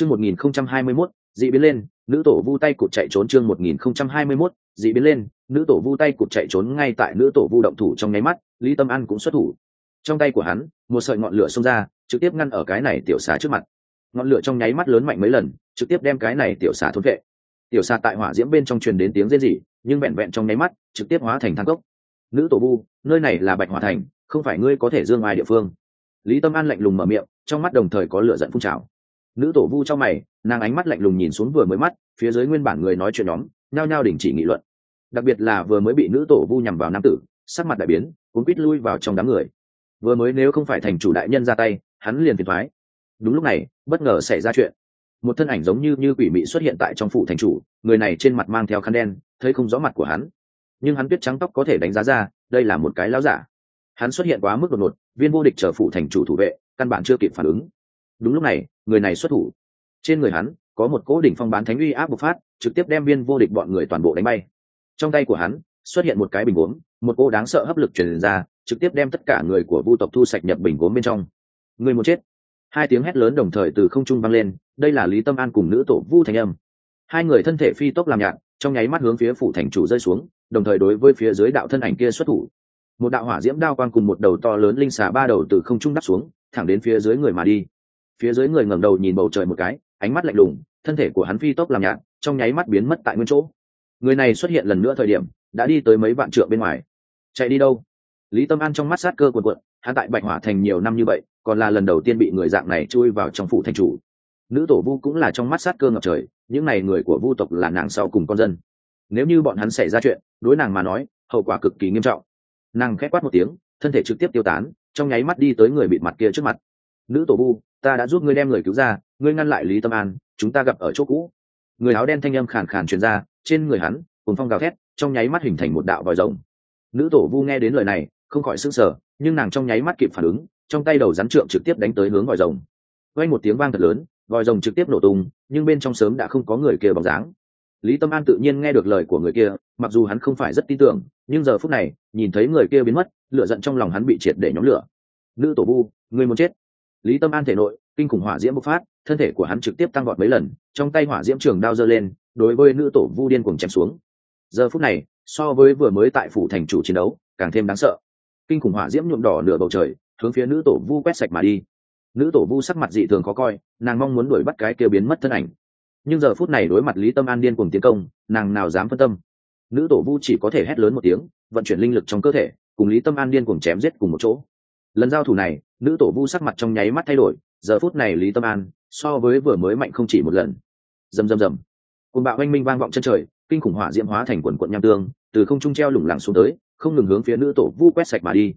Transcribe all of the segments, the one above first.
chương một nghìn không trăm hai mươi mốt, dị biến lên, nữ tổ vu tay cụt chạy trốn chương một nghìn không trăm hai mươi mốt, dị biến lên, nữ tổ vu tay cụt chạy trốn ngay tại nữ tổ vu động thủ trong nháy mắt, lý tâm an cũng xuất thủ. Trong tay của hắn, một sợi ngọn lửa xông ra, trực tiếp ngăn ở cái này tiểu xà trước mặt. Ngọn lửa trong nháy mắt lớn mạnh mấy lần, trực tiếp đem cái này tiểu xà thôn vệ. Tiểu xà tại hỏa diễm bên trong truyền đến tiếng rên rỉ, nhưng vẹn vẹn trong nháy mắt, trực tiếp hóa thành than cốc. Nữ tổ vu, nơi này là bạch hỏa thành, không phải ngươi có thể dương ai địa phương. Lý tâm an lạnh lùng mở miệng, trong mắt đồng thời có lửa giận phun trào nữ tổ vu trong mày, nàng ánh mắt lạnh lùng nhìn xuống vừa mới mắt, phía dưới nguyên bản người nói chuyện nhóm, nhao nhao đình chỉ nghị luận. Đặc biệt là vừa mới bị nữ tổ vu nhằm vào nam tử, sắc mặt đại biến, cuốn quýt lui vào trong đám người. Vừa mới nếu không phải thành chủ đại nhân ra tay, hắn liền phiền thoái đúng lúc này, bất ngờ xảy ra chuyện. Một thân ảnh giống như như quỷ mị xuất hiện tại trong phủ thành chủ, người này trên mặt mang theo khăn đen, thấy không rõ mặt của hắn. Nhưng hắn tuyết trắng tóc có thể đánh giá ra, đây là một cái láo giả. Hắn xuất hiện quá mức đột ngột, viên vô địch trở phủ thành chủ thủ vệ, căn bản chưa kịp phản ứng đúng lúc này, người này xuất thủ. Trên người hắn, có một cỗ đỉnh phong bán thánh uy áp bộc phát, trực tiếp đem viên vô địch bọn người toàn bộ đánh bay. Trong tay của hắn, xuất hiện một cái bình gốm, một cô đáng sợ hấp lực truyền ra, trực tiếp đem tất cả người của vu tộc thu sạch nhập bình gốm bên trong. Người một chết. Hai tiếng hét lớn đồng thời từ không trung vang lên, đây là lý tâm an cùng nữ tổ vu thành âm. Hai người thân thể phi tốc làm nhạn trong nháy mắt hướng phía phủ thành chủ rơi xuống, đồng thời đối với phía dưới đạo thân ảnh kia xuất thủ. Một đạo hỏa diễm đao quang cùng một đầu to lớn linh xà ba đầu từ không trung đắp xuống, thẳng đến phía dưới người mà đi phía dưới người ngẩng đầu nhìn bầu trời một cái, ánh mắt lạnh lùng, thân thể của hắn phi tốc làm nhạn trong nháy mắt biến mất tại nguyên chỗ. Người này xuất hiện lần nữa thời điểm, đã đi tới mấy vạn trượng bên ngoài. Chạy đi đâu? Lý tâm an trong mắt sát cơ quần quận hắn tại bạch hỏa thành nhiều năm như vậy, còn là lần đầu tiên bị người dạng này chui vào trong phủ thành chủ. Nữ tổ vu cũng là trong mắt sát cơ ngập trời, những n à y người của vu tộc là nàng sau cùng con dân. Nếu như bọn hắn xảy ra chuyện, đối nàng mà nói, hậu quả cực kỳ nghiêm trọng. Nàng khét quát một tiếng, thân thể trực tiếp tiêu tán, trong nháy mắt đi tới người bịt mặt kia trước mặt. Nữ tổ vu ta đã giúp ngươi đem người cứu ra, ngươi ngăn lại lý tâm an, chúng ta gặp ở chỗ cũ. Người áo đen thanh âm khàn khàn truyền ra, trên người hắn cùng phong gào thét, trong nháy mắt hình thành một đạo vòi rồng. Nữ tổ vu nghe đến lời này, không khỏi s ư n g sở nhưng nàng trong nháy mắt kịp phản ứng, trong tay đầu rắn trượng trực tiếp đánh tới hướng vòi rồng. Quay một tiếng vang thật lớn, vòi rồng trực tiếp nổ tung, nhưng bên trong sớm đã không có người kia bóng dáng. Lý tâm an tự nhiên nghe được lời của người kia, mặc dù hắn không phải rất tin tưởng, nhưng giờ phút này, nhìn thấy người kia biến mất, lửa giận trong lòng hắn bị triệt để nhóm lửa. Nữ tổ vu người muốn chết lý tâm an thể nội, kinh khủng hỏa diễm bộc phát, thân thể của hắn trực tiếp tăng vọt mấy lần, trong tay hỏa diễm trường đao giơ lên, đối với nữ tổ vu điên cuồng chém xuống. Giờ phút này, so với vừa mới tại phủ thành chủ chiến đấu, càng thêm đáng sợ. Kinh khủng hỏa diễm nhuộm đỏ nửa bầu trời, hướng phía nữ tổ vu quét sạch mà đi. Nữ tổ vu sắc mặt dị thường khó coi, nàng mong muốn đuổi bắt cái kia biến mất thân ảnh. Nhưng giờ phút này đối mặt lý tâm an điên cùng tiến công, nàng nào dám phân tâm. Nữ tổ vu chỉ có thể hét lớn một tiếng, vận chuyển linh lực trong cơ thể, cùng lý tâm an điên cùng chém giết cùng một chỗ. Lần giao thủ này nữ tổ vu sắc mặt trong nháy mắt thay đổi, giờ phút này lý tâm an so với vừa mới mạnh không chỉ một lần. Rầm rầm rầm. Cồn bạo oanh minh vang vọng chân trời, kinh khủng hỏa diễm hóa thành quần quận nham tương, từ không trung treo lủng lẳng xuống tới, không ngừng hướng phía nữ tổ vu quét sạch mà đi.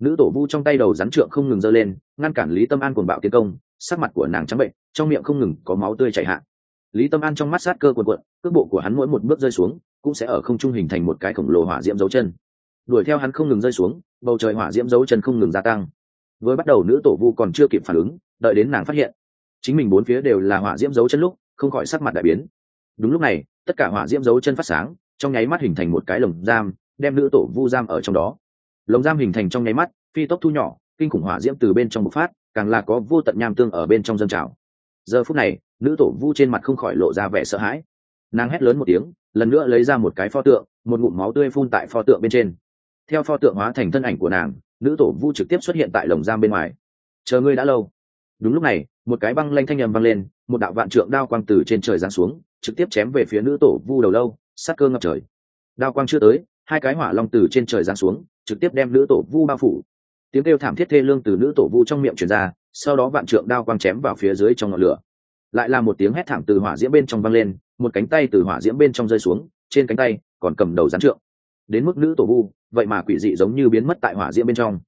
Nữ tổ vu trong tay đầu rắn trượng không ngừng giơ lên, ngăn cản lý tâm an cuồng bạo tiến công, sắc mặt của nàng trắng bệnh, trong miệng không ngừng có máu tươi chảy hạ. Lý tâm an trong mắt sát cơ quần quận cước bộ của hắn mỗi một bước rơi xuống, cũng sẽ ở không trung hình thành một cái khổng lồ hỏa diễm dấu chân. Đuổi theo hắn không ngừng rơi xuống, bầu trời hỏa diễm dấu chân không ngừng gia tăng với bắt đầu nữ tổ vu còn chưa kịp phản ứng, đợi đến nàng phát hiện. Chính mình bốn phía đều là hỏa diễm dấu chân lúc, không khỏi sắc mặt đại biến. Đúng lúc này, tất cả hỏa diễm dấu chân phát sáng, trong nháy mắt hình thành một cái lồng giam, đem nữ tổ vu giam ở trong đó. Lồng giam hình thành trong nháy mắt, phi tốc thu nhỏ, kinh khủng hỏa diễm từ bên trong bộc phát, càng là có vô tận nham tương ở bên trong dân trào. Giờ phút này, nữ tổ vu trên mặt không khỏi lộ ra vẻ sợ hãi. Nàng hét lớn một tiếng, lần nữa lấy ra một cái pho tượng, một ngụm máu tươi phun tại pho tượng bên trên. Theo pho tượng hóa thành thân ảnh của nàng nữ tổ vu trực tiếp xuất hiện tại lồng giam bên ngoài. Chờ ngươi đã lâu. Đúng lúc này, một cái băng lanh thanh nhầm văng lên, một đạo vạn trượng đao quang từ trên trời giáng xuống, trực tiếp chém về phía nữ tổ vu đầu lâu, sát cơ ngập trời. Đao quang chưa tới, hai cái hỏa long từ trên trời giáng xuống, trực tiếp đem nữ tổ vu bao phủ. Tiếng kêu thảm thiết thê lương từ nữ tổ vu trong miệng truyền ra, sau đó vạn trượng đao quang chém vào phía dưới trong ngọn lửa. Lại là một tiếng hét thảm từ hỏa diễm bên trong văng lên, một cánh tay từ hỏa diễm bên trong rơi xuống, trên cánh tay còn cầm đầu rắn trượng đến mức nữ tổ vu, vậy mà quỷ dị giống như biến mất tại hỏa diễm bên trong.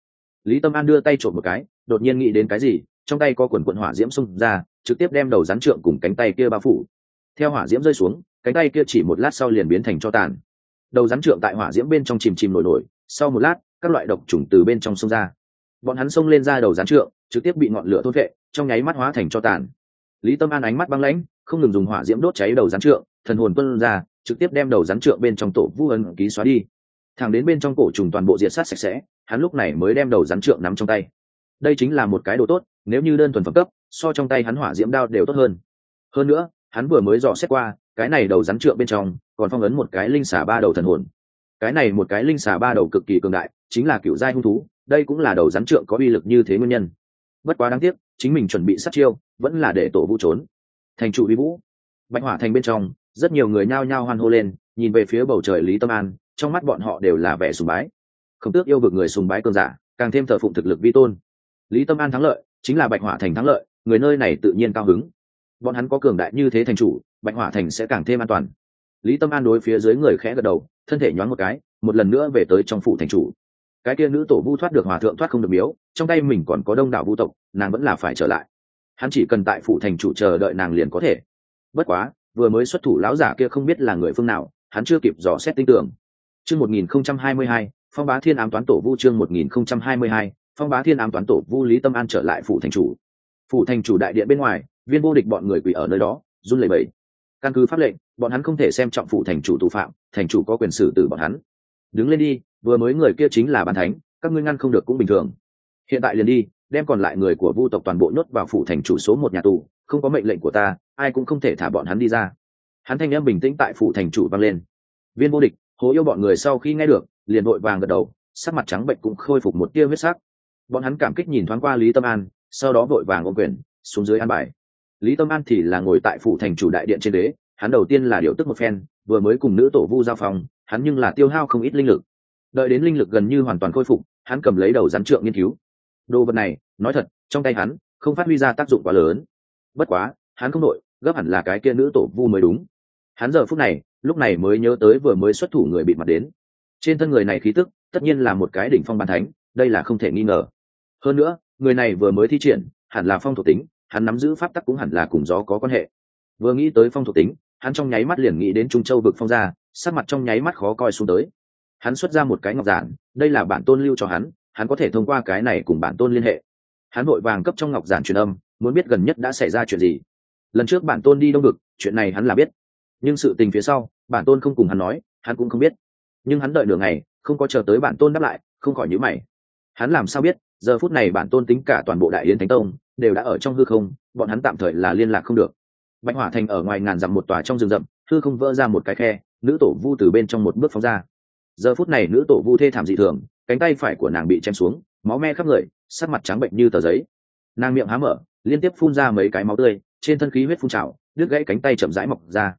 Lý tâm an đưa tay trộm một cái, đột nhiên nghĩ đến cái gì, trong tay có quần quận hỏa diễm xông ra, trực tiếp đem đầu rắn trượng cùng cánh tay kia bao phủ. Theo hỏa diễm rơi xuống, cánh tay kia chỉ một lát sau liền biến thành cho tàn. Đầu rắn trượng tại hỏa diễm bên trong chìm chìm nổi nổi, sau một lát, các loại độc trùng từ bên trong sông ra. Bọn hắn xông lên ra đầu rắn trượng, trực tiếp bị ngọn lửa thôn vệ trong nháy mắt hóa thành cho tàn. Lý tâm an ánh mắt băng lãnh, không ngừng dùng hỏa diễm đốt cháy đầu rắn trượng, thần hồn tuân ra, trực tiếp đem đầu rắn trượng bên trong tổ vu ân ký xóa đi thẳng đến bên trong cổ trùng toàn bộ diệt sát sạch sẽ, hắn lúc này mới đem đầu rắn trượng nắm trong tay. Đây chính là một cái đồ tốt, nếu như đơn thuần phẩm cấp, so trong tay hắn hỏa diễm đao đều tốt hơn. Hơn nữa, hắn vừa mới dò xét qua, cái này đầu rắn trượng bên trong còn phong ấn một cái linh xà ba đầu thần hồn. Cái này một cái linh xà ba đầu cực kỳ cường đại, chính là cựu giai hung thú, đây cũng là đầu rắn trượng có uy lực như thế nguyên nhân. Bất quá đáng tiếc, chính mình chuẩn bị sát chiêu, vẫn là để tổ vũ trốn. Thành trụ vi vũ. Bạch hỏa thành bên trong, rất nhiều người nhao nhao hoan hô lên, nhìn về phía bầu trời lý tâm an trong mắt bọn họ đều là vẻ sùng bái. Không tước yêu vực người sùng bái cơn giả, càng thêm thờ phụng thực lực vi tôn. Lý tâm an thắng lợi, chính là bạch hỏa thành thắng lợi, người nơi này tự nhiên cao hứng. Bọn hắn có cường đại như thế thành chủ, bạch hỏa thành sẽ càng thêm an toàn. Lý tâm an đối phía dưới người khẽ gật đầu, thân thể nhoáng một cái, một lần nữa về tới trong phủ thành chủ. Cái kia nữ tổ vu thoát được hòa thượng thoát không được miếu, trong tay mình còn có đông đảo vu tộc, nàng vẫn là phải trở lại. Hắn chỉ cần tại phủ thành chủ chờ đợi nàng liền có thể. Bất quá, vừa mới xuất thủ lão giả kia không biết là người phương nào, hắn chưa kịp dò xét tin tưởng chương một nghìn không trăm hai mươi hai, phong bá thiên ám toán tổ vu chương một nghìn không trăm hai mươi hai, phong bá thiên ám toán tổ vu lý tâm an trở lại phủ thành chủ. Phủ thành chủ đại điện bên ngoài, viên vô địch bọn người quỳ ở nơi đó, run lẩy bẩy. Căn cứ pháp lệnh, bọn hắn không thể xem trọng phủ thành chủ tù phạm, thành chủ có quyền xử tử bọn hắn. Đứng lên đi, vừa mới người kia chính là bàn thánh, các ngươi ngăn không được cũng bình thường. Hiện tại liền đi, đem còn lại người của vu tộc toàn bộ nhốt vào phủ thành chủ số một nhà tù, không có mệnh lệnh của ta, ai cũng không thể thả bọn hắn đi ra. Hắn thanh em bình tĩnh tại phủ thành chủ vang lên. Viên vô địch hố yêu bọn người sau khi nghe được, liền vội vàng gật đầu, sắc mặt trắng bệnh cũng khôi phục một tia huyết sắc. Bọn hắn cảm kích nhìn thoáng qua lý tâm an, sau đó vội vàng ôm quyền, xuống dưới an bài. Lý tâm an thì là ngồi tại phủ thành chủ đại điện trên đế hắn đầu tiên là điều tức một phen, vừa mới cùng nữ tổ vu giao phòng, hắn nhưng là tiêu hao không ít linh lực. Đợi đến linh lực gần như hoàn toàn khôi phục, hắn cầm lấy đầu rắn trượng nghiên cứu. Đồ vật này, nói thật, trong tay hắn, không phát huy ra tác dụng quá lớn. Bất quá, hắn không đội, gấp hẳn là cái kia nữ tổ vu mới đúng. Hắn giờ phút này lúc này mới nhớ tới vừa mới xuất thủ người bị mặt đến. Trên thân người này khí tức, tất nhiên là một cái đỉnh phong bàn thánh, đây là không thể nghi ngờ. Hơn nữa, người này vừa mới thi triển, hẳn là phong thuộc tính, hắn nắm giữ pháp tắc cũng hẳn là cùng gió có quan hệ. Vừa nghĩ tới phong thuộc tính, hắn trong nháy mắt liền nghĩ đến trung châu vực phong gia, sắc mặt trong nháy mắt khó coi xuống tới. Hắn xuất ra một cái ngọc giản, đây là bản tôn lưu cho hắn hắn có thể thông qua cái này cùng bản tôn liên hệ. Hắn vội vàng cấp trong ngọc giản truyền âm, muốn biết gần nhất đã xảy ra chuyện gì. Lần trước bản tôn đi đông vực, chuyện này hắn là biết nhưng sự tình phía sau, bản tôn không cùng hắn nói, hắn cũng không biết. Nhưng hắn đợi nửa ngày, không có chờ tới bản tôn đáp lại, không khỏi nhữ mày. Hắn làm sao biết, giờ phút này bản tôn tính cả toàn bộ đại yến thánh tông, đều đã ở trong hư không, bọn hắn tạm thời là liên lạc không được. Bạch hỏa thành ở ngoài ngàn dặm một tòa trong rừng rậm, hư không vỡ ra một cái khe, nữ tổ vu từ bên trong một bước phóng ra. Giờ phút này nữ tổ vu thê thảm dị thường, cánh tay phải của nàng bị chém xuống, máu me khắp người, sắc mặt trắng bệnh như tờ giấy. Nàng miệng há mở, liên tiếp phun ra mấy cái máu tươi, trên thân khí huyết phun trào, đứt gãy cánh tay chậm rãi mọc ra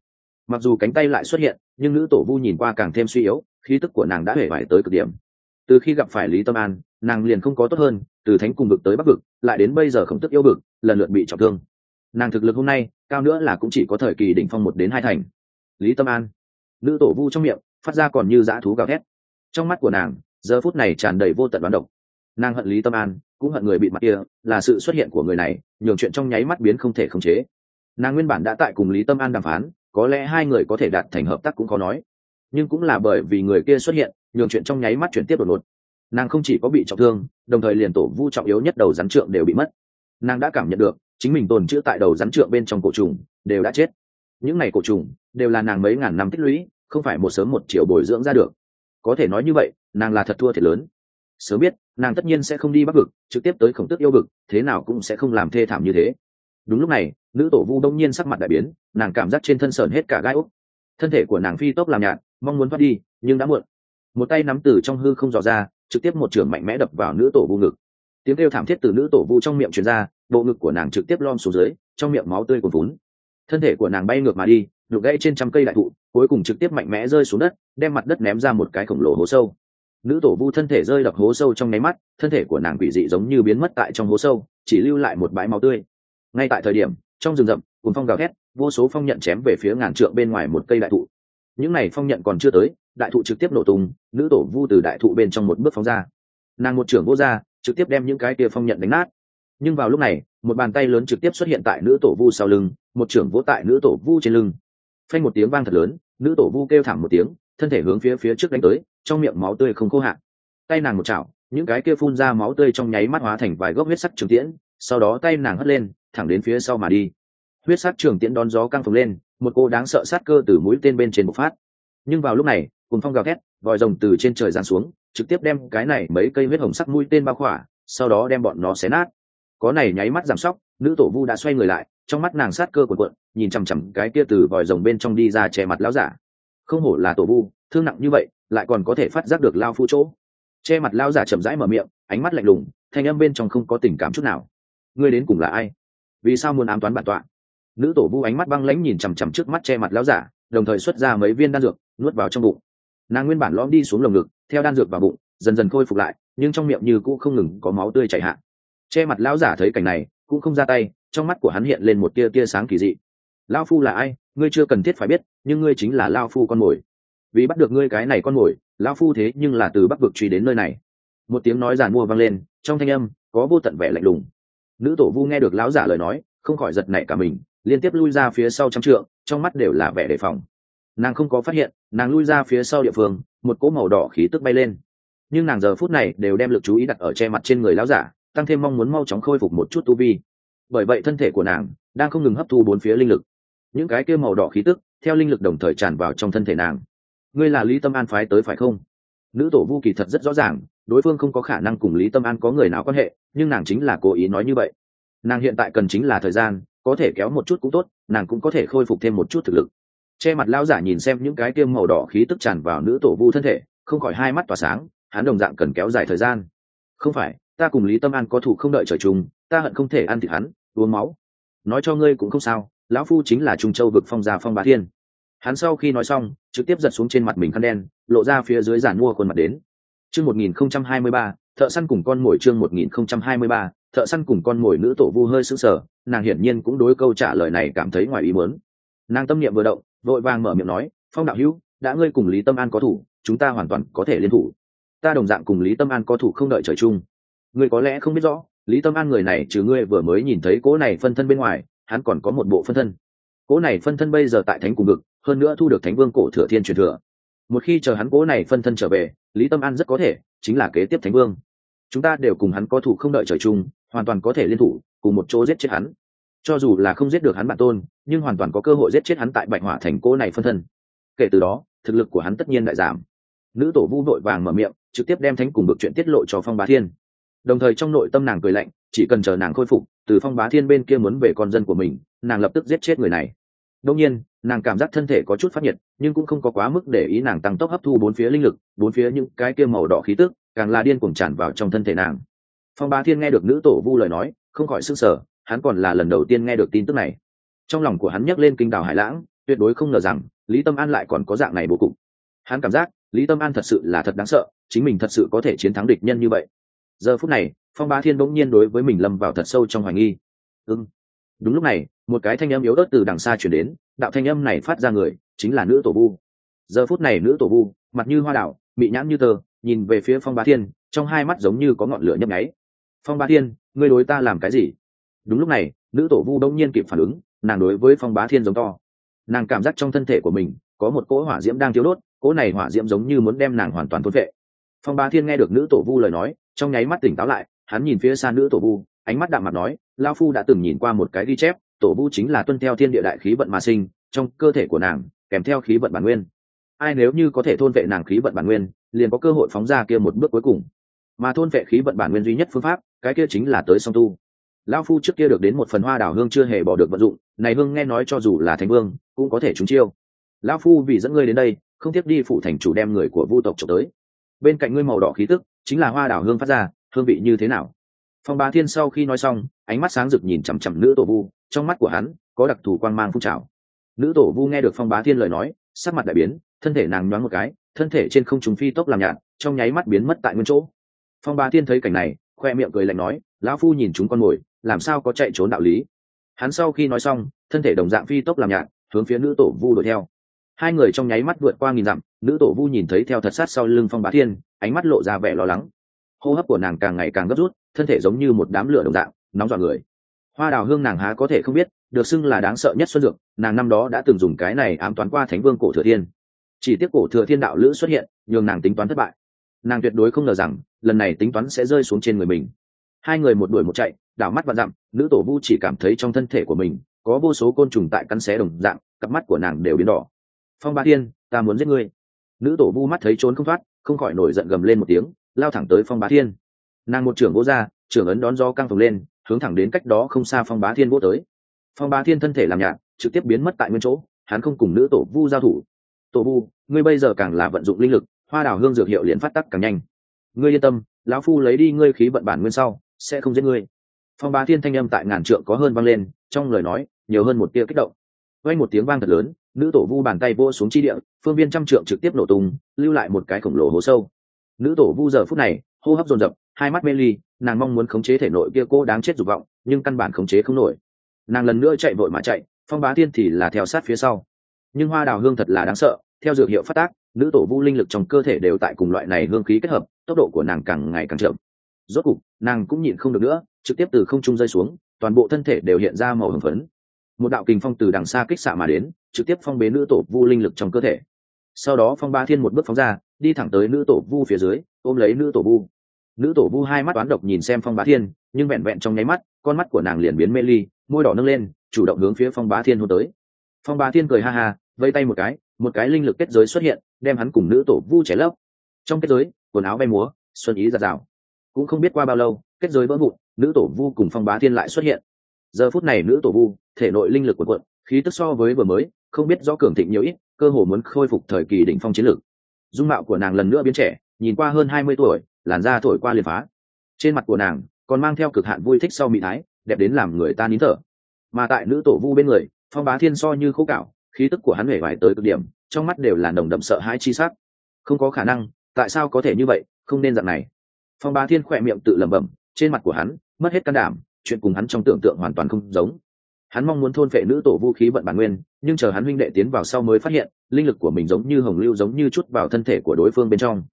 mặc dù cánh tay lại xuất hiện, nhưng nữ tổ vu nhìn qua càng thêm suy yếu, khí tức của nàng đã hể vải tới cực điểm. Từ khi gặp phải lý tâm an, nàng liền không có tốt hơn, từ thánh cùng vực tới bắc vực, lại đến bây giờ khổng tức yêu vực, lần lượt bị trọng thương. Nàng thực lực hôm nay, cao nữa là cũng chỉ có thời kỳ đỉnh phong một đến hai thành. Lý tâm an. Nữ tổ vu trong miệng, phát ra còn như dã thú gào thét. Trong mắt của nàng, giờ phút này tràn đầy vô tận đoán độc. Nàng hận lý tâm an, cũng hận người bị mặt kia, là sự xuất hiện của người này, nhường chuyện trong nháy mắt biến không thể khống chế. Nàng nguyên bản đã tại cùng lý tâm an đàm phán có lẽ hai người có thể đạt thành hợp tác cũng khó nói. Nhưng cũng là bởi vì người kia xuất hiện, nhường chuyện trong nháy mắt chuyển tiếp đột ngột. Nàng không chỉ có bị trọng thương, đồng thời liền tổ vu trọng yếu nhất đầu rắn trượng đều bị mất. Nàng đã cảm nhận được, chính mình tồn chữ tại đầu rắn trượng bên trong cổ trùng, đều đã chết. Những ngày cổ trùng, đều là nàng mấy ngàn năm tích lũy, không phải một sớm một chiều bồi dưỡng ra được. Có thể nói như vậy, nàng là thật thua thiệt lớn. Sớm biết, nàng tất nhiên sẽ không đi bắc vực, trực tiếp tới khổng tước yêu vực, thế nào cũng sẽ không làm thê thảm như thế. Đúng lúc này nữ tổ vu đông nhiên sắc mặt đại biến, nàng cảm giác trên thân sờn hết cả gai úc thân thể của nàng phi tốc làm nhạt, mong muốn thoát đi, nhưng đã muộn. Một tay nắm từ trong hư không dò ra, trực tiếp một trường mạnh mẽ đập vào nữ tổ vu ngực. Tiếng kêu thảm thiết từ nữ tổ vu trong miệng truyền ra, bộ ngực của nàng trực tiếp lom xuống dưới, trong miệng máu tươi cuồn vún thân thể của nàng bay ngược mà đi, đục gãy trên trăm cây đại thụ, cuối cùng trực tiếp mạnh mẽ rơi xuống đất, đem mặt đất ném ra một cái khổng lồ hố sâu. Nữ tổ vu thân thể rơi đập hố sâu trong nháy mắt, thân thể của nàng quỷ dị giống như biến mất tại trong hố sâu, chỉ lưu lại một bãi máu tươi. Ngay tại thời điểm trong rừng rậm cùng phong gào thét, vô số phong nhận chém về phía ngàn trượng bên ngoài một cây đại thụ. Những này phong nhận còn chưa tới, đại thụ trực tiếp nổ tung, nữ tổ vu từ đại thụ bên trong một bước phóng ra. Nàng một trưởng vô ra trực tiếp đem những cái kia phong nhận đánh nát. Nhưng vào lúc này, một bàn tay lớn trực tiếp xuất hiện tại nữ tổ vu sau lưng, một trưởng vỗ tại nữ tổ vu trên lưng. Phanh một tiếng vang thật lớn, nữ tổ vu kêu thảm một tiếng, thân thể hướng phía phía trước đánh tới, trong miệng máu tươi không khô hạn. Tay nàng một chảo, những cái kia phun ra máu tươi trong nháy mắt hóa thành vài gốc huyết sắc trường tiễn, sau đó tay nàng hất lên thẳng đến phía sau mà đi. Huyết sắc trường tiễn đón gió căng phồng lên, một cô đáng sợ sát cơ từ mũi tên bên trên bộc phát. Nhưng vào lúc này cùng phong gào thét, vòi rồng từ trên trời giáng xuống, trực tiếp đem cái này mấy cây huyết hồng sắc mũi tên bao khỏa, sau đó đem bọn nó xé nát. Có này nháy mắt giảm sóc, nữ tổ vu đã xoay người lại, trong mắt nàng sát cơ cuộn cuộn, nhìn chằm chằm cái kia từ vòi rồng bên trong đi ra che mặt lão giả. Không hổ là tổ vu, thương nặng như vậy, lại còn có thể phát giác được lao phu chỗ. Che mặt lão giả chậm rãi mở miệng, ánh mắt lạnh lùng, thanh âm bên trong không có tình cảm chút nào. Ngươi đến cùng là ai? Vì sao muốn ám toán bản tọa? Nữ tổ vu ánh mắt băng lãnh nhìn chằm chằm trước mắt che mặt lão giả, đồng thời xuất ra mấy viên đan dược, nuốt vào trong bụng. Nàng nguyên bản lõm đi xuống lồng ngực, theo đan dược vào bụng, dần dần khôi phục lại, nhưng trong miệng như cũ không ngừng có máu tươi chảy hạ. Che mặt lão giả thấy cảnh này, cũng không ra tay, trong mắt của hắn hiện lên một tia tia sáng kỳ dị. Lão phu là ai? Ngươi chưa cần thiết phải biết, nhưng ngươi chính là lao phu con mồi. Vì bắt được ngươi cái này con mồi, lão phu thế nhưng là từ bắc vực truy đến nơi này. Một tiếng nói giàn mua vang lên, trong thanh âm có vô tận vẻ lạnh lùng nữ tổ vu nghe được lão giả lời nói, không khỏi giật nảy cả mình, liên tiếp lui ra phía sau trăm trượng, trong mắt đều là vẻ đề phòng. Nàng không có phát hiện, nàng lui ra phía sau địa phương, một cỗ màu đỏ khí tức bay lên. Nhưng nàng giờ phút này đều đem lực chú ý đặt ở che mặt trên người lão giả, tăng thêm mong muốn mau chóng khôi phục một chút tu vi. Bởi vậy thân thể của nàng đang không ngừng hấp thu bốn phía linh lực. Những cái kia màu đỏ khí tức theo linh lực đồng thời tràn vào trong thân thể nàng. Ngươi là lý tâm an phái tới phải không? Nữ tổ vu kỳ thật rất rõ ràng đối phương không có khả năng cùng lý tâm an có người nào quan hệ, nhưng nàng chính là cố ý nói như vậy. Nàng hiện tại cần chính là thời gian, có thể kéo một chút cũng tốt, nàng cũng có thể khôi phục thêm một chút thực lực. Che mặt lao giả nhìn xem những cái tiêm màu đỏ khí tức tràn vào nữ tổ vu thân thể, không khỏi hai mắt tỏa sáng, hắn đồng dạng cần kéo dài thời gian. Không phải, ta cùng lý tâm an có thủ không đợi trời chung, ta hận không thể ăn thịt hắn, uống máu. Nói cho ngươi cũng không sao, lão phu chính là trung châu vực phong già phong bá thiên. Hắn sau khi nói xong, trực tiếp giật xuống trên mặt mình khăn đen, lộ ra phía dưới giản mua khuôn mặt đến chương một nghìn không trăm hai mươi ba, thợ săn cùng con mồi chương một nghìn không trăm hai mươi ba, thợ săn cùng con mồi nữ tổ vu hơi sững sờ, nàng hiển nhiên cũng đối câu trả lời này cảm thấy ngoài ý muốn. Nàng tâm niệm vừa động, vội vàng mở miệng nói, phong đạo hữu, đã ngươi cùng lý tâm an có thủ, chúng ta hoàn toàn có thể liên thủ. Ta đồng dạng cùng lý tâm an có thủ không đợi trời chung. Ngươi có lẽ không biết rõ, lý tâm an người này trừ ngươi vừa mới nhìn thấy cố này phân thân bên ngoài, hắn còn có một bộ phân thân. Cố này phân thân bây giờ tại thánh cùng ngực hơn nữa thu được thánh vương cổ thừa thiên truyền thừa một khi chờ hắn cố này phân thân trở về, lý tâm an rất có thể chính là kế tiếp thánh vương. Chúng ta đều cùng hắn có thủ không đợi trời chung, hoàn toàn có thể liên thủ, cùng một chỗ giết chết hắn. Cho dù là không giết được hắn bản tôn, nhưng hoàn toàn có cơ hội giết chết hắn tại bạch hỏa thành cố này phân thân. Kể từ đó, thực lực của hắn tất nhiên đại giảm. Nữ tổ vu vội vàng mở miệng, trực tiếp đem thánh cùng bực chuyện tiết lộ cho phong bá thiên. Đồng thời trong nội tâm nàng cười lạnh, chỉ cần chờ nàng khôi phục, từ phong bá thiên bên kia muốn về con dân của mình, nàng lập tức giết chết người này đông nhiên, nàng cảm giác thân thể có chút phát nhiệt, nhưng cũng không có quá mức để ý nàng tăng tốc hấp thu bốn phía linh lực, bốn phía những cái kia màu đỏ khí tức, càng là điên cuồng tràn vào trong thân thể nàng. Phong bá thiên nghe được nữ tổ vu lời nói, không khỏi sức sở hắn còn là lần đầu tiên nghe được tin tức này. Trong lòng của hắn nhấc lên kinh đào hải lãng, tuyệt đối không ngờ rằng, lý tâm an lại còn có dạng này bố cục. Hắn cảm giác, lý tâm an thật sự là thật đáng sợ, chính mình thật sự có thể chiến thắng địch nhân như vậy. Giờ phút này, phong bá thiên bỗng nhiên đối với mình lâm vào thật sâu trong hoài nghi. Ưng đúng lúc này, một cái thanh âm yếu ớt từ đằng xa chuyển đến, đạo thanh âm này phát ra người, chính là nữ tổ vu. Giờ phút này nữ tổ vu, mặt như hoa đảo mị nhãn như tờ nhìn về phía phong bá thiên, trong hai mắt giống như có ngọn lửa nhấp nháy. Phong bá thiên, ngươi đối ta làm cái gì? Đúng lúc này, nữ tổ vu đông nhiên kịp phản ứng, nàng đối với phong bá thiên giống to. Nàng cảm giác trong thân thể của mình, có một cỗ hỏa diễm đang thiếu đốt, cỗ này hỏa diễm giống như muốn đem nàng hoàn toàn thốt vệ phong bá thiên nghe được nữ tổ vu lời nói, trong nháy mắt tỉnh táo lại, hắn nhìn phía xa nữ tổ vu ánh mắt đạm mặt nói lao phu đã từng nhìn qua một cái ghi chép, tổ vu chính là tuân theo thiên địa đại khí vận mà sinh, trong cơ thể của nàng, kèm theo khí vận bản nguyên. Ai nếu như có thể thôn vệ nàng khí vận bản nguyên, liền có cơ hội phóng ra kia một bước cuối cùng. Mà thôn vệ khí vận bản nguyên duy nhất phương pháp, cái kia chính là tới song tu. Lão phu trước kia được đến một phần hoa đảo hương chưa hề bỏ được vận dụng, này hương nghe nói cho dù là thành vương, cũng có thể trúng chiêu. Lão phu, vì dẫn ngươi đến đây, không tiếp đi phụ thành chủ đem người của vu tộc trộm tới. Bên cạnh ngươi màu đỏ khí tức, chính là hoa đảo hương phát ra, hương vị như thế nào? Phong bá thiên sau khi nói xong, ánh mắt sáng rực nhìn chằm chằm nữ tổ vu, trong mắt của hắn có đặc thù quang mang phun trào. Nữ tổ vu nghe được phong bá thiên lời nói, sắc mặt đại biến, thân thể nàng nhoáng một cái, thân thể trên không trùng phi tốc làm nhạt, trong nháy mắt biến mất tại nguyên chỗ. Phong bá thiên thấy cảnh này, khoe miệng cười lạnh nói, lão phu nhìn chúng con mồi làm sao có chạy trốn đạo lý? Hắn sau khi nói xong, thân thể đồng dạng phi tốc làm nhạt, hướng phía nữ tổ vu đuổi theo. Hai người trong nháy mắt vượt qua nghìn dặm, nữ tổ vu nhìn thấy theo thật sát sau lưng phong bá thiên, ánh mắt lộ ra vẻ lo lắng hô hấp của nàng càng ngày càng gấp rút, thân thể giống như một đám lửa đồng dạng, nóng dọn người. Hoa đào hương nàng há có thể không biết, được xưng là đáng sợ nhất xuân dược, nàng năm đó đã từng dùng cái này ám toán qua thánh vương cổ thừa thiên. Chỉ tiếc cổ thừa thiên đạo lữ xuất hiện, nhường nàng tính toán thất bại. Nàng tuyệt đối không ngờ rằng, lần này tính toán sẽ rơi xuống trên người mình. Hai người một đuổi một chạy, đảo mắt và dặm, nữ tổ vu chỉ cảm thấy trong thân thể của mình, có vô số côn trùng tại căn xé đồng dạng, cặp mắt của nàng đều biến đỏ. Phong ba thiên, ta muốn giết ngươi. Nữ tổ vu mắt thấy trốn không thoát, không khỏi nổi giận gầm lên một tiếng lao thẳng tới phong bá thiên. Nàng một trưởng vỗ ra, trưởng ấn đón do căng phồng lên, hướng thẳng đến cách đó không xa phong bá thiên vỗ tới. Phong bá thiên thân thể làm nhạt, trực tiếp biến mất tại nguyên chỗ, hắn không cùng nữ tổ vu giao thủ. Tổ vu, ngươi bây giờ càng là vận dụng linh lực, hoa đào hương dược hiệu liền phát tắc càng nhanh. Ngươi yên tâm, lão phu lấy đi ngươi khí vận bản nguyên sau, sẽ không giết ngươi. Phong bá thiên thanh âm tại ngàn trượng có hơn vang lên, trong lời nói, nhiều hơn một tia kích động. Quanh một tiếng vang thật lớn, nữ tổ vu bàn tay vô xuống chi địa, phương viên trăm trượng trực tiếp nổ tung, lưu lại một cái khổng lồ hố sâu nữ tổ vu giờ phút này, hô hấp dồn dập, hai mắt mê ly, nàng mong muốn khống chế thể nội kia cô đáng chết dục vọng, nhưng căn bản khống chế không nổi. Nàng lần nữa chạy vội mà chạy, phong bá thiên thì là theo sát phía sau. Nhưng hoa đào hương thật là đáng sợ, theo dược hiệu phát tác, nữ tổ vu linh lực trong cơ thể đều tại cùng loại này hương khí kết hợp, tốc độ của nàng càng ngày càng chậm. Rốt cục, nàng cũng nhịn không được nữa, trực tiếp từ không trung rơi xuống, toàn bộ thân thể đều hiện ra màu hồng phấn. Một đạo kình phong từ đằng xa kích xạ mà đến, trực tiếp phong bế nữ tổ vu linh lực trong cơ thể. Sau đó phong ba thiên một bước phóng ra đi thẳng tới nữ tổ vu phía dưới, ôm lấy nữ tổ vu. Nữ tổ vu hai mắt toán độc nhìn xem phong bá thiên, nhưng vẹn vẹn trong nháy mắt, con mắt của nàng liền biến mê ly, môi đỏ nâng lên, chủ động hướng phía phong bá thiên hôn tới. Phong bá thiên cười ha ha, vây tay một cái một cái linh lực kết giới xuất hiện, đem hắn cùng nữ tổ vu trẻ lấp. Trong kết giới, quần áo bay múa, xuân ý giạt rào. Cũng không biết qua bao lâu, kết giới vỡ vụn, nữ tổ vu cùng phong bá thiên lại xuất hiện. Giờ phút này nữ tổ vu, thể nội linh lực quần quận khí tức so với vừa mới, không biết do cường thịnh nhiều ít, cơ hồ muốn khôi phục thời kỳ đỉnh phong chiến lược dung mạo của nàng lần nữa biến trẻ, nhìn qua hơn hai mươi tuổi, làn da thổi qua liền phá. Trên mặt của nàng còn mang theo cực hạn vui thích sau mỹ thái, đẹp đến làm người ta nín thở. Mà tại nữ tổ vu bên người, phong bá thiên so như khô cạo, khí tức của hắn hể vải tới cực điểm, trong mắt đều là nồng đậm sợ hãi chi sắc. Không có khả năng, tại sao có thể như vậy, không nên dạng này. Phong bá thiên khỏe miệng tự lẩm bẩm, trên mặt của hắn, mất hết can đảm, chuyện cùng hắn trong tưởng tượng hoàn toàn không giống hắn mong muốn thôn phệ nữ tổ vũ khí vận bản nguyên, nhưng chờ hắn huynh đệ tiến vào sau mới phát hiện, linh lực của mình giống như hồng lưu giống như chút vào thân thể của đối phương bên trong.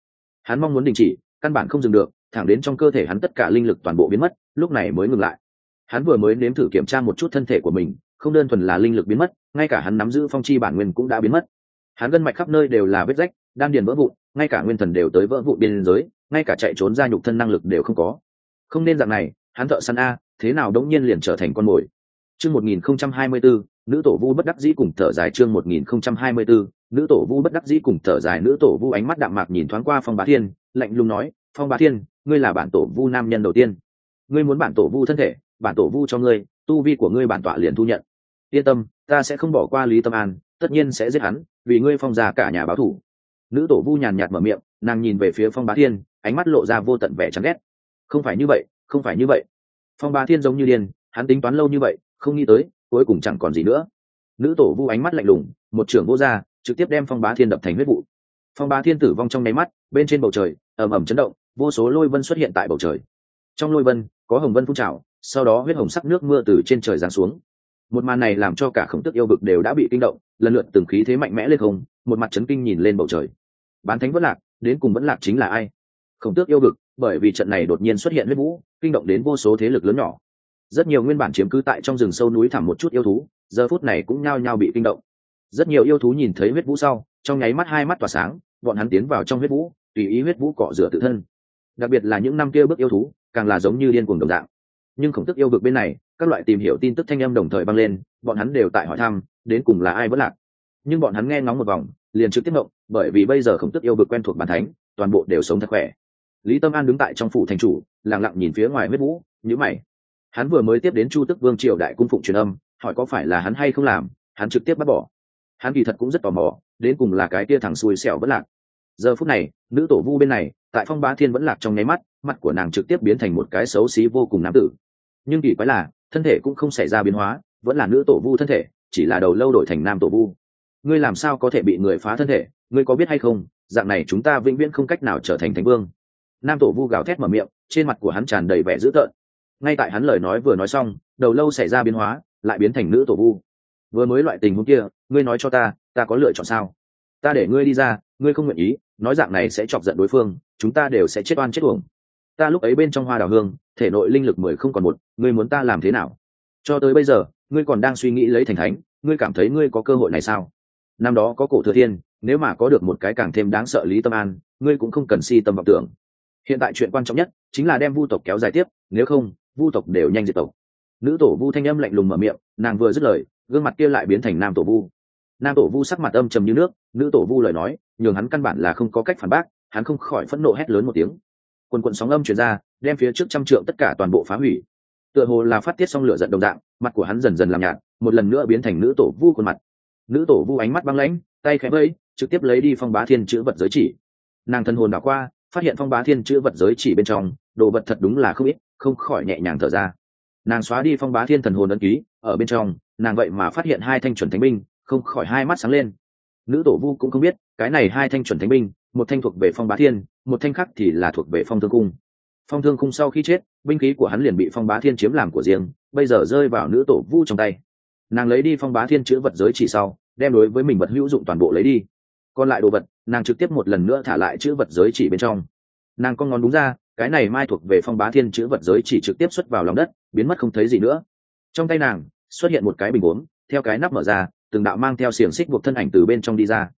Hắn mong muốn đình chỉ, căn bản không dừng được, thẳng đến trong cơ thể hắn tất cả linh lực toàn bộ biến mất, lúc này mới ngừng lại. Hắn vừa mới nếm thử kiểm tra một chút thân thể của mình, không đơn thuần là linh lực biến mất, ngay cả hắn nắm giữ phong chi bản nguyên cũng đã biến mất. Hắn gân mạch khắp nơi đều là vết rách, đan điền vỡ vụn, ngay cả nguyên thần đều tới vỡ vụn biên giới, ngay cả chạy trốn ra nhục thân năng lực đều không có. Không nên dạng này, hắn thợ săn a, thế nào đống nhiên liền trở thành con mồi chương một nghìn không trăm hai mươi bốn nữ tổ vu bất đắc dĩ cùng thở dài chương một nghìn không trăm hai mươi bốn nữ tổ vu bất đắc dĩ cùng thở dài nữ tổ vu ánh mắt đạm mạc nhìn thoáng qua phong bá thiên, lạnh lùng nói, phong bá thiên, ngươi là bản tổ vu nam nhân đầu tiên. Ngươi muốn bản tổ vu thân thể, bản tổ vu cho ngươi, tu vi của ngươi bản tọa liền thu nhận. Yên tâm, ta sẽ không bỏ qua lý tâm an, tất nhiên sẽ giết hắn, vì ngươi phong già cả nhà báo thủ. Nữ tổ vu nhàn nhạt mở miệng, nàng nhìn về phía phong bá thiên, ánh mắt lộ ra vô tận vẻ chán ghét. Không phải như vậy, không phải như vậy. Phong bá thiên giống như điên, hắn tính toán lâu như vậy không nghĩ tới, cuối cùng chẳng còn gì nữa. Nữ tổ vu ánh mắt lạnh lùng, một trưởng vô r trực tiếp đem phong bá thiên đập thành huyết vụ. Phong bá thiên tử vong trong nháy mắt, bên trên bầu trời, ầm ầm chấn động, vô số lôi vân xuất hiện tại bầu trời. Trong lôi vân, có hồng vân phun trào, sau đó huyết hồng sắc nước mưa từ trên trời giáng xuống. Một màn này làm cho cả khổng tức yêu vực đều đã bị kinh động, lần lượt từng khí thế mạnh mẽ lên không, một mặt chấn kinh nhìn lên bầu trời. Bán thánh vẫn lạc, đến cùng vẫn lạc chính là ai? Khổng tước yêu vực, bởi vì trận này đột nhiên xuất hiện huyết vũ, kinh động đến vô số thế lực lớn nhỏ rất nhiều nguyên bản chiếm cứ tại trong rừng sâu núi thẳm một chút yêu thú, giờ phút này cũng nhao nhao bị kinh động. Rất nhiều yêu thú nhìn thấy huyết vũ sau, trong nháy mắt hai mắt tỏa sáng, bọn hắn tiến vào trong huyết vũ, tùy ý huyết vũ cọ rửa tự thân. Đặc biệt là những năm kia bước yêu thú, càng là giống như điên cuồng đồng dạng. Nhưng khổng tức yêu vực bên này, các loại tìm hiểu tin tức thanh âm đồng thời băng lên, bọn hắn đều tại hỏi thăm, đến cùng là ai vẫn lạc. Nhưng bọn hắn nghe ngóng một vòng, liền trực tiếp động bởi vì bây giờ khổng tức yêu vực quen thuộc bàn thánh, toàn bộ đều sống thật khỏe. Lý tâm an đứng tại trong phủ thành chủ, lặng lặng nhìn phía ngoài huyết vũ nhữ mày hắn vừa mới tiếp đến chu tức vương triều đại cung phụng truyền âm, hỏi có phải là hắn hay không làm, hắn trực tiếp bắt bỏ. Hắn kỳ thật cũng rất tò mò, đến cùng là cái kia thằng xui xẻo vẫn lạc. Giờ phút này, nữ tổ vu bên này, tại phong bá thiên vẫn lạc trong nháy mắt, mặt của nàng trực tiếp biến thành một cái xấu xí vô cùng nam tử. Nhưng kỳ quái là, thân thể cũng không xảy ra biến hóa, vẫn là nữ tổ vu thân thể, chỉ là đầu lâu đổi thành nam tổ vu. Ngươi làm sao có thể bị người phá thân thể, ngươi có biết hay không, dạng này chúng ta vĩnh viễn không cách nào trở thành thánh vương. Nam tổ vu gào thét mở miệng, trên mặt của hắn tràn đầy vẻ dữ tợn ngay tại hắn lời nói vừa nói xong, đầu lâu xảy ra biến hóa, lại biến thành nữ tổ vu. Vừa mới loại tình huống kia, ngươi nói cho ta ta có lựa chọn sao? Ta để ngươi đi ra, ngươi không nguyện ý, nói dạng này sẽ chọc giận đối phương, chúng ta đều sẽ chết oan chết uổng. Ta lúc ấy bên trong hoa đào hương, thể nội linh lực mười không còn một, ngươi muốn ta làm thế nào? Cho tới bây giờ, ngươi còn đang suy nghĩ lấy thành thánh, ngươi cảm thấy ngươi có cơ hội này sao? Năm đó có cổ thừa thiên, nếu mà có được một cái càng thêm đáng sợ lý tâm an, ngươi cũng không cần si tâm vọng tưởng. Hiện tại chuyện quan trọng nhất chính là đem vu tộc kéo dài tiếp, nếu không vu tộc đều nhanh diệt tộc. Nữ tổ vu thanh âm lạnh lùng mở miệng, nàng vừa dứt lời, gương mặt kia lại biến thành nam tổ vu. Nam tổ vu sắc mặt âm trầm như nước, nữ tổ vu lời nói, nhường hắn căn bản là không có cách phản bác, hắn không khỏi phẫn nộ hét lớn một tiếng. Quần quận sóng âm chuyển ra, đem phía trước trăm trượng tất cả toàn bộ phá hủy. Tựa hồ là phát tiết xong lửa giận đồng dạng, mặt của hắn dần dần làm nhạt, một lần nữa biến thành nữ tổ vu khuôn mặt. Nữ tổ vu ánh mắt băng lãnh, tay khẽ vẫy, trực tiếp lấy đi phong bá thiên chữ vật giới chỉ. Nàng thân hồn đảo qua, phát hiện phong bá thiên chữ vật giới chỉ bên trong, đồ vật thật đúng là không ít không khỏi nhẹ nhàng thở ra. Nàng xóa đi phong bá thiên thần hồn ấn ký, ở bên trong, nàng vậy mà phát hiện hai thanh chuẩn thánh binh, không khỏi hai mắt sáng lên. Nữ tổ vu cũng không biết, cái này hai thanh chuẩn thánh binh, một thanh thuộc về phong bá thiên, một thanh khác thì là thuộc về phong thương cung. Phong thương cung sau khi chết, binh khí của hắn liền bị phong bá thiên chiếm làm của riêng, bây giờ rơi vào nữ tổ vu trong tay. Nàng lấy đi phong bá thiên chữ vật giới chỉ sau, đem đối với mình vật hữu dụng toàn bộ lấy đi. Còn lại đồ vật, nàng trực tiếp một lần nữa thả lại chữ vật giới chỉ bên trong. Nàng con ngón đúng ra cái này mai thuộc về phong bá thiên chữ vật giới chỉ trực tiếp xuất vào lòng đất, biến mất không thấy gì nữa. Trong tay nàng, xuất hiện một cái bình uống theo cái nắp mở ra, từng đạo mang theo xiềng xích buộc thân ảnh từ bên trong đi ra.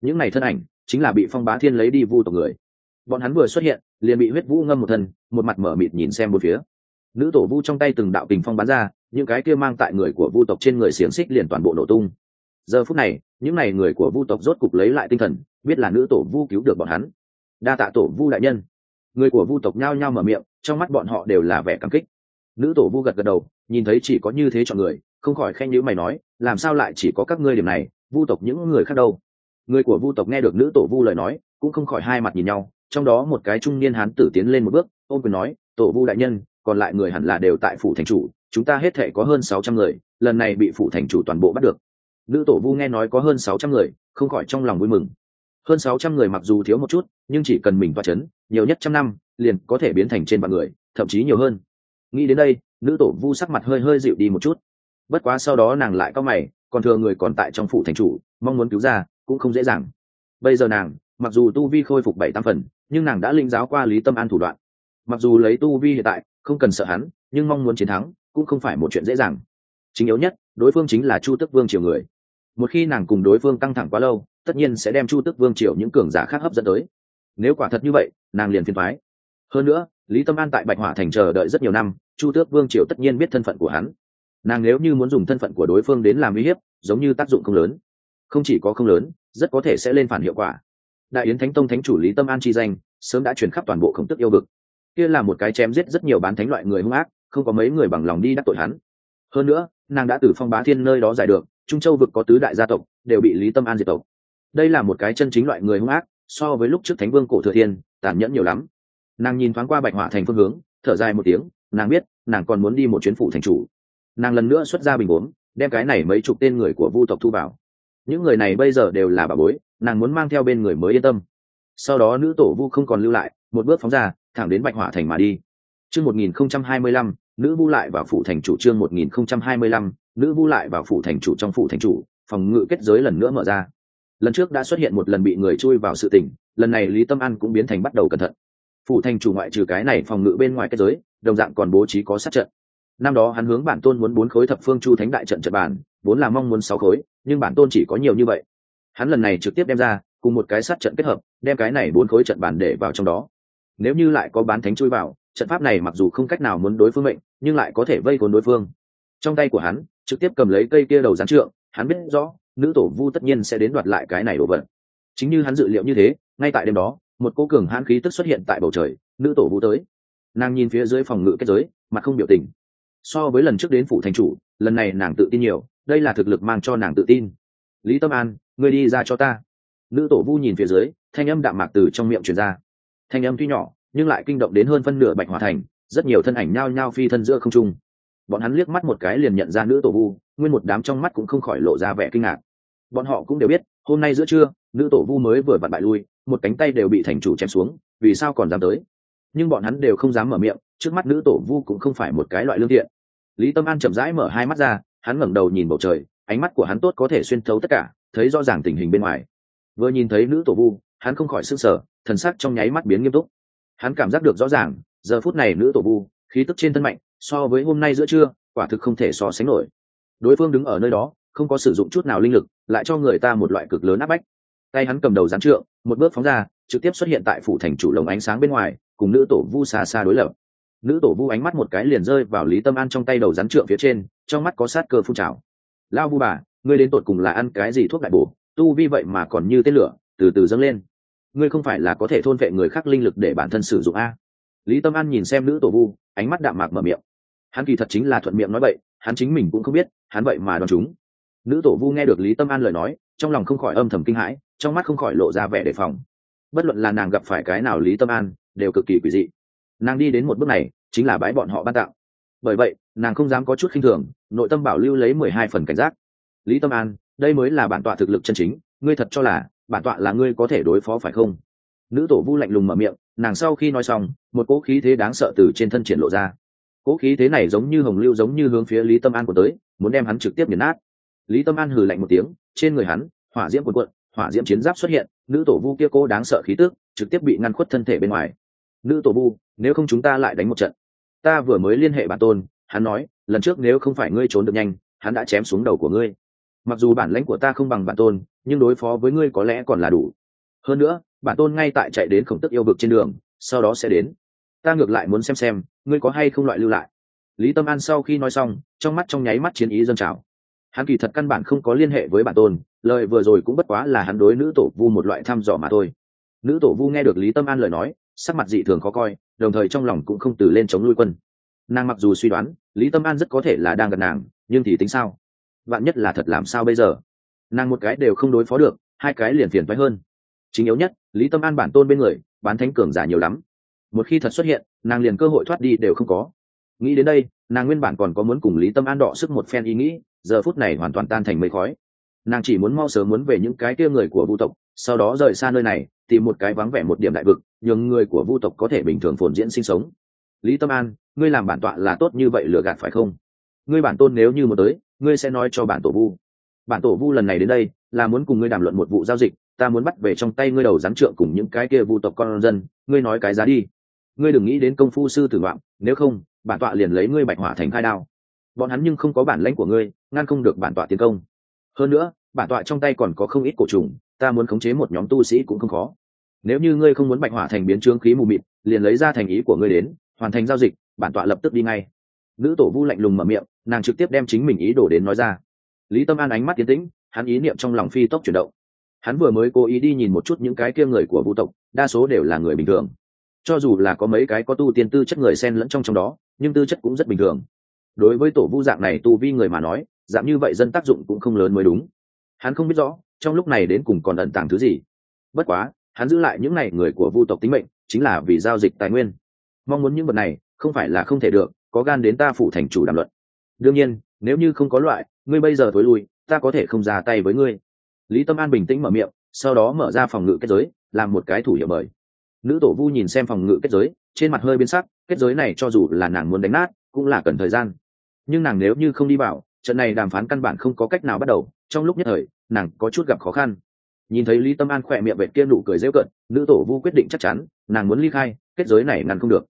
Những này thân ảnh, chính là bị phong bá thiên lấy đi vu tộc người. Bọn hắn vừa xuất hiện, liền bị huyết vũ ngâm một thân, một mặt mở mịt nhìn xem một phía. Nữ tổ vu trong tay từng đạo tình phong bán ra, những cái kia mang tại người của vu tộc trên người xiềng xích liền toàn bộ nổ tung. Giờ phút này, những n à y người của vu tộc rốt cục lấy lại tinh thần, biết là nữ tổ vu cứu được bọn hắn. Đa tạ tổ vu đại nhân người của vu tộc nhao nhao mở miệng, trong mắt bọn họ đều là vẻ cảm kích. Nữ tổ vu gật gật đầu, nhìn thấy chỉ có như thế chọn người, không khỏi khen nhữ mày nói, làm sao lại chỉ có các ngươi điểm này, vu tộc những người khác đâu? Người của vu tộc nghe được nữ tổ vu lời nói, cũng không khỏi hai mặt nhìn nhau, trong đó một cái trung niên hán tử tiến lên một bước, ôm quyền nói, tổ vu đại nhân, còn lại người hẳn là đều tại phủ thành chủ, chúng ta hết thể có hơn sáu trăm người, lần này bị phủ thành chủ toàn bộ bắt được. Nữ tổ vu nghe nói có hơn sáu trăm người, không khỏi trong lòng vui mừng hơn sáu trăm người mặc dù thiếu một chút, nhưng chỉ cần mình toa c h ấ n nhiều nhất trăm năm, liền có thể biến thành trên vạn người, thậm chí nhiều hơn. Nghĩ đến đây, nữ tổ vu sắc mặt hơi hơi dịu đi một chút. Bất quá sau đó nàng lại có mày, còn thừa người còn tại trong phủ thành chủ, mong muốn cứu ra, cũng không dễ dàng. Bây giờ nàng, mặc dù tu vi khôi phục bảy tam phần, nhưng nàng đã linh giáo qua lý tâm an thủ đoạn. Mặc dù lấy tu vi hiện tại, không cần sợ hắn, nhưng mong muốn chiến thắng, cũng không phải một chuyện dễ dàng. Chính yếu nhất, đối phương chính là chu tức vương triều người. Một khi nàng cùng đối phương căng thẳng quá lâu tất nhiên sẽ đem chu tức vương triều những cường giả khác hấp dẫn tới. Nếu quả thật như vậy, nàng liền phiền thoái hơn nữa, lý tâm an tại bạch hỏa thành chờ đợi rất nhiều năm, chu tước vương triều tất nhiên biết thân phận của hắn. Nàng nếu như muốn dùng thân phận của đối phương đến làm uy hiếp, giống như tác dụng không lớn. Không chỉ có không lớn, rất có thể sẽ lên phản hiệu quả. Đại yến thánh tông thánh chủ lý tâm an chi danh, sớm đã chuyển khắp toàn bộ khổng tức yêu vực. Kia là một cái chém giết rất nhiều bán thánh loại người hung ác, không có mấy người bằng lòng đi đắc tội hắn. Hơn nữa, nàng đã từ phong bá thiên nơi đó giải được, trung châu vực có tứ đại gia tộc, đều bị lý tâm an diệt tộc đây là một cái chân chính loại người hung ác, so với lúc trước thánh vương cổ thừa thiên, tàn nhẫn nhiều lắm. Nàng nhìn thoáng qua bạch hỏa thành phương hướng, thở dài một tiếng, nàng biết, nàng còn muốn đi một chuyến phủ thành chủ. Nàng lần nữa xuất ra bình uống đem cái này mấy chục tên người của vu tộc thu vào. Những người này bây giờ đều là bà bối, nàng muốn mang theo bên người mới yên tâm. Sau đó nữ tổ vu không còn lưu lại, một bước phóng ra, thẳng đến bạch hỏa thành mà đi. Chương một nghìn không trăm hai mươi lăm, nữ vu lại vào phủ thành chủ. Trương một nghìn không trăm hai mươi lăm, nữ vu lại vào phủ thành chủ trong phủ thành chủ, phòng ngự kết giới lần nữa mở ra lần trước đã xuất hiện một lần bị người chui vào sự tỉnh lần này lý tâm an cũng biến thành bắt đầu cẩn thận. Phủ thành chủ ngoại trừ cái này phòng ngự bên ngoài kết giới, đồng dạng còn bố trí có sát trận. Năm đó hắn hướng bản tôn muốn bốn khối thập phương chu thánh đại trận trận bản vốn là mong muốn sáu khối, nhưng bản tôn chỉ có nhiều như vậy. Hắn lần này trực tiếp đem ra, cùng một cái sát trận kết hợp, đem cái này bốn khối trận bản để vào trong đó. Nếu như lại có bán thánh chui vào, trận pháp này mặc dù không cách nào muốn đối phương mệnh, nhưng lại có thể vây khốn đối phương. Trong tay của hắn, trực tiếp cầm lấy cây kia đầu gián trượng, hắn biết rõ nữ tổ vu tất nhiên sẽ đến đoạt lại cái này đồ vật. Chính như hắn dự liệu như thế, ngay tại đêm đó, một cô cường hãn khí tức xuất hiện tại bầu trời, nữ tổ vu tới. Nàng nhìn phía dưới phòng ngự kết giới, mặt không biểu tình. So với lần trước đến phủ thành chủ, lần này nàng tự tin nhiều, đây là thực lực mang cho nàng tự tin. Lý tâm an, ngươi đi ra cho ta. Nữ tổ vu nhìn phía dưới, thanh âm đạm mạc từ trong miệng truyền ra. Thanh âm tuy nhỏ, nhưng lại kinh động đến hơn phân nửa bạch hòa thành, rất nhiều thân ảnh nhao nhao phi thân giữa không trung bọn hắn liếc mắt một cái liền nhận ra nữ tổ vu, nguyên một đám trong mắt cũng không khỏi lộ ra vẻ kinh ngạc. Bọn họ cũng đều biết, hôm nay giữa trưa, nữ tổ vu mới vừa vặn bại lui, một cánh tay đều bị thành chủ chém xuống, vì sao còn dám tới? Nhưng bọn hắn đều không dám mở miệng, trước mắt nữ tổ vu cũng không phải một cái loại lương thiện. Lý tâm an chậm rãi mở hai mắt ra, hắn ngẩng đầu nhìn bầu trời, ánh mắt của hắn tốt có thể xuyên thấu tất cả, thấy rõ ràng tình hình bên ngoài. Vừa nhìn thấy nữ tổ vu, hắn không khỏi s ư n g sở thần sắc trong nháy mắt biến nghiêm túc. Hắn cảm giác được rõ ràng, giờ phút này nữ tổ vu, khí tức trên thân mạnh so với hôm nay giữa trưa, quả thực không thể so sánh nổi. Đối phương đứng ở nơi đó, không có sử dụng chút nào linh lực, lại cho người ta một loại cực lớn áp bách. Tay hắn cầm đầu gián trượng, một bước phóng ra, trực tiếp xuất hiện tại phủ thành chủ lồng ánh sáng bên ngoài, cùng nữ tổ vu xa xa đối lập. Nữ tổ vu ánh mắt một cái liền rơi vào lý tâm an trong tay đầu rắn trượng phía trên, trong mắt có sát cơ phun trào. Lao vu bà, ngươi đến tột cùng là ăn cái gì thuốc đại bổ? Tu vi vậy mà còn như tên lửa, từ từ dâng lên. Ngươi không phải là có thể thôn vệ người khác linh lực để bản thân sử dụng a? Lý tâm an nhìn xem nữ tổ vu, ánh mắt đạm mạc mở miệng hắn kỳ thật chính là thuận miệng nói vậy, hắn chính mình cũng không biết hắn vậy mà đoán chúng. Nữ tổ vu nghe được lý tâm an lời nói trong lòng không khỏi âm thầm kinh hãi trong mắt không khỏi lộ ra vẻ đề phòng. Bất luận là nàng gặp phải cái nào lý tâm an đều cực kỳ quỷ dị. Nàng đi đến một bước này chính là bãi bọn họ ban tặng. bởi vậy nàng không dám có chút khinh thường nội tâm bảo lưu lấy mười hai phần cảnh giác. Lý tâm an đây mới là bản tọa thực lực chân chính ngươi thật cho là bản tọa là ngươi có thể đối phó phải không? Nữ tổ vu lạnh lùng mở miệng nàng sau khi nói xong một cỗ khí thế đáng sợ từ trên thân triển lộ ra cỗ khí thế này giống như hồng lưu giống như hướng phía lý tâm an của tới, muốn đem hắn trực tiếp nghiền nát. Lý tâm an hừ lạnh một tiếng, trên người hắn, hỏa diễm quần quận hỏa diễm chiến giáp xuất hiện, nữ tổ vu kia cô đáng sợ khí tước trực tiếp bị ngăn khuất thân thể bên ngoài. Nữ tổ vu, nếu không chúng ta lại đánh một trận. Ta vừa mới liên hệ bản tôn, hắn nói, lần trước nếu không phải ngươi trốn được nhanh, hắn đã chém xuống đầu của ngươi. Mặc dù bản lãnh của ta không bằng bản tôn, nhưng đối phó với ngươi có lẽ còn là đủ. Hơn nữa, bản tôn ngay tại chạy đến khổng tức yêu vực trên đường, sau đó sẽ đến. Ta ngược lại muốn xem xem ngươi có hay không loại lưu lại? Lý tâm an sau khi nói xong, trong mắt trong nháy mắt chiến ý dâng trào. Hắn kỳ thật căn bản không có liên hệ với bản tôn, lời vừa rồi cũng bất quá là hắn đối nữ tổ vu một loại thăm dò mà thôi. Nữ tổ vu nghe được lý tâm an lời nói, sắc mặt dị thường khó coi, đồng thời trong lòng cũng không từ lên chống nuôi quân. Nàng mặc dù suy đoán, lý tâm an rất có thể là đang gần nàng, nhưng thì tính sao? Bạn nhất là thật làm sao bây giờ? Nàng một cái đều không đối phó được, hai cái liền phiền thoái hơn. Chính yếu nhất, lý tâm an bản tôn bên người, bán thánh cường giả nhiều lắm một khi thật xuất hiện, nàng liền cơ hội thoát đi đều không có. Nghĩ đến đây, nàng nguyên bản còn có muốn cùng lý tâm an đọ sức một phen ý nghĩ, giờ phút này hoàn toàn tan thành mây khói. Nàng chỉ muốn mau sớm muốn về những cái kia người của vu tộc, sau đó rời xa nơi này, tìm một cái vắng vẻ một điểm đại vực, nhường người của vu tộc có thể bình thường phồn diễn sinh sống. Lý tâm an, ngươi làm bản tọa là tốt như vậy lừa gạt phải không? Ngươi bản tôn nếu như một tới, ngươi sẽ nói cho bản tổ vu. Bản tổ vu lần này đến đây, là muốn cùng ngươi đàm luận một vụ giao dịch, ta muốn bắt về trong tay ngươi đầu rắn trượng cùng những cái kia vu tộc con dân, ngươi nói cái giá đi ngươi đừng nghĩ đến công phu sư tử ngoạm nếu không, bản tọa liền lấy ngươi bạch hỏa thành khai đao. Bọn hắn nhưng không có bản lãnh của ngươi, ngăn không được bản tọa tiến công. Hơn nữa, bản tọa trong tay còn có không ít cổ trùng, ta muốn khống chế một nhóm tu sĩ cũng không khó. Nếu như ngươi không muốn bạch hỏa thành biến trương khí mù mịt, liền lấy ra thành ý của ngươi đến, hoàn thành giao dịch, bản tọa lập tức đi ngay. Nữ tổ vu lạnh lùng mở miệng, nàng trực tiếp đem chính mình ý đồ đến nói ra. Lý tâm an ánh mắt tiến tĩnh, hắn ý niệm trong lòng phi tốc chuyển động. Hắn vừa mới cố ý đi nhìn một chút những cái kia người của vũ tộc, đa số đều là người bình thường cho dù là có mấy cái có tu tiên tư chất người xen lẫn trong trong đó, nhưng tư chất cũng rất bình thường. Đối với tổ vu dạng này tu vi người mà nói, dạng như vậy dân tác dụng cũng không lớn mới đúng. Hắn không biết rõ, trong lúc này đến cùng còn ẩn tàng thứ gì. Bất quá, hắn giữ lại những n à y người của vu tộc tính mệnh, chính là vì giao dịch tài nguyên. Mong muốn những vật này, không phải là không thể được, có gan đến ta phủ thành chủ đàm luận. Đương nhiên, nếu như không có loại, ngươi bây giờ thối lui, ta có thể không ra tay với ngươi. Lý tâm an bình tĩnh mở miệng, sau đó mở ra phòng ngự kết giới, làm một cái thủ hiệu mời nữ tổ vu nhìn xem phòng ngự kết giới, trên mặt hơi biến sắc, kết giới này cho dù là nàng muốn đánh nát, cũng là cần thời gian. Nhưng nàng nếu như không đi vào, trận này đàm phán căn bản không có cách nào bắt đầu, trong lúc nhất thời, nàng có chút gặp khó khăn. Nhìn thấy lý tâm an khỏe miệng vệt kia nụ cười rêu cận nữ tổ vu quyết định chắc chắn, nàng muốn ly khai, kết giới này ngăn không được.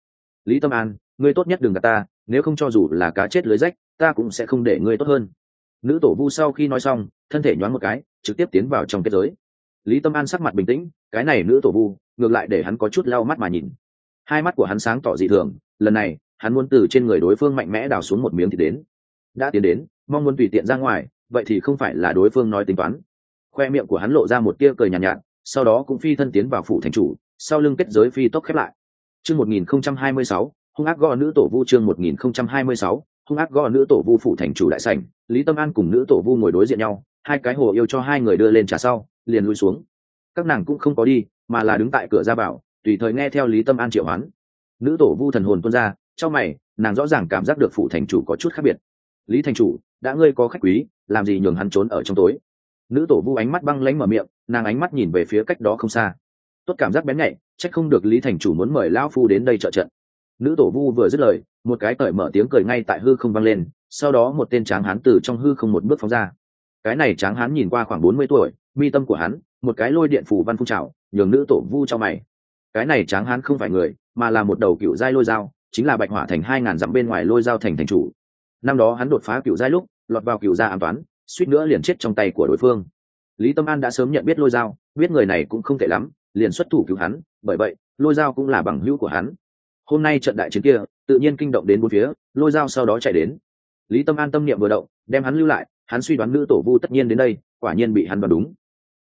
Lý tâm an, ngươi tốt nhất đừng gặp ta, nếu không cho dù là cá chết lưới rách, ta cũng sẽ không để ngươi tốt hơn. Nữ tổ vu sau khi nói xong, thân thể nhoáng một cái, trực tiếp tiến vào trong kết giới. Lý tâm an sắc mặt bình tĩnh, cái này nữ tổ vu ngược lại để hắn có chút lau mắt mà nhìn. Hai mắt của hắn sáng tỏ dị thường lần này hắn muốn từ trên người đối phương mạnh mẽ đào xuống một miếng thì đến. Đã tiến đến mong muốn tùy tiện ra ngoài vậy thì không phải là đối phương nói tính toán. Khoe miệng của hắn lộ ra một tia cười nhàn nhạt, nhạt sau đó cũng phi thân tiến vào phủ thành chủ sau lưng kết giới phi tốc khép lại. Chương 1026, hung ác gõ nữ tổ vu chương 1026, hung ác gõ nữ tổ vu phủ thành chủ đại sảnh, Lý Tâm An cùng nữ tổ vu ngồi đối diện nhau, hai cái hồ yêu cho hai người đưa lên trà sau, liền lui xuống. Các nàng cũng không có đi, mà là đứng tại cửa ra bảo, tùy thời nghe theo Lý Tâm An triệu hoán. Nữ tổ vu thần hồn tuôn ra, trong mày, nàng rõ ràng cảm giác được phụ thành chủ có chút khác biệt. Lý thành chủ, đã ngươi có khách quý, làm gì nhường hắn trốn ở trong tối? Nữ tổ vu ánh mắt băng lãnh mở miệng, nàng ánh mắt nhìn về phía cách đó không xa. Tốt cảm giác bén nhạy, chắc không được lý thành chủ muốn mời lão phu đến đây trợ trận nữ tổ vu vừa dứt lời một cái cởi mở tiếng cười ngay tại hư không vang lên sau đó một tên tráng hán từ trong hư không một bước phóng ra cái này tráng hán nhìn qua khoảng bốn mươi tuổi mi tâm của hắn một cái lôi điện phủ văn phun trào nhường nữ tổ vu cho mày. Cái này tráng hán không phải người, mà là một đầu cựu giai lôi dao, chính là bạch hỏa thành hai ngàn dặm bên ngoài lôi dao thành thành chủ. Năm đó hắn đột phá cựu giai lúc, lọt vào cựu gia an toán suýt nữa liền chết trong tay của đối phương. Lý tâm an đã sớm nhận biết lôi dao, biết người này cũng không tệ lắm, liền xuất thủ cứu hắn, bởi vậy, lôi dao cũng là bằng hữu của hắn. Hôm nay trận đại chiến kia, tự nhiên kinh động đến bốn phía, lôi dao sau đó chạy đến. Lý tâm an tâm niệm vừa động, đem hắn lưu lại, hắn suy đoán nữ tổ vu tất nhiên đến đây, quả nhiên bị hắn đoán đúng.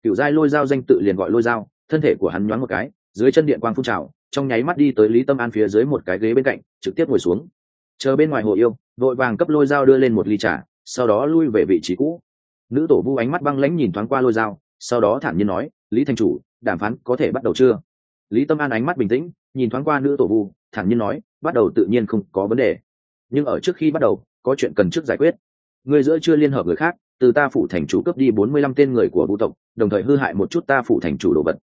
Cựu giai lôi dao danh tự liền gọi lôi dao thân thể của hắn nhoáng một cái, dưới chân điện quang phun trào, trong nháy mắt đi tới lý tâm an phía dưới một cái ghế bên cạnh, trực tiếp ngồi xuống. Chờ bên ngoài hồ yêu, vội vàng cấp lôi dao đưa lên một ly trà, sau đó lui về vị trí cũ. Nữ tổ vu ánh mắt băng lãnh nhìn thoáng qua lôi dao, sau đó thản nhiên nói, lý thành chủ, đàm phán có thể bắt đầu chưa? Lý tâm an ánh mắt bình tĩnh, nhìn thoáng qua nữ tổ vu, thản nhiên nói, bắt đầu tự nhiên không có vấn đề. Nhưng ở trước khi bắt đầu, có chuyện cần trước giải quyết. Người giữa chưa liên hợp người khác, từ ta phủ thành chủ cướp đi bốn mươi lăm tên người của vũ tộc, đồng thời hư hại một chút ta phủ thành chủ đồ vật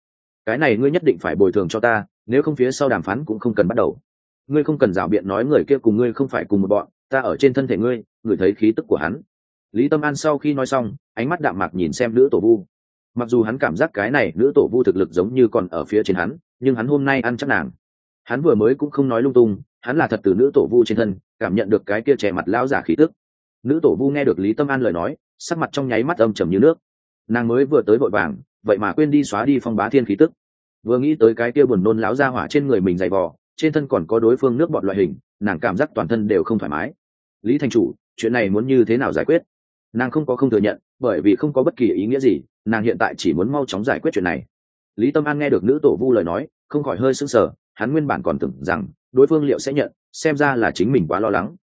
cái này ngươi nhất định phải bồi thường cho ta, nếu không phía sau đàm phán cũng không cần bắt đầu. Ngươi không cần rào biện nói người kia cùng ngươi không phải cùng một bọn, ta ở trên thân thể ngươi ngửi thấy khí tức của hắn. Lý tâm an sau khi nói xong, ánh mắt đạm mạc nhìn xem nữ tổ vu. Mặc dù hắn cảm giác cái này nữ tổ vu thực lực giống như còn ở phía trên hắn, nhưng hắn hôm nay ăn chắc nàng. Hắn vừa mới cũng không nói lung tung, hắn là thật từ nữ tổ vu trên thân, cảm nhận được cái kia trẻ mặt lão giả khí tức. Nữ tổ vu nghe được lý tâm an lời nói, sắc mặt trong nháy mắt âm trầm như nước. Nàng mới vừa tới vội vàng vậy mà quên đi xóa đi phong bá thiên khí tức. Vừa nghĩ tới cái kia buồn nôn lão ra hỏa trên người mình dày vò, trên thân còn có đối phương nước bọn loại hình, nàng cảm giác toàn thân đều không thoải mái. Lý thành chủ, chuyện này muốn như thế nào giải quyết? Nàng không có không thừa nhận, bởi vì không có bất kỳ ý nghĩa gì, nàng hiện tại chỉ muốn mau chóng giải quyết chuyện này. Lý tâm an nghe được nữ tổ vu lời nói, không khỏi hơi sững sờ, hắn nguyên bản còn tưởng rằng đối phương liệu sẽ nhận, xem ra là chính mình quá lo lắng.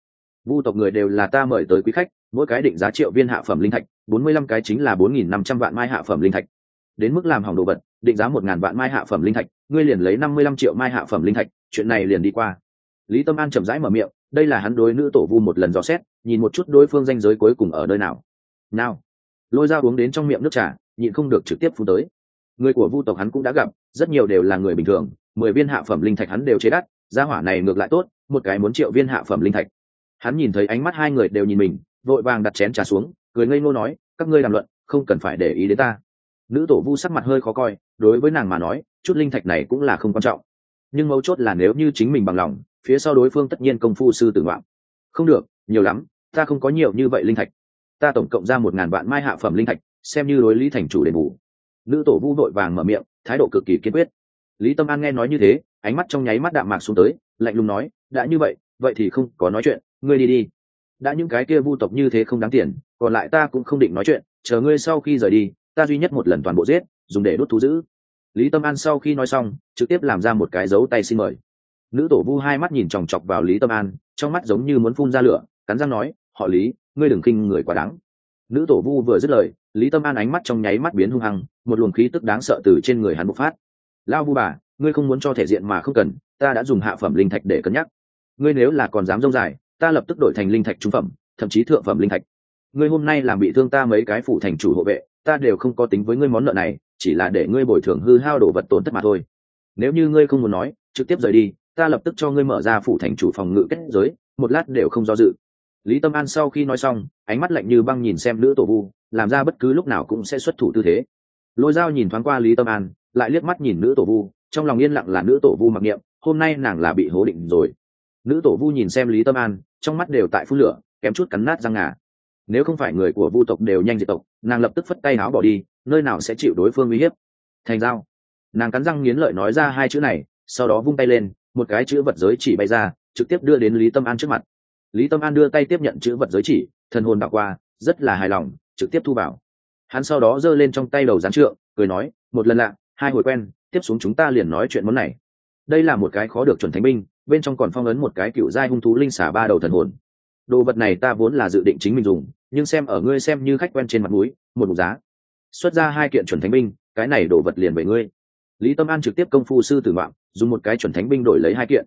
Vu tộc người đều là ta mời tới quý khách, mỗi cái định giá triệu viên hạ phẩm linh thạch, bốn mươi lăm cái chính là bốn nghìn năm trăm vạn mai hạ phẩm linh thạch đến mức làm hỏng đồ vật, định giá một ngàn vạn mai hạ phẩm linh thạch, ngươi liền lấy năm mươi lăm triệu mai hạ phẩm linh thạch, chuyện này liền đi qua. Lý tâm an chậm rãi mở miệng, đây là hắn đối nữ tổ vu một lần dò xét, nhìn một chút đối phương danh giới cuối cùng ở nơi nào. Nào. Lôi dao uống đến trong miệng nước trà, nhịn không được trực tiếp phun tới. Người của vu tộc hắn cũng đã gặp, rất nhiều đều là người bình thường, mười viên hạ phẩm linh thạch hắn đều chế đắt, gia hỏa này ngược lại tốt, một cái muốn triệu viên hạ phẩm linh thạch. Hắn nhìn thấy ánh mắt hai người đều nhìn mình, vội vàng đặt chén trà xuống, cười ngây ngô nói, các ngươi đàm luận, không cần phải để ý đến ta nữ tổ vu sắc mặt hơi khó coi, đối với nàng mà nói, chút linh thạch này cũng là không quan trọng. Nhưng mấu chốt là nếu như chính mình bằng lòng, phía sau đối phương tất nhiên công phu sư tử ngoạn. Không được, nhiều lắm, ta không có nhiều như vậy linh thạch. Ta tổng cộng ra một ngàn vạn mai hạ phẩm linh thạch, xem như đối lý thành chủ đền bù. Nữ tổ vu vội vàng mở miệng, thái độ cực kỳ kiên quyết. Lý tâm an nghe nói như thế, ánh mắt trong nháy mắt đạm mạc xuống tới, lạnh lùng nói, đã như vậy vậy thì không có nói chuyện, ngươi đi đi. Đã những cái kia vu tộc như thế không đáng tiền, còn lại ta cũng không định nói chuyện, chờ ngươi sau khi rời đi ta duy nhất một lần toàn bộ giết, dùng để đốt thú giữ lý tâm an sau khi nói xong, trực tiếp làm ra một cái dấu tay xin mời. Nữ tổ vu hai mắt nhìn chòng chọc vào lý tâm an, trong mắt giống như muốn phun ra lửa, cắn răng nói, họ lý, ngươi đừng kinh người quá đáng. Nữ tổ vu vừa dứt lời, lý tâm an ánh mắt trong nháy mắt biến hung hăng, một luồng khí tức đáng sợ từ trên người hắn bộc phát. Lao vu bà, ngươi không muốn cho thể diện mà không cần, ta đã dùng hạ phẩm linh thạch để cân nhắc. Ngươi nếu là còn dám dông dài, ta lập tức đổi thành linh thạch trung phẩm, thậm chí thượng phẩm linh thạch. Ngươi hôm nay làm bị thương ta mấy cái phụ thành chủ hộ vệ ta đều không có tính với ngươi món nợ này, chỉ là để ngươi bồi thường hư hao đồ vật tổn thất mà thôi. Nếu như ngươi không muốn nói, trực tiếp rời đi, ta lập tức cho ngươi mở ra phủ thành chủ phòng ngự kết giới, một lát đều không do dự. Lý tâm an sau khi nói xong, ánh mắt lạnh như băng nhìn xem nữ tổ vu, làm ra bất cứ lúc nào cũng sẽ xuất thủ tư thế. Lôi dao nhìn thoáng qua lý tâm an, lại liếc mắt nhìn nữ tổ vu, trong lòng yên lặng là nữ tổ vu mặc niệm, hôm nay nàng là bị hố định rồi. Nữ tổ vu nhìn xem lý tâm an, trong mắt đều tại phút lửa, kém chút cắn nát răng ngà nếu không phải người của vu tộc đều nhanh diệt tộc, nàng lập tức phất tay áo bỏ đi, nơi nào sẽ chịu đối phương uy hiếp? Thành giao. Nàng cắn răng nghiến lợi nói ra hai chữ này, sau đó vung tay lên, một cái chữ vật giới chỉ bay ra, trực tiếp đưa đến lý tâm an trước mặt. Lý tâm an đưa tay tiếp nhận chữ vật giới chỉ, thần hồn đ qua, rất là hài lòng, trực tiếp thu vào. Hắn sau đó giơ lên trong tay đầu gián trượng, cười nói, một lần lạ, hai hồi quen, tiếp xuống chúng ta liền nói chuyện món này. Đây là một cái khó được chuẩn thánh binh, bên trong còn phong ấn một cái cựu giai hung thú linh xả ba đầu thần hồn đồ vật này ta vốn là dự định chính mình dùng, nhưng xem ở ngươi xem như khách quen trên mặt núi một mục giá. Xuất ra hai kiện chuẩn thánh binh, cái này đồ vật liền bởi ngươi. Lý tâm an trực tiếp công phu sư tử mạng dùng một cái chuẩn thánh binh đổi lấy hai kiện.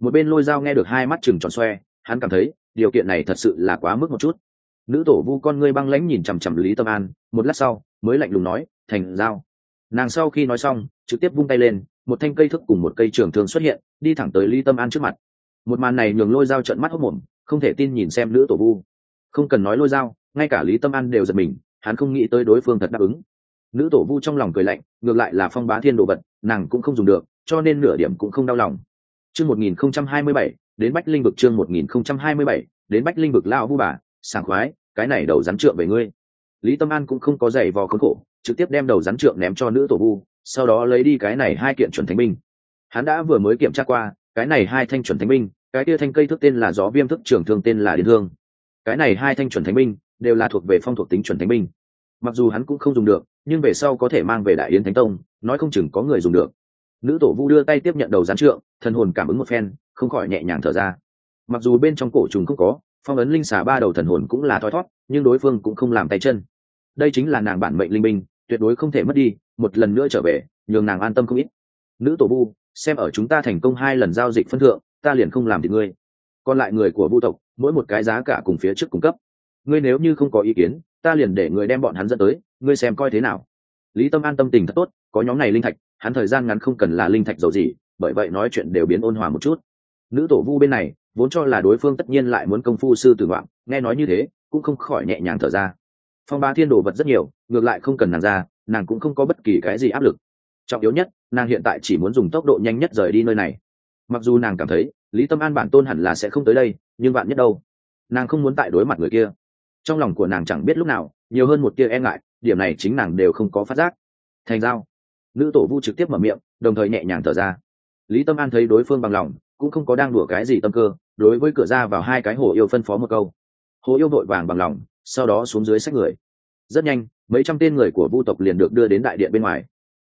Một bên lôi dao nghe được hai mắt chừng tròn xoe, hắn cảm thấy, điều kiện này thật sự là quá mức một chút. Nữ tổ vu con ngươi băng lãnh nhìn chằm chằm lý tâm an, một lát sau, mới lạnh lùng nói, thành dao. Nàng sau khi nói xong, trực tiếp vung tay lên, một thanh cây thức cùng một cây trường thương xuất hiện, đi thẳng tới lý tâm an trước mặt một màn này nhường lôi dao trận mắt hốc mồm, không thể tin nhìn xem nữ tổ vu. Không cần nói lôi dao, ngay cả lý tâm an đều giật mình, hắn không nghĩ tới đối phương thật đáp ứng. Nữ tổ vu trong lòng cười lạnh, ngược lại là phong bá thiên đồ vật, nàng cũng không dùng được, cho nên nửa điểm cũng không đau lòng. Chương một nghìn không trăm hai mươi bảy, đến bách linh vực chương một nghìn không trăm hai mươi bảy, đến bách linh vực lao vu bà, sảng khoái, cái này đầu rắn trượng về ngươi. Lý tâm an cũng không có giày vò khốn khổ, trực tiếp đem đầu rắn trượng ném cho nữ tổ vu, sau đó lấy đi cái này hai kiện chuẩn thánh binh. Hắn đã vừa mới kiểm tra qua, cái này hai thanh chuẩn thánh binh cái kia thanh cây thức tên là gió viêm thức trưởng thương tên là điên thương. Cái này hai thanh chuẩn thánh binh đều là thuộc về phong thuộc tính chuẩn thánh binh. Mặc dù hắn cũng không dùng được, nhưng về sau có thể mang về đại yến thánh tông, nói không chừng có người dùng được. Nữ tổ vu đưa tay tiếp nhận đầu gián trượng, thần hồn cảm ứng một phen, không khỏi nhẹ nhàng thở ra. Mặc dù bên trong cổ trùng không có, phong ấn linh xà ba đầu thần hồn cũng là thoi thót nhưng đối phương cũng không làm tay chân. Đây chính là nàng bản mệnh linh binh, tuyệt đối không thể mất đi, một lần nữa trở về, nhường nàng an tâm không ít. Nữ tổ vu, xem ở chúng ta thành công hai lần giao dịch phân thượng ta liền không làm thì ngươi. Còn lại người của vu tộc, mỗi một cái giá cả cùng phía trước cung cấp. Ngươi nếu như không có ý kiến, ta liền để người đem bọn hắn dẫn tới, ngươi xem coi thế nào. Lý tâm an tâm tình thật tốt, có nhóm này linh thạch, hắn thời gian ngắn không cần là linh thạch dầu gì, bởi vậy nói chuyện đều biến ôn hòa một chút. Nữ tổ vu bên này, vốn cho là đối phương tất nhiên lại muốn công phu sư tử ngoạn, nghe nói như thế, cũng không khỏi nhẹ nhàng thở ra. Phong ba thiên đồ vật rất nhiều, ngược lại không cần nàng ra, nàng cũng không có bất kỳ cái gì áp lực. Trọng yếu nhất, nàng hiện tại chỉ muốn dùng tốc độ nhanh nhất rời đi nơi này mặc dù nàng cảm thấy, lý tâm an bản tôn hẳn là sẽ không tới đây, nhưng bạn nhất đâu? Nàng không muốn tại đối mặt người kia. Trong lòng của nàng chẳng biết lúc nào, nhiều hơn một tia e ngại, điểm này chính nàng đều không có phát giác. Thành giao. Nữ tổ vu trực tiếp mở miệng, đồng thời nhẹ nhàng thở ra. Lý tâm an thấy đối phương bằng lòng, cũng không có đang đùa cái gì tâm cơ, đối với cửa ra vào hai cái hồ yêu phân phó một câu. Hồ yêu vội vàng bằng lòng, sau đó xuống dưới sách người. Rất nhanh, mấy trăm tên người của vu tộc liền được đưa đến đại điện bên ngoài.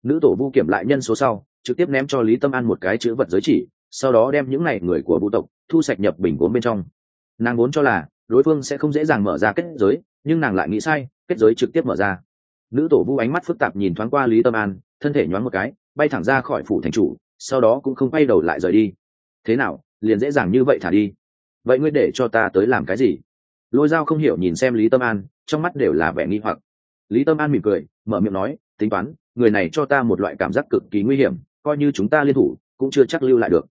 Nữ tổ vu kiểm lại nhân số sau, trực tiếp ném cho lý tâm an một cái chữ vật giới chỉ sau đó đem những này người của vu tộc thu sạch nhập bình vốn bên trong. Nàng vốn cho là đối phương sẽ không dễ dàng mở ra kết giới, nhưng nàng lại nghĩ sai, kết giới trực tiếp mở ra. Nữ tổ vu ánh mắt phức tạp nhìn thoáng qua lý tâm an, thân thể nhoáng một cái, bay thẳng ra khỏi phủ thành chủ, sau đó cũng không bay đầu lại rời đi. Thế nào, liền dễ dàng như vậy thả đi? Vậy ngươi để cho ta tới làm cái gì? Lôi dao không hiểu nhìn xem lý tâm an, trong mắt đều là vẻ nghi hoặc. Lý tâm an mỉm cười, mở miệng nói, tính toán, người này cho ta một loại cảm giác cực kỳ nguy hiểm, coi như chúng ta liên thủ, cũng chưa chắc lưu lại được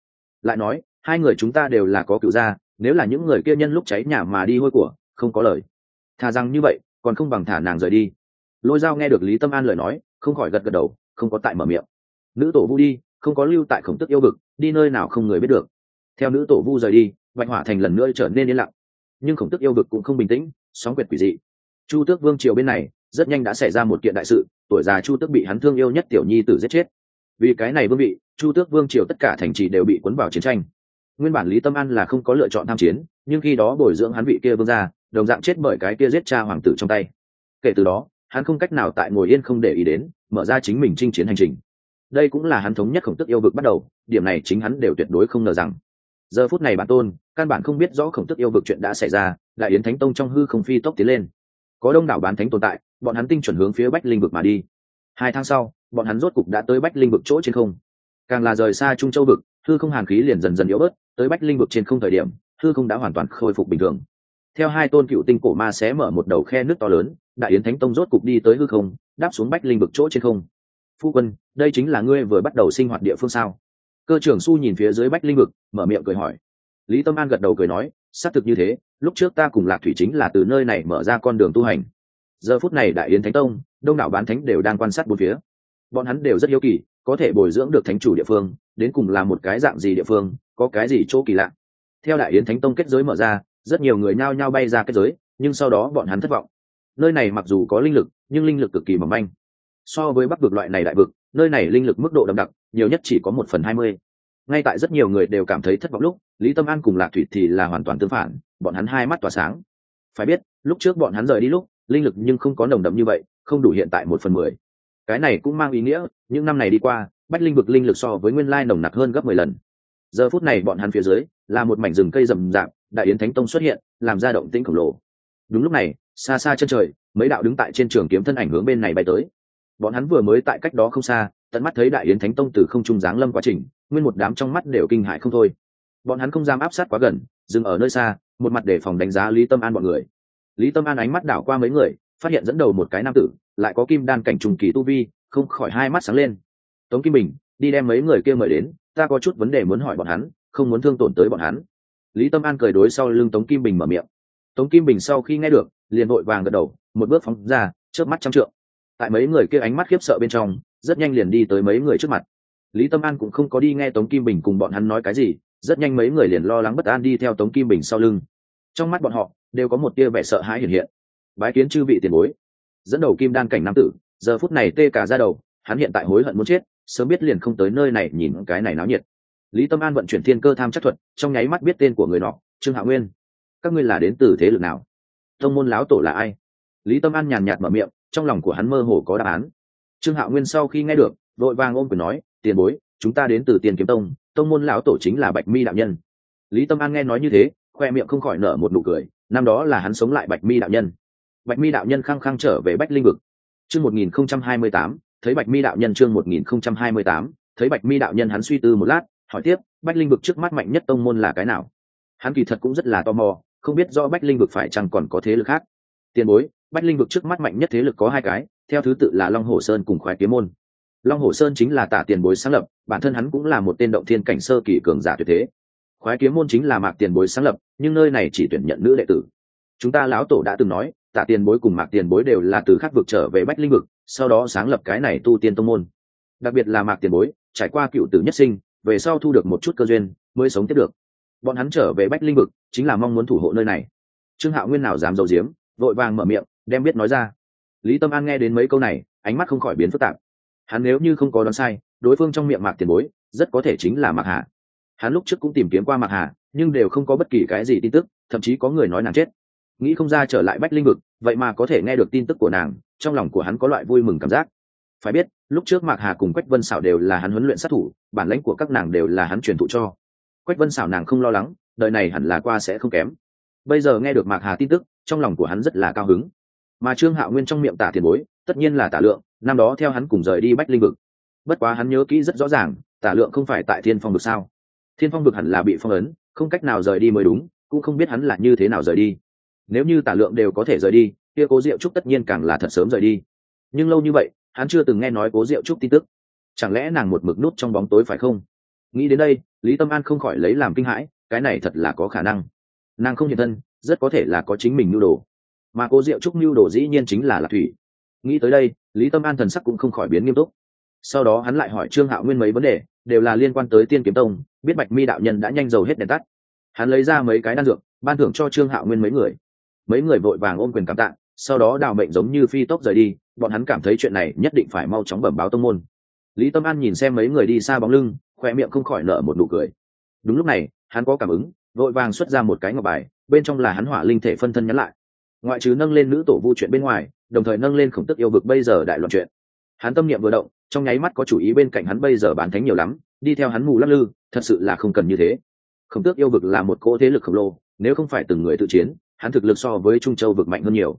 lại nói, hai người chúng ta đều là có cựu gia, nếu là những người kia nhân lúc cháy nhà mà đi hôi của, không có lời. Thà rằng như vậy, còn không bằng thả nàng rời đi. Lôi dao nghe được lý tâm an lời nói, không khỏi gật gật đầu, không có tại mở miệng. Nữ tổ vu đi, không có lưu tại khổng tức yêu vực, đi nơi nào không người biết được. Theo nữ tổ vu rời đi, bạch hỏa thành lần nữa trở nên yên lặng. Nhưng khổng tức yêu vực cũng không bình tĩnh, sóng quyệt quỷ dị. Chu tước vương triều bên này, rất nhanh đã xảy ra một kiện đại sự, tuổi già chu tước bị hắn thương yêu nhất tiểu nhi tử giết chết vì cái này vương vị, chu tước vương triều tất cả thành trì đều bị cuốn vào chiến tranh. Nguyên bản lý tâm an là không có lựa chọn tham chiến, nhưng khi đó bồi dưỡng hắn vị kia vương ra đồng dạng chết bởi cái kia giết cha hoàng tử trong tay. Kể từ đó, hắn không cách nào tại ngồi yên không để ý đến, mở ra chính mình chinh chiến hành trình. Đây cũng là hắn thống nhất khổng tức yêu vực bắt đầu, điểm này chính hắn đều tuyệt đối không ngờ rằng. Giờ phút này bản tôn, căn bản không biết rõ khổng tức yêu vực chuyện đã xảy ra, đại yến thánh tông trong hư không phi tốc tiến lên. Có đông đảo bán thánh tồn tại, bọn hắn tinh chuẩn hướng phía bách linh vực mà đi. Hai tháng sau bọn hắn rốt cục đã tới bách linh vực chỗ trên không. Càng là rời xa trung châu vực, hư không hàn khí liền dần dần yếu bớt, tới bách linh vực trên không thời điểm, hư không đã hoàn toàn khôi phục bình thường. Theo hai tôn cựu tinh cổ ma xé mở một đầu khe nước to lớn, đại yến thánh tông rốt cục đi tới hư không, đáp xuống bách linh vực chỗ trên không. Phu quân, đây chính là ngươi vừa bắt đầu sinh hoạt địa phương sao? Cơ trưởng su nhìn phía dưới bách linh vực, mở miệng cười hỏi. Lý tâm an gật đầu cười nói, xác thực như thế, lúc trước ta cùng lạc thủy chính là từ nơi này mở ra con đường tu hành. Giờ phút này đại yến thánh tông, đông đảo bán thánh đều đang quan sát bốn phía bọn hắn đều rất hiếu kỳ, có thể bồi dưỡng được thánh chủ địa phương, đến cùng là một cái dạng gì địa phương, có cái gì chỗ kỳ lạ. Theo đại yến thánh tông kết giới mở ra, rất nhiều người nhao nhao bay ra kết giới, nhưng sau đó bọn hắn thất vọng. Nơi này mặc dù có linh lực, nhưng linh lực cực kỳ mỏng manh. So với bắc vực loại này đại vực, nơi này linh lực mức độ đậm đặc, nhiều nhất chỉ có một phần hai mươi. Ngay tại rất nhiều người đều cảm thấy thất vọng lúc, lý tâm an cùng lạc thủy thì là hoàn toàn tương phản, bọn hắn hai mắt tỏa sáng. Phải biết, lúc trước bọn hắn rời đi lúc, linh lực nhưng không có nồng đậm như vậy, không đủ hiện tại một phần mười cái này cũng mang ý nghĩa, những năm này đi qua, bách linh vực linh lực so với nguyên lai nồng nặc hơn gấp mười lần. Giờ phút này bọn hắn phía dưới, là một mảnh rừng cây rậm rạp, đại yến thánh tông xuất hiện, làm ra động tĩnh khổng lồ. Đúng lúc này, xa xa chân trời, mấy đạo đứng tại trên trường kiếm thân ảnh hướng bên này bay tới. Bọn hắn vừa mới tại cách đó không xa, tận mắt thấy đại yến thánh tông từ không trung giáng lâm quá trình, nguyên một đám trong mắt đều kinh hại không thôi. Bọn hắn không dám áp sát quá gần, dừng ở nơi xa, một mặt để phòng đánh giá lý tâm an bọn người. Lý tâm an ánh mắt đảo qua mấy người, phát hiện dẫn đầu một cái nam tử lại có kim đan cảnh trùng kỳ tu vi, không khỏi hai mắt sáng lên. Tống kim bình, đi đem mấy người kia mời đến, ta có chút vấn đề muốn hỏi bọn hắn, không muốn thương tổn tới bọn hắn. Lý tâm an cười đối sau lưng tống kim bình mở miệng. Tống kim bình sau khi nghe được, liền vội vàng gật đầu, một bước phóng ra trước mắt trăm trượng. Tại mấy người kia ánh mắt khiếp sợ bên trong, rất nhanh liền đi tới mấy người trước mặt. Lý tâm an cũng không có đi nghe tống kim bình cùng bọn hắn nói cái gì, rất nhanh mấy người liền lo lắng bất an đi theo tống kim bình sau lưng. Trong mắt bọn họ, đều có một tia vẻ sợ hãi hiện hiện. Bái kiến chư vị tiền bối dẫn đầu kim đan cảnh nam tử, giờ phút này tê cả ra đầu, hắn hiện tại hối hận muốn chết, sớm biết liền không tới nơi này nhìn cái này náo nhiệt. Lý tâm an vận chuyển thiên cơ tham chắc thuật, trong nháy mắt biết tên của người nọ, trương hạ nguyên. Các ngươi là đến từ thế lực nào? Tông môn láo tổ là ai? Lý tâm an nhàn nhạt mở miệng, trong lòng của hắn mơ hồ có đáp án. Trương hạ nguyên sau khi nghe được, vội vàng ôm quyền nói, tiền bối, chúng ta đến từ tiền kiếm tông tông môn lão tổ chính là bạch mi đạo nhân. Lý tâm an nghe nói như thế, khoe miệng không khỏi nở một nụ cười, năm đó là hắn sống lại bạch mi đạo nhân bạch mi đạo nhân khăng khăng trở về bách linh vực. Chương một nghìn không trăm hai mươi tám, thấy bạch mi đạo nhân chương một nghìn không trăm hai mươi tám, thấy bạch mi đạo nhân hắn suy tư một lát, hỏi tiếp, bách linh vực trước mắt mạnh nhất tông môn là cái nào? Hắn kỳ thật cũng rất là tò mò, không biết do bách linh vực phải chăng còn có thế lực khác. Tiền bối, bách linh vực trước mắt mạnh nhất thế lực có hai cái, theo thứ tự là long hồ sơn cùng khoái kiếm môn. Long hồ sơn chính là tả tiền bối sáng lập, bản thân hắn cũng là một tên động thiên cảnh sơ kỳ cường giả tuyệt thế. Khoái kiếm môn chính là mạc tiền bối sáng lập, nhưng nơi này chỉ tuyển nhận nữ đệ tử. Chúng ta lão tổ đã từng nói tả tiền bối cùng mạc tiền bối đều là từ khắc vực trở về bách linh vực, sau đó sáng lập cái này tu tiên tông môn. Đặc biệt là mạc tiền bối, trải qua cựu tử nhất sinh, về sau thu được một chút cơ duyên, mới sống tiếp được. Bọn hắn trở về bách linh vực, chính là mong muốn thủ hộ nơi này. Trương hạo nguyên nào dám dầu diếm vội vàng mở miệng, đem biết nói ra. Lý tâm an nghe đến mấy câu này, ánh mắt không khỏi biến phức tạp. Hắn nếu như không có đoán sai, đối phương trong miệng mạc tiền bối, rất có thể chính là mạc hà. Hắn lúc trước cũng tìm kiếm qua mạc hà, nhưng đều không có bất kỳ cái gì tin tức, thậm chí có người nói nàng chết. Nghĩ không ra trở lại bách linh vực vậy mà có thể nghe được tin tức của nàng, trong lòng của hắn có loại vui mừng cảm giác. Phải biết, lúc trước mạc hà cùng quách vân xảo đều là hắn huấn luyện sát thủ, bản lãnh của các nàng đều là hắn truyền thụ cho. Quách vân xảo nàng không lo lắng, đời này hẳn là qua sẽ không kém. Bây giờ nghe được mạc hà tin tức, trong lòng của hắn rất là cao hứng. Mà trương hạo nguyên trong miệng tả tiền bối, tất nhiên là tả lượng, năm đó theo hắn cùng rời đi bách linh vực. Bất quá hắn nhớ kỹ rất rõ ràng, tả lượng không phải tại thiên phong vực sao? Thiên phong vực hẳn là bị phong ấn, không cách nào rời đi mới đúng, cũng không biết hắn là như thế nào rời đi nếu như tả lượng đều có thể rời đi, kia cố diệu trúc tất nhiên càng là thật sớm rời đi. Nhưng lâu như vậy, hắn chưa từng nghe nói cố diệu trúc tin tức. Chẳng lẽ nàng một mực nút trong bóng tối phải không? Nghĩ đến đây, lý tâm an không khỏi lấy làm kinh hãi, cái này thật là có khả năng. Nàng không hiện thân, rất có thể là có chính mình nhu đồ. Mà cố diệu trúc nhu đồ dĩ nhiên chính là lạc thủy. Nghĩ tới đây, lý tâm an thần sắc cũng không khỏi biến nghiêm túc. Sau đó hắn lại hỏi trương hạo nguyên mấy vấn đề, đều là liên quan tới tiên kiếm tông, biết bạch mi đạo nhân đã nhanh dầu hết đèn tắt. Hắn lấy ra mấy cái đan dược, ban thưởng cho trương hạo nguyên mấy người mấy người vội vàng ôm quyền cảm tạ, sau đó đào mệnh giống như phi tốc rời đi, bọn hắn cảm thấy chuyện này nhất định phải mau chóng bẩm báo tông môn. Lý tâm an nhìn xem mấy người đi xa bóng lưng khoe miệng không khỏi nở một nụ cười. Đúng lúc này, hắn có cảm ứng, vội vàng xuất ra một cái ngọc bài, bên trong là hắn hỏa linh thể phân thân nhắn lại. Ngoại trừ nâng lên nữ tổ vu chuyện bên ngoài, đồng thời nâng lên khổng tức yêu vực bây giờ đại loạn chuyện. Hắn tâm niệm vừa động, trong nháy mắt có chủ ý bên cạnh hắn bây giờ bán thánh nhiều lắm, đi theo hắn mù lắc lư, thật sự là không cần như thế. Khổng tước yêu vực là một cỗ thế lực khổng lồ, nếu không phải từng người tự chiến hắn thực lực so với trung châu vực mạnh hơn nhiều.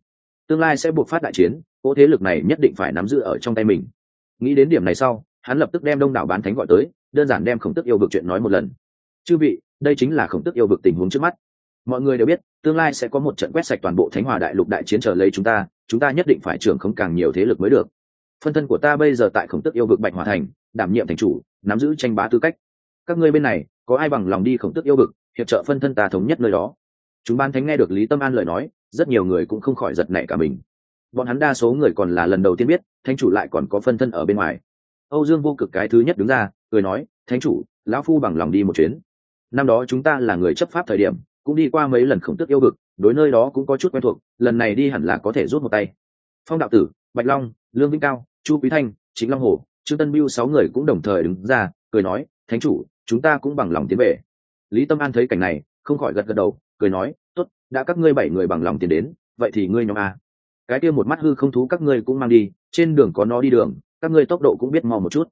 Tương lai sẽ buộc phát đại chiến, cỗ thế lực này nhất định phải nắm giữ ở trong tay mình. Nghĩ đến điểm này sau, hắn lập tức đem đông đảo bán thánh gọi tới, đơn giản đem khổng tức yêu vực chuyện nói một lần. Chư vị, đây chính là khổng tức yêu vực tình huống trước mắt. Mọi người đều biết, tương lai sẽ có một trận quét sạch toàn bộ thánh hòa đại lục đại chiến chờ lấy chúng ta chúng ta nhất định phải trưởng không càng nhiều thế lực mới được. Phân thân của ta bây giờ tại khổng tức yêu vực bạch hòa thành, đảm nhiệm thành chủ, nắm giữ tranh bá tư cách. Các ngươi bên này, có ai bằng lòng đi khổng tức yêu vực, hiệp trợ phân thân ta thống nhất nơi đó? Chúng ban thánh nghe được lý tâm an lời nói, rất nhiều người cũng không khỏi giật nảy cả mình. Bọn hắn đa số người còn là lần đầu tiên biết, thánh chủ lại còn có phân thân ở bên ngoài. Âu dương vô cực cái thứ nhất đứng ra, cười nói, thánh chủ, lão phu bằng lòng đi một chuyến. Năm đó chúng ta là người chấp pháp thời điểm, cũng đi qua mấy lần khổng tức yêu vực, đối nơi đó cũng có chút quen thuộc, lần này đi hẳn là có thể rút một tay. Phong đạo tử, bạch long, lương vĩnh cao, chu quý thanh, chính long hồ, trương tân biêu sáu người cũng đồng thời đứng ra, cười nói, thánh chủ, chúng ta cũng bằng lòng tiến về. Lý tâm an thấy cảnh này không khỏi gật gật đầu, cười nói, tốt, đã các ngươi bảy người bằng lòng tiền đến, vậy thì ngươi nhóm a. Cái kia một mắt hư không thú các ngươi cũng mang đi, trên đường có nó đi đường, các ngươi tốc độ cũng biết mau một chút.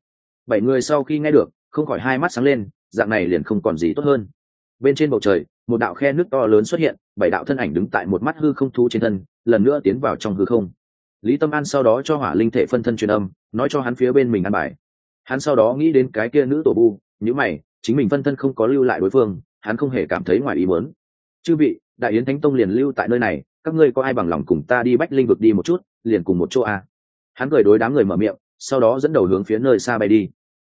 Bảy người sau khi nghe được, không khỏi hai mắt sáng lên, dạng này liền không còn gì tốt hơn. Bên trên bầu trời, một đạo khe nước to lớn xuất hiện, bảy đạo thân ảnh đứng tại một mắt hư không thú trên thân, lần nữa tiến vào trong hư không. Lý tâm an sau đó cho hỏa linh thể phân thân truyền âm, nói cho hắn phía bên mình ăn bài. Hắn sau đó nghĩ đến cái kia nữ tổ bu nhữ mày, chính mình phân thân không có lưu lại đối phương hắn không hề cảm thấy ngoài ý muốn. Chư vị, đại yến thánh tông liền lưu tại nơi này, các ngươi có ai bằng lòng cùng ta đi bách linh vực đi một chút, liền cùng một chỗ a à. hắn cười đối đám người mở miệng, sau đó dẫn đầu hướng phía nơi xa bay đi.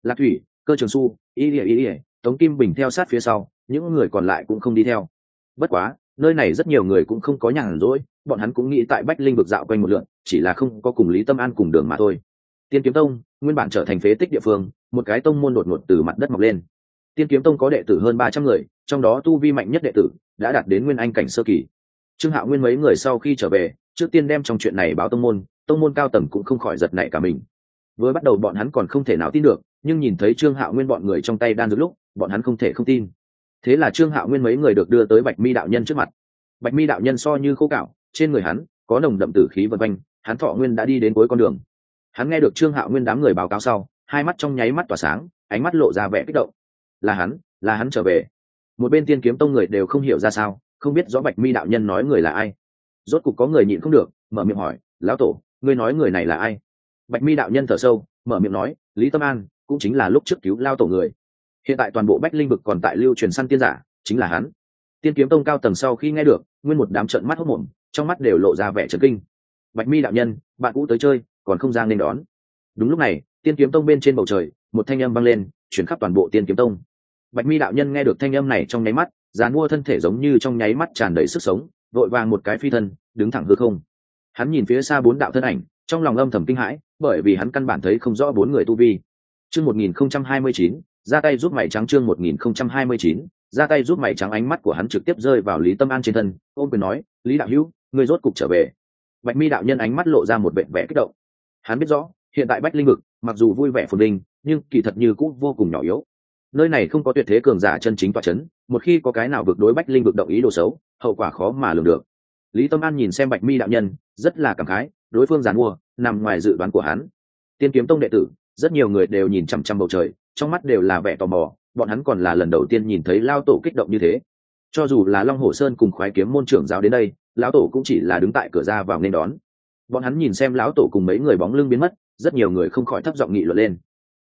Lạc thủy, cơ trường su ý ỉa ý ỉa tống kim bình theo sát phía sau, những người còn lại cũng không đi theo. Bất quá, nơi này rất nhiều người cũng không có nhàn rỗi, bọn hắn cũng nghĩ tại bách linh vực dạo quanh một lượn, chỉ là không có cùng lý tâm an cùng đường mà thôi. Tiên kiếm tông, nguyên bản trở thành phế tích địa phương, một cái tông môn đột ngột từ mặt đất mọc lên. Tiên kiếm tông có đệ tử hơn ba trăm người trong đó tu vi mạnh nhất đệ tử đã đạt đến nguyên anh cảnh sơ kỳ. Trương hạo nguyên mấy người sau khi trở về, trước tiên đem trong chuyện này báo tông môn tông môn cao tầng cũng không khỏi giật nảy cả mình. Với bắt đầu bọn hắn còn không thể nào tin được, nhưng nhìn thấy trương hạo nguyên bọn người trong tay đan dược lúc, bọn hắn không thể không tin. Thế là trương hạo nguyên mấy người được đưa tới bạch mi đạo nhân trước mặt. Bạch mi đạo nhân so như khô cạo, trên người hắn có nồng đậm tử khí vân quanh, hắn thọ nguyên đã đi đến cuối con đường. Hắn nghe được trương hạo nguyên đám người báo cáo sau, hai mắt trong nháy mắt tỏa sáng, ánh mắt lộ ra vẻ kích động. Là hắn là hắn trở về một bên tiên kiếm tông người đều không hiểu ra sao, không biết rõ bạch mi đạo nhân nói người là ai. Rốt cục có người nhịn không được, mở miệng hỏi, lão tổ, ngươi nói người này là ai? Bạch mi đạo nhân thở sâu, mở miệng nói, lý tâm an, cũng chính là lúc trước cứu lao tổ người. Hiện tại toàn bộ bách linh vực còn tại lưu truyền săn tiên giả, chính là hắn. Tiên kiếm tông cao tầng sau khi nghe được, nguyên một đám trận mắt hốc mồm trong mắt đều lộ ra vẻ trấn kinh. Bạch mi đạo nhân, bạn cũ tới chơi, còn không gian nên đón. Đúng lúc này, tiên kiếm tông bên trên bầu trời, một thanh âm vang lên, chuyển khắp toàn bộ tiên kiếm tông bạch mi đạo nhân nghe được thanh âm này trong nháy mắt dàn mua thân thể giống như trong nháy mắt tràn đầy sức sống, vội vàng một cái phi thân, đứng thẳng hư không. Hắn nhìn phía xa bốn đạo thân ảnh, trong lòng âm thầm kinh hãi, bởi vì hắn căn bản thấy không rõ bốn người tu vi. Chương một nghìn không trăm hai mươi chín, ra tay giúp mày trắng chương một nghìn không trăm hai mươi chín, ra tay giúp mày trắng ánh mắt của hắn trực tiếp rơi vào lý tâm an trên thân ôm quyền nói, lý đạo hữu người rốt cục trở về. Bạch mi đạo nhân ánh mắt lộ ra một vẻ vẻ kích động. Hắn biết rõ, hiện tại bách linh vực, mặc dù vui vẻ phồn linh nhưng kỳ thật như cũ vô cùng nhỏ yếu nơi này không có tuyệt thế cường giả chân chính toa chấn, một khi có cái nào vực đối bách linh vực động ý đồ xấu hậu quả khó mà lường được. Lý tâm an nhìn xem bạch mi đạo nhân rất là cảm khái đối phương giàn mua nằm ngoài dự đoán của hắn. Tiên kiếm tông đệ tử rất nhiều người đều nhìn chằm chằm bầu trời trong mắt đều là vẻ tò mò bọn hắn còn là lần đầu tiên nhìn thấy lao tổ kích động như thế. Cho dù là long hồ sơn cùng khoái kiếm môn trưởng giáo đến đây lão tổ cũng chỉ là đứng tại cửa ra vào nên đón. Bọn hắn nhìn xem lão tổ cùng mấy người bóng lưng biến mất rất nhiều người không khỏi thấp giọng nghị luận lên.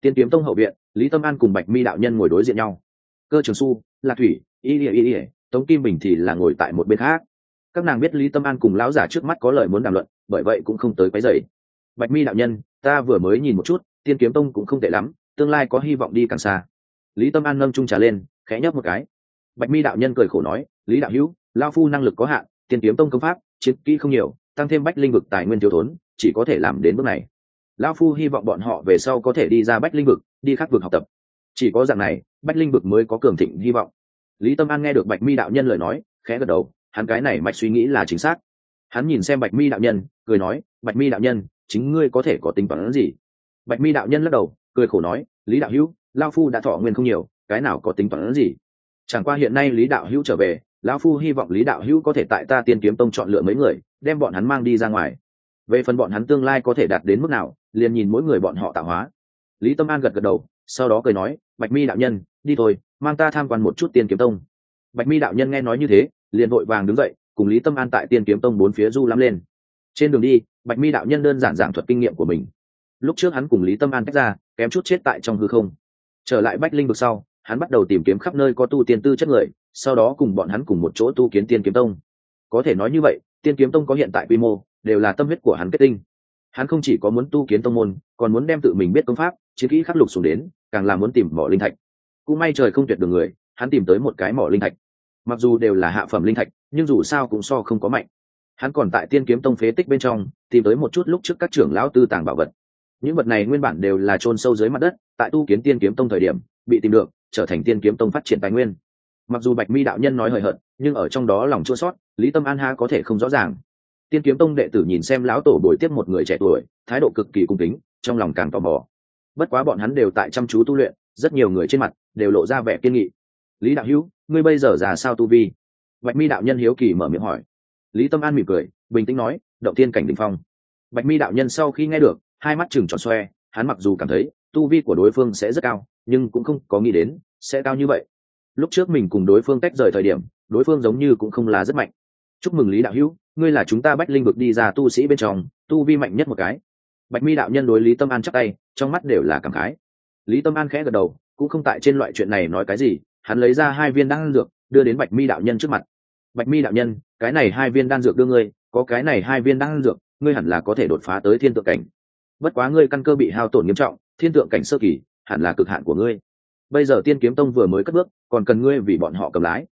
Tiên kiếm tông hậu viện lý tâm an cùng bạch mi đạo nhân ngồi đối diện nhau cơ trường su lạc thủy y ỉa y ỉa tống kim bình thì là ngồi tại một bên khác các nàng biết lý tâm an cùng lão giả trước mắt có lời muốn đàm luận bởi vậy cũng không tới quấy dày bạch mi đạo nhân ta vừa mới nhìn một chút tiên kiếm tông cũng không tệ lắm tương lai có hy vọng đi càng xa lý tâm an nâng trung trà lên khẽ nhấp một cái bạch mi đạo nhân cười khổ nói lý đạo hữu lao phu năng lực có hạn tiên kiếm tông công pháp chiến kỹ không nhiều tăng thêm bách linh vực tài nguyên thiếu thốn chỉ có thể làm đến bước này Lão phu hy vọng bọn họ về sau có thể đi ra bách linh vực, đi khắc vực học tập. Chỉ có dạng này, bách linh vực mới có cường thịnh hy vọng. Lý tâm an nghe được bạch mi đạo nhân lời nói, khẽ gật đầu, hắn cái này mạch suy nghĩ là chính xác. Hắn nhìn xem bạch mi đạo nhân, cười nói, bạch mi đạo nhân, chính ngươi có thể có tính toán gì? Bạch mi đạo nhân lắc đầu, cười khổ nói, lý đạo hữu lao phu đã thọ nguyên không nhiều, cái nào có tính toán gì? Chẳng qua hiện nay lý đạo hữu trở về, lão phu hy vọng lý đạo hữu có thể tại ta tiên kiếm tông chọn lựa mấy người, đem bọn hắn mang đi ra ngoài. Về phần bọn hắn tương lai có thể đạt đến mức nào liền nhìn mỗi người bọn họ tạo hóa. Lý tâm an gật gật đầu, sau đó cười nói, bạch mi đạo nhân, đi thôi, mang ta tham quan một chút tiên kiếm tông. Bạch mi đạo nhân nghe nói như thế, liền vội vàng đứng dậy, cùng lý tâm an tại tiên kiếm tông bốn phía du lắm lên. Trên đường đi, bạch mi đạo nhân đơn giản giảng thuật kinh nghiệm của mình. Lúc trước hắn cùng lý tâm an tách ra, kém chút chết tại trong hư không. Trở lại bách linh vực sau, hắn bắt đầu tìm kiếm khắp nơi có tu tiên tư chất người, sau đó cùng bọn hắn cùng một chỗ tu kiến tiên kiếm tông. Có thể nói như vậy, tiên kiếm tông có hiện tại quy mô, đều là tâm huyết của hắn kết tinh hắn không chỉ có muốn tu kiến tông môn, còn muốn đem tự mình biết công pháp, chiến kỹ khắc lục xuống đến, càng là muốn tìm mỏ linh thạch. Cũng may trời không tuyệt đường người, hắn tìm tới một cái mỏ linh thạch. Mặc dù đều là hạ phẩm linh thạch, nhưng dù sao cũng so không có mạnh. Hắn còn tại tiên kiếm tông phế tích bên trong, tìm tới một chút lúc trước các trưởng lão tư tàng bảo vật. Những vật này nguyên bản đều là chôn sâu dưới mặt đất, tại tu kiến tiên kiếm tông thời điểm, bị tìm được, trở thành tiên kiếm tông phát triển tài nguyên. Mặc dù bạch mi đạo nhân nói hời hợt, nhưng ở trong đó lòng chua sót lý tâm an ha có thể không rõ ràng tiên kiếm tông đệ tử nhìn xem lão tổ bồi tiếp một người trẻ tuổi, thái độ cực kỳ cung kính, trong lòng càng tò mò. Bất quá bọn hắn đều tại chăm chú tu luyện, rất nhiều người trên mặt đều lộ ra vẻ kiên nghị. Lý đạo hữu, ngươi bây giờ già sao tu vi? Bạch mi đạo nhân hiếu kỳ mở miệng hỏi. Lý tâm an mỉm cười, bình tĩnh nói, động tiên cảnh đỉnh phong. Bạch mi đạo nhân sau khi nghe được, hai mắt chừng tròn xoe, hắn mặc dù cảm thấy tu vi của đối phương sẽ rất cao, nhưng cũng không có nghĩ đến sẽ cao như vậy. Lúc trước mình cùng đối phương tách rời thời điểm, đối phương giống như cũng không là rất mạnh chúc mừng lý đạo hữu, ngươi là chúng ta bách linh vực đi ra tu sĩ bên trong, tu vi mạnh nhất một cái. Bạch mi đạo nhân đối lý tâm an chắc tay, trong mắt đều là cảm khái. Lý tâm an khẽ gật đầu, cũng không tại trên loại chuyện này nói cái gì, hắn lấy ra hai viên đan dược, đưa đến bạch mi đạo nhân trước mặt. Bạch mi đạo nhân, cái này hai viên đan dược đưa ngươi, có cái này hai viên đan dược, ngươi hẳn là có thể đột phá tới thiên tượng cảnh. Bất quá ngươi căn cơ bị hao tổn nghiêm trọng, thiên tượng cảnh sơ kỳ, hẳn là cực hạn của ngươi. Bây giờ tiên kiếm tông vừa mới cất bước, còn cần ngươi vì bọn họ cầm lái.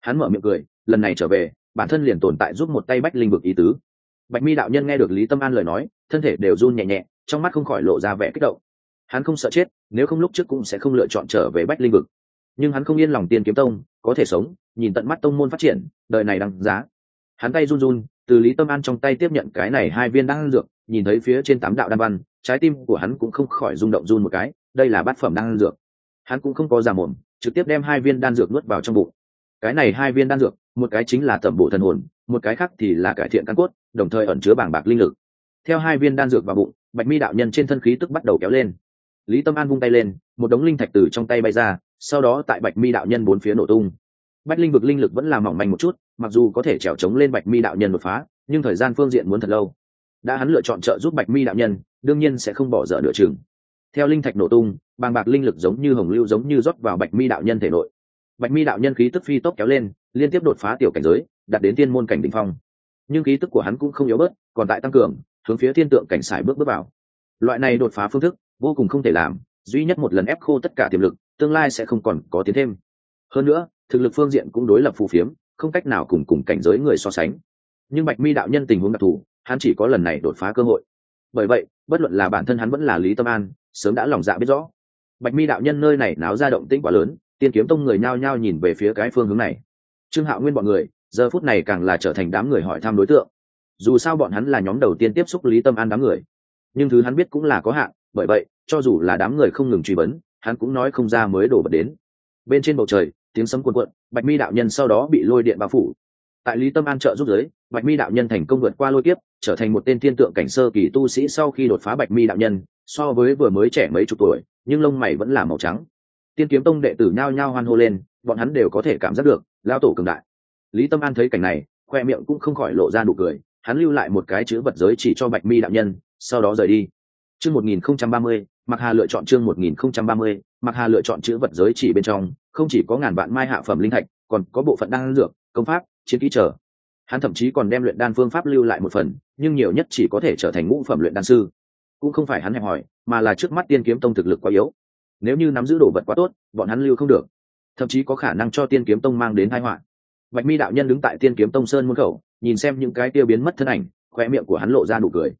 Hắn mở miệng cười, lần này trở về bản thân liền tồn tại giúp một tay bách linh vực ý tứ. Bạch mi đạo nhân nghe được lý tâm an lời nói, thân thể đều run nhẹ nhẹ, trong mắt không khỏi lộ ra vẻ kích động. Hắn không sợ chết, nếu không lúc trước cũng sẽ không lựa chọn trở về bách linh vực. Nhưng hắn không yên lòng tiên kiếm tông, có thể sống, nhìn tận mắt tông môn phát triển, đời này đăng giá. Hắn tay run run, từ lý tâm an trong tay tiếp nhận cái này hai viên đan dược, nhìn thấy phía trên tám đạo đan văn, trái tim của hắn cũng không khỏi rung động run một cái, đây là bát phẩm đan dược. Hắn cũng không có giả mồm, trực tiếp đem hai viên đan dược nuốt vào trong bụng cái này hai viên đan dược, một cái chính là tẩm bổ thần hồn, một cái khác thì là cải thiện căn cốt, đồng thời ẩn chứa bảng bạc linh lực. Theo hai viên đan dược vào bụng, bạch mi đạo nhân trên thân khí tức bắt đầu kéo lên. Lý tâm an vung tay lên, một đống linh thạch từ trong tay bay ra, sau đó tại bạch mi đạo nhân bốn phía nổ tung. Bách linh vực linh lực vẫn là mỏng manh một chút, mặc dù có thể trèo trống lên bạch mi đạo nhân đột phá, nhưng thời gian phương diện muốn thật lâu. Đã hắn lựa chọn trợ giúp bạch mi đạo nhân, đương nhiên sẽ không bỏ dở nửa chừng. Theo linh thạch nổ tung, bàng bạc linh lực giống như hồng lưu giống như rót vào bạch mi đạo nhân thể nội bạch mi đạo nhân khí tức phi tốc kéo lên, liên tiếp đột phá tiểu cảnh giới đặt đến tiên môn cảnh đ ỉ n h phong. Nhưng khí tức của hắn cũng không yếu bớt, còn tại tăng cường, hướng phía thiên tượng cảnh sải bước bước vào. Loại này đột phá phương thức, vô cùng không thể làm, duy nhất một lần ép khô tất cả tiềm lực, tương lai sẽ không còn có tiến thêm. Hơn nữa, thực lực phương diện cũng đối lập phù phiếm, không cách nào cùng cùng cảnh giới người so sánh. Nhưng bạch mi đạo nhân tình huống đặc thù, hắn chỉ có lần này đột phá cơ hội. Bởi vậy, bất luận là bản thân hắn vẫn là lý tâm an, sớm đã lòng dạ biết rõ. Bạch mi đạo nhân nơi này náo ra động tĩnh quá lớn tiên kiếm tông người nhao nhao nhìn về phía cái phương hướng này. Trương hạo nguyên bọn người, giờ phút này càng là trở thành đám người hỏi thăm đối tượng. Dù sao bọn hắn là nhóm đầu tiên tiếp xúc lý tâm an đám người. Nhưng thứ hắn biết cũng là có hạn, bởi vậy, cho dù là đám người không ngừng truy vấn, hắn cũng nói không ra mới đổ bật đến. Bên trên bầu trời, tiếng sấm cuồn cuộn, bạch mi đạo nhân sau đó bị lôi điện bao phủ. Tại lý tâm an trợ giúp giới, bạch mi đạo nhân thành công vượt qua lôi kiếp, trở thành một tên thiên tượng cảnh sơ kỳ tu sĩ sau khi đột phá bạch mi đạo nhân, so với vừa mới trẻ mấy chục tuổi, nhưng lông mày vẫn là màu trắng tiên kiếm tông đệ tử nhao nhao hoan hô lên, bọn hắn đều có thể cảm giác được lao tổ cường đại. Lý tâm an thấy cảnh này, khoe miệng cũng không khỏi lộ ra nụ cười, hắn lưu lại một cái chữ vật giới chỉ cho bạch mi đạo nhân, sau đó rời đi. Chương một nghìn không trăm ba mươi mặc hà lựa chọn chương một nghìn không trăm ba mươi mặc hà lựa chọn chữ vật giới chỉ bên trong, không chỉ có ngàn vạn mai hạ phẩm linh thạch, còn có bộ phận đan dược, công pháp, chiến kỹ trở hắn thậm chí còn đem luyện đan phương pháp lưu lại một phần, nhưng nhiều nhất chỉ có thể trở thành ngũ phẩm luyện đan sư. Cũng không phải hắn hẹp hỏi, mà là trước mắt tiên kiếm tông thực lực quá yếu nếu như nắm giữ đồ vật quá tốt, bọn hắn lưu không được. Thậm chí có khả năng cho tiên kiếm tông mang đến tai họa. Bạch mi đạo nhân đứng tại tiên kiếm tông sơn môn khẩu, nhìn xem những cái tiêu biến mất thân ảnh khoe miệng của hắn lộ ra nụ cười.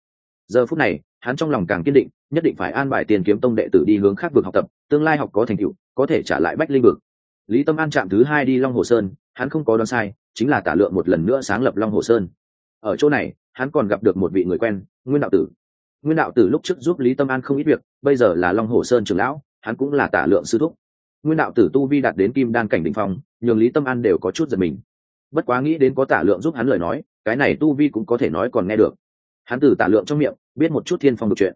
Giờ phút này, hắn trong lòng càng kiên định, nhất định phải an bài tiên kiếm tông đệ tử đi hướng khác vực học tập, tương lai học có thành tựu, có thể trả lại bách linh vực. Lý tâm an chạm thứ hai đi long hồ sơn, hắn không có đoán sai, chính là tả lượng một lần nữa sáng lập long hồ sơn. Ở chỗ này, hắn còn gặp được một vị người quen, nguyên đạo tử. Nguyên đạo tử lúc trước giúp lý tâm an không ít việc, bây giờ là long hồ sơn trưởng lão hắn cũng là tả lượng sư thúc. Nguyên đạo tử tu vi đạt đến kim đan cảnh đ ỉ n h phong, nhường lý tâm an đều có chút giật mình. Bất quá nghĩ đến có tả lượng giúp hắn lời nói, cái này tu vi cũng có thể nói còn nghe được. Hắn từ tả lượng trong miệng, biết một chút thiên phong được chuyện.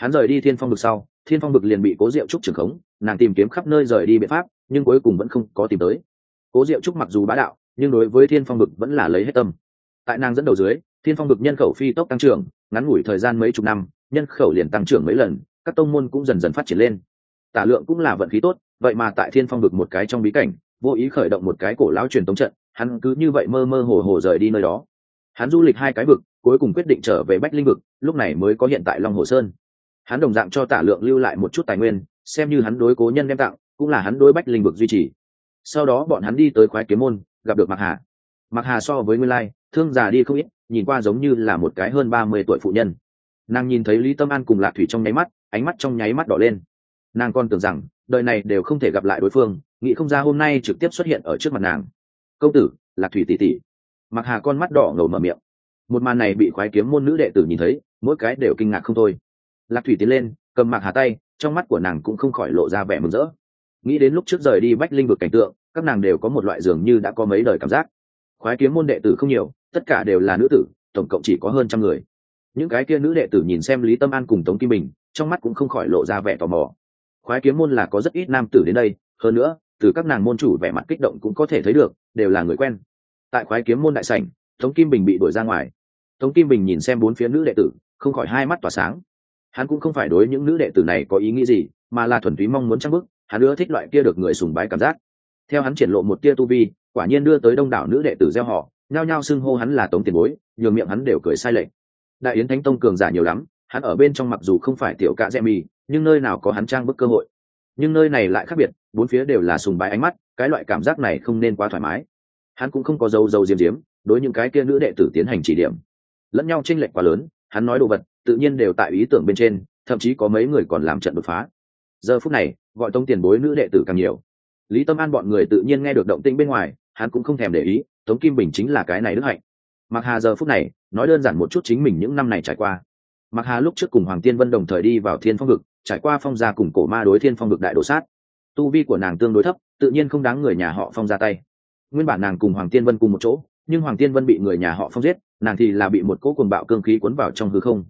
Hắn rời đi thiên phong được sau, thiên phong bực liền bị cố diệu trúc trưởng khống, nàng tìm kiếm khắp nơi rời đi biện pháp, nhưng cuối cùng vẫn không có tìm tới. Cố diệu trúc mặc dù bá đạo, nhưng đối với thiên phong bực vẫn là lấy hết tâm. Tại nàng dẫn đầu dưới, thiên phong bực nhân khẩu phi tốc tăng trưởng, ngắn ngủi thời gian mấy chục năm, nhân khẩu liền tăng trưởng mấy lần, các tông môn cũng dần dần phát triển lên tả lượng cũng là vận khí tốt, vậy mà tại thiên phong vực một cái trong bí cảnh, vô ý khởi động một cái cổ lão truyền tống trận, hắn cứ như vậy mơ mơ hồ hồ rời đi nơi đó. Hắn du lịch hai cái vực, cuối cùng quyết định trở về bách linh vực, lúc này mới có hiện tại long hồ sơn. Hắn đồng dạng cho tả lượng lưu lại một chút tài nguyên, xem như hắn đối cố nhân đem tặng, cũng là hắn đối bách linh vực duy trì. Sau đó bọn hắn đi tới khoái kiếm môn, gặp được mạc hà. Mạc hà so với nguyên lai, thương già đi không ít, nhìn qua giống như là một cái hơn ba mươi tuổi phụ nhân. Nàng nhìn thấy lý tâm an cùng lạc thủy trong nháy mắt, ánh mắt trong nháy mắt đỏ lên nàng còn tưởng rằng, đời này đều không thể gặp lại đối phương, nghĩ không ra hôm nay trực tiếp xuất hiện ở trước mặt nàng. Công tử lạc thủy tỷ tỷ. Mặc hà con mắt đỏ ngầu mở miệng. Một màn này bị khoái kiếm môn nữ đệ tử nhìn thấy, mỗi cái đều kinh ngạc không thôi. Lạc thủy tiến lên, cầm Mặc hà tay, trong mắt của nàng cũng không khỏi lộ ra vẻ mừng rỡ. Nghĩ đến lúc trước rời đi bách linh vực cảnh tượng, các nàng đều có một loại dường như đã có mấy đời cảm giác. Khoái kiếm môn đệ tử không nhiều, tất cả đều là nữ tử, tổng cộng chỉ có hơn trăm người. Những cái kia nữ đệ tử nhìn xem lý tâm an cùng tống kim bình, trong mắt cũng không khỏi lộ ra vẻ tò mò khoái kiếm môn là có rất ít nam tử đến đây, hơn nữa, từ các nàng môn chủ vẻ mặt kích động cũng có thể thấy được, đều là người quen. Tại khoái kiếm môn đại sảnh, tống kim bình bị đuổi ra ngoài. Tống kim bình nhìn xem bốn phía nữ đệ tử, không khỏi hai mắt tỏa sáng. Hắn cũng không phải đối những nữ đệ tử này có ý nghĩ gì, mà là thuần túy mong muốn trang bức hắn ưa thích loại kia được người sùng bái cảm giác. Theo hắn triển lộ một tia tu vi, quả nhiên đưa tới đông đảo nữ đệ tử gieo họ, nhao nhao xưng hô hắn là tống tiền bối, nhường miệng hắn đều cười sai lệch. Đại yến thánh tông cường giả nhiều lắm, hắn ở bên trong mặc dù không phải tiểu cạ dẹ mì nhưng nơi nào có hắn trang bức cơ hội. Nhưng nơi này lại khác biệt, bốn phía đều là sùng bái ánh mắt, cái loại cảm giác này không nên quá thoải mái. Hắn cũng không có dâu dâu diếm diếm đối những cái kia nữ đệ tử tiến hành chỉ điểm. Lẫn nhau tranh lệch quá lớn, hắn nói đồ vật, tự nhiên đều tại ý tưởng bên trên, thậm chí có mấy người còn làm trận đột phá. Giờ phút này, gọi tông tiền bối nữ đệ tử càng nhiều. Lý tâm an bọn người tự nhiên nghe được động tĩnh bên ngoài, hắn cũng không thèm để ý, tống kim bình chính là cái này đức hạnh. Mặc hà giờ phút này, nói đơn giản một chút chính mình những năm này trải qua. Mặc hà lúc trước cùng hoàng tiên vân đồng thời đi vào thiên phong vực trải qua phong gia cùng cổ ma đối thiên phong vực đại đồ sát. Tu vi của nàng tương đối thấp, tự nhiên không đáng người nhà họ phong ra tay. Nguyên bản nàng cùng hoàng tiên vân cùng một chỗ, nhưng hoàng tiên vân bị người nhà họ phong giết, nàng thì là bị một cỗ cuồng bạo cương khí cuốn vào trong hư không.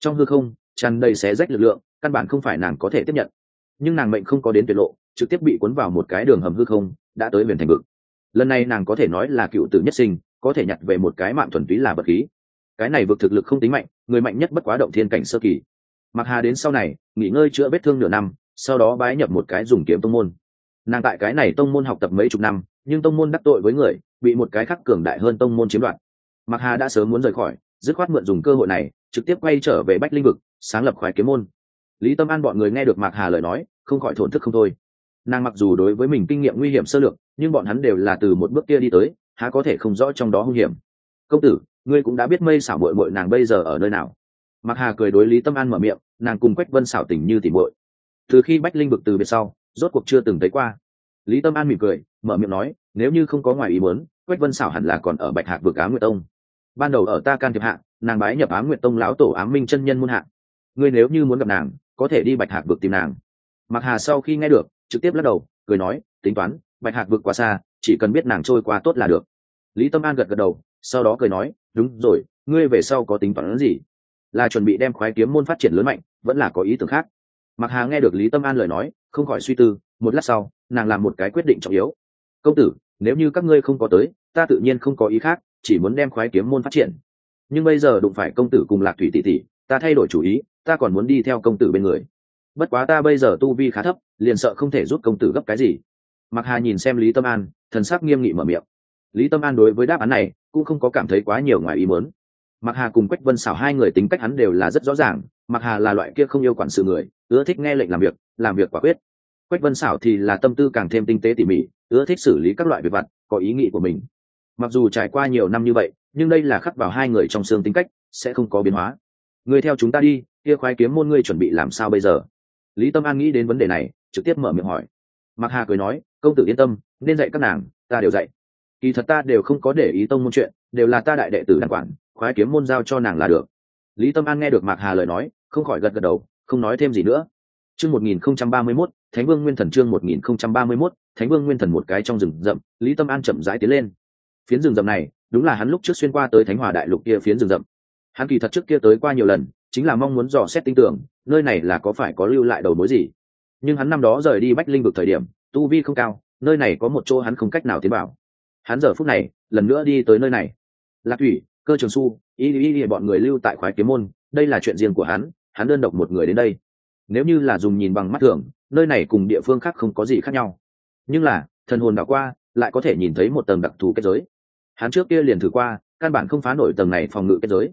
Trong hư không, tràn đầy xé rách lực lượng, căn bản không phải nàng có thể tiếp nhận. Nhưng nàng mệnh không có đến tuyệt lộ, trực tiếp bị cuốn vào một cái đường hầm hư không, đã tới huyền thành vực. Lần này nàng có thể nói là cựu tử nhất sinh, có thể nhặt về một cái mạng thuần túy là vật khí. Cái này vượt thực lực không tính mạnh, người mạnh nhất bất quá động thiên cảnh sơ kỳ mặc hà đến sau này, nghỉ ngơi chữa vết thương nửa năm, sau đó bái nhập một cái dùng kiếm tông môn. Nàng tại cái này tông môn học tập mấy chục năm, nhưng tông môn đắc tội với người, bị một cái khắc cường đại hơn tông môn chiếm đoạt. Mặc hà đã sớm muốn rời khỏi, dứt khoát mượn dùng cơ hội này, trực tiếp quay trở về bách linh vực, sáng lập khoái kiếm môn. Lý tâm an bọn người nghe được mạc hà lời nói, không khỏi thổn thức không thôi. Nàng mặc dù đối với mình kinh nghiệm nguy hiểm sơ lược, nhưng bọn hắn đều là từ một bước kia đi tới, há có thể không rõ trong đó hung hiểm. Công tử, ngươi cũng đã biết mây xảo bội bội nàng bây giờ ở nơi nào mạc hà cười đối lý tâm an mở miệng, nàng cùng quách vân xảo tình như tìm bội từ khi bách linh vực từ biệt sau, rốt cuộc chưa từng thấy qua. Lý tâm an mỉm cười, mở miệng nói, nếu như không có ngoài ý muốn, quách vân xảo hẳn là còn ở bạch hạc vực á nguyệt tông. Ban đầu ở ta can thiệp hạ, nàng bái nhập á nguyệt tông lão tổ ám minh chân nhân muôn hạ. Ngươi nếu như muốn gặp nàng, có thể đi bạch hạc vực tìm nàng. Mặc hà sau khi nghe được, trực tiếp lắc đầu, cười nói, tính toán, bạch hạc vực quá xa, chỉ cần biết nàng trôi qua tốt là được. Lý tâm an gật gật đầu, sau đó cười nói, đúng rồi, ngươi về sau có tính toán gì? Là chuẩn bị đem khoái kiếm môn phát triển lớn mạnh, vẫn là có ý tưởng khác. Mặc hà nghe được lý tâm an lời nói, không khỏi suy tư, một lát sau, nàng làm một cái quyết định trọng yếu. Công tử, nếu như các ngươi không có tới, ta tự nhiên không có ý khác, chỉ muốn đem khoái kiếm môn phát triển. Nhưng bây giờ đụng phải công tử cùng lạc thủy tỷ tỷ, ta thay đổi chủ ý, ta còn muốn đi theo công tử bên người. Bất quá ta bây giờ tu vi khá thấp, liền sợ không thể giúp công tử gấp cái gì. Mặc hà nhìn xem lý tâm an, thần sắc nghiêm nghị mở miệng. Lý tâm an đối với đáp án này cũng không có cảm thấy quá nhiều ngoài ý muốn mặc hà cùng quách vân xảo hai người tính cách hắn đều là rất rõ ràng mặc hà là loại kia không yêu quản sự người, ưa thích nghe lệnh làm việc làm việc quả quyết. Quách vân xảo thì là tâm tư càng thêm tinh tế tỉ mỉ, ưa thích xử lý các loại việc vặt, có ý nghĩ của mình. Mặc dù trải qua nhiều năm như vậy, nhưng đây là khắc vào hai người trong xương tính cách, sẽ không có biến hóa. Người theo chúng ta đi, kia khoái kiếm môn ngươi chuẩn bị làm sao bây giờ? Lý tâm an nghĩ đến vấn đề này, trực tiếp mở miệng hỏi. Mặc hà cười nói, công tử yên tâm, nên dạy các nàng, ta đều dạy. Kỳ thật ta đều không có để ý tông môn chuyện, đều là ta đại đệ tử đàn quản khoái kiếm môn giao cho nàng là được. Lý tâm an nghe được mạc hà lời nói, không khỏi gật gật đầu, không nói thêm gì nữa. Chương một nghìn không trăm ba mươi mốt, thánh vương nguyên thần chương một nghìn không trăm ba mươi mốt, thánh vương nguyên thần một cái trong rừng rậm, lý tâm an chậm rãi tiến lên. Phiến rừng rậm này, đúng là hắn lúc trước xuyên qua tới thánh hòa đại lục kia phiến rừng rậm. Hắn kỳ thật trước kia tới qua nhiều lần, chính là mong muốn dò xét tin tưởng, nơi này là có phải có lưu lại đầu mối gì. Nhưng hắn năm đó rời đi bách linh vực thời điểm, tu vi không cao, nơi này có một chỗ hắn không cách nào tiến vào. Hắn giờ phút này, lần nữa đi tới nơi này. Lạc thủy cơ trường su, y y y, bọn người lưu tại khoái kiếm môn, đây là chuyện riêng của hắn hắn đơn độc một người đến đây. Nếu như là dùng nhìn bằng mắt thường, nơi này cùng địa phương khác không có gì khác nhau. Nhưng là, thần hồn đảo qua, lại có thể nhìn thấy một tầng đặc thù kết giới. Hắn trước kia liền thử qua, căn bản không phá nổi tầng này phòng ngự kết giới.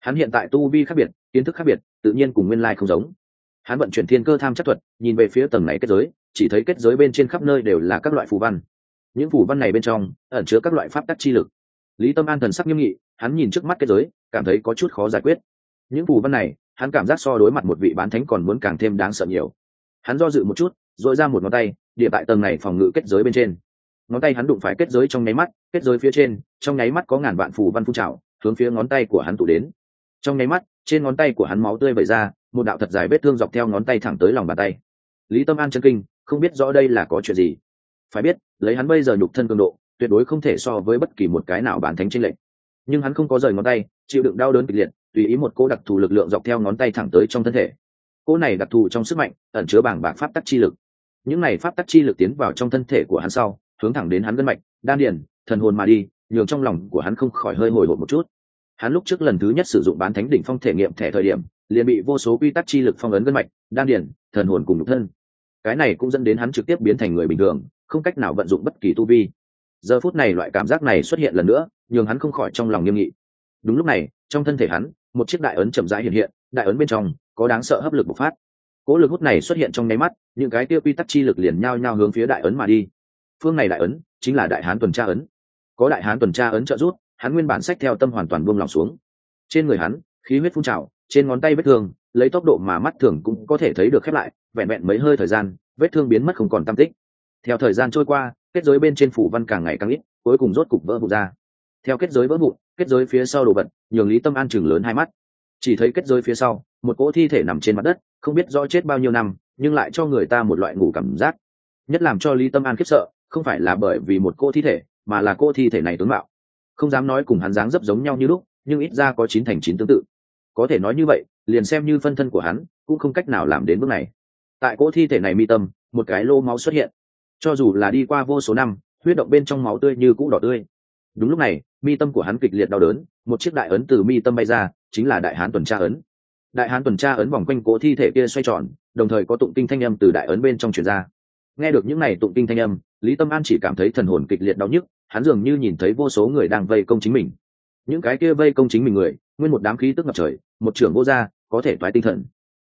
Hắn hiện tại tu vi khác biệt, kiến thức khác biệt, tự nhiên cùng nguyên lai không giống. Hắn vận chuyển thiên cơ tham chất thuật, nhìn về phía tầng này kết giới, chỉ thấy kết giới bên trên khắp nơi đều là các loại phù văn. Những phù văn này bên trong, ẩn chứa các loại pháp tắc chi lực. Lý tâm an thần sắc nghiêm nghị hắn nhìn trước mắt kết giới, cảm thấy có chút khó giải quyết. Những phù văn này, hắn cảm giác so đối mặt một vị bán thánh còn muốn càng thêm đáng sợ nhiều. Hắn do dự một chút dội ra một ngón tay địa tại tầng này phòng ngự kết giới bên trên. Ngón tay hắn đụng phải kết giới trong nháy mắt, kết giới phía trên, trong nháy mắt có ngàn vạn phù văn phun trào, hướng phía ngón tay của hắn tụ đến. Trong nháy mắt, trên ngón tay của hắn máu tươi vẩy ra, một đạo thật dài vết thương dọc theo ngón tay thẳng tới lòng bàn tay. Lý tâm an chân kinh, không biết rõ đây là có chuyện gì. Phải biết, lấy hắn bây giờ nhục thân cường độ, tuyệt đối không thể so với bất kỳ một cái nào bản thánh tranh lệch nhưng hắn không có rời ngón tay, chịu đựng đau đớn kịch liệt, tùy ý một cô đặc thù lực lượng dọc theo ngón tay thẳng tới trong thân thể. Cô này đặc thù trong sức mạnh ẩn chứa bảng bạc pháp tắc chi lực. Những này pháp tắc chi lực tiến vào trong thân thể của hắn sau, hướng thẳng đến hắn gân mạch, đan điền, thần hồn mà đi, nhường trong lòng của hắn không khỏi hơi hồi hộp một chút. Hắn lúc trước lần thứ nhất sử dụng bán thánh đỉnh phong thể nghiệm thẻ thời điểm, liền bị vô số quy tắc chi lực phong ấn gân mạch, đan điền, thần hồn cùng nhục thân. Cái này cũng dẫn đến hắn trực tiếp biến thành người bình thường, không cách nào vận dụng bất kỳ tu vi giờ phút này loại cảm giác này xuất hiện lần nữa nhường hắn không khỏi trong lòng nghiêm nghị. Đúng lúc này trong thân thể hắn một chiếc đại ấn chậm rãi hiện hiện đại ấn bên trong có đáng sợ hấp lực bộc phát. Cỗ lực hút này xuất hiện trong nháy mắt những cái tiêu quy tắc chi lực liền nhao nhao hướng phía đại ấn mà đi. Phương này đại ấn chính là đại hán tuần tra ấn. Có đại hán tuần tra ấn trợ giúp, hắn nguyên bản sách theo tâm hoàn toàn buông lòng xuống. Trên người hắn khí huyết phun trào trên ngón tay vết thương lấy tốc độ mà mắt thường cũng có thể thấy được khép lại vẹn vẹn mấy hơi thời gian vết thương biến mất không còn tam tích. Theo thời gian trôi qua kết giới bên trên phủ văn càng ngày càng ít, cuối cùng rốt cục vỡ vụn ra. Theo kết giới vỡ vụn, kết giới phía sau đồ vật, nhường lý tâm an chừng lớn hai mắt. Chỉ thấy kết giới phía sau, một cỗ thi thể nằm trên mặt đất, không biết rõ chết bao nhiêu năm, nhưng lại cho người ta một loại ngủ cảm giác. Nhất làm cho lý tâm an khiếp sợ, không phải là bởi vì một cô thi thể, mà là cô thi thể này tướng mạo. Không dám nói cùng hắn dáng dấp giống nhau như lúc, nhưng ít ra có chín thành chín tương tự. Có thể nói như vậy, liền xem như phân thân của hắn, cũng không cách nào làm đến bước này. Tại cỗ thi thể này mi tâm, một cái lô máu xuất hiện cho dù là đi qua vô số năm, huyết động bên trong máu tươi như cũ đỏ tươi. Đúng lúc này, mi tâm của hắn kịch liệt đau đớn, một chiếc đại ấn từ mi tâm bay ra, chính là đại hán tuần tra ấn. Đại hán tuần tra ấn vòng quanh cố thi thể kia xoay tròn, đồng thời có tụng kinh thanh âm từ đại ấn bên trong truyền ra. Nghe được những n à y tụng kinh thanh âm, lý tâm an chỉ cảm thấy thần hồn kịch liệt đau nhức, hắn dường như nhìn thấy vô số người đang vây công chính mình. Những cái kia vây công chính mình người, nguyên một đám khí tức ngập trời, một trưởng vô gia, có thể toái tinh thần.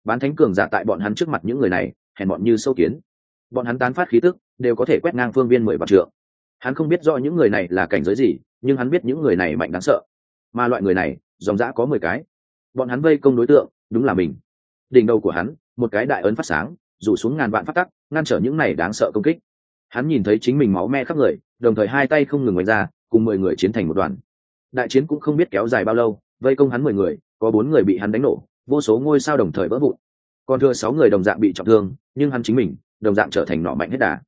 Bán thánh cường giả tại bọn hắn trước mặt những người này, hèn bọn như sâu kiến. Bọn hắn tán phát khí tức đều có thể quét ngang phương viên mười vạn trượng. Hắn không biết rõ những người này là cảnh giới gì, nhưng hắn biết những người này mạnh đáng sợ. Mà loại người này, dòng dã có mười cái. Bọn hắn vây công đối tượng, đúng là mình. Đỉnh đầu của hắn, một cái đại ấn phát sáng, rủ xuống ngàn vạn phát tắc, ngăn trở những này đáng sợ công kích. Hắn nhìn thấy chính mình máu me khắp người, đồng thời hai tay không ngừng đánh ra, cùng mười người chiến thành một đoàn. Đại chiến cũng không biết kéo dài bao lâu, vây công hắn mười người, có bốn người bị hắn đánh nổ, vô số ngôi sao đồng thời vỡ vụn. Còn thừa sáu người đồng dạng bị trọng thương, nhưng hắn chính mình, đồng dạng trở thành nọ mạnh hết đà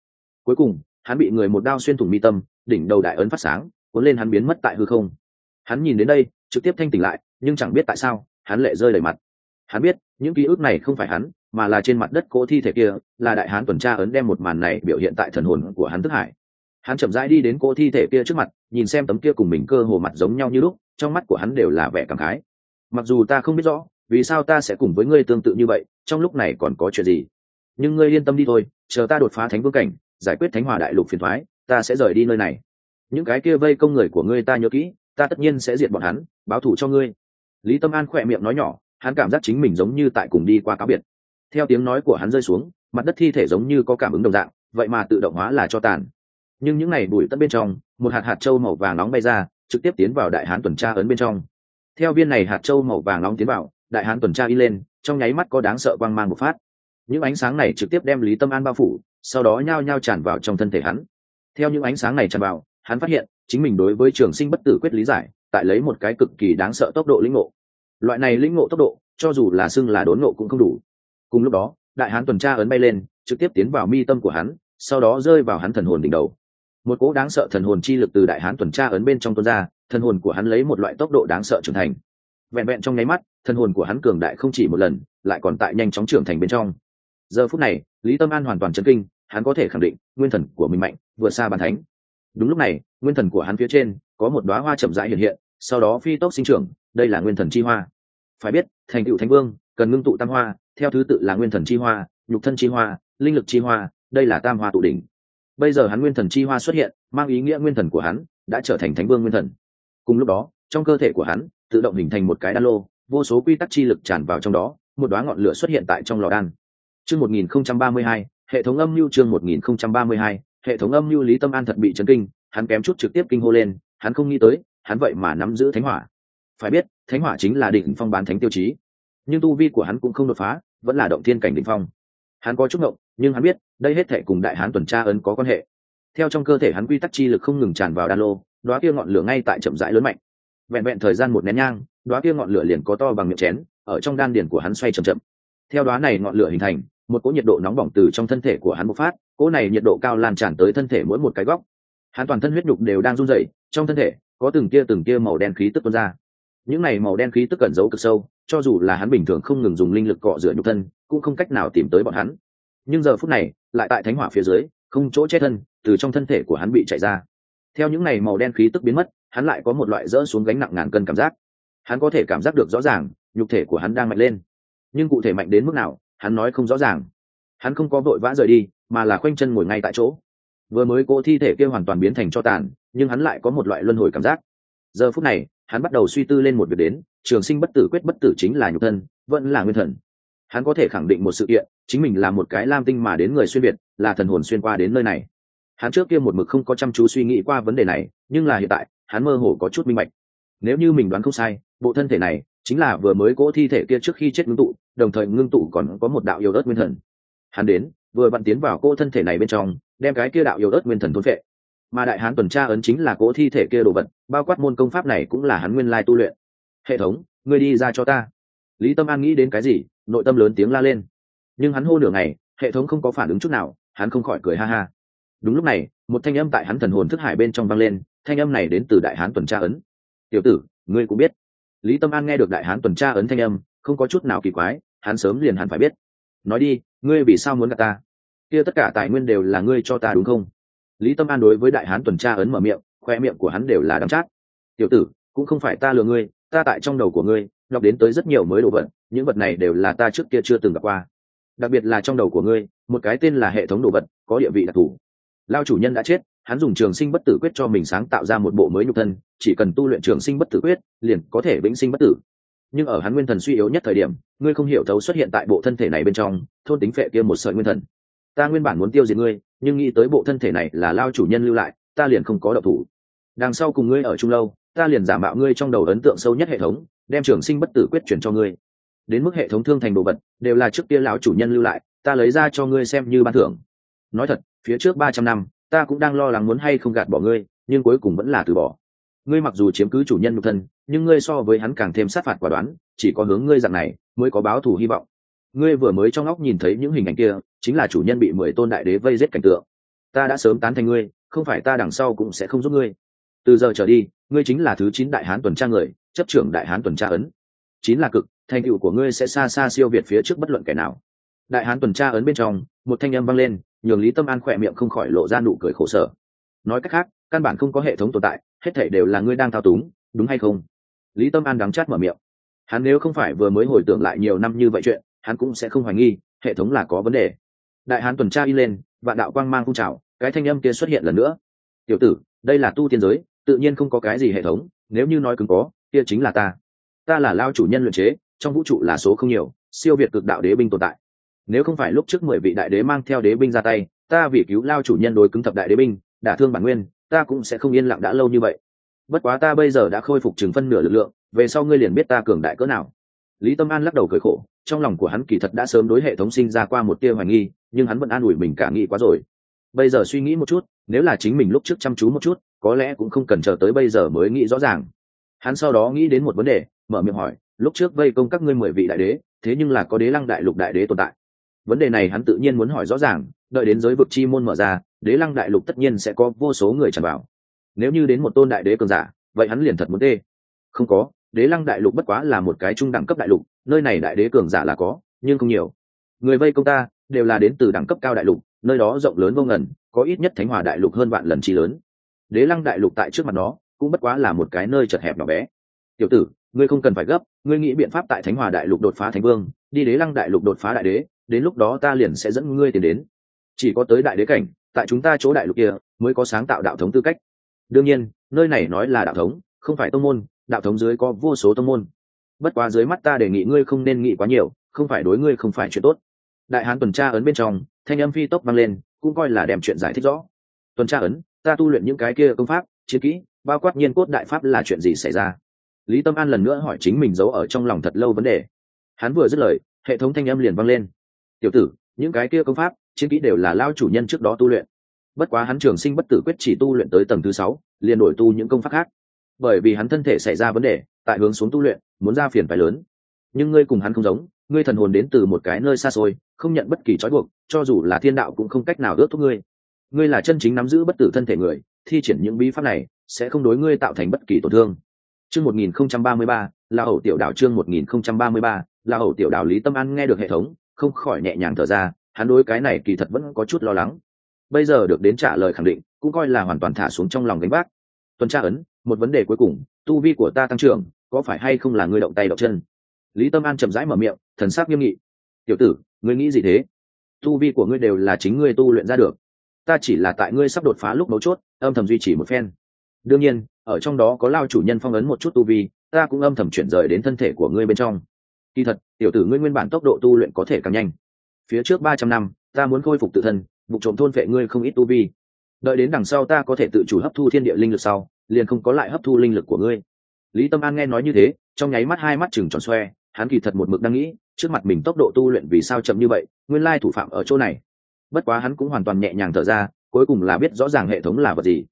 cuối cùng, hắn bị người một đao xuyên thủng mi tâm, đỉnh đầu đại ấn phát sáng, cuốn lên hắn biến mất tại hư không. Hắn nhìn đến đây, trực tiếp thanh tỉnh lại, nhưng chẳng biết tại sao, hắn lệ rơi đầy mặt. Hắn biết, những ký ức này không phải hắn, mà là trên mặt đất cỗ thi thể kia, là đại hán tuần tra ấn đem một màn này biểu hiện tại thần hồn của hắn thức hải. Hắn chậm rãi đi đến cỗ thi thể kia trước mặt, nhìn xem tấm kia cùng mình cơ hồ mặt giống nhau như lúc, trong mắt của hắn đều là vẻ cảm khái. Mặc dù ta không biết rõ, vì sao ta sẽ cùng với ngươi tương tự như vậy, trong lúc này còn có chuyện gì? Nhưng ngươi yên tâm đi thôi, chờ ta đột phá thánh vương cảnh giải quyết thánh hòa đại lục phiền thoái, ta sẽ rời đi nơi này. Những cái kia vây công người của ngươi ta nhớ kỹ, ta tất nhiên sẽ diệt bọn hắn, báo thù cho ngươi. Lý tâm an khỏe miệng nói nhỏ, hắn cảm giác chính mình giống như tại cùng đi qua cá biệt. Theo tiếng nói của hắn rơi xuống, mặt đất thi thể giống như có cảm ứng đồng dạng, vậy mà tự động hóa là cho tàn. Nhưng những n à y bụi tất bên trong, một hạt hạt trâu màu vàng nóng bay ra, trực tiếp tiến vào đại hán tuần tra ấn bên trong. Theo viên này hạt trâu màu vàng nóng tiến vào, đại hán tuần tra y lên, trong nháy mắt có đáng sợ quang mang một phát. Những ánh sáng này trực tiếp đem lý tâm an bao phủ sau đó nhao nhao tràn vào trong thân thể hắn. Theo những ánh sáng này tràn vào, hắn phát hiện chính mình đối với trường sinh bất tử quyết lý giải, tại lấy một cái cực kỳ đáng sợ tốc độ lĩnh ngộ. Loại này lĩnh ngộ tốc độ, cho dù là xưng là đốn ngộ cũng không đủ. Cùng lúc đó, đại hán tuần tra ấn bay lên, trực tiếp tiến vào mi tâm của hắn, sau đó rơi vào hắn thần hồn đỉnh đầu. Một cỗ đáng sợ thần hồn chi lực từ đại hán tuần tra ấn bên trong tuôn ra, thần hồn của hắn lấy một loại tốc độ đáng sợ trưởng thành. Vẹn vẹn trong nháy mắt, thần hồn của hắn cường đại không chỉ một lần, lại còn tại nhanh chóng trưởng thành bên trong. Giờ phút này, lý tâm an hoàn toàn chấn kinh hắn có thể khẳng định nguyên thần của mình mạnh, vượt xa bàn thánh. Đúng lúc này, nguyên thần của hắn phía trên có một đoá hoa chậm rãi hiện hiện, sau đó phi tốc sinh trưởng, đây là nguyên thần chi hoa. Phải biết, thành tựu thánh vương, cần ngưng tụ tam hoa, theo thứ tự là nguyên thần chi hoa, nhục thân chi hoa, linh lực chi hoa, đây là tam hoa tụ đỉnh. Bây giờ hắn nguyên thần chi hoa xuất hiện, mang ý nghĩa nguyên thần của hắn đã trở thành thánh vương nguyên thần. Cùng lúc đó, trong cơ thể của hắn, tự động hình thành một cái đan lô, vô số quy tắc chi lực tràn vào trong đó, một đoá ngọn lửa xuất hiện tại trong lò đan. Chương một nghìn không trăm ba mươi hai hệ thống âm mưu chương một nghìn không trăm ba mươi hai, hệ thống âm mưu lý tâm an thật bị chấn kinh, hắn kém chút trực tiếp kinh hô lên, hắn không nghĩ tới, hắn vậy mà nắm giữ thánh hỏa. Phải biết, thánh hỏa chính là đỉnh phong bán thánh tiêu chí. Nhưng tu vi của hắn cũng không đột phá, vẫn là động thiên cảnh đỉnh phong. Hắn có chút ngộng, nhưng hắn biết, đây hết thảy cùng đại hán tuần tra ấn có quan hệ. Theo trong cơ thể hắn quy tắc chi lực không ngừng tràn vào đan lô, đóa kia ngọn lửa ngay tại chậm rãi lớn mạnh. Vẹn vẹn thời gian một nén nhang, đóa kia ngọn lửa liền có to bằng miệng chén, ở trong đan điền của hắn xoay chậm chậm. Theo đóa này ngọn lửa hình thành một cỗ nhiệt độ nóng bỏng từ trong thân thể của hắn bộc phát, cỗ này nhiệt độ cao lan tràn tới thân thể mỗi một cái góc. Hắn toàn thân huyết nhục đều đang run rẩy, trong thân thể có từng kia từng kia màu đen khí tức tuôn ra. Những này màu đen khí tức cẩn giấu cực sâu, cho dù là hắn bình thường không ngừng dùng linh lực cọ rửa nhục thân, cũng không cách nào tìm tới bọn hắn. Nhưng giờ phút này, lại tại thánh hỏa phía dưới, không chỗ che thân, từ trong thân thể của hắn bị chạy ra. Theo những này màu đen khí tức biến mất, hắn lại có một loại rỡ xuống gánh nặng ngàn cân cảm giác. Hắn có thể cảm giác được rõ ràng, nhục thể của hắn đang mạnh lên. Nhưng cụ thể mạnh đến mức nào hắn nói không rõ ràng. Hắn không có vội vã rời đi, mà là khoanh chân ngồi ngay tại chỗ. Vừa mới cỗ thi thể kia hoàn toàn biến thành cho tàn, nhưng hắn lại có một loại luân hồi cảm giác. Giờ phút này, hắn bắt đầu suy tư lên một việc đến, trường sinh bất tử quyết bất tử chính là nhục thân, vẫn là nguyên thần. Hắn có thể khẳng định một sự kiện, chính mình là một cái lam tinh mà đến người xuyên việt, là thần hồn xuyên qua đến nơi này. Hắn trước kia một mực không có chăm chú suy nghĩ qua vấn đề này, nhưng là hiện tại, hắn mơ hồ có chút minh bạch. Nếu như mình đoán không sai, bộ thân thể này chính là vừa mới cỗ thi thể kia trước khi chết ngưng tụ, đồng thời ngưng tụ còn có một đạo yêu đất nguyên thần. Hắn đến, vừa vặn tiến vào cỗ thân thể này bên trong, đem cái kia đạo yêu đất nguyên thần thốn vệ mà đại hán tuần tra ấn chính là cỗ thi thể kia đồ vật, bao quát môn công pháp này cũng là hắn nguyên lai tu luyện. Hệ thống, ngươi đi ra cho ta. Lý tâm an nghĩ đến cái gì, nội tâm lớn tiếng la lên. Nhưng hắn hô nửa ngày, hệ thống không có phản ứng chút nào, hắn không khỏi cười ha ha. Đúng lúc này, một thanh âm tại hắn thần hồn thức hải bên trong vang lên, thanh âm này đến từ đại hán tuần tra ấn. Tiểu tử, ngươi cũng biết lý tâm an nghe được đại hán tuần tra ấn thanh âm, không có chút nào kỳ quái, hắn sớm liền hẳn phải biết. Nói đi, ngươi vì sao muốn gặp ta? Kia tất cả tài nguyên đều là ngươi cho ta đúng không? Lý tâm an đối với đại hán tuần tra ấn mở miệng, khoe miệng của hắn đều là đắm chát. Tiểu tử, cũng không phải ta lừa ngươi, ta tại trong đầu của ngươi đọc đến tới rất nhiều mới đồ vật, những vật này đều là ta trước kia chưa từng gặp qua. Đặc biệt là trong đầu của ngươi, một cái tên là hệ thống đồ vật, có địa vị đặc thù. Lao chủ nhân đã chết hắn dùng trường sinh bất tử quyết cho mình sáng tạo ra một bộ mới nhục thân, chỉ cần tu luyện trường sinh bất tử quyết, liền có thể vĩnh sinh bất tử. Nhưng ở hắn nguyên thần suy yếu nhất thời điểm, ngươi không hiểu thấu xuất hiện tại bộ thân thể này bên trong, thôn tính phệ kia một sợi nguyên thần. Ta nguyên bản muốn tiêu diệt ngươi, nhưng nghĩ tới bộ thân thể này là lao chủ nhân lưu lại, ta liền không có độc thủ. Đằng sau cùng ngươi ở chung lâu, ta liền giả mạo ngươi trong đầu ấn tượng sâu nhất hệ thống, đem trường sinh bất tử quyết chuyển cho ngươi. Đến mức hệ thống thương thành đồ vật, đều là trước kia lão chủ nhân lưu lại, ta lấy ra cho ngươi xem như ban thưởng. Nói thật, phía trước ba trăm năm ta cũng đang lo lắng muốn hay không gạt bỏ ngươi, nhưng cuối cùng vẫn là từ bỏ. Ngươi mặc dù chiếm cứ chủ nhân nhục thân, nhưng ngươi so với hắn càng thêm sát phạt quả đoán, chỉ có hướng ngươi dạng này mới có báo thù hy vọng. Ngươi vừa mới trong óc nhìn thấy những hình ảnh kia, chính là chủ nhân bị mười tôn đại đế vây giết cảnh tượng. Ta đã sớm tán thành ngươi, không phải ta đằng sau cũng sẽ không giúp ngươi. Từ giờ trở đi, ngươi chính là thứ chín đại hán tuần tra người, chấp trưởng đại hán tuần tra ấn. Chín là cực, thành tựu của ngươi sẽ xa xa siêu việt phía trước bất luận kẻ nào. Đại hán tuần tra ấn bên trong, một thanh âm vang lên nhường lý tâm an khỏe miệng không khỏi lộ ra nụ cười khổ sở. Nói cách khác, căn bản không có hệ thống tồn tại, hết thể đều là ngươi đang thao túng, đúng hay không? Lý tâm an đắng chát mở miệng. Hắn nếu không phải vừa mới hồi tưởng lại nhiều năm như vậy chuyện, hắn cũng sẽ không hoài nghi, hệ thống là có vấn đề. Đại hán tuần tra y lên, vạn đạo quang mang phun trào, cái thanh âm kia xuất hiện lần nữa. Tiểu tử, đây là tu tiên giới, tự nhiên không có cái gì hệ thống, nếu như nói cứng có, kia chính là ta. Ta là lao chủ nhân luyện chế, trong vũ trụ là số không nhiều, siêu việt cực đạo đế binh tồn tại nếu không phải lúc trước mười vị đại đế mang theo đế binh ra tay, ta vì cứu lao chủ nhân đối cứng thập đại đế binh, đả thương bản nguyên, ta cũng sẽ không yên lặng đã lâu như vậy. Bất quá ta bây giờ đã khôi phục chừng phân nửa lực lượng, về sau ngươi liền biết ta cường đại cỡ nào. Lý tâm an lắc đầu cười khổ, trong lòng của hắn kỳ thật đã sớm đối hệ thống sinh ra qua một tia hoài nghi, nhưng hắn vẫn an ủi mình cả nghĩ quá rồi. Bây giờ suy nghĩ một chút, nếu là chính mình lúc trước chăm chú một chút, có lẽ cũng không cần chờ tới bây giờ mới nghĩ rõ ràng. Hắn sau đó nghĩ đến một vấn đề, mở miệng hỏi, lúc trước vây công các ngươi mười vị đại đế, thế nhưng là có đế lăng đại lục đại đế tồn tại vấn đề này hắn tự nhiên muốn hỏi rõ ràng, đợi đến giới vực chi môn mở ra, đế lăng đại lục tất nhiên sẽ có vô số người tràn vào. Nếu như đến một tôn đại đế cường giả, vậy hắn liền thật muốn tê. Không có, đế lăng đại lục bất quá là một cái trung đẳng cấp đại lục, nơi này đại đế cường giả là có, nhưng không nhiều. Người vây công ta, đều là đến từ đẳng cấp cao đại lục, nơi đó rộng lớn vô ngần, có ít nhất thánh hòa đại lục hơn vạn lần chi lớn. Đế lăng đại lục tại trước mặt nó, cũng bất quá là một cái nơi chật hẹp nhỏ bé. Tiểu tử, ngươi không cần phải gấp, ngươi nghĩ biện pháp tại thánh hòa đại lục đột phá thánh vương, đi đế lăng đại lục đột phá đại đế đến lúc đó ta liền sẽ dẫn ngươi tiến đến. Chỉ có tới đại đế cảnh, tại chúng ta chỗ đại lục kia, mới có sáng tạo đạo thống tư cách. Đương nhiên, nơi này nói là đạo thống, không phải tông môn, đạo thống dưới có vô số tông môn. Bất quá dưới mắt ta đề nghị ngươi không nên nghĩ quá nhiều, không phải đối ngươi không phải chuyện tốt. Đại hán tuần tra ấn bên trong, thanh âm phi tốc vang lên, cũng coi là đem chuyện giải thích rõ. Tuần tra ấn, ta tu luyện những cái kia công pháp, chiến kỹ, bao quát nhiên cốt đại pháp là chuyện gì xảy ra? Lý tâm an lần nữa hỏi chính mình giấu ở trong lòng thật lâu vấn đề. Hắn vừa dứt lời, hệ thống thanh âm liền vang lên tiểu tử, những cái kia công pháp, chiến kỹ đều là lao chủ nhân trước đó tu luyện. Bất quá hắn trường sinh bất tử quyết chỉ tu luyện tới tầng thứ sáu, liền đổi tu những công pháp khác. Bởi vì hắn thân thể xảy ra vấn đề, tại hướng xuống tu luyện, muốn ra phiền phải lớn. Nhưng ngươi cùng hắn không giống, ngươi thần hồn đến từ một cái nơi xa xôi, không nhận bất kỳ trói buộc, cho dù là thiên đạo cũng không cách nào ước thúc ngươi. Ngươi là chân chính nắm giữ bất tử thân thể người, thi triển những bí pháp này, sẽ không đối ngươi tạo thành bất kỳ tổn thương. Chương một nghìn không trăm ba mươi ba, là hậu tiểu đạo chương một nghìn không trăm ba mươi ba, là hậu tiểu đạo lý tâm an nghe được hệ thống không khỏi nhẹ nhàng thở ra, hắn đối cái này kỳ thật vẫn có chút lo lắng. Bây giờ được đến trả lời khẳng định, cũng coi là hoàn toàn thả xuống trong lòng gánh vác. Tuần tra ấn, một vấn đề cuối cùng, tu vi của ta tăng trưởng, có phải hay không là ngươi động tay động chân? Lý tâm an chậm rãi mở miệng, thần sắc nghiêm nghị. Tiểu tử, ngươi nghĩ gì thế? Tu vi của ngươi đều là chính ngươi tu luyện ra được. Ta chỉ là tại ngươi sắp đột phá lúc mấu chốt, âm thầm duy trì một phen. Đương nhiên, ở trong đó có lao chủ nhân phong ấn một chút tu vi, ta cũng âm thầm chuyển rời đến thân thể của ngươi bên trong kỳ thật, tiểu tử ngươi nguyên bản tốc độ tu luyện có thể càng nhanh. Phía trước ba trăm năm, ta muốn khôi phục tự thân, vụ trộm thôn vệ ngươi không ít tu vi. Đợi đến đằng sau ta có thể tự chủ hấp thu thiên địa linh lực sau, liền không có lại hấp thu linh lực của ngươi. Lý tâm an nghe nói như thế, trong nháy mắt hai mắt chừng tròn xoe, hắn kỳ thật một mực đang nghĩ, trước mặt mình tốc độ tu luyện vì sao chậm như vậy, nguyên lai thủ phạm ở chỗ này. Bất quá hắn cũng hoàn toàn nhẹ nhàng thở ra, cuối cùng là biết rõ ràng hệ thống là vật gì.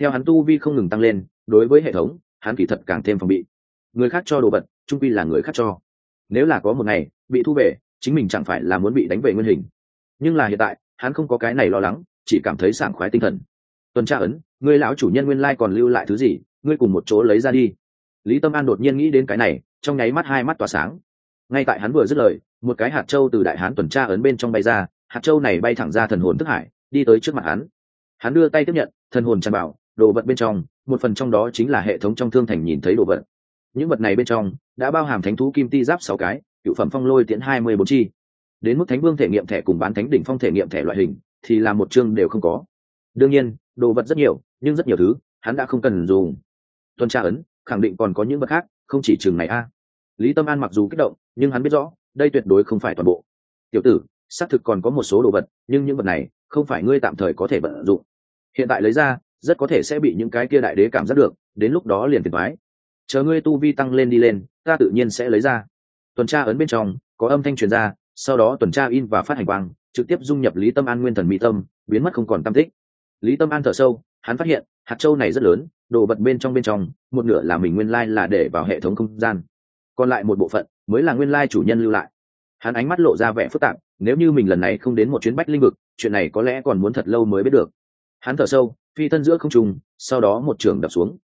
Theo hắn tu vi không ngừng tăng lên, đối với hệ thống, hắn kỳ thật càng thêm phòng bị. Người khác cho đồ vật, trung vi là người khác cho nếu là có một ngày bị thu về, chính mình chẳng phải là muốn bị đánh về nguyên hình. Nhưng là hiện tại, hắn không có cái này lo lắng, chỉ cảm thấy sảng khoái tinh thần. Tuần tra ấn, ngươi lão chủ nhân nguyên lai còn lưu lại thứ gì, ngươi cùng một chỗ lấy ra đi. Lý tâm an đột nhiên nghĩ đến cái này, trong nháy mắt hai mắt tỏa sáng. Ngay tại hắn vừa dứt lời, một cái hạt trâu từ đại hán tuần tra ấn bên trong bay ra, hạt trâu này bay thẳng ra thần hồn thức hải, đi tới trước mặt hắn. Hắn đưa tay tiếp nhận, thần hồn tràn bảo đồ vật bên trong, một phần trong đó chính là hệ thống trong thương thành nhìn thấy đồ vật. Những vật này bên trong đã bao hàm thánh thú kim ti giáp sáu cái, cựu phẩm phong lôi tiễn hai mươi bốn chi. Đến mức thánh vương thể nghiệm thẻ cùng bán thánh đỉnh phong thể nghiệm thẻ loại hình, thì là một chương đều không có. Đương nhiên, đồ vật rất nhiều, nhưng rất nhiều thứ, hắn đã không cần dùng. Tuần tra ấn, khẳng định còn có những vật khác, không chỉ chừng này a. Lý tâm an mặc dù kích động, nhưng hắn biết rõ, đây tuyệt đối không phải toàn bộ. Tiểu tử, xác thực còn có một số đồ vật, nhưng những vật này, không phải ngươi tạm thời có thể vận dụng. Hiện tại lấy ra, rất có thể sẽ bị những cái kia đại đế cảm giác được, đến lúc đó liền phiền thoái chờ ngươi tu vi tăng lên đi lên ta tự nhiên sẽ lấy ra. Tuần tra ấn bên trong, có âm thanh truyền ra, sau đó tuần tra in và phát hành quang, trực tiếp dung nhập lý tâm an nguyên thần mỹ tâm, biến mất không còn tam tích. Lý tâm an thở sâu, hắn phát hiện, hạt châu này rất lớn, đồ vật bên trong bên trong, một nửa là mình nguyên lai là để vào hệ thống không gian. Còn lại một bộ phận mới là nguyên lai chủ nhân lưu lại. Hắn ánh mắt lộ ra vẻ phức tạp, nếu như mình lần này không đến một chuyến bách linh vực, chuyện này có lẽ còn muốn thật lâu mới biết được. Hắn thở sâu, phi thân giữa không trùng sau đó một trường đập xuống.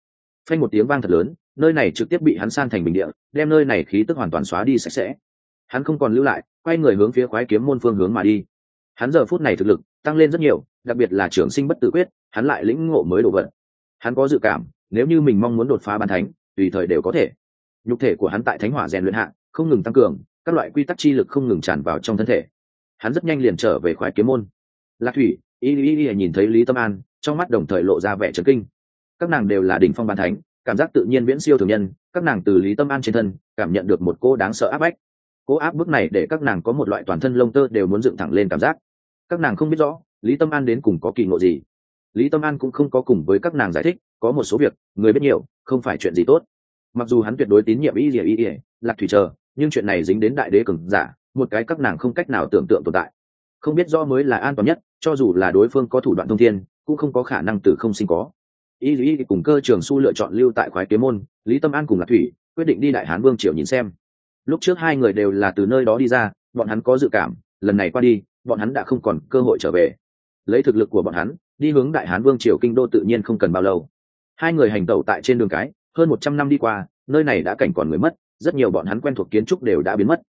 Phanh một tiếng vang thật lớn nơi này trực tiếp bị hắn san thành bình địa, đem nơi này khí tức hoàn toàn xóa đi sạch sẽ. Hắn không còn lưu lại, quay người hướng phía khoái kiếm môn phương hướng mà đi. Hắn giờ phút này thực lực tăng lên rất nhiều, đặc biệt là trường sinh bất tự quyết, hắn lại lĩnh ngộ mới đồ vật. Hắn có dự cảm, nếu như mình mong muốn đột phá bàn thánh, tùy thời đều có thể. Nhục thể của hắn tại thánh hỏa rèn luyện hạ, không ngừng tăng cường, các loại quy tắc chi lực không ngừng tràn vào trong thân thể. Hắn rất nhanh liền trở về khoái kiếm môn. Lạc thủy, y y y nhìn thấy lý tâm an, trong mắt đồng thời lộ ra vẻ trấn kinh. Các nàng đều là đỉnh phong bàn thánh cảm giác tự nhiên viễn siêu thường nhân, các nàng từ lý tâm an trên thân, cảm nhận được một cô đáng sợ áp bách. Cô áp bức này để các nàng có một loại toàn thân lông tơ đều muốn dựng thẳng lên cảm giác. Các nàng không biết rõ, lý tâm an đến cùng có kỳ ngộ gì. Lý tâm an cũng không có cùng với các nàng giải thích, có một số việc, người biết nhiều, không phải chuyện gì tốt. Mặc dù hắn tuyệt đối tín nhiệm ý ỉa ý ỉa lạc thủy chờ, nhưng chuyện này dính đến đại đế cường giả, một cái các nàng không cách nào tưởng tượng tồn tại. Không biết rõ mới là an toàn nhất, cho dù là đối phương có thủ đoạn thông thiên, cũng không có khả năng từ không sinh có y lý cùng cơ trường su lựa chọn lưu tại khoái kiếm môn, lý tâm an cùng lạc thủy quyết định đi đại hán vương triều nhìn xem. Lúc trước hai người đều là từ nơi đó đi ra, bọn hắn có dự cảm, lần này qua đi, bọn hắn đã không còn cơ hội trở về. Lấy thực lực của bọn hắn, đi hướng đại hán vương triều kinh đô tự nhiên không cần bao lâu. Hai người hành tẩu tại trên đường cái, hơn một trăm năm đi qua, nơi này đã cảnh còn người mất, rất nhiều bọn hắn quen thuộc kiến trúc đều đã biến mất.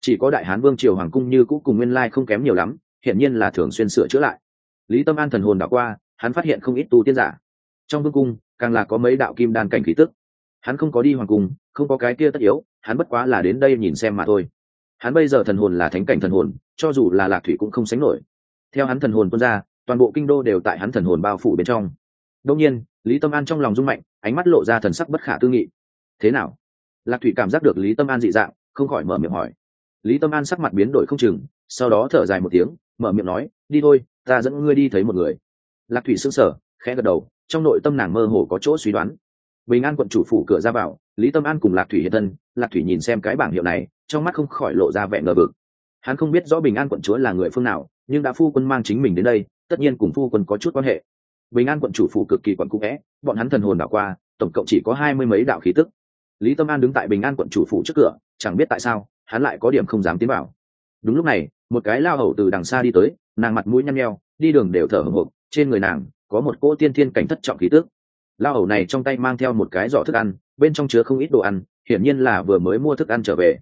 Chỉ có đại hán vương triều hoàng cung như cũ cùng nguyên lai không kém nhiều lắm, hiển nhiên là thường xuyên sửa chữa lại. Lý tâm an thần hồn đảo qua, hắn phát hiện không ít tu tiên giả trong vương cung, càng là có mấy đạo kim đan cảnh khí tức. Hắn không có đi hoàng cung, không có cái kia tất yếu, hắn bất quá là đến đây nhìn xem mà thôi. Hắn bây giờ thần hồn là thánh cảnh thần hồn, cho dù là lạc thủy cũng không sánh nổi. Theo hắn thần hồn tuôn ra, toàn bộ kinh đô đều tại hắn thần hồn bao phủ bên trong. Đông nhiên, lý tâm an trong lòng rung mạnh, ánh mắt lộ ra thần sắc bất khả tư nghị. Thế nào? Lạc thủy cảm giác được lý tâm an dị dạng, không khỏi mở miệng hỏi. Lý tâm an sắc mặt biến đổi không chừng, sau đó thở dài một tiếng, mở miệng nói, đi thôi, ta dẫn ngươi đi thấy một người. Lạc thủy sững sờ, khẽ gật đầu trong nội tâm nàng mơ hồ có chỗ suy đoán. Bình an quận chủ phủ cửa ra vào, lý tâm an cùng lạc thủy hiện thân, lạc thủy nhìn xem cái bảng hiệu này, trong mắt không khỏi lộ ra vẻ ngờ vực. Hắn không biết rõ bình an quận chúa là người phương nào, nhưng đã phu quân mang chính mình đến đây, tất nhiên cùng phu quân có chút quan hệ. Bình an quận chủ phủ cực kỳ quận cũ vẽ, bọn hắn thần hồn đảo qua, tổng cộng chỉ có hai mươi mấy đạo khí tức. Lý tâm an đứng tại bình an quận chủ phủ trước cửa, chẳng biết tại sao, hắn lại có điểm không dám tiến vào. Đúng lúc này, một cái lao hầu từ đằng xa đi tới, nàng mặt mũi nhăn nheo, đi đường đều thở hồng hộc trên người nàng có một cỗ tiên thiên cảnh thất trọng khí tước lao hầu này trong tay mang theo một cái giỏ thức ăn, bên trong chứa không ít đồ ăn, hiển nhiên là vừa mới mua thức ăn trở về.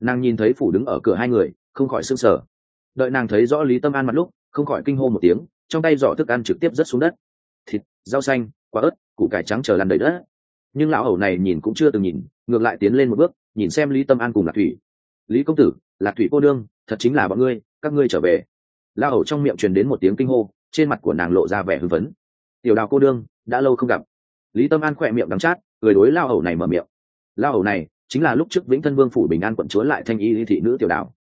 Nàng nhìn thấy phủ đứng ở cửa hai người, không khỏi s ư n g sở đợi nàng thấy rõ lý tâm an mặt lúc, không khỏi kinh hô một tiếng, trong tay giỏ thức ăn trực tiếp rớt xuống đất. Thịt, rau xanh, quả ớt, củ cải trắng chờ lăn đầy đất. Nhưng lão hầu này nhìn cũng chưa từng nhìn, ngược lại tiến lên một bước, nhìn xem lý tâm an cùng lạc thủy. Lý công tử, lạc thủy cô đương thật chính là bọn ngươi, các ngươi trở về. Lão hầu trong miệng truyền đến một tiếng kinh hô trên mặt của nàng lộ ra vẻ hưng phấn. Tiểu đào cô đương, đã lâu không gặp. Lý tâm an khỏe miệng đắng chát, cười đối lao hầu này mở miệng. Lao hầu này, chính là lúc trước vĩnh thân vương phủ bình an quận chúa lại thanh y thị nữ tiểu đào.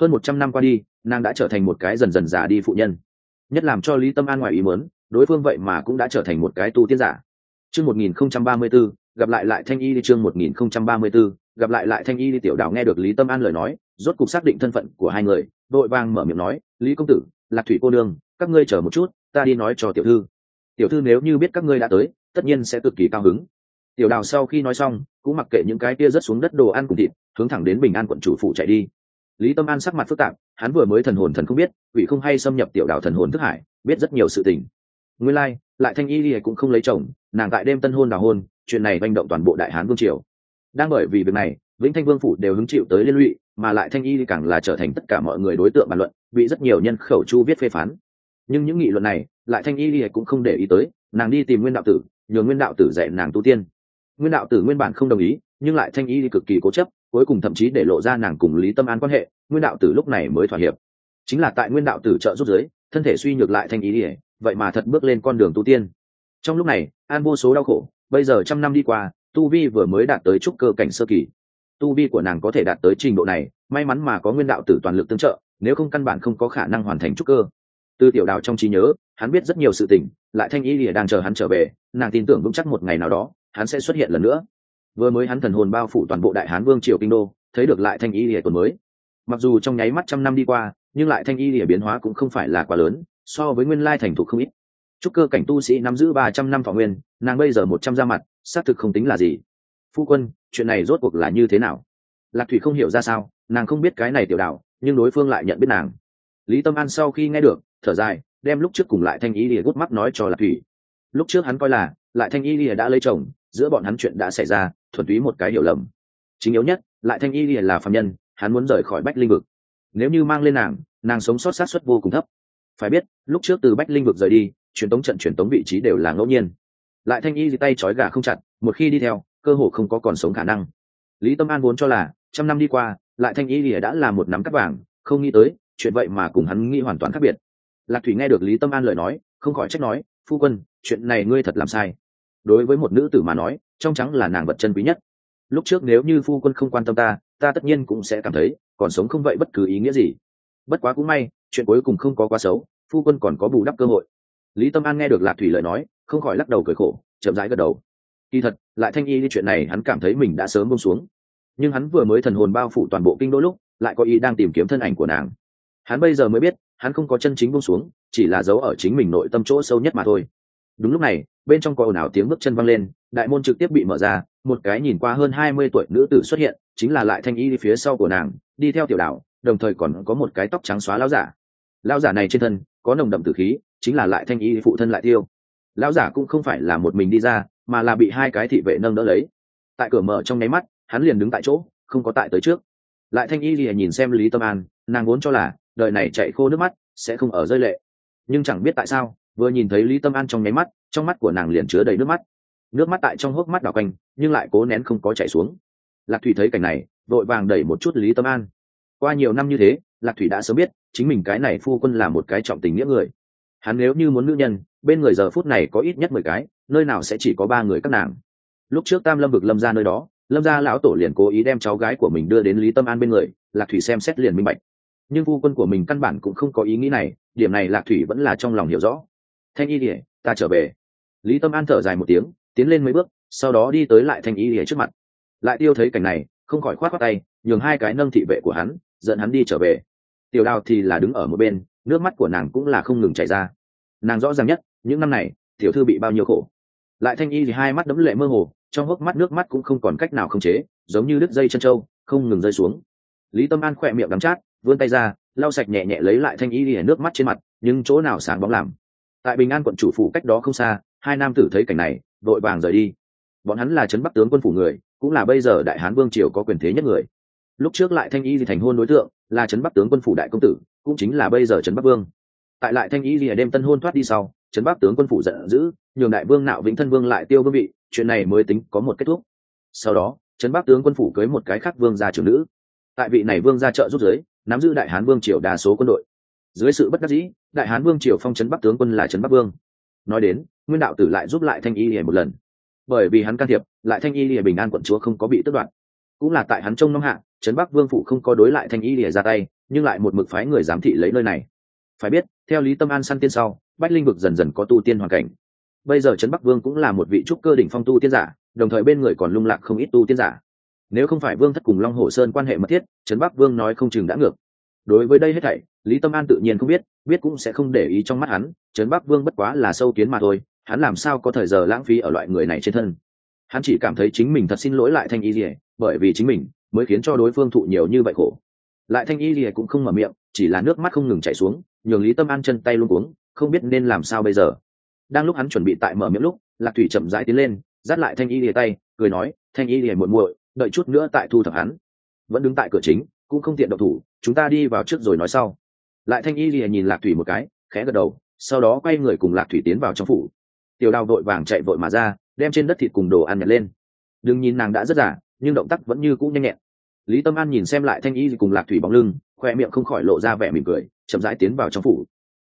Hơn một trăm năm qua đi, nàng đã trở thành một cái dần dần giả đi phụ nhân. Nhất làm cho lý tâm an ngoài ý mớn đối phương vậy mà cũng đã trở thành một cái tu tiên giả. Chương một nghìn không trăm ba mươi b ố gặp lại lại thanh y đi chương một nghìn không trăm ba mươi b ố gặp lại lại thanh y đi tiểu đào nghe được lý tâm an lời nói, rốt cục xác định thân phận của hai người, đội vang mở miệng nói, lý công tử, lạc thủy cô đương các ngươi chờ một chút ta đi nói cho tiểu thư. Tiểu thư nếu như biết các ngươi đã tới tất nhiên sẽ cực kỳ cao hứng. Tiểu đào sau khi nói xong cũng mặc kệ những cái kia rớt xuống đất đồ ăn cùng thịt hướng thẳng đến bình an quận chủ phụ chạy đi. Lý tâm an sắc mặt phức tạp hắn vừa mới thần hồn thần không biết quỷ không hay xâm nhập tiểu đào thần hồn thức hải biết rất nhiều sự tình. Nguyên lai、like, lại thanh y lìa cũng không lấy chồng nàng tại đêm tân hôn đào hôn chuyện này manh động toàn bộ đại hán vương triều. Đang bởi vì việc này vĩnh thanh vương phủ đều hứng chịu tới liên lụy mà lại thanh y càng là trở thành tất cả mọi người đối tượng bàn luận bị rất nhiều nhân khẩu chu viết phê phán nhưng những nghị luận này lại thanh y lìa cũng không để ý tới, nàng đi tìm nguyên đạo tử nhờ nguyên đạo tử dạy nàng tu tiên. Nguyên đạo tử nguyên bản không đồng ý, nhưng lại thanh y cực kỳ cố chấp, cuối cùng thậm chí để lộ ra nàng cùng lý tâm an quan hệ, nguyên đạo tử lúc này mới thỏa hiệp. Chính là tại nguyên đạo tử trợ giúp giới thân thể suy nhược lại thanh ý ỉa vậy mà thật bước lên con đường tu tiên. Trong lúc này, an vô số đau khổ, bây giờ trăm năm đi qua, tu vi vừa mới đạt tới trúc cơ cảnh sơ kỳ. Tu vi của nàng có thể đạt tới trình độ này, may mắn mà có nguyên đạo tử toàn lực tương trợ, nếu không căn bản không có khả năng hoàn thành trúc cơ từ tiểu đào trong trí nhớ, hắn biết rất nhiều sự tình, lại thanh y lìa đang chờ hắn trở về, nàng tin tưởng vững chắc một ngày nào đó, hắn sẽ xuất hiện lần nữa. Vừa mới hắn thần hồn bao phủ toàn bộ đại hán vương triều kinh đô, thấy được lại thanh y lìa tuần mới. Mặc dù trong nháy mắt trăm năm đi qua, nhưng lại thanh y lìa biến hóa cũng không phải là quá lớn, so với nguyên lai thành thục không ít. Chúc cơ cảnh tu sĩ nắm giữ ba trăm năm thọ nguyên, nàng bây giờ một trăm ra mặt, xác thực không tính là gì. Phu quân, chuyện này rốt cuộc là như thế nào? Lạc thủy không hiểu ra sao, nàng không biết cái này tiểu đạo nhưng đối phương lại nhận biết nàng lý tâm an sau khi nghe được, thở dài, đem lúc trước cùng lại thanh y lìa gút mắt nói cho lạc thủy. Lúc trước hắn coi là, lại thanh y lìa đã lấy chồng, giữa bọn hắn chuyện đã xảy ra, thuần túy một cái hiểu lầm. Chính yếu nhất, lại thanh y lìa là phạm nhân, hắn muốn rời khỏi bách linh vực. Nếu như mang lên nàng nàng sống sót sát xuất vô cùng thấp. Phải biết, lúc trước từ bách linh vực rời đi, truyền tống trận truyền tống vị trí đều là ngẫu nhiên. Lại thanh y tay trói gà không chặt, một khi đi theo, cơ hồ không có còn sống khả năng. Lý tâm an vốn cho là, trăm năm đi qua, lại thanh y lìa đã là một nắm cắt vàng, không nghĩ tới chuyện vậy mà cùng hắn nghĩ hoàn toàn khác biệt. Lạc thủy nghe được lý tâm an lời nói, không khỏi trách nói, phu quân, chuyện này ngươi thật làm sai. Đối với một nữ tử mà nói, trong trắng là nàng vật chân quý nhất. Lúc trước nếu như phu quân không quan tâm ta ta tất nhiên cũng sẽ cảm thấy, còn sống không vậy bất cứ ý nghĩa gì. Bất quá cũng may, chuyện cuối cùng không có quá xấu, phu quân còn có bù đắp cơ hội. Lý tâm an nghe được lạc thủy lời nói, không khỏi lắc đầu cười khổ, chậm rãi gật đầu. Kỳ thật, lại thanh y đi chuyện này hắn cảm thấy mình đã sớm bông xuống. Nhưng hắn vừa mới thần hồn bao phủ toàn bộ kinh đôi lúc, lại có ý đang tìm kiếm thân ảnh của nàng hắn bây giờ mới biết, hắn không có chân chính bông xuống, chỉ là giấu ở chính mình nội tâm chỗ sâu nhất mà thôi. Đúng lúc này, bên trong có ồn ào tiếng bước chân văng lên, đại môn trực tiếp bị mở ra, một cái nhìn qua hơn hai mươi tuổi nữ tử xuất hiện, chính là lại thanh y đi phía sau của nàng, đi theo tiểu đạo, đồng thời còn có một cái tóc trắng xóa lão giả. Lão giả này trên thân, có nồng đậm tử khí, chính là lại thanh y phụ thân lại tiêu lão giả cũng không phải là một mình đi ra, mà là bị hai cái thị vệ nâng đỡ lấy. Tại cửa mở trong nháy mắt, hắn liền đứng tại chỗ, không có tại tới trước. Lại thanh y lìa nhìn xem lý tâm an, nàng vốn cho là đời này chạy khô nước mắt, sẽ không ở rơi lệ. Nhưng chẳng biết tại sao, vừa nhìn thấy lý tâm an trong nháy mắt, trong mắt của nàng liền chứa đầy nước mắt. Nước mắt tại trong hốc mắt đào quanh, nhưng lại cố nén không có chảy xuống. Lạc thủy thấy cảnh này, vội vàng đẩy một chút lý tâm an. Qua nhiều năm như thế, lạc thủy đã sớm biết, chính mình cái này phu quân là một cái trọng tình nghĩa người. Hắn nếu như muốn nữ nhân, bên người giờ phút này có ít nhất mười cái, nơi nào sẽ chỉ có ba người các nàng. Lúc trước tam lâm vực lâm ra nơi đó, lâm gia lão tổ liền cố ý đem cháu gái của mình đưa đến lý tâm an bên người, lạc thủy xem xét liền minh bạch nhưng phu quân của mình căn bản cũng không có ý nghĩ này, điểm này lạc thủy vẫn là trong lòng hiểu rõ. Thanh y ỉa ta trở về. Lý tâm an thở dài một tiếng, tiến lên mấy bước, sau đó đi tới lại thanh y ỉa trước mặt. Lại tiêu thấy cảnh này, không khỏi khoát khoát tay, nhường hai cái nâng thị vệ của hắn, dẫn hắn đi trở về. Tiểu đào thì là đứng ở một bên, nước mắt của nàng cũng là không ngừng chảy ra. Nàng rõ ràng nhất, những năm này, tiểu thư bị bao nhiêu khổ. Lại thanh y thì hai mắt đấm lệ mơ hồ, trong hốc mắt nước mắt cũng không còn cách nào không chế, giống như đứt dây chân trâu, không ngừng rơi xuống. Lý tâm an khỏe miệng đắm chát vươn tay ra, lau sạch nhẹ nhẹ lấy lại thanh y lìa nước mắt trên mặt, nhưng chỗ nào sáng bóng làm. Tại bình an quận chủ phủ cách đó không xa, hai nam tử thấy cảnh này vội vàng rời đi. Bọn hắn là trấn bắc tướng quân phủ người, cũng là bây giờ đại hán vương triều có quyền thế nhất người. Lúc trước lại thanh y thì thành hôn đối tượng, là trấn bắc tướng quân phủ đại công tử, cũng chính là bây giờ trấn bắc vương. Tại lại thanh y thì đêm tân hôn thoát đi sau, trấn bắc tướng quân phủ giận dữ, nhường đại vương nạo vĩnh thân vương lại tiêu vương vị, chuyện này mới tính có một kết thúc. Sau đó, trấn bắc tướng quân phủ cưới một cái khác vương gia trưởng nữ. Tại vị này vương gia trợ giúp giới nắm giữ đại hán vương triều đa số quân đội. Dưới sự bất đắc dĩ, đại hán vương triều phong trấn bắc tướng quân là trấn bắc vương. Nói đến, nguyên đạo tử lại giúp lại thanh y lìa một lần. Bởi vì hắn can thiệp, lại thanh y lìa bình an quận chúa không có bị tước đoạt. Cũng là tại hắn trông nông hạ, trấn bắc vương phụ không có đối lại thanh y lìa ra tay, nhưng lại một mực phái người giám thị lấy nơi này. Phải biết, theo lý tâm an săn tiên sau, bách linh vực dần dần có tu tiên hoàn cảnh. Bây giờ trấn bắc vương cũng là một vị trúc cơ đỉnh phong tu tiên giả, đồng thời bên người còn lung lạc không ít tu tiên giả nếu không phải vương thất cùng long hồ sơn quan hệ mật thiết, trấn bắc vương nói không chừng đã ngược. Đối với đây hết thảy, lý tâm an tự nhiên không biết biết cũng sẽ không để ý trong mắt hắn, trấn bắc vương bất quá là sâu kiến mà thôi, hắn làm sao có thời giờ lãng phí ở loại người này trên thân. Hắn chỉ cảm thấy chính mình thật xin lỗi lại thanh y rỉa bởi vì chính mình mới khiến cho đối phương thụ nhiều như vậy khổ. Lại thanh y rỉa cũng không mở miệng, chỉ là nước mắt không ngừng chảy xuống, nhường lý tâm an chân tay luôn cuống, không biết nên làm sao bây giờ. Đang lúc hắn chuẩn bị tại mở miệng lúc, lạc thủy chậm rãi tiến lên, dắt lại thanh y rỉa tay, cười nói, thanh y rỉa muội muội đợi chút nữa tại thu thập hắn. Vẫn đứng tại cửa chính, cũng không tiện độc thủ, chúng ta đi vào trước rồi nói sau. Lại thanh y lìa nhìn lạc thủy một cái, khẽ gật đầu, sau đó quay người cùng lạc thủy tiến vào trong phủ. Tiểu đào đội vàng chạy vội mà ra, đem trên đất thịt cùng đồ ăn nhặt lên. Đừng nhìn nàng đã rất giả nhưng động tác vẫn như cũ nhanh nhẹn. Lý tâm an nhìn xem lại thanh y cùng lạc thủy bóng lưng, khoe miệng không khỏi lộ ra vẻ mỉm cười, chậm rãi tiến vào trong phủ.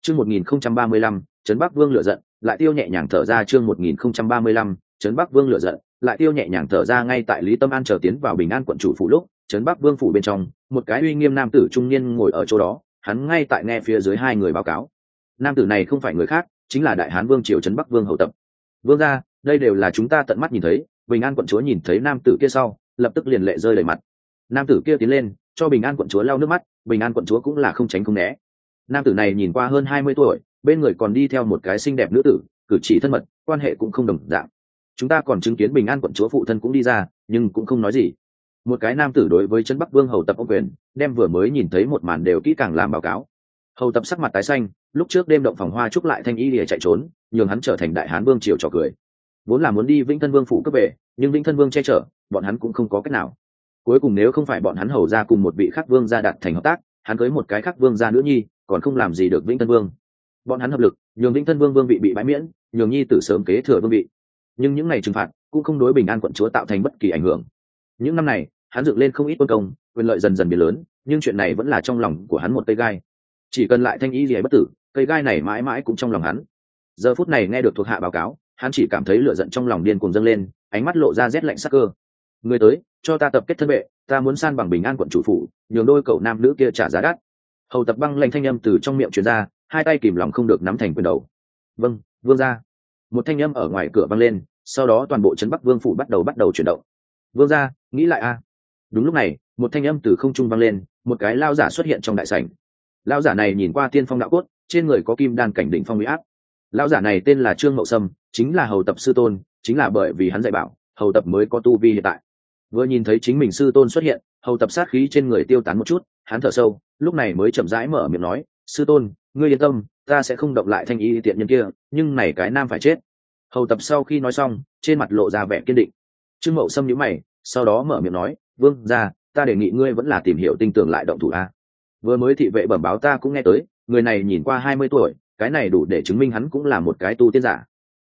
Chương một nghìn không trăm ba mươi lăm, trấn bắc vương lựa giận, lại tiêu nhẹ nhàng thở ra chương một nghìn không trăm ba mươi lăm, trấn bắc vương lựa giận lại tiêu nhẹ nhàng thở ra ngay tại lý tâm an chờ tiến vào bình an quận chủ phủ lúc, trấn bắc vương phủ bên trong, một cái uy nghiêm nam tử trung niên ngồi ở chỗ đó, hắn ngay tại nghe phía dưới hai người báo cáo. Nam tử này không phải người khác, chính là đại hán vương triều trấn bắc vương hậu tập. Vương ra đây đều là chúng ta tận mắt nhìn thấy, bình an quận chúa nhìn thấy nam tử kia sau, lập tức liền lệ rơi đầy mặt. Nam tử kia tiến lên, cho bình an quận chúa lau nước mắt, bình an quận chúa cũng là không tránh không né. Nam tử này nhìn qua hơn hai mươi tuổi, bên người còn đi theo một cái xinh đẹp nữ tử, cử chỉ thân mật, quan hệ cũng không đồng dạng chúng ta còn chứng kiến bình an quận chúa phụ thân cũng đi ra, nhưng cũng không nói gì. Một cái nam tử đối với chân bắc vương hầu tập ông quyền, đem vừa mới nhìn thấy một màn đều kỹ càng làm báo cáo. Hầu tập sắc mặt tái xanh, lúc trước đêm động phòng hoa trúc lại thanh y lìa chạy trốn, nhường hắn trở thành đại hán vương triều trò cười. Vốn là muốn đi vĩnh thân vương phủ cấp về, nhưng vĩnh thân vương che chở, bọn hắn cũng không có cách nào. Cuối cùng nếu không phải bọn hắn hầu ra cùng một vị khắc vương gia đặt thành hợp tác, hắn cưới một cái khắc vương gia nữ nhi, còn không làm gì được vĩnh thân vương. Bọn hắn hợp lực, nhường vĩnh thân vương vương vị bị bãi miễn, nhường nhi tử sớm kế thừa vương vị nhưng những ngày trừng phạt cũng không đối bình an quận chúa tạo thành bất kỳ ảnh hưởng. Những năm này, hắn dựng lên không ít quân công, quyền lợi dần dần biến lớn, nhưng chuyện này vẫn là trong lòng của hắn một cây gai. Chỉ cần lại thanh ý gì bất tử, cây gai này mãi mãi cũng trong lòng hắn. Giờ phút này nghe được thuộc hạ báo cáo, hắn chỉ cảm thấy lửa giận trong lòng điên cuồng dâng lên, ánh mắt lộ ra rét lạnh sắc cơ. Người tới, cho ta tập kết thân vệ ta muốn san bằng bình an quận chủ phủ, nhường đôi cậu nam nữ kia trả giá đắt. Hầu tập băng lanh thanh âm từ trong miệng truyền ra, hai tay kìm lòng không được nắm thành quyền đầu. Vâng vương ra một thanh âm ở ngoài cửa vang lên, sau đó toàn bộ trấn bắc vương phủ bắt đầu bắt đầu chuyển động. Vương ra nghĩ lại a. Đúng lúc này, một thanh âm từ không trung vang lên, một cái lao giả xuất hiện trong đại sảnh. Lao giả này nhìn qua tiên phong đạo cốt, trên người có kim đan cảnh đỉnh phong huy áp. Lao giả này tên là trương mậu sâm, chính là hầu tập sư tôn, chính là bởi vì hắn dạy bảo, hầu tập mới có tu vi hiện tại. Vừa nhìn thấy chính mình sư tôn xuất hiện, hầu tập sát khí trên người tiêu tán một chút, hắn thở sâu, lúc này mới chậm rãi mở miệng nói, sư tôn ngươi yên tâm, ta sẽ không động lại thanh y tiện nhân kia, nhưng này cái nam phải chết. Hầu tập sau khi nói xong, trên mặt lộ ra vẻ kiên định. Trương mậu xâm nhữ mày, sau đó mở miệng nói, vương ra ta đề nghị ngươi vẫn là tìm hiểu tinh tưởng lại động thủ a. Vừa mới thị vệ bẩm báo ta cũng nghe tới, người này nhìn qua hai mươi tuổi, cái này đủ để chứng minh hắn cũng là một cái tu tiên giả.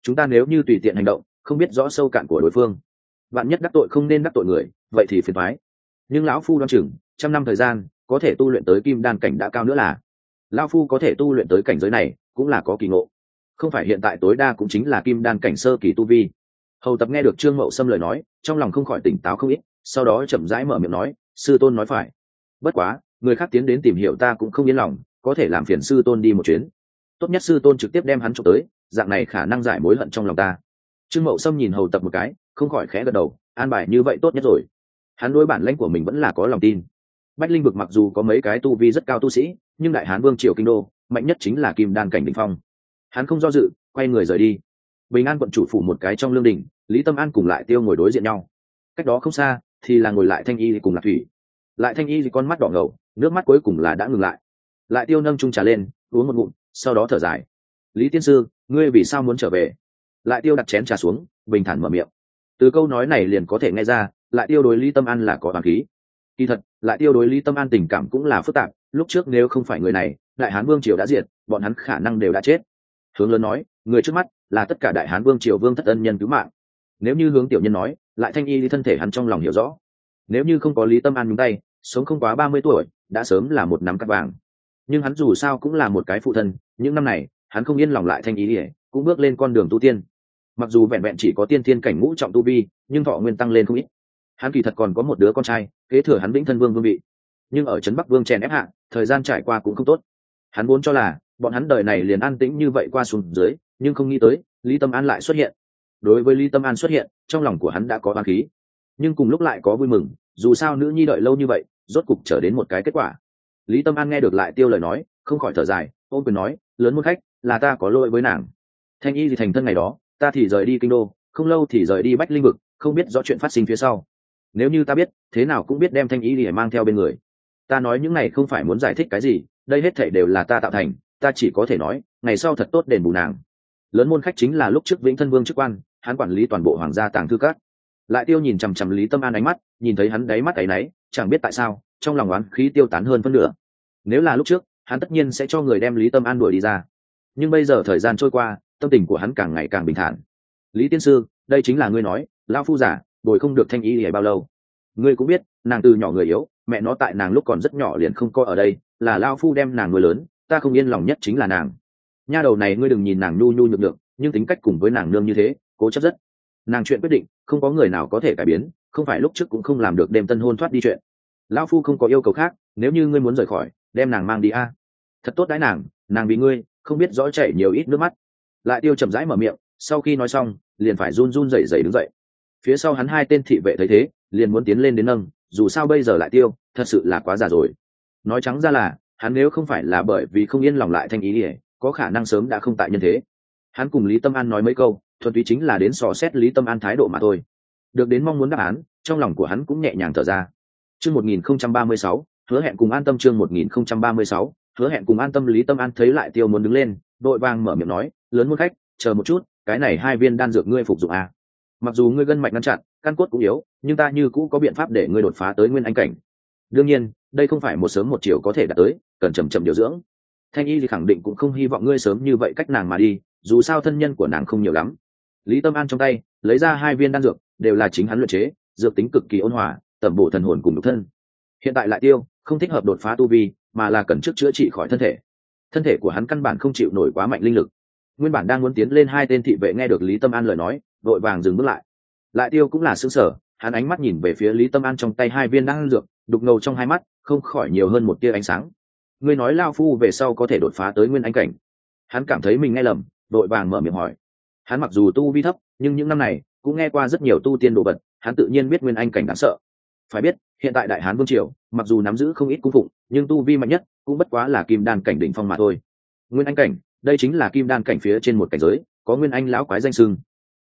Chúng ta nếu như tùy tiện hành động, không biết rõ sâu cạn của đối phương. Bạn nhất đắc tội không nên đắc tội người, vậy thì phiền thoái nhưng lão phu đoan chừng, trăm năm thời gian, có thể tu luyện tới kim đan cảnh đã cao nữa là lão phu có thể tu luyện tới cảnh giới này, cũng là có kỳ ngộ. Không phải hiện tại tối đa cũng chính là kim đan cảnh sơ kỳ tu vi. Hầu tập nghe được trương mậu sâm lời nói, trong lòng không khỏi tỉnh táo không ít, sau đó chậm rãi mở miệng nói, sư tôn nói phải. Bất quá, người khác tiến đến tìm hiểu ta cũng không yên lòng, có thể làm phiền sư tôn đi một chuyến. Tốt nhất sư tôn trực tiếp đem hắn trộm tới, dạng này khả năng giải mối hận trong lòng ta. Trương mậu sâm nhìn hầu tập một cái, không khỏi khẽ gật đầu, an bài như vậy tốt nhất rồi. Hắn đối bản lãnh của mình vẫn là có lòng tin bách linh vực mặc dù có mấy cái tu vi rất cao tu sĩ, nhưng đại hán vương triều kinh đô, mạnh nhất chính là kim đan cảnh Đỉnh phong. Hắn không do dự, quay người rời đi. Bình an quận chủ phủ một cái trong lương đình, lý tâm an cùng lại tiêu ngồi đối diện nhau. Cách đó không xa, thì là ngồi lại thanh y cùng lạc thủy. Lại thanh y thì con mắt đỏ ngầu, nước mắt cuối cùng là đã ngừng lại. Lại tiêu nâng trung trà lên, uống một ngụm, sau đó thở dài. Lý tiên sư, ngươi vì sao muốn trở về? Lại tiêu đặt chén trà xuống, bình thản mở miệng. Từ câu nói này liền có thể nghe ra, lại tiêu đối lý tâm an là có hoàng khí kỳ thật, lại tiêu đối lý tâm an tình cảm cũng là phức tạp, lúc trước nếu không phải người này, đại hán vương triều đã diệt, bọn hắn khả năng đều đã chết. Hướng lớn nói, người trước mắt là tất cả đại hán vương triều vương thất ân nhân cứu mạng. Nếu như hướng tiểu nhân nói, lại thanh y lý thân thể hắn trong lòng hiểu rõ. Nếu như không có lý tâm an nhúng tay, sống không quá ba mươi tuổi, đã sớm là một nắm cắt vàng. Nhưng hắn dù sao cũng là một cái phụ thân, những năm này, hắn không yên lòng lại thanh ý ỉa cũng bước lên con đường tu tiên. Mặc dù vẹn vẹn chỉ có tiên thiên cảnh ngũ trọng tu vi, nhưng thọ nguyên tăng lên không ít hắn kỳ thật còn có một đứa con trai, kế thừa hắn vĩnh thân vương vương vị. Nhưng ở trấn bắc vương chèn ép hạ, thời gian trải qua cũng không tốt. Hắn vốn cho là, bọn hắn đời này liền an tĩnh như vậy qua xuống dưới, nhưng không nghĩ tới, lý tâm an lại xuất hiện. Đối với lý tâm an xuất hiện, trong lòng của hắn đã có oan khí. Nhưng cùng lúc lại có vui mừng, dù sao nữ nhi đợi lâu như vậy, rốt cục trở đến một cái kết quả. Lý tâm an nghe được lại tiêu lời nói, không khỏi thở dài ôm quyền nói, lớn muốn khách, là ta có lỗi với nàng. Thanh y thì thành thân ngày đó, ta thì rời đi kinh đô, không lâu thì rời đi bách linh vực, không biết rõ chuyện phát sinh phía sau nếu như ta biết, thế nào cũng biết đem thanh ý để mang theo bên người. Ta nói những này không phải muốn giải thích cái gì, đây hết thể đều là ta tạo thành, ta chỉ có thể nói, ngày sau thật tốt đền bù nàng. Lớn môn khách chính là lúc trước vĩnh thân vương chức quan, hắn quản lý toàn bộ hoàng gia tàng thư cát lại tiêu nhìn chằm chằm lý tâm an ánh mắt, nhìn thấy hắn đáy mắt áy náy, chẳng biết tại sao, trong lòng oán khí tiêu tán hơn phân nửa. Nếu là lúc trước, hắn tất nhiên sẽ cho người đem lý tâm an đuổi đi ra. Nhưng bây giờ thời gian trôi qua, tâm tình của hắn càng ngày càng bình thản. Lý tiên sư, đây chính là ngươi nói lao phu giả bồi không được thanh y hề bao lâu. Ngươi cũng biết, nàng từ nhỏ người yếu, mẹ nó tại nàng lúc còn rất nhỏ liền không coi ở đây, là lao phu đem nàng nuôi lớn, ta không yên lòng nhất chính là nàng. Nha đầu này ngươi đừng nhìn nàng nhu nhu nhược được nhưng tính cách cùng với nàng nương như thế, cố chấp rất. Nàng chuyện quyết định, không có người nào có thể cải biến, không phải lúc trước cũng không làm được đêm tân hôn thoát đi chuyện. Lão phu không có yêu cầu khác, nếu như ngươi muốn rời khỏi, đem nàng mang đi a. Thật tốt đãi nàng nàng vì ngươi, không biết rõ chảy nhiều ít nước mắt. Lại tiêu chậm rãi mở miệng, sau khi nói xong, liền phải run run rẩy rẩy đứng dậy phía sau hắn hai tên thị vệ thấy thế, liền muốn tiến lên đến nâng, dù sao bây giờ lại tiêu, thật sự là quá già rồi. Nói trắng ra là, hắn nếu không phải là bởi vì không yên lòng lại thanh ý ỉa có khả năng sớm đã không tại nhân thế. Hắn cùng lý tâm an nói mấy câu, thuần túy chính là đến sò xét lý tâm an thái độ mà thôi. Được đến mong muốn đáp án, trong lòng của hắn cũng nhẹ nhàng thở ra. Chương một nghìn không trăm ba mươi sáu, hứa hẹn cùng an tâm chương một nghìn không trăm ba mươi sáu, hứa hẹn cùng an tâm lý tâm an thấy lại tiêu muốn đứng lên, đội vàng mở miệng nói, lớn muốn khách, chờ một chút, cái này hai viên đan dược ngươi phục dụng à mặc dù ngươi gân mạch ngăn chặn, căn cốt cũng yếu, nhưng ta như cũ có biện pháp để ngươi đột phá tới nguyên anh cảnh. Đương nhiên, đây không phải một sớm một chiều có thể đạt tới, cần chầm chậm điều dưỡng. Thanh y thì khẳng định cũng không hy vọng ngươi sớm như vậy cách nàng mà đi, dù sao thân nhân của nàng không nhiều lắm. Lý tâm an trong tay, lấy ra hai viên đan dược, đều là chính hắn luyện chế, dược tính cực kỳ ôn hòa, tẩm bổ thần hồn cùng độc thân. Hiện tại lại tiêu, không thích hợp đột phá tu vi, mà là cần trước chữa trị khỏi thân thể. Thân thể của hắn căn bản không chịu nổi quá mạnh linh lực nguyên bản đang muốn tiến lên hai tên thị vệ nghe được lý tâm an lời nói, vội vàng dừng bước lại. Lại tiêu cũng là xứng sở hắn ánh mắt nhìn về phía lý tâm an trong tay hai viên đang dược, đục ngầu trong hai mắt, không khỏi nhiều hơn một tia ánh sáng. Ngươi nói lao phu về sau có thể đột phá tới nguyên anh cảnh. Hắn cảm thấy mình nghe lầm, vội vàng mở miệng hỏi. Hắn mặc dù tu vi thấp, nhưng những năm này, cũng nghe qua rất nhiều tu tiên đồ vật, hắn tự nhiên biết nguyên anh cảnh đáng sợ. Phải biết, hiện tại đại hán vương triều, mặc dù nắm giữ không ít cung phụng, nhưng tu vi mạnh nhất, cũng bất quá là kim đan cảnh đỉnh phong mà thôi. Nguyên anh cảnh đây chính là kim đan cảnh phía trên một cảnh giới, có nguyên anh lão quái danh sưng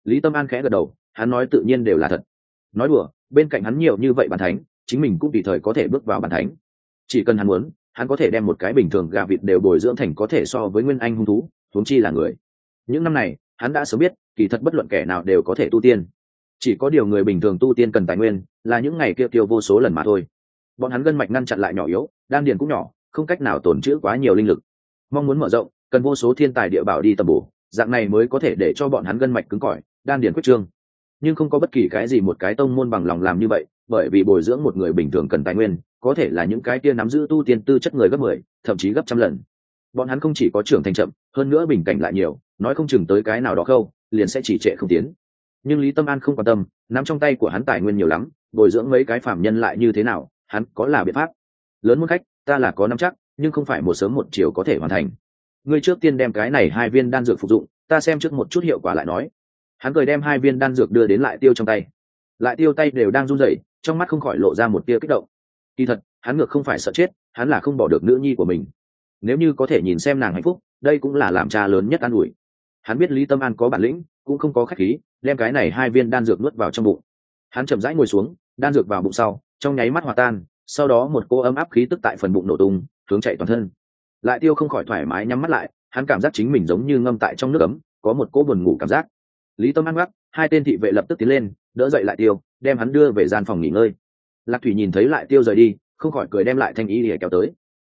lý tâm an khẽ gật đầu, hắn nói tự nhiên đều là thật. Nói đùa, bên cạnh hắn nhiều như vậy bàn thánh, chính mình cũng tùy thời có thể bước vào bàn thánh. Chỉ cần hắn muốn, hắn có thể đem một cái bình thường gà vịt đều bồi dưỡng thành có thể so với nguyên anh hung thú, huống chi là người. Những năm này, hắn đã sớm biết, kỳ thật bất luận kẻ nào đều có thể tu tiên. Chỉ có điều người bình thường tu tiên cần tài nguyên, là những ngày kia tiêu vô số lần mà thôi. Bọn hắn gân mạch ngăn chặn lại nhỏ yếu, đan điền cũng nhỏ, không cách nào tồn chữ quá nhiều linh lực. Mong muốn mở rộng cần vô số thiên tài địa bảo đi tầm bổ, dạng này mới có thể để cho bọn hắn gân mạch cứng cỏi, đan điền quyết trương. Nhưng không có bất kỳ cái gì một cái tông môn bằng lòng làm như vậy, bởi vì bồi dưỡng một người bình thường cần tài nguyên, có thể là những cái kia nắm giữ tu tiên tư chất người gấp mười, thậm chí gấp trăm lần. Bọn hắn không chỉ có trưởng thành chậm, hơn nữa bình cảnh lại nhiều, nói không chừng tới cái nào đó khâu, liền sẽ chỉ trệ không tiến. Nhưng lý tâm an không quan tâm, nắm trong tay của hắn tài nguyên nhiều lắm, bồi dưỡng mấy cái phạm nhân lại như thế nào, hắn có là biện pháp. Lớn muốn khách, ta là có năm chắc, nhưng không phải một sớm một chiều có thể hoàn thành ngươi trước tiên đem cái này hai viên đan dược phục dụng, ta xem trước một chút hiệu quả lại nói. Hắn cười đem hai viên đan dược đưa đến lại tiêu trong tay. Lại tiêu tay đều đang run rẩy, trong mắt không khỏi lộ ra một tia kích động. Kỳ thật, hắn ngược không phải sợ chết, hắn là không bỏ được nữ nhi của mình. Nếu như có thể nhìn xem nàng hạnh phúc, đây cũng là làm cha lớn nhất an ủi. Hắn biết lý tâm an có bản lĩnh, cũng không có khách khí, đem cái này hai viên đan dược nuốt vào trong bụng. Hắn chậm rãi ngồi xuống, đan dược vào bụng sau, trong nháy mắt hòa tan, sau đó một cô ấm áp khí tức tại phần bụng nổ tung, hướng chạy toàn thân lại tiêu không khỏi thoải mái nhắm mắt lại, hắn cảm giác chính mình giống như ngâm tại trong nước ấm, có một cỗ buồn ngủ cảm giác. Lý tâm ăn gắt hai tên thị vệ lập tức tiến lên, đỡ dậy lại tiêu, đem hắn đưa về gian phòng nghỉ ngơi. Lạc thủy nhìn thấy lại tiêu rời đi, không khỏi cười đem lại thanh y để kéo tới.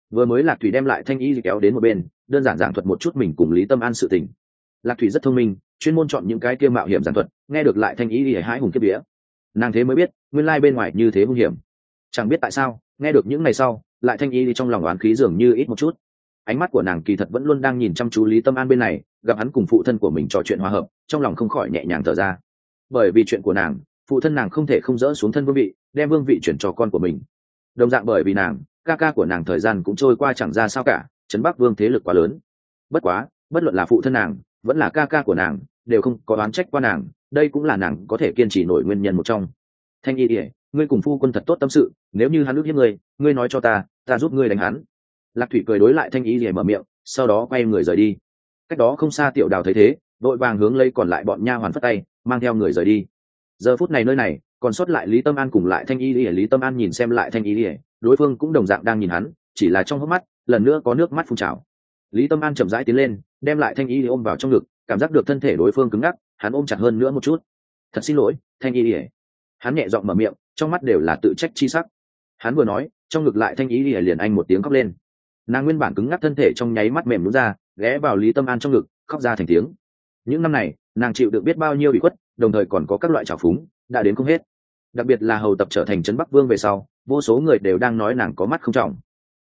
Vừa mới lạc thủy đem lại thanh y kéo đến một bên, đơn giản giảng thuật một chút mình cùng lý tâm an sự tình. Lạc thủy rất thông minh, chuyên môn chọn những cái kia mạo hiểm giảng thuật, nghe được lại thanh y để hái hùng kiếp vía. Nàng thế mới biết, nguyên lai bên ngoài như thế hung hiểm. Chẳng biết tại sao, nghe được những ngày sau, lại thanh y trong lòng oán khí dường như ít một chút ánh mắt của nàng kỳ thật vẫn luôn đang nhìn chăm chú lý tâm an bên này, gặp hắn cùng phụ thân của mình trò chuyện hòa hợp, trong lòng không khỏi nhẹ nhàng thở ra. Bởi vì chuyện của nàng, phụ thân nàng không thể không dỡ xuống thân vương vị, đem vương vị chuyển cho con của mình. Đồng dạng bởi vì nàng, ca ca của nàng thời gian cũng trôi qua chẳng ra sao cả, trấn bắc vương thế lực quá lớn. Bất quá, bất luận là phụ thân nàng, vẫn là ca ca của nàng, đều không có đoán trách qua nàng, đây cũng là nàng có thể kiên trì nổi nguyên nhân một trong. Thanh y ỉa ngươi cùng phu quân thật tốt tâm sự, nếu như hắn ước hiếp ngươi ngươi nói cho ta ta giúp ngươi đánh hắn lạc thủy cười đối lại thanh y ỉa mở miệng, sau đó quay người rời đi. Cách đó không xa tiểu đào thấy thế, vội vàng hướng lấy còn lại bọn nha hoàn phất tay, mang theo người rời đi. Giờ phút này nơi này, còn sót lại lý tâm an cùng lại thanh y ỉa lý tâm an nhìn xem lại thanh y ỉa đối phương cũng đồng dạng đang nhìn hắn, chỉ là trong hốc mắt, lần nữa có nước mắt phun trào. Lý tâm an chậm rãi tiến lên, đem lại thanh y ôm vào trong ngực, cảm giác được thân thể đối phương cứng ngắc, hắn ôm chặt hơn nữa một chút. Thật xin lỗi, thanh y ỉa hắn nhẹ giọng mở miệng, trong mắt đều là tự trách chi sắc. Hắn vừa nói, trong ngực lại thanh y ỉa liền anh một tiếng khóc lên nàng nguyên bản cứng ngắc thân thể trong nháy mắt mềm đúng ra, ghé vào lý tâm an trong ngực, khóc ra thành tiếng. Những năm này, nàng chịu được biết bao nhiêu bị khuất, đồng thời còn có các loại trào phúng, đã đến không hết. Đặc biệt là hầu tập trở thành trấn bắc vương về sau, vô số người đều đang nói nàng có mắt không trọng.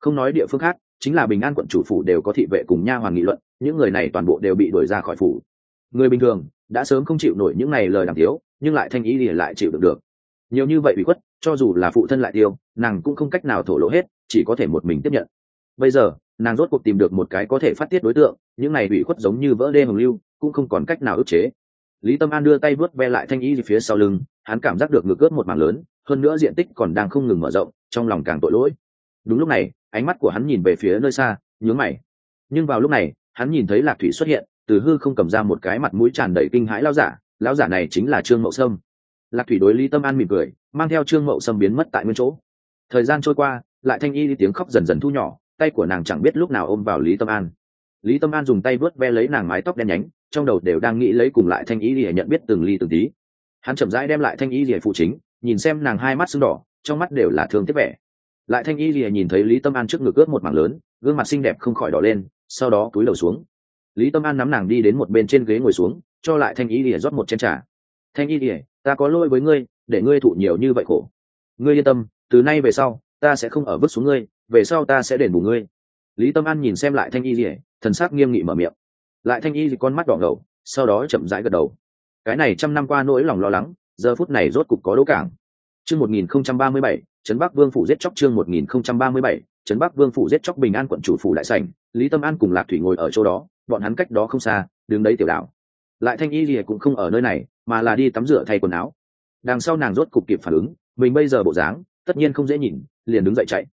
Không nói địa phương khác, chính là bình an quận chủ phủ đều có thị vệ cùng nha hoàng nghị luận, những người này toàn bộ đều bị đuổi ra khỏi phủ. Người bình thường, đã sớm không chịu nổi những này lời đàm tiếu, nhưng lại thanh ý thì lại chịu được được. Nhiều như vậy bị khuất, cho dù là phụ thân lại tiêu, nàng cũng không cách nào thổ lộ hết, chỉ có thể một mình tiếp nhận bây giờ, nàng rốt cuộc tìm được một cái có thể phát tiết đối tượng, những này bị khuất giống như vỡ đê hồng lưu, cũng không còn cách nào ức chế. Lý tâm an đưa tay vớt ve lại thanh y phía sau lưng, hắn cảm giác được ngực ướt một mảng lớn, hơn nữa diện tích còn đang không ngừng mở rộng, trong lòng càng tội lỗi. Đúng lúc này, ánh mắt của hắn nhìn về phía nơi xa, nhướng mày. Nhưng vào lúc này, hắn nhìn thấy lạc thủy xuất hiện, từ hư không cầm ra một cái mặt mũi tràn đầy kinh hãi lao giả lao giả này chính là trương mậu sâm. Lạc thủy đối lý tâm an mỉm cười, mang theo trương mậu sâm biến mất tại nguyên chỗ. Thời gian trôi qua, lại thanh y đi tiếng khóc dần dần thu nhỏ tay của nàng chẳng biết lúc nào ôm vào lý tâm an. Lý tâm an dùng tay vớt ve lấy nàng mái tóc đen nhánh, trong đầu đều đang nghĩ lấy cùng lại thanh y để nhận biết từng ly từng tí. Hắn chậm rãi đem lại thanh y để phụ chính, nhìn xem nàng hai mắt sưng đỏ, trong mắt đều là thương tiếc vẻ. Lại thanh y lìa nhìn thấy lý tâm an trước ngực ướt một mảng lớn, gương mặt xinh đẹp không khỏi đỏ lên, sau đó cúi đầu xuống. Lý tâm an nắm nàng đi đến một bên trên ghế ngồi xuống, cho lại thanh y lìa rót một chén t r à thanh y lìa, ta có lỗi với ngươi, để ngươi thụ nhiều như vậy khổ. Ngươi yên tâm, từ nay về sau, ta sẽ không ở vứt xuống ngươi về sau ta sẽ đền bù ngươi. Lý tâm an nhìn xem lại thanh y lìa thần sắc nghiêm nghị mở miệng. Lại thanh y thì con mắt đỏ ngầu, sau đó chậm rãi gật đầu. Cái này trăm năm qua nỗi lòng lo lắng, giờ phút này rốt cục có đỗ cảng. Chương một nghìn không trăm ba mươi bảy, trấn bắc vương phủ giết chóc chương một nghìn không trăm ba mươi bảy, trấn bắc vương phủ giết chóc bình an quận chủ phủ đại sảnh, lý tâm an cùng lạc thủy ngồi ở chỗ đó, bọn hắn cách đó không xa, đứng đấy tiểu đạo. Lại thanh y lìa cũng không ở nơi này, mà là đi tắm rửa thay quần áo. Đằng sau nàng rốt cục kịp phản ứng, mình bây giờ bộ dáng, tất nhiên không dễ nhìn, liền đứng dậy chạy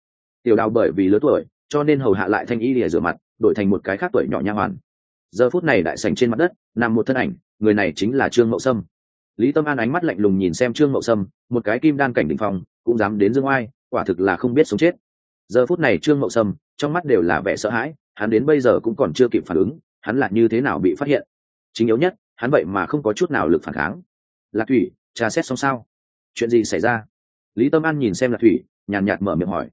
tiểu đào bởi vì lớn tuổi, cho nên hầu hạ lại thanh y lìa rửa mặt, đổi thành một cái khác tuổi nhỏ nha hoàn. Giờ phút này đại sành trên mặt đất, nằm một thân ảnh, người này chính là trương mậu sâm. Lý tâm an ánh mắt lạnh lùng nhìn xem trương mậu sâm, một cái kim đan cảnh đ ỉ n h phòng cũng dám đến dương oai, quả thực là không biết sống chết. Giờ phút này trương mậu sâm, trong mắt đều là vẻ sợ hãi, hắn đến bây giờ cũng còn chưa kịp phản ứng, hắn là như thế nào bị phát hiện? Chính yếu nhất, hắn vậy mà không có chút nào lực phản kháng. Lạc thủy, tra xét xong sao? Chuyện gì xảy ra? Lý tâm an nhìn xem lạc thủy, nhàn nhạt mở miệng hỏi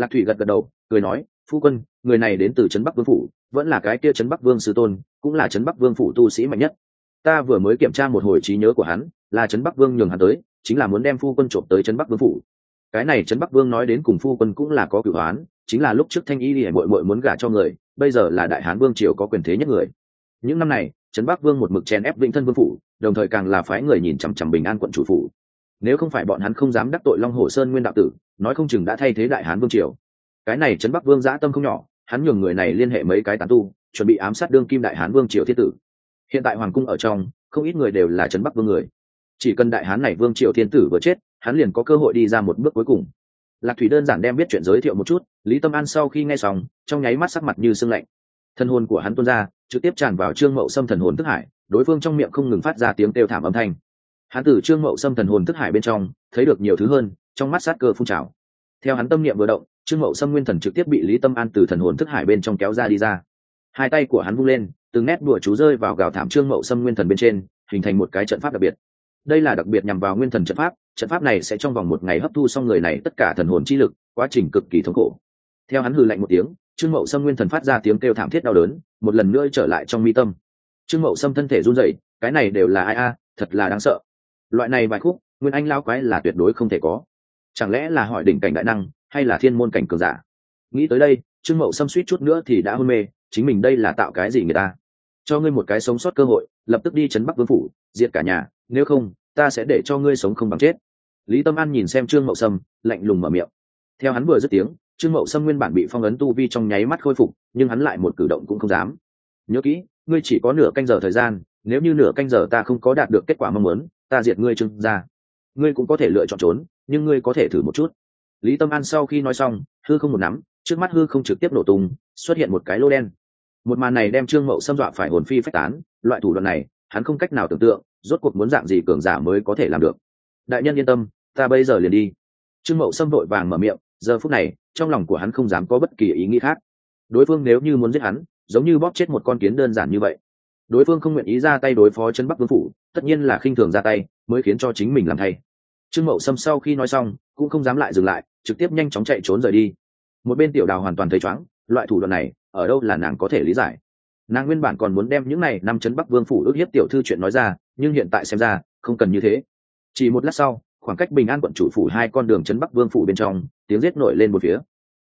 lạc thủy gật gật đầu, cười nói, phu quân, người này đến từ trấn bắc vương phủ, vẫn là cái kia trấn bắc vương sư tôn, cũng là trấn bắc vương phủ tu sĩ mạnh nhất. Ta vừa mới kiểm tra một hồi trí nhớ của hắn, là trấn bắc vương nhường hắn tới, chính là muốn đem phu quân trộm tới trấn bắc vương phủ. Cái này trấn bắc vương nói đến cùng phu quân cũng là có cửu hoán chính là lúc trước thanh y đi mội mội muốn gả cho người, bây giờ là đại hán vương triều có quyền thế nhất người. Những năm này, trấn bắc vương một mực chèn ép vĩnh thân vương phủ, đồng thời càng là phái người nhìn chằm chằm bình an quận chủ phủ nếu không phải bọn hắn không dám đắc tội long hồ sơn nguyên đạo tử, nói không chừng đã thay thế đại hán vương triều. Cái này trấn bắc vương giã tâm không nhỏ, hắn nhường người này liên hệ mấy cái tán tu, chuẩn bị ám sát đương kim đại hán vương triều thiên tử. Hiện tại hoàng cung ở trong, không ít người đều là trấn bắc vương người. Chỉ cần đại hán này vương triều thiên tử vừa chết, hắn liền có cơ hội đi ra một bước cuối cùng. Lạc thủy đơn giản đem biết chuyện giới thiệu một chút, lý tâm an sau khi nghe xong, trong nháy mắt sắc mặt như sưng lạnh. Thân hồn của hắn tuôn ra, trực tiếp tràn vào trương mậu xâm thần hồn tức hải, đối phương trong miệng không ngừng phát ra tiếng kêu thảm âm thanh hắn từ trương mậu xâm thần hồn thức hải bên trong, thấy được nhiều thứ hơn, trong mắt sát cơ phun trào. Theo hắn tâm niệm vừa động, trương mậu xâm nguyên thần trực tiếp bị lý tâm an từ thần hồn thức hải bên trong kéo ra đi ra. Hai tay của hắn vung lên, từng nét đùa chú rơi vào gào thảm trương mậu xâm nguyên thần bên trên, hình thành một cái trận pháp đặc biệt. Đây là đặc biệt nhằm vào nguyên thần trận pháp trận pháp này sẽ trong vòng một ngày hấp thu xong người này tất cả thần hồn chi lực, quá trình cực kỳ thống khổ. Theo hắn hừ lạnh một tiếng, trương mậu xâm nguyên thần phát ra tiếng kêu thảm thiết đau đớn, một lần nữa trở lại trong mi tâm. Trương mậu xâm thân thể run rẩy, cái này đều là ai a, thật là đáng sợ loại này vài khúc, nguyên anh lao quái là tuyệt đối không thể có. Chẳng lẽ là hỏi đỉnh cảnh đại năng, hay là thiên môn cảnh cường giả? Nghĩ tới đây, trương mậu xâm suýt chút nữa thì đã hôn mê, chính mình đây là tạo cái gì người ta? Cho ngươi một cái sống sót cơ hội, lập tức đi chấn bắc vương phủ, diệt cả nhà, nếu không, ta sẽ để cho ngươi sống không bằng chết. Lý tâm an nhìn xem trương mậu sâm, lạnh lùng mở miệng. Theo hắn vừa dứt tiếng, trương mậu sâm nguyên bản bị phong ấn tu vi trong nháy mắt khôi phục, nhưng hắn lại một cử động cũng không dám. Nhớ kỹ, ngươi chỉ có nửa canh giờ thời gian, nếu như nửa canh giờ ta không có đạt được kết quả mong muốn ta diệt ngươi trương ra ngươi cũng có thể lựa chọn trốn, nhưng ngươi có thể thử một chút. Lý tâm an sau khi nói xong, hư không một nắm, trước mắt hư không trực tiếp nổ tung, xuất hiện một cái lô đen. Một màn này đem trương mậu xâm dọa phải hồn phi phách tán, loại thủ đoạn này, hắn không cách nào tưởng tượng, rốt cuộc muốn dạng gì cường giả mới có thể làm được. Đại nhân yên tâm, ta bây giờ liền đi. Trương mậu xâm vội vàng mở miệng, giờ phút này, trong lòng của hắn không dám có bất kỳ ý nghĩ khác. Đối phương nếu như muốn giết hắn, giống như bóp chết một con kiến đơn giản như vậy đối phương không nguyện ý ra tay đối phó chân bắc vương phủ, tất nhiên là khinh thường ra tay, mới khiến cho chính mình làm thay. Trương mậu Sâm sau khi nói xong, cũng không dám lại dừng lại, trực tiếp nhanh chóng chạy trốn rời đi. Một bên tiểu đào hoàn toàn thấy chóng loại thủ đoạn này, ở đâu là nàng có thể lý giải? Nàng nguyên bản còn muốn đem những này năm chấn bắc vương phủ ước hiếp tiểu thư chuyện nói ra, nhưng hiện tại xem ra, không cần như thế. Chỉ một lát sau, khoảng cách bình an quận chủ phủ hai con đường chấn bắc vương phủ bên trong, tiếng giết nổi lên một phía.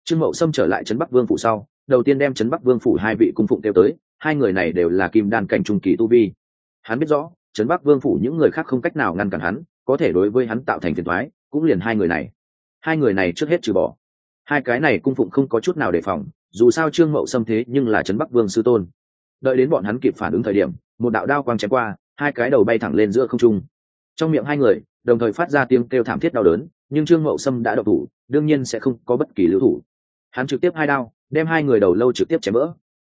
Trương mậu xâm trở lại chấn bắc vương phủ sau, đầu tiên đem chấn bắc vương phủ hai vị cung phụng kêu tới hai người này đều là kim đan cảnh trung kỳ tu vi. Hắn biết rõ chấn bắc vương phủ những người khác không cách nào ngăn cản hắn, có thể đối với hắn tạo thành phiền thoái cũng liền hai người này. Hai người này trước hết trừ bỏ. Hai cái này cung phụng không có chút nào đề phòng, dù sao trương mậu xâm thế nhưng là trấn bắc vương sư tôn. Đợi đến bọn hắn kịp phản ứng thời điểm, một đạo đao quang chém qua, hai cái đầu bay thẳng lên giữa không trung. Trong miệng hai người, đồng thời phát ra tiếng kêu thảm thiết đau đớn, nhưng trương mậu sâm đã độc thủ, đương nhiên sẽ không có bất kỳ lưu thủ. Hắn trực tiếp hai đao, đem hai người đầu lâu trực tiếp chém vỡ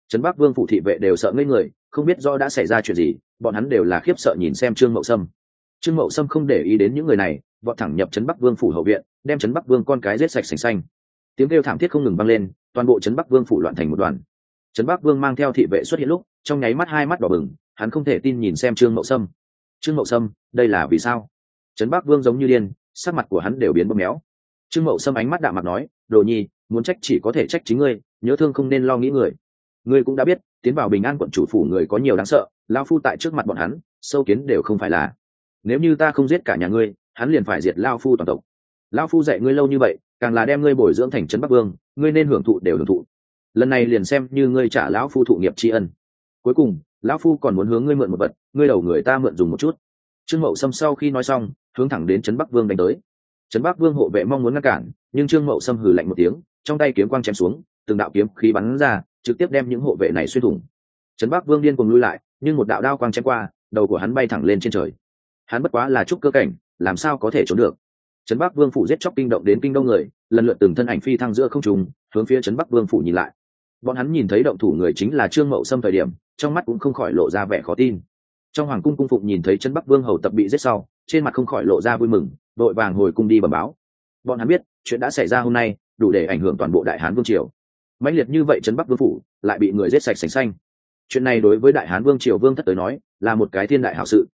trấn bắc vương phụ thị vệ đều sợ ngây người, không biết do đã xảy ra chuyện gì, bọn hắn đều là khiếp sợ nhìn xem trương mậu sâm. Trương mậu sâm không để ý đến những người này bọn thẳng nhập trấn bắc vương phủ hậu viện, đem trấn bắc vương con cái giết sạch sành xanh. Tiếng kêu thảm thiết không ngừng vang lên, toàn bộ trấn bắc vương phủ loạn thành một đoàn. Trấn bắc vương mang theo thị vệ xuất hiện lúc, trong nháy mắt hai mắt đỏ bừng, hắn không thể tin nhìn xem trương mậu sâm. Trương mậu sâm, đây là vì sao? Trấn bắc vương giống như điên, sắc mặt của hắn đều biến bóp méo. Trương mậu sâm ánh mắt đạm mặt nói, đồ nhi, muốn trách chỉ có thể trách chính ngươi, nhớ thương không nên lo nghĩ người ngươi cũng đã biết, tiến vào bình an quận chủ phủ người có nhiều đáng sợ lao phu tại trước mặt bọn hắn, sâu kiến đều không phải là. Nếu như ta không giết cả nhà ngươi, hắn liền phải diệt lao phu toàn tộc. Lao phu dạy ngươi lâu như vậy, càng là đem ngươi bồi dưỡng thành trấn bắc vương, ngươi nên hưởng thụ đều hưởng thụ. Lần này liền xem như ngươi trả lão phu thụ nghiệp tri ân. Cuối cùng, lão phu còn muốn hướng ngươi mượn một vật, ngươi đầu người ta mượn dùng một chút. Trương mậu sâm sau khi nói xong, hướng thẳng đến trấn bắc vương đánh tới. Trấn bắc vương hộ vệ mong muốn ngăn cản, nhưng trương mậu sâm hừ lạnh một tiếng, trong tay kiếm quang chém xuống, từng đạo kiếm khí bắn ra trực tiếp đem những hộ vệ này xuyên thủng. Trấn bắc vương điên cùng lui lại, nhưng một đạo đao quang chém qua, đầu của hắn bay thẳng lên trên trời. Hắn bất quá là trúc cơ cảnh, làm sao có thể trốn được? Trấn bắc vương phủ giết chóc kinh động đến kinh đông người, lần lượt từng thân ảnh phi thăng giữa không trùng hướng phía trấn bắc vương phủ nhìn lại. Bọn hắn nhìn thấy động thủ người chính là trương mậu sâm thời điểm, trong mắt cũng không khỏi lộ ra vẻ khó tin. Trong hoàng cung cung phụng nhìn thấy trấn bắc vương hầu tập bị giết sau, trên mặt không khỏi lộ ra vui mừng, đội vàng hồi cung đi bẩm báo. Bọn hắn biết, chuyện đã xảy ra hôm nay, đủ để ảnh hưởng toàn bộ đại hán vương triều mãnh liệt như vậy trấn bắc vương phủ, lại bị người giết sạch sành xanh. Chuyện này đối với đại hán vương triều vương thất tới nói, là một cái thiên đại hảo sự.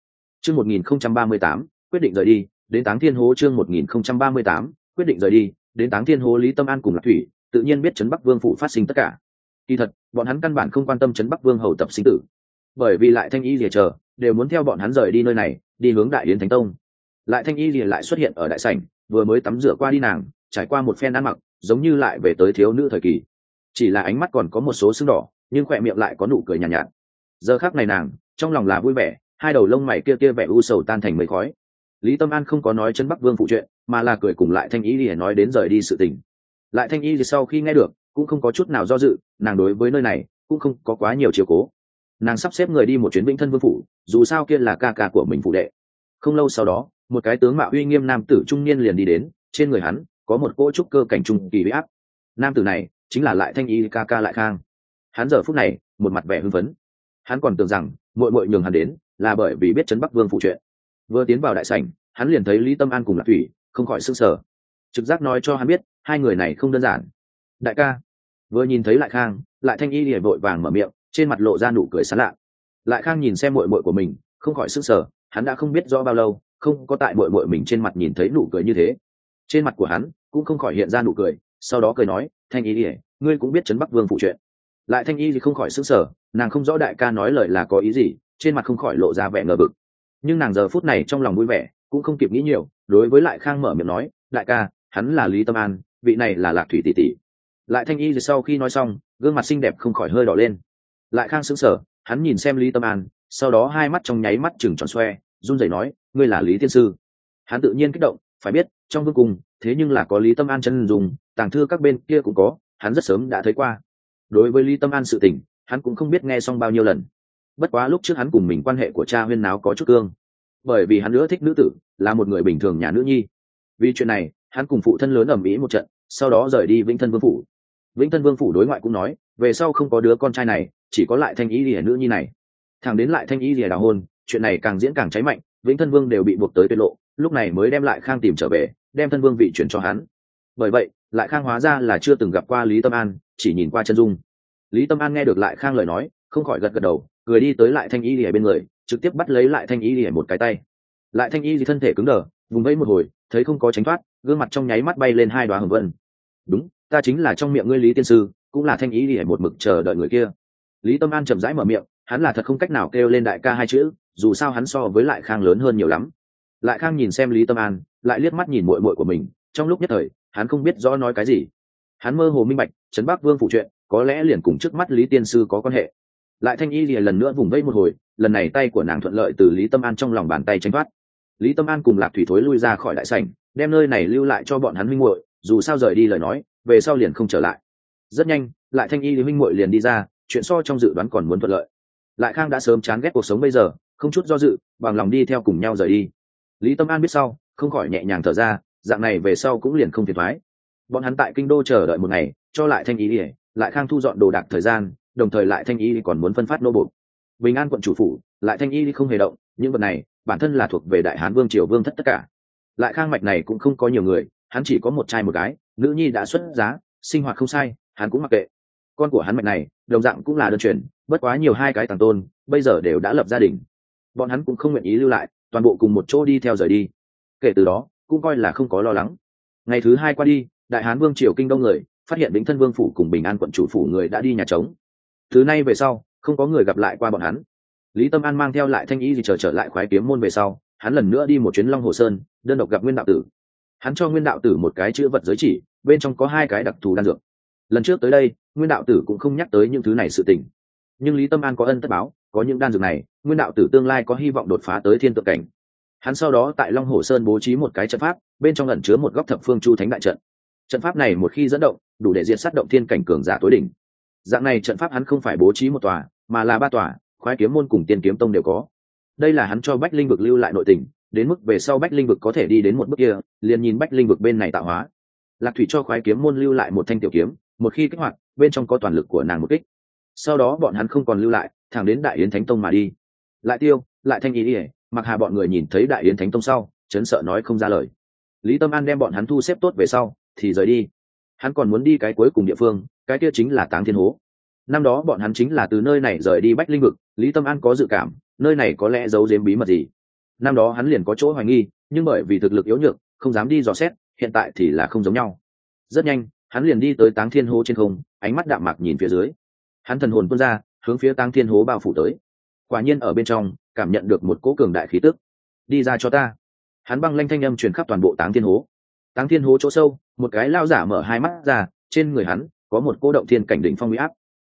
Chương một nghìn không trăm ba mươi tám, quyết định rời đi, đến táng thiên hố chương một nghìn không trăm ba mươi tám, quyết định rời đi, đến táng thiên hố lý tâm an cùng lạc thủy, tự nhiên biết trấn bắc vương phủ phát sinh tất cả. Kỳ thật, bọn hắn căn bản không quan tâm trấn bắc vương hầu tập sinh tử. Bởi vì lại thanh y rìa chờ, đều muốn theo bọn hắn rời đi nơi này, đi hướng đại yến thánh tông. Lại thanh y rìa lại xuất hiện ở đại sảnh, vừa mới tắm rửa qua đi nàng, trải qua một phen ăn mặc, giống như lại về tới thiếu nữ thời kỳ chỉ là ánh mắt còn có một số sưng đỏ nhưng khỏe miệng lại có nụ cười nhàn nhạt, nhạt. Giờ khác này nàng trong lòng là vui vẻ hai đầu lông mày kia kia vẻ u sầu tan thành mây khói. Lý tâm an không có nói chân bắc vương phụ chuyện mà là cười cùng lại thanh y để nói đến rời đi sự tình. Lại thanh y thì sau khi nghe được cũng không có chút nào do dự nàng đối với nơi này cũng không có quá nhiều chiều cố. Nàng sắp xếp người đi một chuyến vĩnh thân vương phủ dù sao kia là ca ca của mình phụ đệ. Không lâu sau đó một cái tướng mạo uy nghiêm nam tử trung niên liền đi đến trên người hắn có một cỗ trúc cơ cảnh trung kỳ huy áp. Nam tử này chính là lại thanh y ca ca lại khang. Hắn giờ phút này, một mặt vẻ hưng phấn. Hắn còn tưởng rằng mội mội nhường hắn đến, là bởi vì biết trấn bắc vương phụ chuyện. Vừa tiến vào đại sảnh, hắn liền thấy lý tâm an cùng lạc thủy, không khỏi s ư n g sở trực giác nói cho hắn biết, hai người này không đơn giản. Đại ca. Vừa nhìn thấy lại khang, lại thanh y liền vội vàng mở miệng, trên mặt lộ ra nụ cười sán lạ. Lại khang nhìn xem mội mội của mình, không khỏi s ư n g sở hắn đã không biết rõ bao lâu, không có tại mội mội mình trên mặt nhìn thấy nụ cười như thế. Trên mặt của hắn cũng không khỏi hiện ra nụ cười sau đó cười nói, thanh y ỉa ngươi cũng biết trấn bắc vương phụ chuyện. Lại thanh y thì không khỏi s ứ sở nàng không rõ đại ca nói lời là có ý gì, trên mặt không khỏi lộ ra vẻ ngờ vực. Nhưng nàng giờ phút này trong lòng vui vẻ, cũng không kịp nghĩ nhiều, đối với lại khang mở miệng nói, đại ca, hắn là lý tâm an, vị này là lạc thủy tỷ tỷ. Lại thanh y sau khi nói xong, gương mặt xinh đẹp không khỏi hơi đỏ lên. Lại khang sững sờ, hắn nhìn xem lý tâm an, sau đó hai mắt trong nháy mắt chừng tròn xoe, run rẩy nói, ngươi là lý tiên sư. Hắn tự nhiên kích động, phải biết trong vương cung, thế nhưng là có lý tâm an chân dùng tàng thư các bên kia cũng có, hắn rất sớm đã thấy qua. Đối với lý tâm an sự tình, hắn cũng không biết nghe xong bao nhiêu lần. Bất quá lúc trước hắn cùng mình quan hệ của cha huyên náo có chút cương bởi vì hắn nữa thích nữ tử, là một người bình thường nhà nữ nhi. Vì chuyện này, hắn cùng phụ thân lớn ầm ý một trận, sau đó rời đi vĩnh thân vương phủ. Vĩnh thân vương phủ đối ngoại cũng nói, về sau không có đứa con trai này, chỉ có lại thanh ý lìa nữ nhi này. Thằng đến lại thanh ý lìa đào hôn, chuyện này càng diễn càng cháy mạnh, vĩnh thân vương đều bị buộc tới tuyệt lộ lúc này mới đem lại khang tìm trở về, đem thân vương vị chuyển cho hắn. Bởi vậy, lại khang hóa ra là chưa từng gặp qua lý tâm an, chỉ nhìn qua chân dung. Lý tâm an nghe được lại khang lời nói, không khỏi gật gật đầu người đi tới lại thanh y lìa bên người, trực tiếp bắt lấy lại thanh y lìa một cái tay. Lại thanh y thì thân thể cứng đờ, vùng vẫy một hồi, thấy không có tránh thoát, gương mặt trong nháy mắt bay lên hai đoá hồng vân. Đúng, ta chính là trong miệng ngươi lý tiên sư, cũng là thanh y lìa một mực chờ đợi người kia. Lý tâm an chậm rãi mở miệng, hắn là thật không cách nào kêu lên đại ca hai chữ, dù sao hắn so với lại khang lớn hơn nhiều lắm lại khang nhìn xem lý tâm an, lại liếc mắt nhìn mội mội của mình, trong lúc nhất thời, hắn không biết rõ nói cái gì. Hắn mơ hồ minh bạch, trấn bắc vương phụ chuyện, có lẽ liền cùng trước mắt lý tiên sư có quan hệ. Lại thanh y lìa lần nữa vùng vây một hồi, lần này tay của nàng thuận lợi từ lý tâm an trong lòng bàn tay tranh thoát. Lý tâm an cùng lạc thủy thối lui ra khỏi đại sảnh, đem nơi này lưu lại cho bọn hắn minh muội, dù sao rời đi lời nói, về sau liền không trở lại. Rất nhanh, lại thanh y lý minh muội liền đi ra, chuyện so trong dự đoán còn muốn thuận lợi. Lại khang đã sớm chán ghét cuộc sống bây giờ, không chút do dự, bằng lòng đi theo cùng nhau rời đi lý tâm an biết sau, không khỏi nhẹ nhàng thở ra, dạng này về sau cũng liền không thiệt thoái. Bọn hắn tại kinh đô chờ đợi một ngày, cho lại thanh ý ỉa lại khang thu dọn đồ đạc thời gian, đồng thời lại thanh ý còn muốn phân phát nô bộ bình an quận chủ phủ, lại thanh y không hề động, những vật này, bản thân là thuộc về đại hán vương triều vương thất tất cả. Lại khang mạch này cũng không có nhiều người, hắn chỉ có một trai một gái, nữ nhi đã xuất giá, sinh hoạt không sai, hắn cũng mặc kệ. Con của hắn mạch này, đồng dạng cũng là đơn truyền, bất quá nhiều hai cái tàng tôn, bây giờ đều đã lập gia đình. Bọn hắn cũng không nguyện ý lưu lại toàn bộ cùng một chỗ đi theo rời đi. Kể từ đó, cũng coi là không có lo lắng. Ngày thứ hai qua đi, đại hán vương triều kinh đông người, phát hiện vĩnh thân vương phủ cùng bình an quận chủ phủ người đã đi nhà trống. Thứ nay về sau, không có người gặp lại qua bọn hắn. Lý tâm an mang theo lại thanh ý gì chờ trở lại khoái kiếm môn về sau, hắn lần nữa đi một chuyến long hồ sơn, đơn độc gặp nguyên đạo tử. Hắn cho nguyên đạo tử một cái chữ vật giới chỉ, bên trong có hai cái đặc thù đan dược. Lần trước tới đây, nguyên đạo tử cũng không nhắc tới những thứ này sự tình. Nhưng lý tâm an có ân tất báo có những đan dược này, nguyên đạo tử tương lai có hy vọng đột phá tới thiên tượng cảnh. Hắn sau đó tại long hồ sơn bố trí một cái trận pháp, bên trong ẩn chứa một góc thập phương chu thánh đại trận. Trận pháp này một khi dẫn động, đủ để diệt sát động thiên cảnh cường giả tối đỉnh. Dạng này trận pháp hắn không phải bố trí một tòa, mà là ba tòa, khoái kiếm môn cùng tiên kiếm tông đều có. Đây là hắn cho bách linh vực lưu lại nội tình, đến mức về sau bách linh vực có thể đi đến một bước kia, liền nhìn bách linh vực bên này tạo hóa. Lạc thủy cho khoái kiếm môn lưu lại một thanh tiểu kiếm, một khi kích hoạt, bên trong có toàn lực của nàng một kích. Sau đó bọn hắn không còn lưu lại thẳng đến đại yến thánh tông mà đi. Lại tiêu, lại thanh ý ỉa mặc hà bọn người nhìn thấy đại yến thánh tông sau, chấn sợ nói không ra lời. Lý tâm an đem bọn hắn thu xếp tốt về sau, thì rời đi. Hắn còn muốn đi cái cuối cùng địa phương, cái kia chính là táng thiên hố. Năm đó bọn hắn chính là từ nơi này rời đi bách linh vực, lý tâm an có dự cảm, nơi này có lẽ giấu giếm bí mật gì. Năm đó hắn liền có chỗ hoài nghi, nhưng bởi vì thực lực yếu nhược, không dám đi dò xét, hiện tại thì là không giống nhau. Rất nhanh, hắn liền đi tới táng thiên hố trên không, ánh mắt đạm mạc nhìn phía dưới. Hắn thần hồn tuôn ra hướng phía táng thiên hố bao phủ tới. Quả nhiên ở bên trong, cảm nhận được một cỗ cường đại khí tức. Đi ra cho ta. Hắn băng lanh thanh âm truyền khắp toàn bộ táng thiên hố. Táng thiên hố chỗ sâu, một cái lao giả mở hai mắt ra, trên người hắn có một cô động thiên cảnh đỉnh phong huy áp.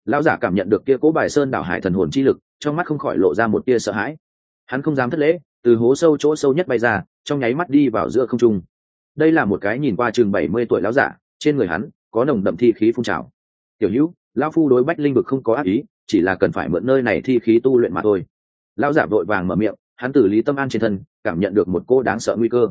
Lão giả cảm nhận được kia cố bài sơn đảo hải thần hồn chi lực, trong mắt không khỏi lộ ra một tia sợ hãi. Hắn không dám thất lễ, từ hố sâu chỗ sâu nhất bay ra, trong nháy mắt đi vào giữa không trung. Đây là một cái nhìn qua chừng bảy mươi tuổi lão giả, trên người hắn có nồng đậm thi khí phun trào. Tiểu hữu, lão phu đối bách linh vực không có ác ý chỉ là cần phải mượn nơi này thi khí tu luyện mà thôi. Lão giả vội vàng mở miệng, hắn từ lý tâm an trên thân, cảm nhận được một cô đáng sợ nguy cơ.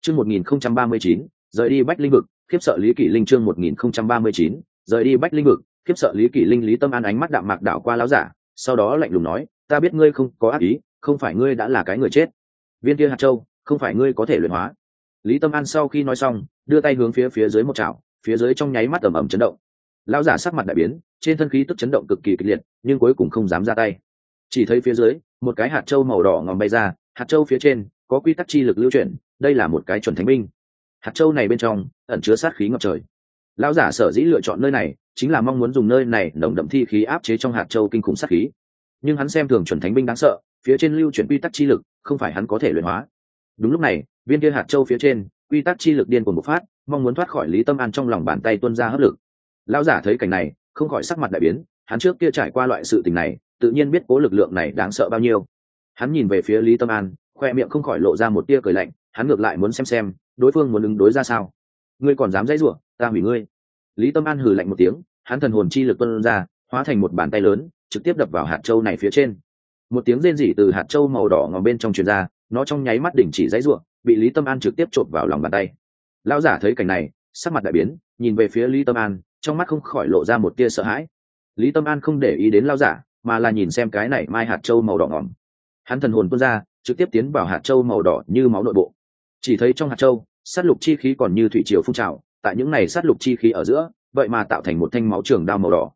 Chương một nghìn không trăm ba mươi chín, rời đi bách linh vực, khiếp sợ lý kỷ linh chương một nghìn không trăm ba mươi chín, rời đi bách linh vực, khiếp sợ lý kỷ linh lý tâm an ánh mắt đạm mạc đảo qua lão giả, sau đó lạnh lùng nói, ta biết ngươi không có ác ý, không phải ngươi đã là cái người chết. Viên kia hạt châu, không phải ngươi có thể luyện hóa. Lý tâm an sau khi nói xong, đưa tay hướng phía phía dưới một chảo, phía dưới trong nháy mắt ẩm ẩm chấn động. Lão giả sắc mặt đại biến trên thân khí tức chấn động cực kỳ kịch liệt, nhưng cuối cùng không dám ra tay. Chỉ thấy phía dưới, một cái hạt châu màu đỏ ngòm bay ra, hạt châu phía trên, có quy tắc chi lực lưu chuyển, đây là một cái chuẩn thánh binh. Hạt châu này bên trong, ẩn chứa sát khí ngập trời. Lão giả sở dĩ lựa chọn nơi này, chính là mong muốn dùng nơi này nồng đậm thi khí áp chế trong hạt châu kinh khủng sát khí. Nhưng hắn xem thường chuẩn thánh binh đáng sợ, phía trên lưu chuyển quy tắc chi lực, không phải hắn có thể luyện hóa. Đúng lúc này, viên kia hạt châu phía trên, quy tắc chi lực điên cuồng bộc phát, mong muốn thoát khỏi lý tâm an trong lòng bàn tay tuân ra hấp lực. Lão giả thấy cảnh này không khỏi sắc mặt đại biến, hắn trước kia trải qua loại sự tình này, tự nhiên biết cố lực lượng này đáng sợ bao nhiêu. Hắn nhìn về phía lý tâm an, khoe miệng không khỏi lộ ra một tia cười lạnh, hắn ngược lại muốn xem xem, đối phương muốn ứng đối ra sao. Ngươi còn dám dãy rủa, ta hủy ngươi. Lý tâm an hừ lạnh một tiếng, hắn thần hồn chi lực tuân ra, hóa thành một bàn tay lớn, trực tiếp đập vào hạt châu này phía trên. Một tiếng rên rỉ từ hạt châu màu đỏ ngòm bên trong truyền ra, nó trong nháy mắt đỉnh chỉ dãy ruộng bị lý tâm an trực tiếp trộm vào lòng bàn tay. Lão giả thấy cảnh này, sắc mặt đại biến, nhìn về phía lý tâm an trong mắt không khỏi lộ ra một tia sợ hãi. Lý tâm an không để ý đến lão giả, mà là nhìn xem cái này mai hạt châu màu đỏ ngòm hắn thần hồn tuôn ra, trực tiếp tiến vào hạt châu màu đỏ như máu nội bộ. Chỉ thấy trong hạt châu, sát lục chi khí còn như thủy triều phun trào, tại những này sát lục chi khí ở giữa, vậy mà tạo thành một thanh máu trường đao màu đỏ.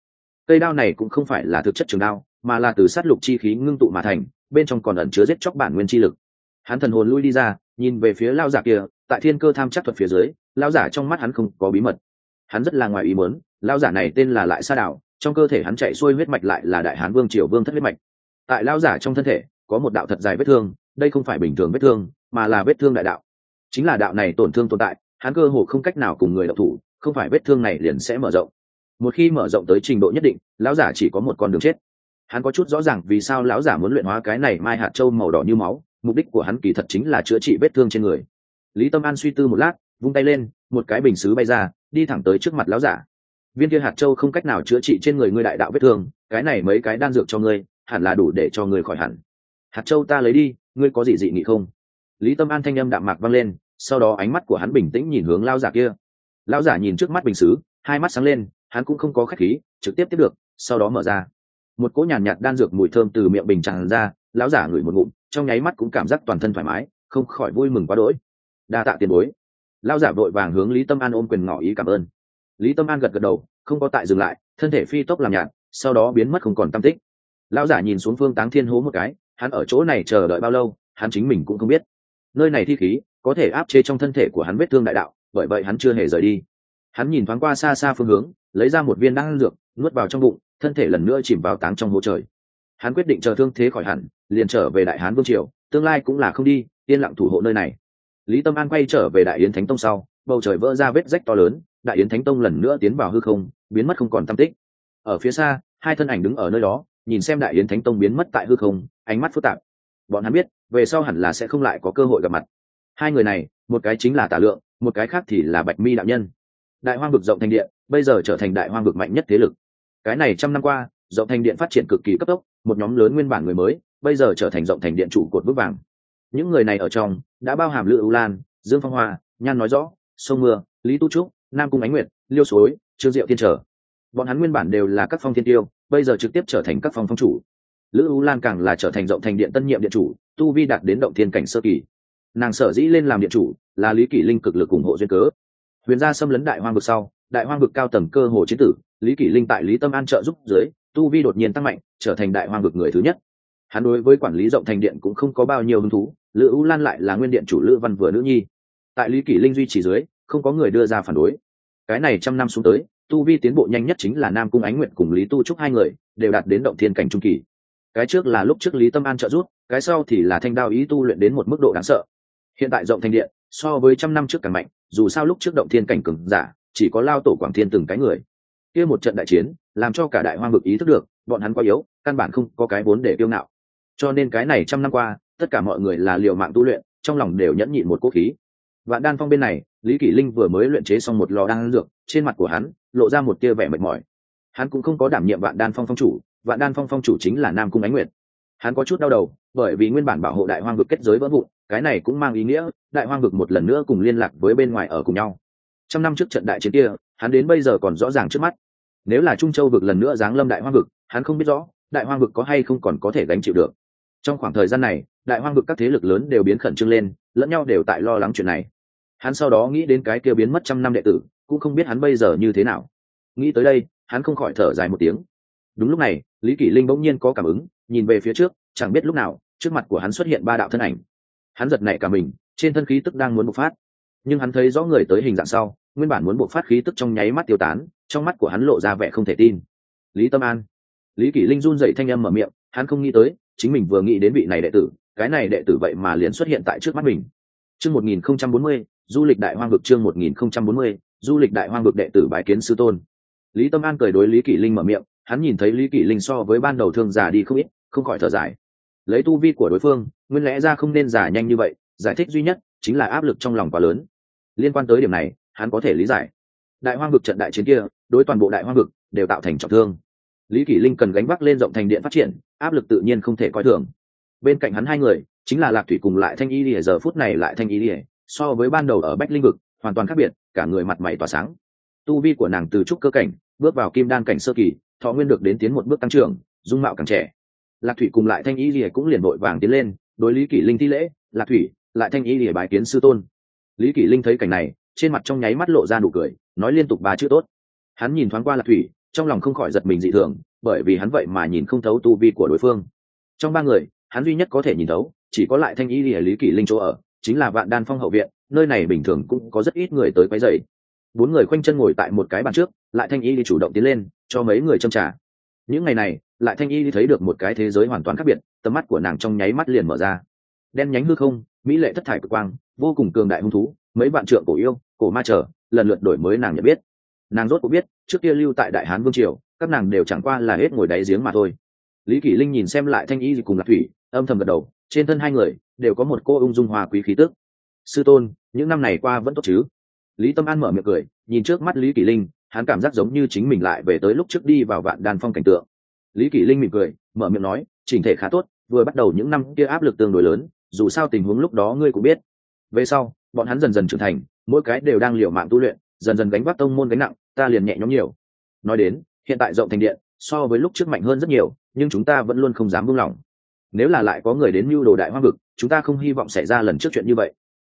Cây đao này cũng không phải là thực chất trường đao, mà là từ sát lục chi khí ngưng tụ mà thành, bên trong còn ẩn chứa giết chóc bản nguyên chi lực. Hắn thần hồn lui đi ra, nhìn về phía lao giả kia, tại thiên cơ tham chắc thuật phía dưới, lao giả trong mắt hắn không có bí mật hắn rất là ngoài ý muốn lao giả này tên là lại sa đạo trong cơ thể hắn chạy xuôi huyết mạch lại là đại hán vương triều vương thất huyết mạch. Tại lao giả trong thân thể, có một đạo thật dài vết thương, đây không phải bình thường vết thương, mà là vết thương đại đạo. Chính là đạo này tổn thương tồn tại, hắn cơ hồ không cách nào cùng người đọc thủ, không phải vết thương này liền sẽ mở rộng. Một khi mở rộng tới trình độ nhất định, lão giả chỉ có một con đường chết. Hắn có chút rõ ràng vì sao lão giả muốn luyện hóa cái này mai hạt trâu màu đỏ như máu, mục đích của hắn kỳ thật chính là chữa trị vết thương trên người. Lý tâm an suy tư một lát, vung tay lên, một cái bình xứ bay ra đi thẳng tới trước mặt lão giả. Viên kia hạt châu không cách nào chữa trị trên người ngươi đại đạo vết thương cái này mấy cái đan dược cho ngươi hẳn là đủ để cho ngươi khỏi hẳn. Hạt châu ta lấy đi ngươi có gì dị nghị không? Lý tâm an thanh âm đạm mạc vang lên sau đó ánh mắt của hắn bình tĩnh nhìn hướng lao giả kia. Lao giả nhìn trước mắt bình xứ hai mắt sáng lên hắn cũng không có khách khí trực tiếp tiếp được sau đó mở ra. Một cỗ nhàn nhạt, nhạt đan dược mùi thơm từ miệng bình tràn ra lão giả ngửi một ngụm trong nháy mắt cũng cảm giác toàn thân thoải mái không khỏi vui mừng quá đỗi. Đa tạ tiền bối lao giả vội vàng hướng lý tâm an ôm quyền ngỏ ý cảm ơn. Lý tâm an gật gật đầu, không có tại dừng lại, thân thể phi tốc làm nhạt, sau đó biến mất không còn tam tích. Lao giả nhìn xuống phương táng thiên hố một cái, hắn ở chỗ này chờ đợi bao lâu, hắn chính mình cũng không biết. Nơi này thi khí, có thể áp chế trong thân thể của hắn vết thương đại đạo, bởi vậy hắn chưa hề rời đi. Hắn nhìn thoáng qua xa xa phương hướng, lấy ra một viên đan dược, nuốt vào trong bụng, thân thể lần nữa chìm vào táng trong hố trời. Hắn quyết định chờ thương thế khỏi hẳn, liền trở về đại hán vương triều, tương lai cũng là không đi, yên lặng thủ hộ nơi này lý tâm an quay trở về đại yến thánh tông sau, bầu trời vỡ ra vết rách to lớn, đại yến thánh tông lần nữa tiến vào hư không, biến mất không còn tam tích. Ở phía xa, hai thân ảnh đứng ở nơi đó, nhìn xem đại yến thánh tông biến mất tại hư không, ánh mắt phức tạp. Bọn hắn biết, về sau hẳn là sẽ không lại có cơ hội gặp mặt. Hai người này, một cái chính là tả lượng, một cái khác thì là bạch mi đạo nhân. Đại hoang vực rộng thành điện, bây giờ trở thành đại hoang vực mạnh nhất thế lực. Cái này trăm năm qua, rộng thành điện phát triển cực kỳ cấp tốc, một nhóm lớn nguyên bản người mới, bây giờ trở thành rộng thành điện chủ cột bước vàng những người này ở trong đã bao hàm lữ ưu lan, dương phong hoa, nhan nói rõ, sông mưa, lý tu trúc, nam cung ánh nguyệt, liêu suối, trương diệu thiên trở. Bọn hắn nguyên bản đều là các phong thiên tiêu, bây giờ trực tiếp trở thành các phong phong chủ. Lữ ưu lan càng là trở thành rộng thành điện tân nhiệm điện chủ, tu vi đạt đến động thiên cảnh sơ kỳ. Nàng sở dĩ lên làm điện chủ là lý kỷ linh cực lực ủng hộ duyên cớ. Huyền gia xâm lấn đại hoang vực sau, đại hoang vực cao tầng cơ hồ chiến tử, lý kỷ linh tại lý tâm an trợ giúp dưới, tu vi đột nhiên tăng mạnh, trở thành đại hoang vực người thứ nhất hắn đối với quản lý rộng thành điện cũng không có bao nhiêu hứng thú, lữ u lan lại là nguyên điện chủ lữ văn vừa nữ nhi. Tại lý kỷ linh duy trì dưới, không có người đưa ra phản đối. Cái này trăm năm xuống tới, tu vi tiến bộ nhanh nhất chính là nam cung ánh nguyện cùng lý tu trúc hai người, đều đạt đến động thiên cảnh trung kỳ. Cái trước là lúc trước lý tâm an trợ giúp, cái sau thì là thanh đao ý tu luyện đến một mức độ đáng sợ. Hiện tại rộng thành điện, so với trăm năm trước càng mạnh, dù sao lúc trước động thiên cảnh cường giả, chỉ có lao tổ quảng thiên từng cái người. Kia một trận đại chiến, làm cho cả đại hoang bực ý thức được, bọn hắn quá yếu, căn bản không có cái vốn để kiêu ngạo cho nên cái này trăm năm qua, tất cả mọi người là liều mạng tu luyện, trong lòng đều nhẫn nhịn một cố khí. Vạn đan phong bên này, lý kỷ linh vừa mới luyện chế xong một lò đan dược, trên mặt của hắn lộ ra một tia vẻ mệt mỏi. Hắn cũng không có đảm nhiệm vạn đan phong phong chủ, vạn đan phong phong chủ chính là nam cung ánh nguyệt. Hắn có chút đau đầu, bởi vì nguyên bản bảo hộ đại hoang vực kết giới vỡ vụn, cái này cũng mang ý nghĩa đại hoang vực một lần nữa cùng liên lạc với bên ngoài ở cùng nhau. Trăm năm trước trận đại chiến kia, hắn đến bây giờ còn rõ ràng trước mắt. Nếu là trung châu vực lần nữa giáng lâm đại hoang vực, hắn không biết rõ đại hoang vực có hay không còn có thể gánh chịu được trong khoảng thời gian này, đại hoang vực các thế lực lớn đều biến khẩn trương lên, lẫn nhau đều tại lo lắng chuyện này. Hắn sau đó nghĩ đến cái kia biến mất trăm năm đệ tử, cũng không biết hắn bây giờ như thế nào. Nghĩ tới đây, hắn không khỏi thở dài một tiếng. Đúng lúc này, lý kỷ linh bỗng nhiên có cảm ứng, nhìn về phía trước, chẳng biết lúc nào, trước mặt của hắn xuất hiện ba đạo thân ảnh. Hắn giật nảy cả mình, trên thân khí tức đang muốn bộc phát. Nhưng hắn thấy rõ người tới hình dạng sau, nguyên bản muốn bộc phát khí tức trong nháy mắt tiêu tán, trong mắt của hắn lộ ra vẻ không thể tin. Lý tâm an. Lý kỷ linh run dậy thanh âm mở miệng, hắn không nghĩ tới chính mình vừa nghĩ đến vị này đệ tử, cái này đệ tử vậy mà liền xuất hiện tại trước mắt mình. Chương một nghìn không trăm bốn mươi, du lịch đại hoang vực chương một nghìn không trăm bốn mươi, du lịch đại hoang vực đệ tử bái kiến sư tôn. Lý tâm an cười đối lý kỷ linh mở miệng, hắn nhìn thấy lý kỷ linh so với ban đầu thương giả đi không ít, không khỏi thở dài. Lấy tu vi của đối phương, nguyên lẽ ra không nên giả nhanh như vậy, giải thích duy nhất chính là áp lực trong lòng quá lớn. Liên quan tới điểm này, hắn có thể lý giải. Đại hoang vực trận đại chiến kia, đối toàn bộ đại hoang vực đều tạo thành trọng thương lý kỷ linh cần gánh vác lên rộng thành điện phát triển, áp lực tự nhiên không thể coi thường. Bên cạnh hắn hai người, chính là lạc thủy cùng lại thanh y lìa, giờ phút này lại thanh y lìa, so với ban đầu ở bách linh vực, hoàn toàn khác biệt, cả người mặt mày tỏa sáng. Tu vi của nàng từ trúc cơ cảnh, bước vào kim đan cảnh sơ kỳ, thọ nguyên được đến tiến một bước tăng trưởng, dung mạo càng trẻ. Lạc thủy cùng lại thanh y lìa cũng liền vội vàng tiến lên, đối lý kỷ linh thi lễ, lạc thủy, lại thanh y lìa bài kiến sư tôn. Lý kỷ linh thấy cảnh này, trên mặt trong nháy mắt lộ ra nụ cười, nói liên tục ba chữ tốt. Hắn nhìn thoáng qua lạc thủy trong lòng không khỏi giật mình dị thường, bởi vì hắn vậy mà nhìn không thấu tu vi của đối phương. Trong ba người, hắn duy nhất có thể nhìn thấu, chỉ có lại thanh y lìa lý kỷ linh chỗ ở, chính là vạn đan phong hậu viện, nơi này bình thường cũng có rất ít người tới quấy dày bốn người khoanh chân ngồi tại một cái bàn trước, lại thanh y đi chủ động tiến lên, cho mấy người châm trả những ngày này, lại thanh y đi thấy được một cái thế giới hoàn toàn khác biệt, tầm mắt của nàng trong nháy mắt liền mở ra. Đen nhánh hư không, mỹ lệ thất thải cực quang, vô cùng cường đại hung thú, mấy bạn trượng cổ yêu, cổ ma trở lần lượt đổi mới nàng nhận biết nàng rốt cũng biết, trước kia lưu tại đại hán vương triều, các nàng đều chẳng qua là hết ngồi đáy giếng mà thôi. Lý kỷ linh nhìn xem lại thanh y cùng lạc thủy, âm thầm gật đầu, trên thân hai người đều có một cô ung dung hòa quý khí tức. Sư tôn, những năm này qua vẫn tốt chứ? Lý tâm an mở miệng cười, nhìn trước mắt lý kỷ linh, hắn cảm giác giống như chính mình lại về tới lúc trước đi vào vạn đàn phong cảnh tượng. Lý kỷ linh mỉm cười, mở miệng nói, chỉnh thể khá tốt, vừa bắt đầu những năm kia áp lực tương đối lớn, dù sao tình huống lúc đó ngươi cũng biết. Về sau, bọn hắn dần dần trưởng thành, mỗi cái đều đang liều mạng tu luyện dần dần gánh vác tông môn gánh nặng, ta liền nhẹ nhõm nhiều. Nói đến, hiện tại rộng thành điện, so với lúc trước mạnh hơn rất nhiều, nhưng chúng ta vẫn luôn không dám buông lỏng. Nếu là lại có người đến mưu đồ đại hoa vực, chúng ta không hy vọng xảy ra lần trước chuyện như vậy.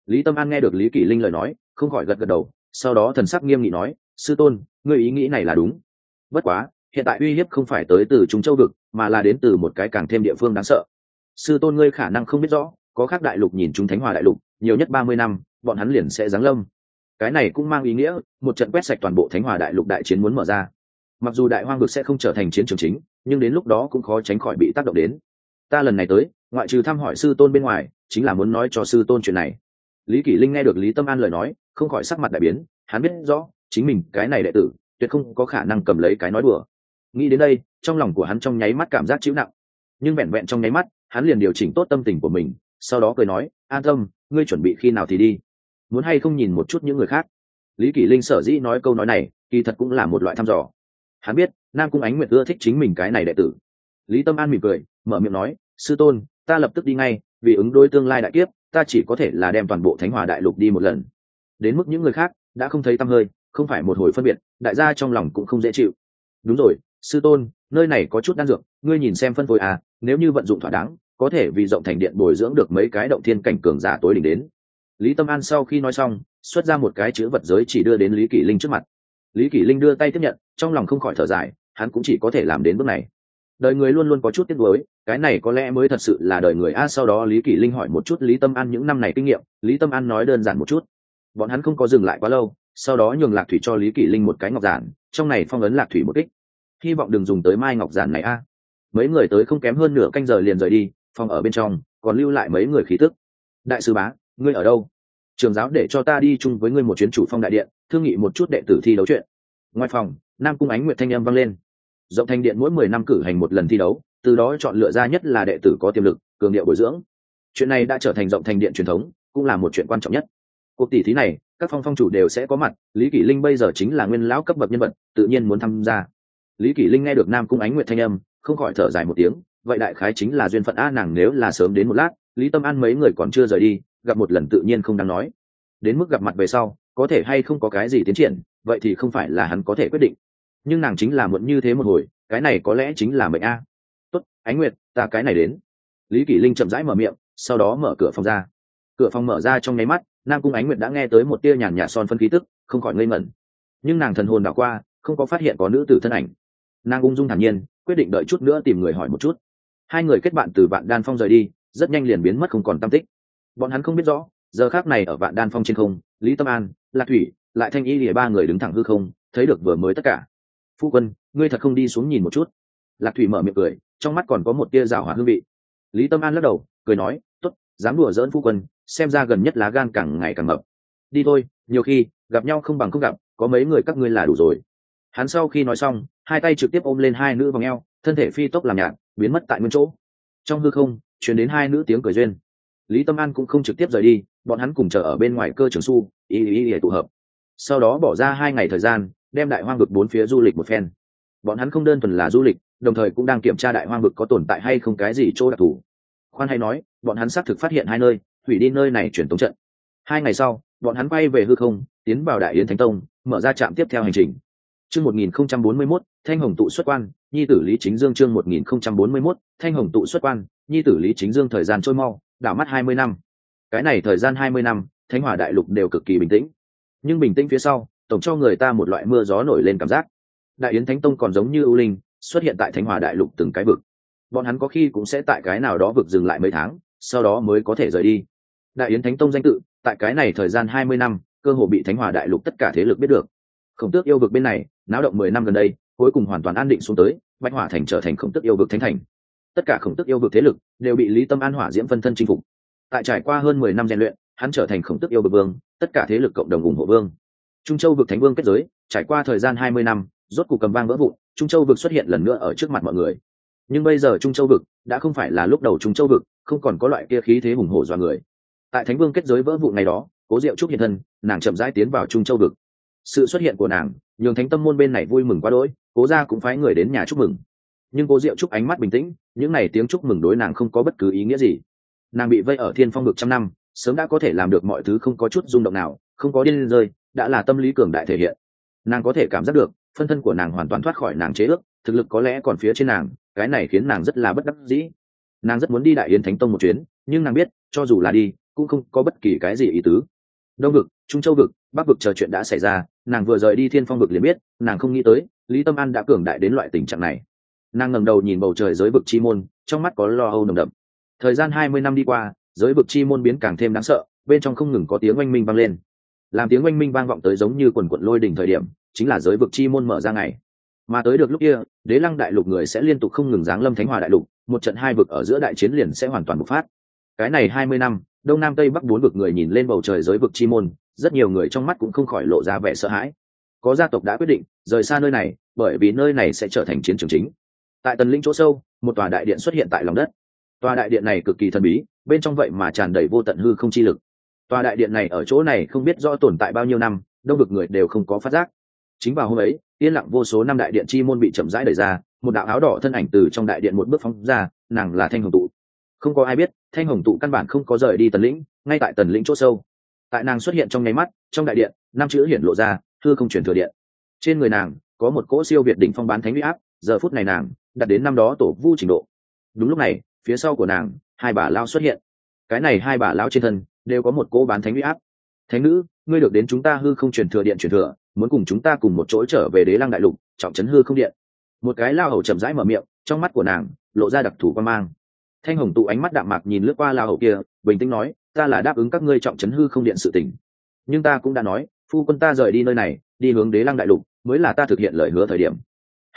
Lý tâm an nghe được lý kỷ linh lời nói, không khỏi gật gật đầu, sau đó thần sắc nghiêm nghị nói, sư tôn, ngươi ý nghĩ này là đúng. Bất quá, hiện tại uy hiếp không phải tới từ trung châu vực, mà là đến từ một cái càng thêm địa phương đáng sợ. Sư tôn ngươi khả năng không biết rõ, có khác đại lục nhìn chúng thánh hòa đại lục, nhiều nhất ba mươi năm, bọn hắn liền sẽ giáng lâm cái này cũng mang ý nghĩa, một trận quét sạch toàn bộ thánh hòa đại lục đại chiến muốn mở ra. Mặc dù đại hoang vực sẽ không trở thành chiến trường chính, nhưng đến lúc đó cũng khó tránh khỏi bị tác động đến. Ta lần này tới, ngoại trừ thăm hỏi sư tôn bên ngoài, chính là muốn nói cho sư tôn chuyện này. Lý kỷ linh nghe được lý tâm an lời nói, không khỏi sắc mặt đại biến, hắn biết rõ, chính mình, cái này đệ tử, tuyệt không có khả năng cầm lấy cái nói đùa. Nghĩ đến đây, trong lòng của hắn trong nháy mắt cảm giác chịu nặng. Nhưng vẹn vẹn trong nháy mắt, hắn liền điều chỉnh tốt tâm tình của mình, sau đó cười nói, an tâm, ngươi chuẩn bị khi nào thì đi? Muốn hay không nhìn một chút những người khác? Lý kỷ linh sở dĩ nói câu nói này, kỳ thật cũng là một loại thăm dò. Hắn biết, nam cung ánh nguyệt ưa thích chính mình cái này đệ tử. Lý tâm an mỉm cười, mở miệng nói, sư tôn, ta lập tức đi ngay, vì ứng đối tương lai đại kiếp, ta chỉ có thể là đem toàn bộ thánh hòa đại lục đi một lần. Đến mức những người khác, đã không thấy tăm hơi, không phải một hồi phân biệt, đại gia trong lòng cũng không dễ chịu. Đúng rồi, sư tôn, nơi này có chút đan dược, ngươi nhìn xem phân phối à nếu như vận dụng thỏa đáng, có thể vì rộng thành điện bồi dưỡng được mấy cái động thiên cảnh cường giả tối đỉnh đến lý tâm an sau khi nói xong, xuất ra một cái chữ vật giới chỉ đưa đến lý kỷ linh trước mặt. Lý kỷ linh đưa tay tiếp nhận, trong lòng không khỏi thở dài, hắn cũng chỉ có thể làm đến bước này. Đời người luôn luôn có chút tiếc nuối, cái này có lẽ mới thật sự là đời người a, sau đó lý kỷ linh hỏi một chút lý tâm an những năm này kinh nghiệm, lý tâm an nói đơn giản một chút. Bọn hắn không có dừng lại quá lâu, sau đó nhường lạc thủy cho lý kỷ linh một cái ngọc giản, trong này phong ấn lạc thủy một kích. Hy vọng đừng dùng tới mai ngọc giản này a. Mấy người tới không kém hơn nửa canh giờ liền rời đi, phòng ở bên trong, còn lưu lại mấy người khí tức. Đại sư bá ngươi ở đâu? Trường giáo để cho ta đi chung với ngươi một chuyến chủ phong đại điện, thương nghị một chút đệ tử thi đấu chuyện. Ngoài phòng, nam cung ánh nguyệt thanh âm vang lên. Rộng thanh điện mỗi mười năm cử hành một lần thi đấu, từ đó chọn lựa ra nhất là đệ tử có tiềm lực, cường điệu bồi dưỡng. Chuyện này đã trở thành rộng thanh điện truyền thống, cũng là một chuyện quan trọng nhất. Cuộc tỷ thí này, các phong phong chủ đều sẽ có mặt, lý kỷ linh bây giờ chính là nguyên lão cấp bậc nhân vật, tự nhiên muốn tham gia. Lý kỷ linh nghe được nam cung ánh nguyệt thanh âm, không khỏi thở dài một tiếng, vậy đại khái chính là duyên phận a nàng nếu là sớm đến một lát, lý tâm an mấy người còn chưa rời đi gặp một lần tự nhiên không đáng nói. Đến mức gặp mặt về sau, có thể hay không có cái gì tiến triển, vậy thì không phải là hắn có thể quyết định. Nhưng nàng chính là muộn như thế một hồi, cái này có lẽ chính là mệnh a. Tốt, ánh nguyệt, ta cái này đến. Lý kỷ linh chậm rãi mở miệng, sau đó mở cửa phòng ra. Cửa phòng mở ra trong nháy mắt, nam cung ánh nguyệt đã nghe tới một tia nhàn nhạt son phân khí tức, không khỏi ngây ngẩn. Nhưng nàng thần hồn đảo qua, không có phát hiện có nữ tử thân ảnh. Nàng ung dung thản nhiên, quyết định đợi chút nữa tìm người hỏi một chút. Hai người kết bạn từ vạn đan phong rời đi, rất nhanh liền biến mất không còn tam tích bọn hắn không biết rõ, giờ khác này ở vạn đan phong trên không, lý tâm an, lạc thủy, lại thanh y lìa ba người đứng thẳng hư không, thấy được vừa mới tất cả. Phu quân, ngươi thật không đi xuống nhìn một chút? Lạc thủy mở miệng cười, trong mắt còn có một tia rào hỏa hương vị. Lý tâm an lắc đầu, cười nói t ố t dám đùa dỡn phu quân, xem ra gần nhất lá gan càng ngày càng mập. Đi thôi, nhiều khi, gặp nhau không bằng không gặp, có mấy người các ngươi là đủ rồi. Hắn sau khi nói xong, hai tay trực tiếp ôm lên hai nữ v ò n g e o thân thể phi tốc làm nhạt, biến mất tại nguyên chỗ. Trong hư không chuyển đến hai nữ tiếng cười duyên lý tâm an cũng không trực tiếp rời đi, bọn hắn cùng chờ ở bên ngoài cơ trường su ý ý ý tụ hợp. Sau đó bỏ ra hai ngày thời gian, đem đại hoang vực bốn phía du lịch một phen. Bọn hắn không đơn thuần là du lịch, đồng thời cũng đang kiểm tra đại hoang vực có tồn tại hay không cái gì chỗ đặc thù. Khoan hay nói, bọn hắn xác thực phát hiện hai nơi, hủy đi nơi này chuyển tống trận. Hai ngày sau, bọn hắn bay về hư không, tiến vào đại yến thánh tông, mở ra trạm tiếp theo hành trình. Chương một nghìn không trăm bốn mươi mốt, thanh hồng tụ xuất quan, nhi tử lý chính dương chương một nghìn không trăm bốn mươi mốt, thanh hồng tụ xuất quan nhi tử lý chính dương thời gian trôi mau, đảo mắt hai mươi năm. Cái này thời gian hai mươi năm, thánh hòa đại lục đều cực kỳ bình tĩnh. Nhưng bình tĩnh phía sau, tổng cho người ta một loại mưa gió nổi lên cảm giác. Đại yến thánh tông còn giống như ưu linh, xuất hiện tại thánh hòa đại lục từng cái vực. Bọn hắn có khi cũng sẽ tại cái nào đó vực dừng lại mấy tháng, sau đó mới có thể rời đi. Đại yến thánh tông danh tự, tại cái này thời gian hai mươi năm, cơ hồ bị thánh hòa đại lục tất cả thế lực biết được. Khổng tước yêu vực bên này, náo động mười năm gần đây, cuối cùng hoàn toàn an định xuống tới, bạch hỏa thành trở thành khổng tức yêu vực thánh thành tất cả khổng tức yêu vực thế lực đều bị lý tâm an hỏa diễm phân thân chinh phục. Tại trải qua hơn mười năm rèn luyện, hắn trở thành khổng tức yêu vực vương, tất cả thế lực cộng đồng ủng hộ vương. Trung châu vực thánh vương kết giới, trải qua thời gian hai mươi năm, rốt cuộc cầm vang vỡ vụn, trung châu vực xuất hiện lần nữa ở trước mặt mọi người. Nhưng bây giờ trung châu vực đã không phải là lúc đầu trung châu vực, không còn có loại kia khí thế hùng hổ do người. Tại thánh vương kết giới vỡ vụ ngày đó, cố diệu trúc hiện thân, nàng chậm rãi tiến vào trung châu vực. Sự xuất hiện của nàng, nhường thánh tâm môn bên này vui mừng quá đỗi, cố ra cũng phái người đến nhà chúc mừng nhưng cô diệu trúc ánh mắt bình tĩnh, những n à y tiếng chúc mừng đối nàng không có bất cứ ý nghĩa gì. Nàng bị vây ở thiên phong vực trăm năm, sớm đã có thể làm được mọi thứ không có chút rung động nào, không có điên rơi, đã là tâm lý cường đại thể hiện. Nàng có thể cảm giác được, phân thân của nàng hoàn toàn thoát khỏi nàng chế ước, thực lực có lẽ còn phía trên nàng, cái này khiến nàng rất là bất đắc dĩ. Nàng rất muốn đi đại yến thánh tông một chuyến, nhưng nàng biết, cho dù là đi, cũng không có bất kỳ cái gì ý tứ. Đông vực, trung châu vực, bắc vực chờ chuyện đã xảy ra, nàng vừa rời đi thiên phong vực liền biết, nàng không nghĩ tới, lý tâm an đã cường đại đến loại tình trạng này nàng ngẩng đầu nhìn bầu trời giới vực chi môn, trong mắt có lo âu nồng đậm. Thời gian hai mươi năm đi qua, giới vực chi môn biến càng thêm đáng sợ, bên trong không ngừng có tiếng oanh minh vang lên. Làm tiếng oanh minh vang vọng tới giống như quần quận lôi đỉnh thời điểm, chính là giới vực chi môn mở ra ngày mà tới được lúc kia, đế lăng đại lục người sẽ liên tục không ngừng giáng lâm thánh hòa đại lục, một trận hai vực ở giữa đại chiến liền sẽ hoàn toàn bộc phát. Cái này hai mươi năm, đông nam tây bắc bốn vực người nhìn lên bầu trời giới vực chi môn, rất nhiều người trong mắt cũng không khỏi lộ ra vẻ sợ hãi. Có gia tộc đã quyết định, rời xa nơi này, bởi vì nơi này sẽ trở thành chiến trường chính tại tần linh chỗ sâu, một tòa đại điện xuất hiện tại lòng đất. Tòa đại điện này cực kỳ thần bí, bên trong vậy mà tràn đầy vô tận hư không chi lực. Tòa đại điện này ở chỗ này không biết rõ tồn tại bao nhiêu năm, đông vực người đều không có phát giác. Chính vào hôm ấy, yên lặng vô số năm đại điện chi môn bị chậm rãi đẩy ra, một đạo áo đỏ thân ảnh từ trong đại điện một bước phóng ra, nàng là thanh hồng tụ. Không có ai biết, thanh hồng tụ căn bản không có rời đi tần lĩnh ngay tại tần lĩnh c h ỗ sâu. Tại nàng xuất hiện trong nháy mắt, trong đại điện, năm chữ hiển lộ ra thư không chuyển thừa điện. Trên người nàng, có một cỗ siêu việt đỉnh phong bán thánh huy áp, giờ phút này nàng đặt đến năm đó tổ vu trình độ. Đúng lúc này, phía sau của nàng, hai bà lao xuất hiện. Cái này hai bà lao trên thân, đều có một cỗ bán thánh huy áp. Thánh nữ, ngươi được đến chúng ta hư không truyền thừa điện truyền thừa, muốn cùng chúng ta cùng một chỗ trở về đế lăng đại lục, trọng trấn hư không điện. Một cái lao hầu chậm rãi mở miệng, trong mắt của nàng, lộ ra đặc thù quan mang. Thanh hồng tụ ánh mắt đạm mạc nhìn lướt qua lao hầu kia, bình tĩnh nói, ta là đáp ứng các ngươi trọng trấn hư không điện sự tỉnh nhưng ta cũng đã nói, phu quân ta rời đi nơi này, đi hướng đế lăng đại lục, mới là ta thực hiện lời hứa thời điểm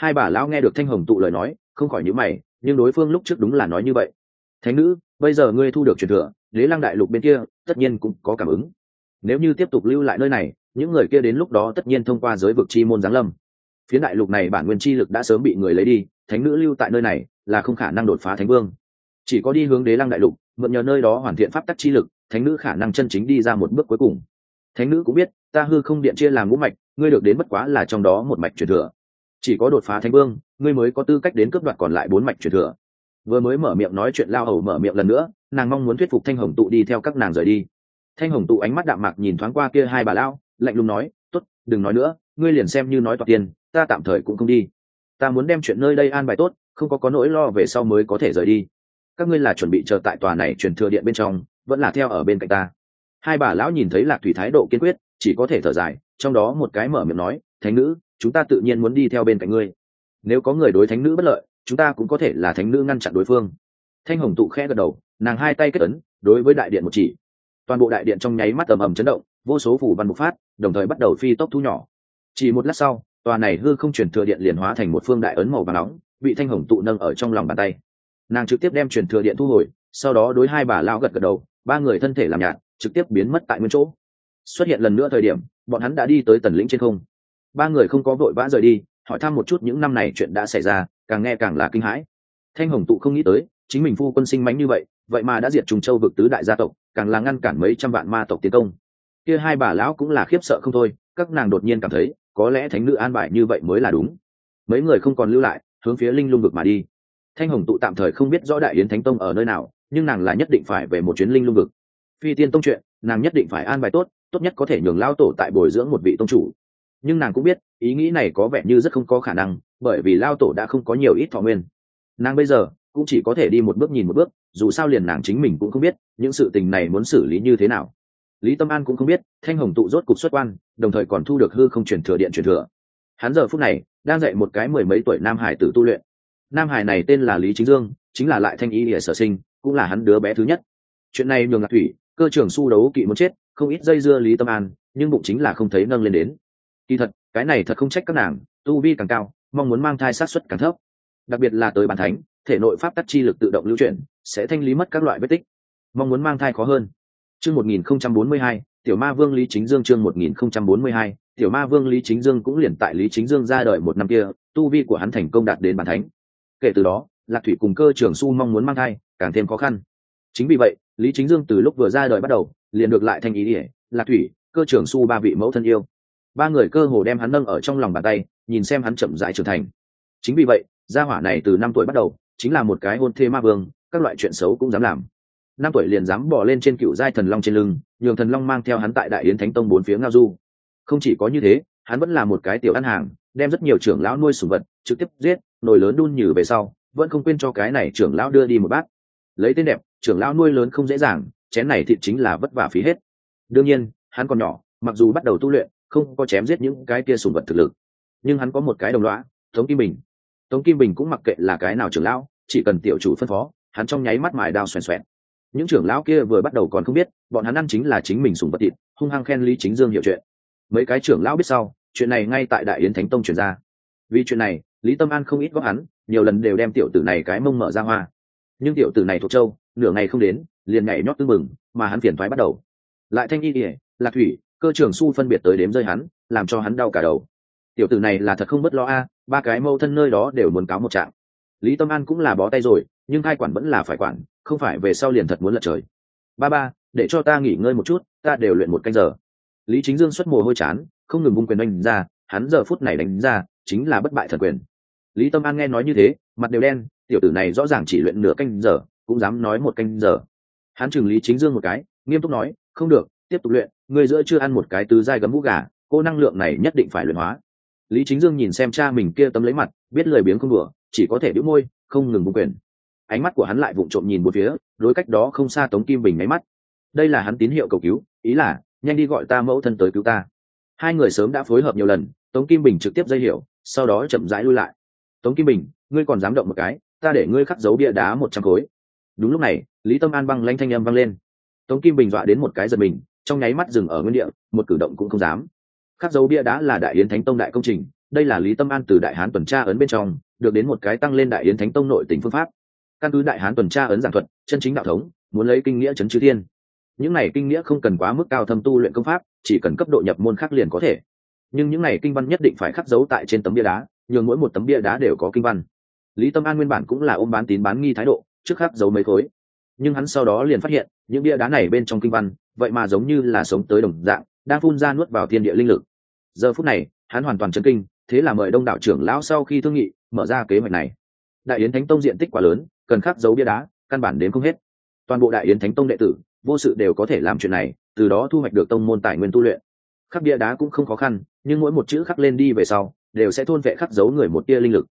hai bà lão nghe được thanh hồng tụ lời nói, không khỏi nhữ mày, nhưng đối phương lúc trước đúng là nói như vậy. Thánh nữ, bây giờ ngươi thu được truyền thừa, đế lăng đại lục bên kia, tất nhiên cũng có cảm ứng. Nếu như tiếp tục lưu lại nơi này, những người kia đến lúc đó tất nhiên thông qua giới vực chi môn giáng lâm. Phía đại lục này bản nguyên chi lực đã sớm bị người lấy đi, thánh nữ lưu tại nơi này, là không khả năng đột phá thánh vương. Chỉ có đi hướng đế lăng đại lục, mượn nhờ nơi đó hoàn thiện pháp tắc chi lực, thánh nữ khả năng chân chính đi ra một bước cuối cùng. Thánh nữ cũng biết, ta hư không điện chia làm ngũ mạch, ngươi được đến bất quá là trong đó một mạch truyền thừa chỉ có đột phá thánh vương, ngươi mới có tư cách đến cướp đoạt còn lại bốn mạch truyền thừa. Vừa mới mở miệng nói chuyện lao hầu mở miệng lần nữa, nàng mong muốn thuyết phục thanh hồng tụ đi theo các nàng rời đi. Thanh hồng tụ ánh mắt đạm mạc nhìn thoáng qua kia hai bà lao lạnh lùng nói t ố t đừng nói nữa, ngươi liền xem như nói toạc tiền, ta tạm thời cũng không đi. Ta muốn đem chuyện nơi đây an bài tốt, không có có nỗi lo về sau mới có thể rời đi. Các ngươi là chuẩn bị chờ tại tòa này truyền thừa điện bên trong, vẫn là theo ở bên cạnh ta. Hai bà lão nhìn thấy lạc thủy thái độ kiên quyết, chỉ có thể thở dài, trong đó một cái mở miệng nói, thánh nữ chúng ta tự nhiên muốn đi theo bên cạnh ngươi. Nếu có người đối thánh nữ bất lợi, chúng ta cũng có thể là thánh nữ ngăn chặn đối phương. Thanh hồng tụ khẽ gật đầu, nàng hai tay kết ấn, đối với đại điện một chỉ. Toàn bộ đại điện trong nháy mắt ầm ầm chấn động, vô số phủ văn bộc phát, đồng thời bắt đầu phi tốc thu nhỏ. Chỉ một lát sau, tòa này hư không chuyển thừa điện liền hóa thành một phương đại ấn màu và nóng, bị thanh hồng tụ nâng ở trong lòng bàn tay. Nàng trực tiếp đem chuyển thừa điện thu hồi, sau đó đối hai bà lao gật gật đầu, ba người thân thể làm nhạt, trực tiếp biến mất tại nguyên chỗ. Xuất hiện lần nữa thời điểm, bọn hắn đã đi tới tần lĩnh trên không ba người không có vội vã rời đi, hỏi thăm một chút những năm này chuyện đã xảy ra, càng nghe càng là kinh hãi. Thanh hồng tụ không nghĩ tới, chính mình phu quân sinh mánh như vậy vậy mà đã diệt trùng châu vực tứ đại gia tộc, càng là ngăn cản mấy trăm vạn ma tộc tiến công. Kia hai bà lão cũng là khiếp sợ không thôi, các nàng đột nhiên cảm thấy, có lẽ thánh nữ an bài như vậy mới là đúng. Mấy người không còn lưu lại, hướng phía linh lung vực mà đi. Thanh hồng tụ tạm thời không biết rõ đại yến thánh tông ở nơi nào, nhưng nàng là nhất định phải về một chuyến linh lung vực. Phi tiên tông chuyện, nàng nhất định phải an bài tốt tốt nhất có thể nhường lao tổ tại bồi dưỡng một vị tông chủ nhưng nàng cũng biết, ý nghĩ này có vẻ như rất không có khả năng, bởi vì lao tổ đã không có nhiều ít thọ nguyên. Nàng bây giờ cũng chỉ có thể đi một bước nhìn một bước, dù sao liền nàng chính mình cũng không biết những sự tình này muốn xử lý như thế nào. Lý tâm an cũng không biết, thanh hồng tụ rốt cục xuất quan, đồng thời còn thu được hư không truyền thừa điện truyền thừa. Hắn giờ phút này đang dạy một cái mười mấy tuổi nam hải tử tu luyện. Nam hải này tên là lý chính dương, chính là lại thanh ý địa sở sinh, cũng là hắn đứa bé thứ nhất. Chuyện này nhường ngạc thủy, cơ trưởng su đấu kỵ muốn chết, không ít dây dưa lý tâm an, nhưng bụng chính là không thấy nâng lên đến kỳ thật, cái này thật không trách các nàng, tu vi càng cao, mong muốn mang thai sát xuất càng thấp. Đặc biệt là tới bàn thánh, thể nội pháp tắc chi lực tự động lưu chuyển, sẽ thanh lý mất các loại vết tích. Mong muốn mang thai khó hơn. Chương một nghìn không trăm bốn mươi hai, tiểu ma vương lý chính dương chương một nghìn không trăm bốn mươi hai, tiểu ma vương lý chính dương cũng liền tại lý chính dương ra đời một năm kia, tu vi của hắn thành công đạt đến bàn thánh. Kể từ đó, lạc thủy cùng cơ trưởng su mong muốn mang thai, càng thêm khó khăn. Chính vì vậy, lý chính dương từ lúc vừa ra đời bắt đầu, liền được lại thanh ý ỉa lạc thủy, cơ trưởng su ba vị mẫu thân yêu ba người cơ hồ đem hắn nâng ở trong lòng bàn tay, nhìn xem hắn chậm rãi trưởng thành. Chính vì vậy, gia hỏa này từ năm tuổi bắt đầu, chính là một cái hôn thê ma vương, các loại chuyện xấu cũng dám làm. Năm tuổi liền dám bỏ lên trên cựu giai thần long trên lưng, nhường thần long mang theo hắn tại đại yến thánh tông bốn phía ngao du. Không chỉ có như thế, hắn vẫn là một cái tiểu ăn hàng, đem rất nhiều trưởng lão nuôi sủng vật, trực tiếp giết, nồi lớn đun nhừ về sau, vẫn không quên cho cái này trưởng lão đưa đi một bát. Lấy tên đẹp, trưởng lão nuôi lớn không dễ dàng, chén này thịt chính là vất vả phí hết. Đương nhiên, hắn còn nhỏ, mặc dù bắt đầu tu luyện không có chém giết những cái kia sùng vật thực lực. Nhưng hắn có một cái đồng loã tống kim bình. Tống kim bình cũng mặc kệ là cái nào trưởng lão, chỉ cần tiểu chủ phân phó, hắn trong nháy mắt mài đao xoèn xoẹn. Những trưởng lão kia vừa bắt đầu còn không biết, bọn hắn ăn chính là chính mình sùng vật thịt, hung hăng khen lý chính dương hiểu chuyện. Mấy cái trưởng lão biết sau, chuyện này ngay tại đại yến thánh tông truyền ra. Vì chuyện này, lý tâm an không ít góp hắn, nhiều lần đều đem tiểu tử này cái mông mở ra hoa. Nhưng tiểu tử này thuộc châu, nửa ngày không đến, liền nhảy nhót tư mừng mà hắn phiền thoái bắt đầu. Lại thanh y ỉa lạc thủy cơ trưởng su phân biệt tới đếm rơi hắn, làm cho hắn đau cả đầu. Tiểu tử này là thật không bất lo a, ba cái mâu thân nơi đó đều muốn cáo một trạng. Lý tâm an cũng là bó tay rồi, nhưng hai quản vẫn là phải quản, không phải về sau liền thật muốn lật trời. Ba ba, để cho ta nghỉ ngơi một chút, ta đều luyện một canh giờ. Lý chính dương xuất mồ hôi chán, không ngừng vung quyền đánh ra, hắn giờ phút này đánh ra, chính là bất bại thần quyền. Lý tâm an nghe nói như thế, mặt đều đen, tiểu tử này rõ ràng chỉ luyện nửa canh giờ, cũng dám nói một canh giờ. Hắn chừng lý chính dương một cái, nghiêm túc nói, không được tiếp tục luyện, người giữa chưa ăn một cái tứ dai gấm vũ gà, cô năng lượng này nhất định phải luyện hóa. Lý chính dương nhìn xem cha mình kia tấm lấy mặt, biết lời biếng không đùa, chỉ có thể đĩu môi, không ngừng vung quyền. Ánh mắt của hắn lại vụng trộm nhìn một phía, đối cách đó không xa tống kim bình máy mắt. Đây là hắn tín hiệu cầu cứu, ý là, nhanh đi gọi ta mẫu thân tới cứu ta. Hai người sớm đã phối hợp nhiều lần, tống kim bình trực tiếp dây hiểu sau đó chậm rãi lui lại. Tống kim bình, ngươi còn dám động một cái, ta để ngươi khắc dấu bia đá một trăm khối. Đúng lúc này, lý tâm an băng lanh thanh âm vang lên. Tống kim bình dọa đến một cái giật mình trong nháy mắt dừng ở nguyên địa, một cử động cũng không dám. Khắc dấu bia đá là đại yến thánh tông đại công trình, đây là lý tâm an từ đại hán tuần tra ấn bên trong, được đến một cái tăng lên đại yến thánh tông nội tỉnh phương pháp. Căn cứ đại hán tuần tra ấn giảng thuật, chân chính đạo thống, muốn lấy kinh nghĩa chấn chư thiên. Những này kinh nghĩa không cần quá mức cao thâm tu luyện công pháp, chỉ cần cấp độ nhập môn khác liền có thể. Nhưng những này kinh văn nhất định phải khắc dấu tại trên tấm bia đá, nhường mỗi một tấm bia đá đều có kinh văn. Lý tâm an nguyên bản cũng là ôm bán tín bán nghi thái độ, trước khắc dấu mấy khối. Nhưng hắn sau đó liền phát hiện, những bia đá này bên trong kinh văn vậy mà giống như là sống tới đồng dạng, đang phun ra nuốt vào thiên địa linh lực. Giờ phút này, hắn hoàn toàn chấn kinh, thế là mời đông đảo trưởng lão sau khi thương nghị, mở ra kế hoạch này. Đại yến thánh tông diện tích quá lớn, cần khắc dấu bia đá, căn bản đến không hết. Toàn bộ đại yến thánh tông đệ tử, vô sự đều có thể làm chuyện này, từ đó thu hoạch được tông môn tài nguyên tu luyện. Khắc bia đá cũng không khó khăn, nhưng mỗi một chữ khắc lên đi về sau, đều sẽ thôn vệ khắc dấu người một tia linh lực.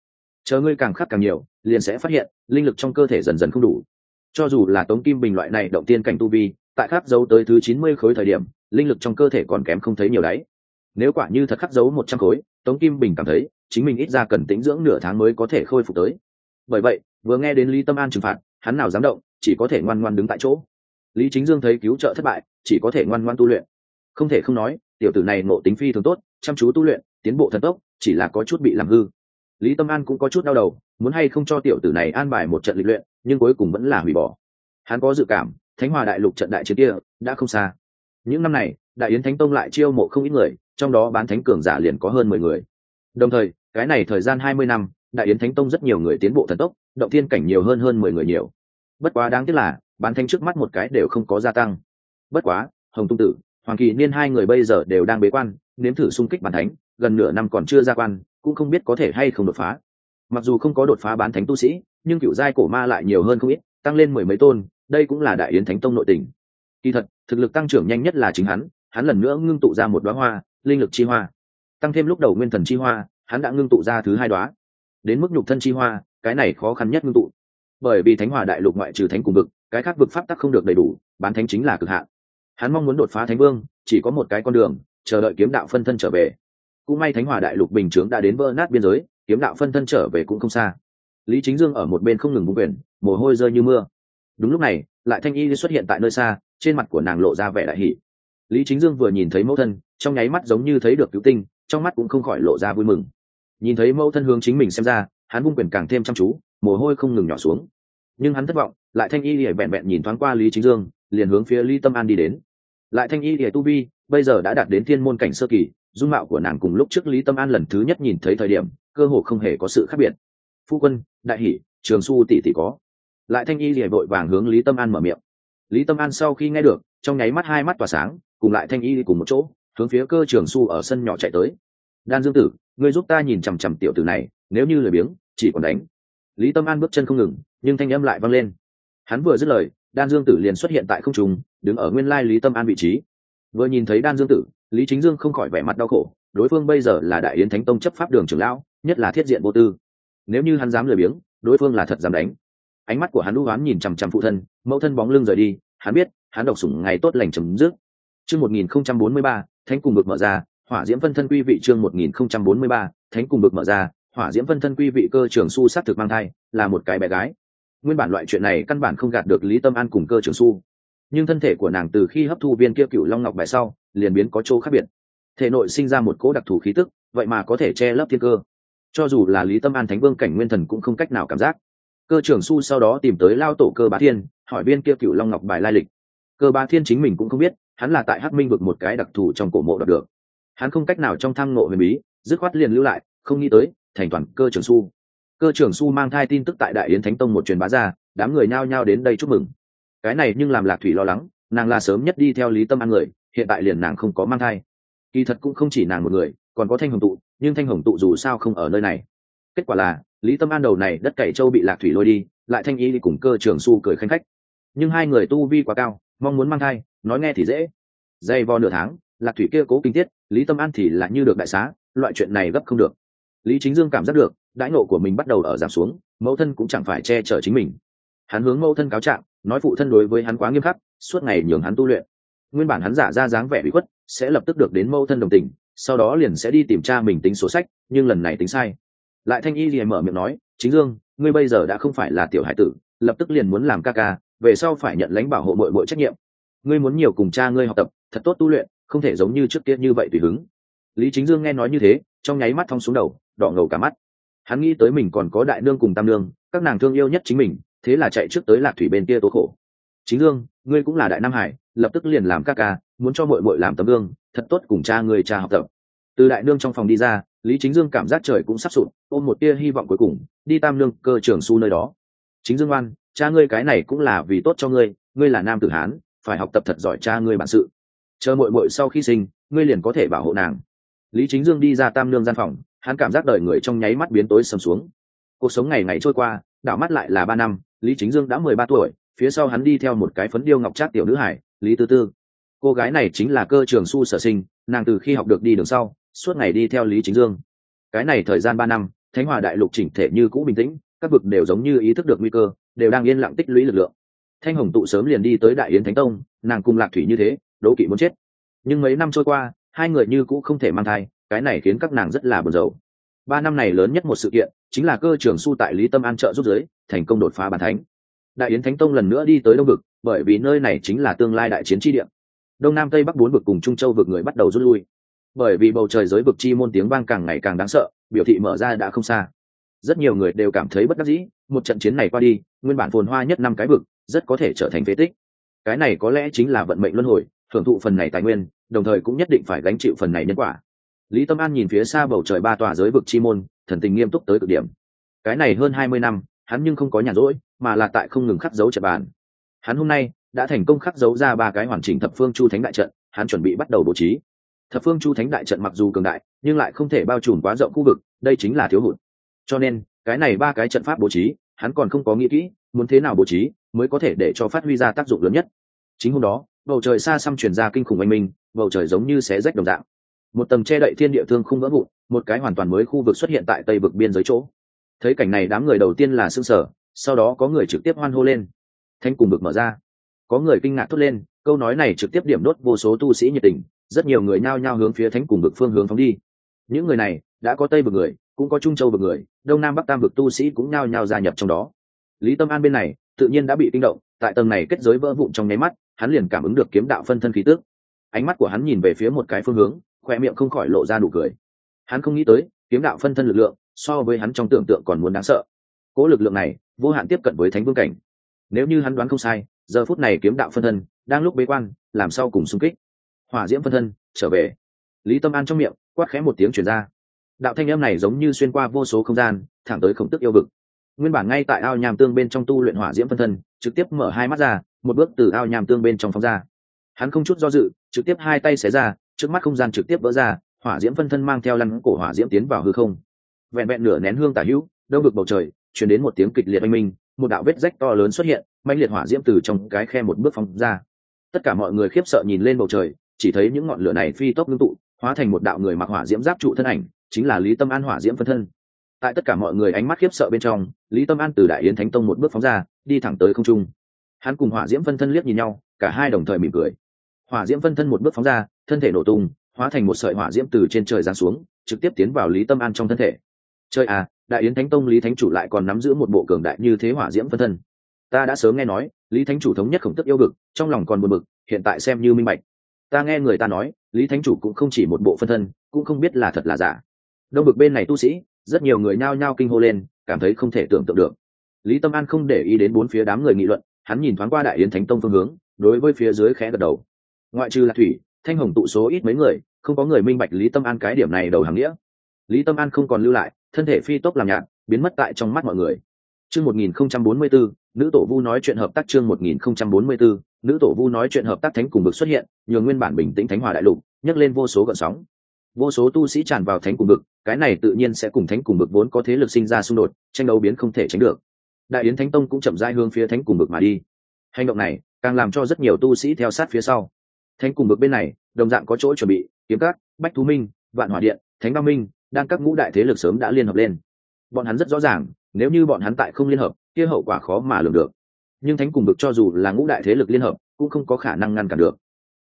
Chờ ngươi càng khắc càng nhiều, liền sẽ phát hiện, linh lực trong cơ thể dần dần không đủ. Cho dù là tống kim bình loại này động tiên cảnh tu vi tại khắc dấu tới thứ chín mươi khối thời điểm, linh lực trong cơ thể còn kém không thấy nhiều đấy. Nếu quả như thật khắc dấu một trăm khối, tống kim bình cảm thấy, chính mình ít ra cần tĩnh dưỡng nửa tháng mới có thể khôi phục tới. Bởi vậy, vừa nghe đến lý tâm an trừng phạt, hắn nào dám động, chỉ có thể ngoan ngoan đứng tại chỗ. Lý chính dương thấy cứu trợ thất bại, chỉ có thể ngoan ngoan tu luyện. Không thể không nói, tiểu tử này ngộ tính phi thường tốt, chăm chú tu luyện, tiến bộ thần tốc, chỉ là có chút bị làm hư. Lý tâm an cũng có chút đau đầu, muốn hay không cho tiểu tử này an bài một trận lịch luyện, nhưng cuối cùng vẫn là hủy bỏ. Hắn có dự cảm thánh hòa đại lục trận đại chiến kia đã không xa. Những năm này, đại yến thánh tông lại chiêu mộ không ít người, trong đó bán thánh cường giả liền có hơn mười người. Đồng thời, cái này thời gian hai mươi năm, đại yến thánh tông rất nhiều người tiến bộ thần tốc, động thiên cảnh nhiều hơn hơn mười người nhiều. Bất quá đáng tiếc là, bán thánh trước mắt một cái đều không có gia tăng. Bất quá, hồng tung tử, hoàng kỳ niên hai người bây giờ đều đang bế quan, nếm thử xung kích bán thánh, gần nửa năm còn chưa ra quan, cũng không biết có thể hay không đột phá. Mặc dù không có đột phá bán thánh tu sĩ, nhưng cựu giai cổ ma lại nhiều hơn không ít, tăng lên mười mấy tôn đây cũng là đại yến thánh tông nội tình. Kỳ thật, thực lực tăng trưởng nhanh nhất là chính hắn hắn lần nữa ngưng tụ ra một đoá hoa, linh lực chi hoa. Tăng thêm lúc đầu nguyên thần chi hoa, hắn đã ngưng tụ ra thứ hai đoá đến mức nhục thân chi hoa, cái này khó khăn nhất ngưng tụ. Bởi vì thánh hòa đại lục ngoại trừ thánh cùng vực, cái khác vực pháp tắc không được đầy đủ, bán thánh chính là cực hạn. Hắn mong muốn đột phá thánh vương, chỉ có một cái con đường, chờ đợi kiếm đạo phân thân trở về. Cũng may thánh hòa đại lục bình chướng đã đến vỡ nát biên giới, kiếm đạo phân thân trở về cũng không xa. Lý chính dương ở một bên không ngừng vung quyền, mồ hôi rơi như mưa đúng lúc này, lại thanh y xuất hiện tại nơi xa, trên mặt của nàng lộ ra vẻ đại hỷ lý chính dương vừa nhìn thấy mẫu thân, trong nháy mắt giống như thấy được cứu tinh, trong mắt cũng không khỏi lộ ra vui mừng. Nhìn thấy mẫu thân hướng chính mình xem ra, hắn vung quyền càng thêm chăm chú, mồ hôi không ngừng nhỏ xuống. Nhưng hắn thất vọng, lại thanh y lìa vẹn vẹn nhìn thoáng qua lý chính dương, liền hướng phía lý tâm an đi đến. Lại thanh y lìa tu vi, bây giờ đã đạt đến thiên môn cảnh sơ kỳ, dung mạo của nàng cùng lúc trước lý tâm an lần thứ nhất nhìn thấy thời điểm, cơ hồ không hề có sự khác biệt. Phu quân, đại hỷ trường su tỷ tỷ có lại thanh y lìa vội vàng hướng lý tâm an mở miệng. Lý tâm an sau khi nghe được, trong nháy mắt hai mắt tỏa sáng, cùng lại thanh y đi cùng một chỗ, hướng phía cơ trường su ở sân nhỏ chạy tới. Đan dương tử, ngươi giúp ta nhìn chằm chằm tiểu tử này, nếu như lười biếng, chỉ còn đánh. Lý tâm an bước chân không ngừng, nhưng thanh âm lại vang lên. Hắn vừa dứt lời, đan dương tử liền xuất hiện tại không trùng đứng ở nguyên lai lý tâm an vị trí. Vừa nhìn thấy đan dương tử, lý chính dương không khỏi vẻ mặt đau khổ, đối phương bây giờ là đại yến thánh tông chấp pháp đường trưởng lão, nhất là thiết diện vô tư. Nếu như hắn dám lười biếng, đối phương là thật dám đánh ánh mắt của hắn đu oán nhìn chằm chằm phụ thân, mẫu thân bóng lưng rời đi, hắn biết, hắn độc sủng ngày tốt lành chấm dứt. Chương một nghìn không trăm bốn mươi ba, thánh cùng bực mở ra, hỏa diễm phân thân quy vị chương một nghìn không trăm bốn mươi ba, thánh cùng bực mở ra, hỏa diễm phân thân quy vị cơ trưởng su s thực mang thai, là một cái bé gái. Nguyên bản loại chuyện này căn bản không gạt được lý tâm an cùng cơ trưởng su. Nhưng thân thể của nàng từ khi hấp thu viên kia cựu long ngọc bài sau, liền biến có chỗ khác biệt. Thể nội sinh ra một cỗ đặc thù khí tức, vậy mà có thể che lấp thiên cơ. Cho dù là lý tâm an thánh vương cảnh nguyên thần cũng không cách nào cảm giác cơ trưởng su sau đó tìm tới lao tổ cơ bá thiên, hỏi viên kia cựu long ngọc bài lai lịch. Cơ bá thiên chính mình cũng không biết, hắn là tại hắc minh vực một cái đặc thù trong cổ mộ đạt được. Hắn không cách nào trong thăng nộ huyền bí, dứt khoát liền lưu lại, không nghĩ tới, thành toàn cơ trưởng su. Cơ trưởng su mang thai tin tức tại đại yến thánh tông một truyền bá ra, đám người nhao nhao đến đây chúc mừng. Cái này nhưng làm lạc thủy lo lắng, nàng là sớm nhất đi theo lý tâm an người, hiện tại liền nàng không có mang thai. Kỳ thật cũng không chỉ nàng một người, còn có thanh hồng tụ, nhưng thanh hồng tụ dù sao không ở nơi này. Kết quả là lý tâm an đầu này đất cày châu bị lạc thủy lôi đi, lại thanh ý đi cùng cơ trường su cười khanh khách. Nhưng hai người tu vi quá cao, mong muốn mang thai, nói nghe thì dễ. Dây vo nửa tháng, lạc thủy kia cố kinh tiết, lý tâm an thì là như được đại xá, loại chuyện này gấp không được. Lý chính dương cảm giác được, đãi nộ của mình bắt đầu ở giảm xuống, mẫu thân cũng chẳng phải che chở chính mình. Hắn hướng mẫu thân cáo trạng, nói phụ thân đối với hắn quá nghiêm khắc, suốt ngày nhường hắn tu luyện. Nguyên bản hắn giả ra dáng vẻ bị khuất, sẽ lập tức được đến mẫu thân đồng tình, sau đó liền sẽ đi tìm cha mình tính sổ sách, nhưng lần này tính sai lại thanh y liền mở miệng nói, chính dương, ngươi bây giờ đã không phải là tiểu hải tử, lập tức liền muốn làm ca ca, về sau phải nhận lãnh bảo hộ bội bội trách nhiệm. Ngươi muốn nhiều cùng cha ngươi học tập, thật tốt tu luyện, không thể giống như trước kia như vậy tùy hứng. Lý chính dương nghe nói như thế, trong nháy mắt thong xuống đầu, đỏ ngầu cả mắt. Hắn nghĩ tới mình còn có đại nương cùng tam nương, các nàng thương yêu nhất chính mình, thế là chạy trước tới lạc thủy bên kia tố khổ. Chính dương, ngươi cũng là đại nam hải, lập tức liền làm ca ca, muốn cho bội bội làm tấm gương, thật tốt cùng cha người cha học tập. Từ đại nương trong phòng đi ra lý chính dương cảm giác trời cũng sắp sụt ôm một tia hy vọng cuối cùng, đi tam nương cơ trường su nơi đó. Chính dương oan, cha ngươi cái này cũng là vì tốt cho ngươi ngươi là nam tử hán, phải học tập thật giỏi cha ngươi bản sự. Chờ mội mội sau khi sinh, ngươi liền có thể bảo hộ nàng. Lý chính dương đi ra tam nương gian phòng, hắn cảm giác đời người trong nháy mắt biến tối sầm xuống. Cuộc sống ngày ngày trôi qua, đảo mắt lại là ba năm, lý chính dương đã mười ba tuổi, phía sau hắn đi theo một cái phấn điêu ngọc trát tiểu nữ hải, lý tư tư. Cô gái này chính là cơ trường su sở sinh, nàng từ khi học được đi đường sau suốt ngày đi theo lý chính dương. Cái này thời gian ba năm, thánh hòa đại lục chỉnh thể như cũ bình tĩnh, các vực đều giống như ý thức được nguy cơ, đều đang yên lặng tích lũy lực lượng. Thanh hồng tụ sớm liền đi tới đại yến thánh tông, nàng cùng lạc thủy như thế, đố kỵ muốn chết. Nhưng mấy năm trôi qua, hai người như cũ không thể mang thai, cái này khiến các nàng rất là buồn rầu. Ba năm này lớn nhất một sự kiện, chính là cơ trưởng su tại lý tâm an trợ giúp giới, thành công đột phá bàn thánh. Đại yến thánh tông lần nữa đi tới đông vực, bởi vì nơi này chính là tương lai đại chiến tri địa. Đông nam tây bắc bốn vực cùng trung châu vực người bắt đầu rút lui bởi vì bầu trời giới vực chi môn tiếng vang càng ngày càng đáng sợ, biểu thị mở ra đã không xa. Rất nhiều người đều cảm thấy bất đắc dĩ, một trận chiến này qua đi, nguyên bản phồn hoa nhất năm cái vực, rất có thể trở thành phế tích. Cái này có lẽ chính là vận mệnh luân hồi hưởng thụ phần này tài nguyên, đồng thời cũng nhất định phải gánh chịu phần này nhân quả. Lý tâm an nhìn phía xa bầu trời ba tòa giới vực chi môn, thần tình nghiêm túc tới cực điểm. Cái này hơn hai mươi năm, hắn nhưng không có nhàn rỗi, mà là tại không ngừng khắc dấu trận bàn. Hắn hôm nay đã thành công khắc dấu ra ba cái hoàn chỉnh thập phương chu thánh đại trận, hắn chuẩn bị bắt đầu bố trí thập phương chu thánh đại trận mặc dù cường đại, nhưng lại không thể bao trùm quá rộng khu vực, đây chính là thiếu hụt. Cho nên, cái này ba cái trận pháp bố trí, hắn còn không có nghĩ kỹ, muốn thế nào bố trí, mới có thể để cho phát huy ra tác dụng lớn nhất. Chính hôm đó, bầu trời xa xăm chuyển ra kinh khủng oanh minh, bầu trời giống như xé rách đồng dạng. Một tầng che đậy thiên địa thương không vỡ vụn, một cái hoàn toàn mới khu vực xuất hiện tại tây vực biên giới chỗ. Thấy cảnh này, đám người đầu tiên là s ư ơ n g sở sau đó có người trực tiếp hoan hô lên. Thanh cùng vực mở ra. Có người kinh ngạc thốt lên, câu nói này trực tiếp điểm đốt vô số tu sĩ nhiệt tình rất nhiều người nhao nhao hướng phía thánh cùng vực phương hướng phóng đi. Những người này đã có tây vực người, cũng có trung châu vực người, đông nam bắc tam vực tu sĩ cũng nhao nhao gia nhập trong đó. Lý tâm an bên này, tự nhiên đã bị kinh động, tại tầng này kết giới vỡ vụn trong nháy mắt, hắn liền cảm ứng được kiếm đạo phân thân khí tước ánh mắt của hắn nhìn về phía một cái phương hướng khoe miệng không khỏi lộ ra nụ cười. Hắn không nghĩ tới, kiếm đạo phân thân lực lượng so với hắn trong tưởng tượng còn muốn đáng sợ. Cố lực lượng này, vô hạn tiếp cận với thánh vương cảnh. Nếu như hắn đoán không sai, giờ phút này kiếm đạo phân thân đang lúc bế quan, làm sao cùng xung kích? Hỏa diễm phân thân, trở về. Lý tâm an trong miệng, quát khẽ một tiếng chuyển ra. Đạo thanh âm này giống như xuyên qua vô số không gian, thẳng tới khổng tức yêu vực. Nguyên bản ngay tại ao nhàm tương bên trong tu luyện hỏa diễm phân thân, trực tiếp mở hai mắt ra, một bước từ ao nhàm tương bên trong phóng ra. Hắn không chút do dự, trực tiếp hai tay xé ra, trước mắt không gian trực tiếp vỡ ra, hỏa diễm phân thân mang theo lăn cổ hỏa diễm tiến vào hư không. Vẹn vẹn nửa nén hương tả hữu, đông vực bầu trời chuyển đến một tiếng kịch liệt oanh minh, một đạo vết rách to lớn xuất hiện mạnh liệt hỏa diễm từ trong cái khe một bước phóng ra. Tất cả mọi người khiếp sợ nhìn lên bầu trời chỉ thấy những ngọn lửa này phi tốc ngưng tụ, hóa thành một đạo người mặc hỏa diễm giáp trụ thân ảnh, chính là lý tâm an hỏa diễm phân thân. Tại tất cả mọi người ánh mắt khiếp sợ bên trong, lý tâm an từ đại yến thánh tông một bước phóng ra, đi thẳng tới không trung. Hắn cùng hỏa diễm phân thân liếc nhìn nhau, cả hai đồng thời mỉm cười. Hỏa diễm phân thân một bước phóng ra, thân thể nổ tung, hóa thành một sợi hỏa diễm từ trên trời giáng xuống, trực tiếp tiến vào lý tâm an trong thân thể. Chơi à đại yến thánh tông lý thánh chủ lại còn nắm giữ một bộ cường đại như thế hỏa diễm phân thân. Ta đã sớm nghe nói, lý thánh chủ thống nhất khổng tức yêu bực trong lòng còn buồn bực, hiện tại xem như minh bạch ta nghe người ta nói lý thánh chủ cũng không chỉ một bộ phân thân cũng không biết là thật là giả. Đông bực bên này tu sĩ rất nhiều người nhao nhao kinh hô lên cảm thấy không thể tưởng tượng được. Lý tâm an không để ý đến bốn phía đám người nghị luận hắn nhìn thoáng qua đại yến thánh tông phương hướng đối với phía dưới khẽ gật đầu. Ngoại trừ là thủy thanh hồng tụ số ít mấy người không có người minh bạch lý tâm an cái điểm này đầu hàng nghĩa. Lý tâm an không còn lưu lại thân thể phi tốc làm nhạt biến mất tại trong mắt mọi người. Chương 1044, nữ tổ vu nói chuyện hợp tác chương 1044, nữ tổ vu nói chuyện hợp tác thánh cùng vực xuất hiện, nhường nguyên bản bình tĩnh thánh hòa đại lục, nhấc lên vô số gợn sóng. Vô số tu sĩ tràn vào thánh cùng vực cái này tự nhiên sẽ cùng thánh cùng vực vốn có thế lực sinh ra xung đột, tranh đấu biến không thể tránh được. Đại yến thánh tông cũng chậm rãi hướng phía thánh cùng vực mà đi. Hành động này càng làm cho rất nhiều tu sĩ theo sát phía sau. Thánh cùng vực bên này, đồng dạng có chỗ chuẩn bị, kiếm cát bách thú minh, vạn hỏa điện, thánh ba minh, đang các ngũ đại thế lực sớm đã liên hợp lên. Bọn hắn rất rõ ràng, nếu như bọn hắn tại không liên hợp, kia hậu quả khó mà lường được nhưng thánh cùng vực cho dù là ngũ đại thế lực liên hợp, cũng không có khả năng ngăn cản được.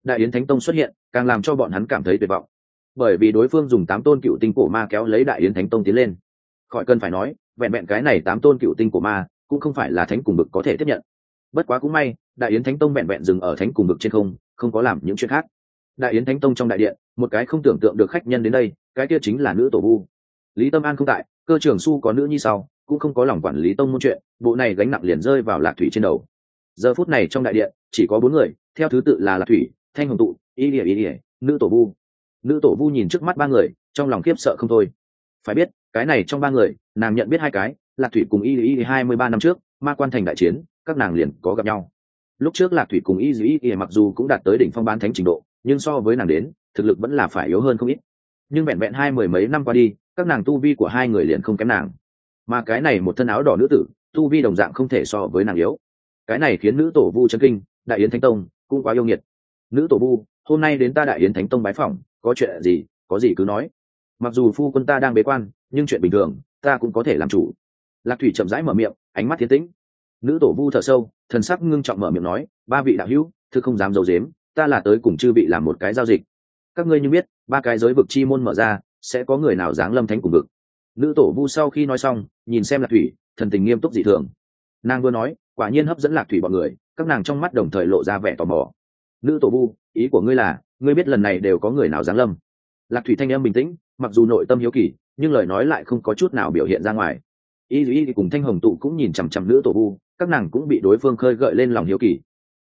Đại yến thánh tông xuất hiện, càng làm cho bọn hắn cảm thấy tuyệt vọng. Bởi vì đối phương dùng tám tôn cựu tinh cổ ma kéo lấy đại yến thánh tông tiến lên. Khỏi cần phải nói, vẹn vẹn cái này tám tôn cựu tinh cổ ma, cũng không phải là thánh cùng vực có thể tiếp nhận. Bất quá cũng may, đại yến thánh tông vẹn vẹn dừng ở thánh cùng vực trên không không có làm những chuyện khác. Đại yến thánh tông trong đại điện, một cái không tưởng tượng được khách nhân đến đây, cái kia chính là nữ tổ vu. Lý tâm an không tại, cơ trưởng su có nữ nhi sau cũng không có lòng quản lý tông môn chuyện, bộ này gánh nặng liền rơi vào lạc thủy trên đầu. Giờ phút này trong đại điện, chỉ có bốn người, theo thứ tự là lạc thủy, thanh hồng tụ, y ỉa y ỉa nữ tổ vu. Nữ tổ vu nhìn trước mắt ba người, trong lòng khiếp sợ không thôi. Phải biết, cái này trong ba người, nàng nhận biết hai cái, lạc thủy cùng y y hai mươi ba năm trước, ma quan thành đại chiến, các nàng liền có gặp nhau. Lúc trước lạc thủy cùng y y y mặc dù cũng đạt tới đỉnh phong bán thánh trình độ, nhưng so với nàng đến, thực lực vẫn là phải yếu hơn không ít. Nhưng vẹn vẹn hai mười mấy năm qua đi, các nàng tu vi của hai người liền không kém nàng mà cái này một thân áo đỏ nữ tử, tu vi đồng dạng không thể so với nàng yếu. Cái này khiến nữ tổ vu chân kinh, đại yến thánh tông cũng quá yêu nghiệt. Nữ tổ vu, hôm nay đến ta đại yến thánh tông bái phỏng, có chuyện gì, có gì cứ nói. Mặc dù phu quân ta đang bế quan, nhưng chuyện bình thường, ta cũng có thể làm chủ. Lạc thủy chậm rãi mở miệng, ánh mắt thiên tĩnh. Nữ tổ vu thở sâu, thần sắc ngưng trọng mở miệng nói, ba vị đạo hữu, thư không dám giấu dếm ta là tới cùng chư vị làm một cái giao dịch. Các ngươi như biết, ba cái giới vực chi môn mở ra, sẽ có người nào dáng lâm thánh cùng vực? Nữ tổ vu sau khi nói xong, nhìn xem lạc thủy, thần tình nghiêm túc dị thường. Nàng vừa nói, quả nhiên hấp dẫn lạc thủy bọn người, các nàng trong mắt đồng thời lộ ra vẻ tò mò. Nữ tổ vu, ý của ngươi là, ngươi biết lần này đều có người nào giáng lâm? Lạc thủy thanh âm bình tĩnh, mặc dù nội tâm hiếu kỳ, nhưng lời nói lại không có chút nào biểu hiện ra ngoài. Y y cùng thanh hồng tụ cũng nhìn chằm chằm nữ tổ vu, các nàng cũng bị đối phương khơi gợi lên lòng hiếu kỳ.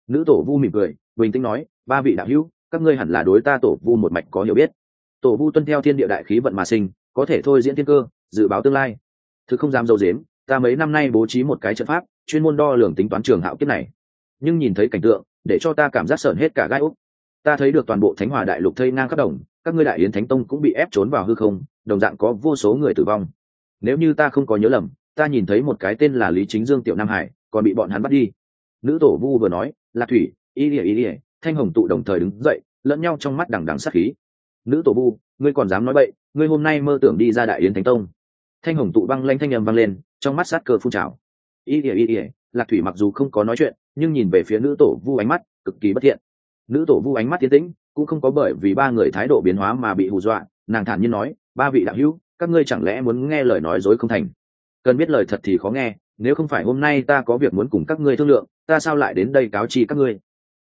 Nữ tổ vu mỉm cười, bình tĩnh nói, ba vị đạo hữu, các ngươi hẳn là đối ta tổ vu một mạch có hiểu biết. Tổ vu tuân theo thiên địa đại khí vận mà sinh, có thể thôi diễn thiên cơ dự báo tương lai. Thực không dám dâu dếm, ta mấy năm nay bố trí một cái trận pháp, chuyên môn đo lường tính toán trường hạo kiếp này. Nhưng nhìn thấy cảnh tượng, để cho ta cảm giác sởn hết cả gai úc. Ta thấy được toàn bộ thánh hòa đại lục thây ngang khắp đồng, các ngươi đại yến thánh tông cũng bị ép trốn vào hư không, đồng dạng có vô số người tử vong. Nếu như ta không có nhớ lầm, ta nhìn thấy một cái tên là lý chính dương tiểu nam hải, còn bị bọn hắn bắt đi. Nữ tổ vu vừa nói, lạc thủy, y ỉa y ỉa thanh hồng tụ đồng thời đứng dậy, lẫn nhau trong mắt đằng đằng sát khí. Nữ tổ vu, ngươi còn dám nói bậy, ngươi hôm nay mơ tưởng đi ra đại yến thánh tông thanh hồng tụ băng lanh thanh âm vang lên, trong mắt sát cơ phun trào. Y ỉa y ỉa lạc thủy mặc dù không có nói chuyện, nhưng nhìn về phía nữ tổ vu ánh mắt cực kỳ bất thiện. Nữ tổ vu ánh mắt tiến tĩnh, cũng không có bởi vì ba người thái độ biến hóa mà bị hù dọa, nàng thản nhiên nói, ba vị đạo hữu, các ngươi chẳng lẽ muốn nghe lời nói dối không thành? Cần biết lời thật thì khó nghe, nếu không phải hôm nay ta có việc muốn cùng các ngươi thương lượng, ta sao lại đến đây cáo chi các ngươi?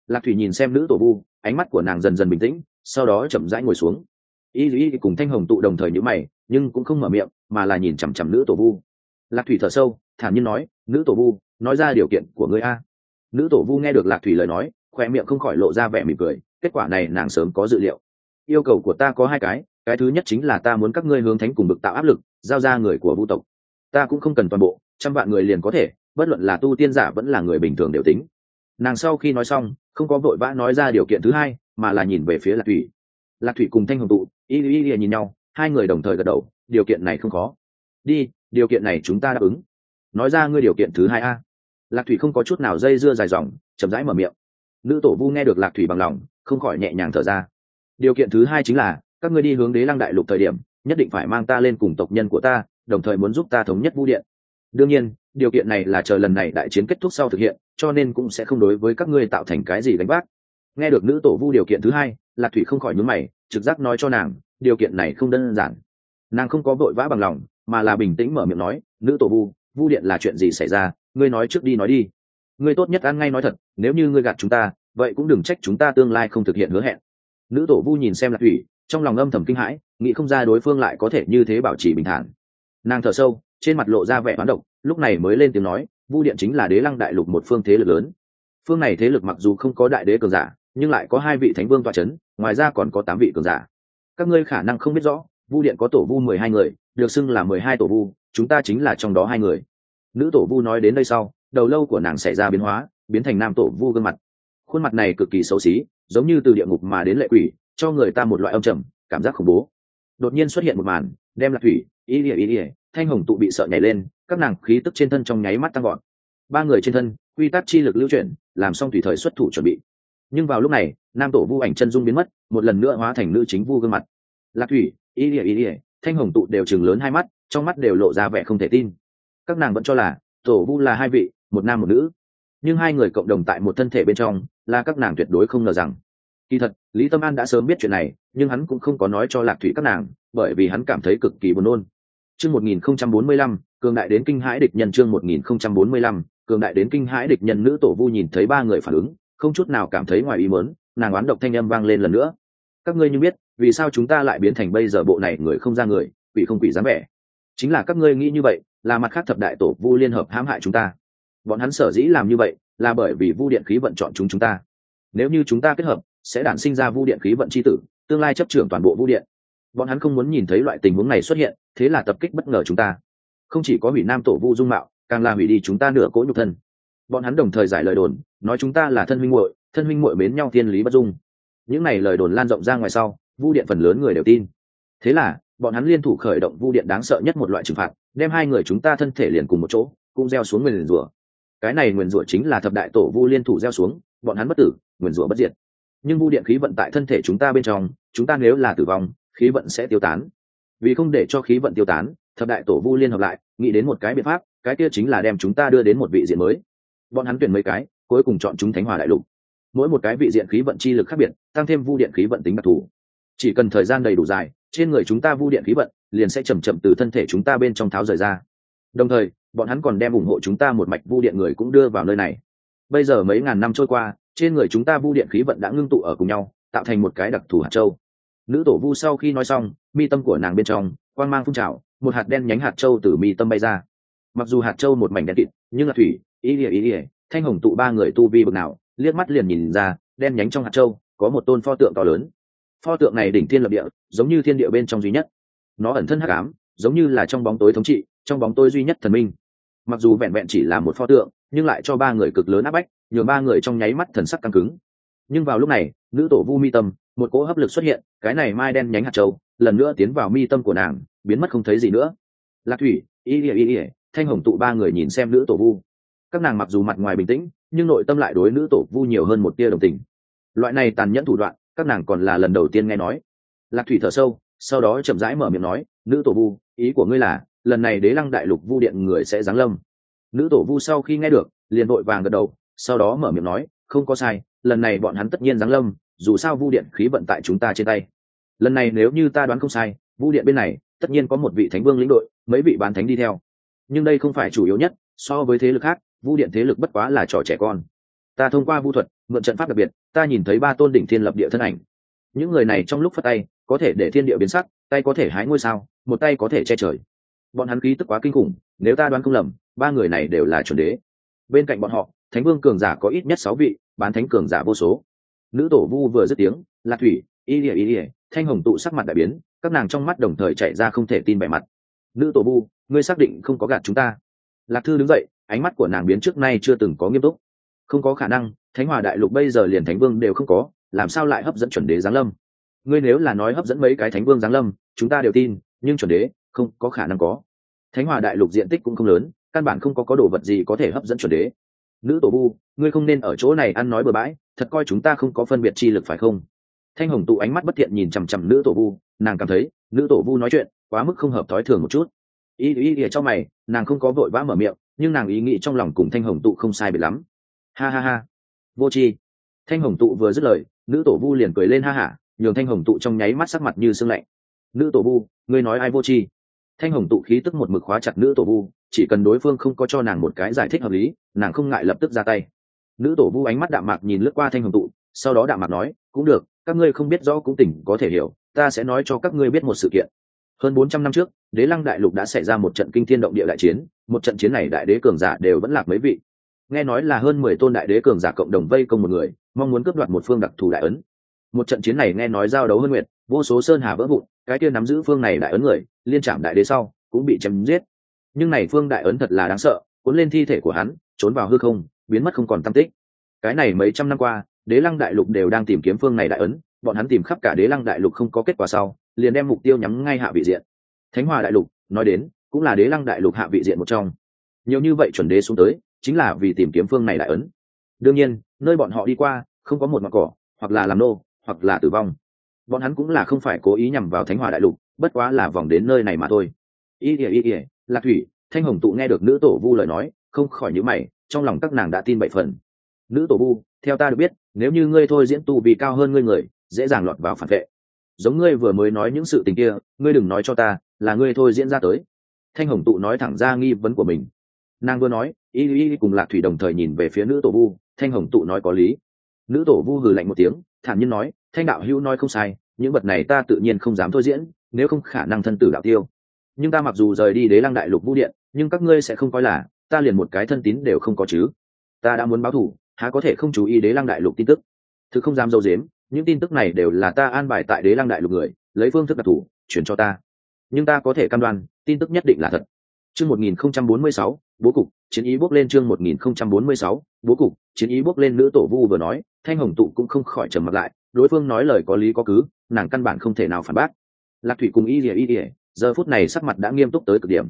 Lạc thủy nhìn xem nữ tổ vu, ánh mắt của nàng dần dần bình tĩnh, sau đó chậm rãi ngồi xuống. Y y cùng thanh hồng tụ đồng thời nhữ mày, nhưng cũng không mở miệng mà là nhìn chằm chằm nữ tổ vu. Lạc thủy thở sâu, thản nhiên nói, nữ tổ vu, nói ra điều kiện của ngươi a. Nữ tổ vu nghe được lạc thủy lời nói khoe miệng không khỏi lộ ra vẻ mỉm cười, kết quả này nàng sớm có dự liệu. Yêu cầu của ta có hai cái cái thứ nhất chính là ta muốn các ngươi hướng thánh cùng bực tạo áp lực, giao ra người của vu tộc. Ta cũng không cần toàn bộ, trăm vạn người liền có thể, bất luận là tu tiên giả vẫn là người bình thường đều tính. Nàng sau khi nói xong, không có vội vã nói ra điều kiện thứ hai, mà là nhìn về phía lạc thủy. Lạc thủy cùng thanh hồng tụ, y y y nhìn nhau, hai người đồng thời gật đầu điều kiện này không khó. Đi, điều kiện này chúng ta đáp ứng. Nói ra ngươi điều kiện thứ hai a. Lạc thủy không có chút nào dây dưa dài dòng, chậm rãi mở miệng. Nữ tổ vu nghe được lạc thủy bằng lòng, không khỏi nhẹ nhàng thở ra. Điều kiện thứ hai chính là, các ngươi đi hướng đế lăng đại lục thời điểm, nhất định phải mang ta lên cùng tộc nhân của ta, đồng thời muốn giúp ta thống nhất vũ điện. Đương nhiên, điều kiện này là chờ lần này đại chiến kết thúc sau thực hiện, cho nên cũng sẽ không đối với các ngươi tạo thành cái gì đánh bác nghe được nữ tổ vu điều kiện thứ hai, lạc thủy không khỏi nhún mày, trực giác nói cho nàng, điều kiện này không đơn giản nàng không có vội vã bằng lòng, mà là bình tĩnh mở miệng nói, nữ tổ vu vu điện là chuyện gì xảy ra? Ngươi nói trước đi nói đi. Ngươi tốt nhất ăn ngay nói thật, nếu như ngươi gạt chúng ta, vậy cũng đừng trách chúng ta tương lai không thực hiện hứa hẹn. Nữ tổ vu nhìn xem lạc thủy, trong lòng âm thầm kinh hãi, nghĩ không ra đối phương lại có thể như thế bảo trì bình thản. Nàng thở sâu, trên mặt lộ ra vẻ hoán độc, lúc này mới lên tiếng nói, vu điện chính là đế lăng đại lục một phương thế lực lớn. Phương này thế lực mặc dù không có đại đế cường giả, nhưng lại có hai vị thánh vương tọa c h ấ n ngoài ra còn có tám vị cường giả. Các ngươi khả năng không biết rõ vu điện có tổ vu mười hai người, được xưng là mười hai tổ vu, chúng ta chính là trong đó hai người. Nữ tổ vu nói đến đây sau, đầu lâu của nàng xảy ra biến hóa, biến thành nam tổ vu gương mặt. Khuôn mặt này cực kỳ xấu xí, giống như từ địa ngục mà đến lệ quỷ, cho người ta một loại âm trầm, cảm giác khủng bố. Đột nhiên xuất hiện một màn, đem lạc thủy ý ỉa ý ỉa thanh hồng tụ bị sợ nhảy lên, các nàng khí tức trên thân trong nháy mắt tăng gọn ba người trên thân, quy tắc chi lực lưu chuyển, làm xong tùy thời xuất thủ chuẩn bị. Nhưng vào lúc này, nam tổ vu ảnh chân dung biến mất, một lần nữa hóa thành nữ chính vu gương mặt. Lạc thủy Ý ỉa ý ỉa, thanh hồng tụ đều chừng lớn hai mắt, trong mắt đều lộ ra vẻ không thể tin. Các nàng vẫn cho là, tổ vu là hai vị, một nam một nữ. Nhưng hai người cộng đồng tại một thân thể bên trong, là các nàng tuyệt đối không ngờ rằng. Kỳ thật, lý tâm an đã sớm biết chuyện này, nhưng hắn cũng không có nói cho lạc thủy các nàng, bởi vì hắn cảm thấy cực kỳ buồn nôn. Chương một nghìn không trăm bốn mươi lăm, cường đại đến kinh hãi địch nhân chương một nghìn không trăm bốn mươi lăm, cường đại đến kinh hãi địch nhân nữ tổ vu nhìn thấy ba người phản ứng, không chút nào cảm thấy ngoài ý mớn nàng oán độc thanh âm vang lên lần nữa. Các ngươi như biết vì sao chúng ta lại biến thành bây giờ bộ này người không ra người, quỷ không quỷ dám vẻ? Chính là các ngươi nghĩ như vậy, là mặt khác thập đại tổ vu liên hợp hãm hại chúng ta. Bọn hắn sở dĩ làm như vậy, là bởi vì vu điện khí vận chọn chúng chúng ta. Nếu như chúng ta kết hợp, sẽ đản sinh ra vu điện khí vận c h i tử, tương lai chấp trưởng toàn bộ vu điện. Bọn hắn không muốn nhìn thấy loại tình huống này xuất hiện, thế là tập kích bất ngờ chúng ta. Không chỉ có hủy nam tổ vu dung mạo, càng là hủy đi chúng ta nửa cỗ nhục thân. Bọn hắn đồng thời giải lời đồn, nói chúng ta là thân huynh muội, thân huynh muội mến nhau thiên lý bất dung. Những này lời đồn lan rộng ra ngoài sau vu điện phần lớn người đều tin. Thế là, bọn hắn liên thủ khởi động vu điện đáng sợ nhất một loại trừng phạt, đem hai người chúng ta thân thể liền cùng một chỗ, cũng gieo xuống nguyền rủa. Cái này nguyền rủa chính là thập đại tổ vu liên thủ gieo xuống, bọn hắn bất tử nguyền rủa bất diệt. Nhưng vu điện khí vận tại thân thể chúng ta bên trong, chúng ta nếu là tử vong, khí vận sẽ tiêu tán. Vì không để cho khí vận tiêu tán, thập đại tổ vu liên hợp lại, nghĩ đến một cái biện pháp, cái kia chính là đem chúng ta đưa đến một vị diện mới. Bọn hắn tuyển mấy cái, cuối cùng chọn chúng thánh hòa đại lục. Mỗi một cái vị diện khí vận chi lực khác biệt, tăng thêm vu điện khí vận tính đặc thù chỉ cần thời gian đầy đủ dài, trên người chúng ta vu điện khí vận liền sẽ chầm chậm từ thân thể chúng ta bên trong tháo rời ra. Đồng thời, bọn hắn còn đem ủng hộ chúng ta một mạch vu điện người cũng đưa vào nơi này. Bây giờ mấy ngàn năm trôi qua, trên người chúng ta vu điện khí vận đã ngưng tụ ở cùng nhau, tạo thành một cái đặc thù hạt châu. Nữ tổ vu sau khi nói xong, mi tâm của nàng bên trong, quang mang phun trào, một hạt đen nhánh hạt châu từ mi tâm bay ra. Mặc dù hạt châu một mảnh đen kịt, nhưng là thủy, ý ỉa ý ỉa thanh hồng tụ ba người tu vi bực nào, liếc mắt liền nhìn ra, đen nhánh trong hạt châu có một tôn pho tượng to lớn pho tượng này đỉnh thiên lập địa, giống như thiên địa bên trong duy nhất. Nó ẩn thân hắc ám, giống như là trong bóng tối thống trị, trong bóng tối duy nhất thần minh. Mặc dù vẹn vẹn chỉ là một pho tượng, nhưng lại cho ba người cực lớn áp bách, nhường ba người trong nháy mắt thần sắc căng cứng. Nhưng vào lúc này, nữ tổ vu mi tâm, một cỗ hấp lực xuất hiện, cái này mai đen nhánh hạt châu, lần nữa tiến vào mi tâm của nàng, biến mất không thấy gì nữa. Lạc thủy, y ỉa y ỉa thanh hồng tụ ba người nhìn xem nữ tổ vu. Các nàng mặc dù mặt ngoài bình tĩnh, nhưng nội tâm lại đối nữ tổ vu nhiều hơn một tia đồng tình. Loại này tàn nhẫn thủ đoạn các nàng còn là lần đầu tiên nghe nói. Lạc thủy thở sâu, sau đó chậm rãi mở miệng nói, nữ tổ vu, ý của ngươi là, lần này đế lăng đại lục vu điện người sẽ giáng lâm. Nữ tổ vu sau khi nghe được, liền vội vàng gật đầu, sau đó mở miệng nói, không có sai, lần này bọn hắn tất nhiên giáng lâm, dù sao vu điện khí vận tại chúng ta trên tay. Lần này nếu như ta đoán không sai, vu điện bên này, tất nhiên có một vị thánh vương lĩnh đội, mấy vị bán thánh đi theo. Nhưng đây không phải chủ yếu nhất, so với thế lực khác, vu điện thế lực bất quá là trò trẻ con ta thông qua vu thuật, mượn trận pháp đặc biệt, ta nhìn thấy ba tôn đỉnh thiên lập địa thân ảnh. Những người này trong lúc phát tay, có thể để thiên địa biến sắc, tay có thể hái ngôi sao, một tay có thể che trời. Bọn hắn khí tức quá kinh khủng, nếu ta đoán không lầm, ba người này đều là chuẩn đế. Bên cạnh bọn họ, thánh vương cường giả có ít nhất sáu vị, bán thánh cường giả vô số. Nữ tổ vu vừa dứt tiếng lạc thủy, y ỉa y ỉa thanh hồng tụ sắc mặt đại biến, các nàng trong mắt đồng thời chạy ra không thể tin vẻ mặt. Nữ tổ vu, ngươi xác định không có gạt chúng ta. Lạc thư đứng dậy, ánh mắt của nàng biến trước nay chưa từng có nghiêm túc không có khả năng, thánh hòa đại lục bây giờ liền thánh vương đều không có, làm sao lại hấp dẫn chuẩn đế giáng lâm? Ngươi nếu là nói hấp dẫn mấy cái thánh vương giáng lâm, chúng ta đều tin, nhưng chuẩn đế, không có khả năng có. Thánh hòa đại lục diện tích cũng không lớn, căn bản không có có đồ vật gì có thể hấp dẫn chuẩn đế. Nữ tổ vu, ngươi không nên ở chỗ này ăn nói bừa bãi, thật coi chúng ta không có phân biệt chi lực phải không? Thanh hồng tụ ánh mắt bất thiện nhìn chằm chằm nữ tổ vu, nàng cảm thấy, nữ tổ vu nói chuyện, quá mức không hợp thói thường một chút. Ý ý ý trong mày, nàng không có vội vã mở miệng, nhưng nàng ý nghĩ trong lòng cùng thanh hồng tụ không sai biệt lắm ha ha ha. Vô tri. Thanh hồng tụ vừa dứt lời, nữ tổ vu liền cười lên ha hả, nhường thanh hồng tụ trong nháy mắt sắc mặt như sương lạnh. Nữ tổ vu, ngươi nói ai vô tri? Thanh hồng tụ khí tức một mực khóa chặt nữ tổ vu, chỉ cần đối phương không có cho nàng một cái giải thích hợp lý, nàng không ngại lập tức ra tay. Nữ tổ vu ánh mắt đạm mạc nhìn lướt qua thanh hồng tụ, sau đó đạm mạc nói, cũng được, các ngươi không biết rõ cũng tỉnh, có thể hiểu, ta sẽ nói cho các ngươi biết một sự kiện. Hơn bốn trăm năm trước, đế lăng đại lục đã xảy ra một trận kinh thiên động địa đại chiến, một trận chiến này đại đế cường giả đều vẫn lạc mấy vị nghe nói là hơn mười tôn đại đế cường giả cộng đồng vây công một người, mong muốn cướp đoạt một phương đặc thù đại ấn. Một trận chiến này nghe nói giao đấu hơn nguyệt, vô số sơn hà vỡ vụn, cái kia nắm giữ phương này đại ấn người, liên trạm đại đế sau, cũng bị chém giết. Nhưng này phương đại ấn thật là đáng sợ, cuốn lên thi thể của hắn, trốn vào hư không, biến mất không còn tâm tích. Cái này mấy trăm năm qua, đế lăng đại lục đều đang tìm kiếm phương này đại ấn, bọn hắn tìm khắp cả đế lăng đại lục không có kết quả sau, liền đem mục tiêu nhắm ngay hạ vị diện. Thánh hòa đại lục, nói đến, cũng là đế lăng đại lục hạ vị diện một trong. Nhiều như vậy chuẩn đế xuống tới chính là vì tìm kiếm phương này đại ấn. Đương nhiên, nơi bọn họ đi qua, không có một mặt cỏ, hoặc là làm nô, hoặc là tử vong. Bọn hắn cũng là không phải cố ý nhằm vào thánh hòa đại lục, bất quá là vòng đến nơi này mà thôi. Ý ỉa ý ỉa lạc thủy, thanh hồng tụ nghe được nữ tổ vu lời nói, không khỏi nhữ mày, trong lòng các nàng đã tin bảy phần. Nữ tổ vu, theo ta được biết, nếu như ngươi thôi diễn tu vì cao hơn ngươi người, dễ dàng lọt vào phản vệ. Giống ngươi vừa mới nói những sự tình kia, ngươi đừng nói cho ta, là ngươi thôi diễn ra tới. Thanh hồng tụ nói thẳng ra nghi vấn của mình. Nàng vừa nói y y cùng lạc thủy đồng thời nhìn về phía nữ tổ vu, thanh hồng tụ nói có lý. Nữ tổ vu hừ lạnh một tiếng, thản nhiên nói, thanh đạo hữu nói không sai, những vật này ta tự nhiên không dám thôi diễn, nếu không khả năng thân tử đạo tiêu. Nhưng ta mặc dù rời đi đế lăng đại lục vũ điện, nhưng các ngươi sẽ không coi là, ta liền một cái thân tín đều không có chứ. Ta đã muốn báo thủ, há có thể không chú ý đế lăng đại lục tin tức? Thứ không dám dâu dếm, những tin tức này đều là ta an bài tại đế lăng đại lục người, lấy phương thức đặc thù chuyển cho ta. Nhưng ta có thể cam đoan, tin tức nhất định là thật chương một nghìn không trăm bốn mươi sáu, bố cục, chiến ý bước lên chương một nghìn không trăm bốn mươi sáu, bố cục, chiến ý bước lên nữ tổ vu vừa nói, thanh hồng tụ cũng không khỏi trầm mặt lại, đối phương nói lời có lý có cứ, nàng căn bản không thể nào phản bác. Lạc thủy cùng y ỉa y ỉa giờ phút này sắc mặt đã nghiêm túc tới cực điểm.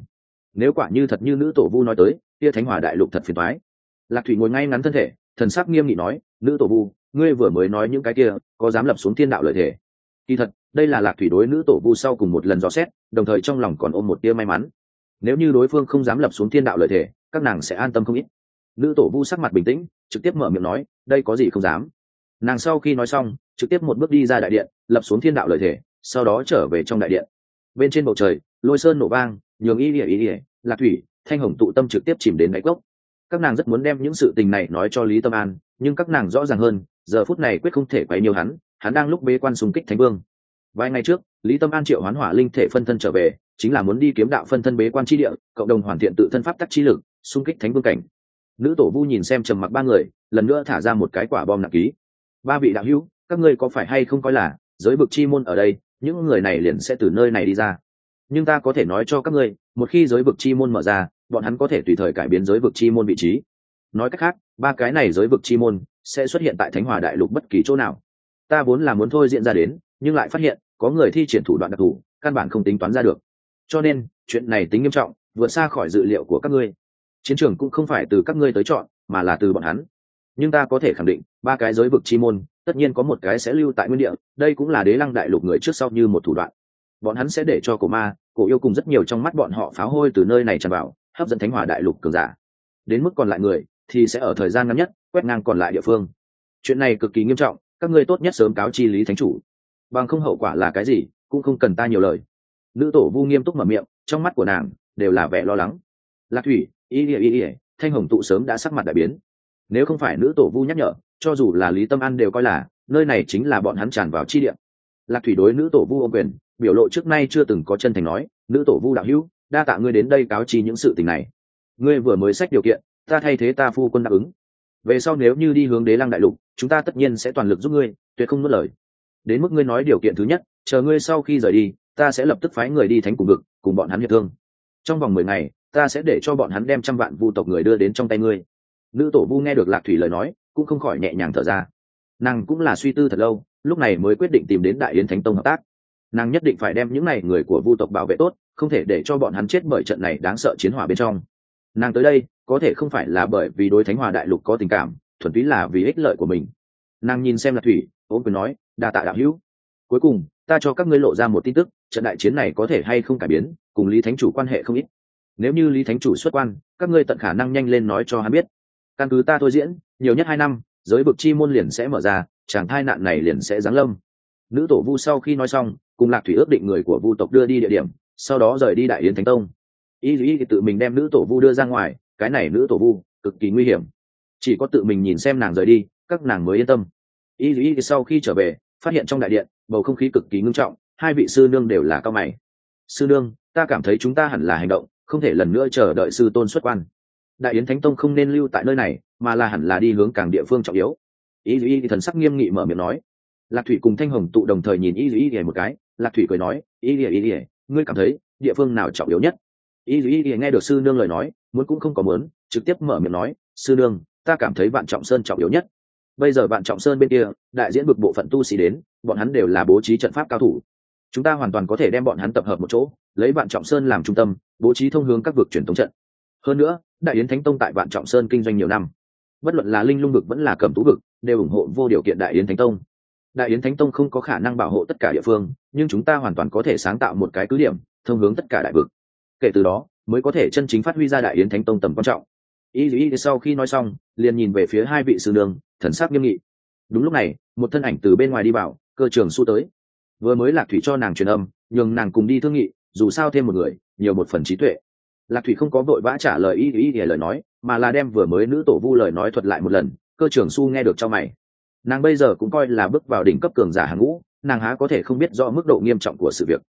Nếu quả như thật như nữ tổ vu nói tới kia thánh hòa đại lục thật phiền toái. Lạc thủy ngồi ngay ngắn thân thể, thần sắc nghiêm nghị nói, nữ tổ vu, ngươi vừa mới nói những cái kia, có dám lập xuống thiên đạo lợi thể? Kỳ thật, đây là lạc thủy đối nữ tổ vu sau cùng một lần dò xét, đồng thời trong lòng còn ôm một tia may mắn nếu như đối phương không dám lập xuống thiên đạo lợi thể, các nàng sẽ an tâm không ít. Nữ tổ vu sắc mặt bình tĩnh, trực tiếp mở miệng nói, đây có gì không dám? Nàng sau khi nói xong, trực tiếp một bước đi ra đại điện, lập xuống thiên đạo lợi thể, sau đó trở về trong đại điện. Bên trên bầu trời, lôi sơn nổ vang, nhường y ỉa y ỉa lạc thủy, thanh hồng tụ tâm trực tiếp chìm đến đáy cốc. Các nàng rất muốn đem những sự tình này nói cho lý tâm an, nhưng các nàng rõ ràng hơn, giờ phút này quyết không thể quấy nhiều hắn hắn đang lúc bế quan xung kích thánh vương. Vài ngày trước, lý tâm an triệu hoán hỏa linh thể phân thân trở về chính là muốn đi kiếm đạo phân thân bế quan tri địa, cộng đồng hoàn thiện tự thân pháp tắc chi lực, xung kích thánh vương cảnh. Nữ tổ vu nhìn xem trầm mặc ba người, lần nữa thả ra một cái quả bom nặng ký. Ba vị đạo hữu, các ngươi có phải hay không coi là giới vực chi môn ở đây, những người này liền sẽ từ nơi này đi ra. Nhưng ta có thể nói cho các ngươi, một khi giới vực chi môn mở ra, bọn hắn có thể tùy thời cải biến giới vực chi môn vị trí. Nói cách khác, ba cái này giới vực chi môn sẽ xuất hiện tại thánh hòa đại lục bất kỳ chỗ nào. Ta vốn là muốn thôi diễn ra đến, nhưng lại phát hiện, có người thi triển thủ đoạn đặc thù, căn bản không tính toán ra được cho nên, chuyện này tính nghiêm trọng, vượt xa khỏi dự liệu của các ngươi. Chiến trường cũng không phải từ các ngươi tới chọn, mà là từ bọn hắn. Nhưng ta có thể khẳng định, ba cái giới vực chi môn, tất nhiên có một cái sẽ lưu tại nguyên địa, đây cũng là đế lăng đại lục người trước sau như một thủ đoạn. Bọn hắn sẽ để cho cổ ma, cổ yêu cùng rất nhiều trong mắt bọn họ pháo hôi từ nơi này tràn vào, hấp dẫn thánh hòa đại lục cường giả. Đến mức còn lại người, thì sẽ ở thời gian ngắn nhất, quét ngang còn lại địa phương. Chuyện này cực kỳ nghiêm trọng, các ngươi tốt nhất sớm cáo chi lý thánh chủ. Bằng không hậu quả là cái gì, cũng không cần ta nhiều lời nữ tổ vu nghiêm túc mở miệng, trong mắt của nàng đều là vẻ lo lắng. Lạc thủy, y ỉa y ỉa thanh hồng tụ sớm đã sắc mặt đại biến. Nếu không phải nữ tổ vu nhắc nhở, cho dù là lý tâm an đều coi là, nơi này chính là bọn hắn tràn vào chi điện lạc thủy đối nữ tổ vu ô quyền, biểu lộ trước nay chưa từng có chân thành nói, nữ tổ vu đạo hữu, đa tạ ngươi đến đây cáo trì những sự tình này. Ngươi vừa mới sách điều kiện, ta thay thế ta phu quân đáp ứng. Về sau nếu như đi hướng đế lăng đại lục, chúng ta tất nhiên sẽ toàn lực giúp ngươi, tuyệt không nuốt lời. Đến mức ngươi nói điều kiện thứ nhất, chờ ngươi sau khi rời đi ta sẽ lập tức phái người đi thánh cùng vực, cùng bọn hắn hiệp thương. Trong vòng mười ngày, ta sẽ để cho bọn hắn đem trăm vạn vu tộc người đưa đến trong tay ngươi. Nữ tổ vu nghe được lạc thủy lời nói, cũng không khỏi nhẹ nhàng thở ra. Nàng cũng là suy tư thật lâu, lúc này mới quyết định tìm đến đại yến thánh tông hợp tác. Nàng nhất định phải đem những n à y người của vu tộc bảo vệ tốt, không thể để cho bọn hắn chết bởi trận này đáng sợ chiến hỏa bên trong. Nàng tới đây, có thể không phải là bởi vì đối thánh hòa đại lục có tình cảm, thuần túy là vì ích lợi của mình. Nàng nhìn xem lạc thủy ôm quyền nói, đa tạ đạo hữu. Cuối cùng ta cho các ngươi lộ ra một tin tức, trận đại chiến này có thể hay không cải biến, cùng lý thánh chủ quan hệ không ít. Nếu như lý thánh chủ xuất quan, các ngươi tận khả năng nhanh lên nói cho hắn biết. Căn cứ ta thôi diễn, nhiều nhất hai năm, giới vực chi môn liền sẽ mở ra chàng thai nạn này liền sẽ giáng lâm. Nữ tổ vu sau khi nói xong, cùng lạc thủy ước định người của vu tộc đưa đi địa điểm, sau đó rời đi đại yến thánh tông. Y dù thì tự mình đem nữ tổ vu đưa ra ngoài, cái này nữ tổ vu, cực kỳ nguy hiểm. Chỉ có tự mình nhìn xem nàng rời đi, các nàng mới yên tâm. Y dù thì sau khi trở về phát hiện trong đại điện, bầu không khí cực kỳ ngưng trọng, hai vị sư nương đều là cao mày. Sư nương, ta cảm thấy chúng ta hẳn là hành động, không thể lần nữa chờ đợi sư tôn xuất quan. Đại yến thánh tông không nên lưu tại nơi này, mà là hẳn là đi hướng càng địa phương trọng yếu. Y y thần sắc nghiêm nghị mở miệng nói. Lạc thủy cùng thanh hồng tụ đồng thời nhìn y y y một cái, lạc thủy cười nói y y y ngươi cảm thấy địa phương nào trọng yếu nhất? Y y y nghe được sư nương lời nói, muốn cũng không có muốn, trực tiếp mở miệng nói, sư nương, ta cảm thấy vạn trọng sơn trọng yếu nhất bây giờ vạn trọng sơn bên kia, đại diễn bực bộ phận tu sĩ đến, bọn hắn đều là bố trí trận pháp cao thủ. Chúng ta hoàn toàn có thể đem bọn hắn tập hợp một chỗ, lấy vạn trọng sơn làm trung tâm, bố trí thông hướng các vực truyền thống trận. Hơn nữa, đại yến thánh tông tại vạn trọng sơn kinh doanh nhiều năm. Bất luận là linh lung vực vẫn là cầm tú vực, đều ủng hộ vô điều kiện đại yến thánh tông. Đại yến thánh tông không có khả năng bảo hộ tất cả địa phương, nhưng chúng ta hoàn toàn có thể sáng tạo một cái cứ điểm, thông hướng tất cả đại vực. Kể từ đó, mới có thể chân chính phát huy ra đại yến thánh tông tầm quan trọng. Y y sau khi nói xong, liền nhìn về phía hai vị sư đường thần sắc nghiêm nghị. Đúng lúc này, một thân ảnh từ bên ngoài đi vào, cơ trường su tới. Vừa mới lạc thủy cho nàng truyền âm, nhường nàng cùng đi thương nghị, dù sao thêm một người, nhiều một phần trí tuệ. Lạc thủy không có vội vã trả lời y y ý lời nói, mà là đem vừa mới nữ tổ vu lời nói thuật lại một lần, cơ trưởng su nghe được cho mày. Nàng bây giờ cũng coi là bước vào đỉnh cấp cường giả hàng ngũ, nàng há có thể không biết rõ mức độ nghiêm trọng của sự việc.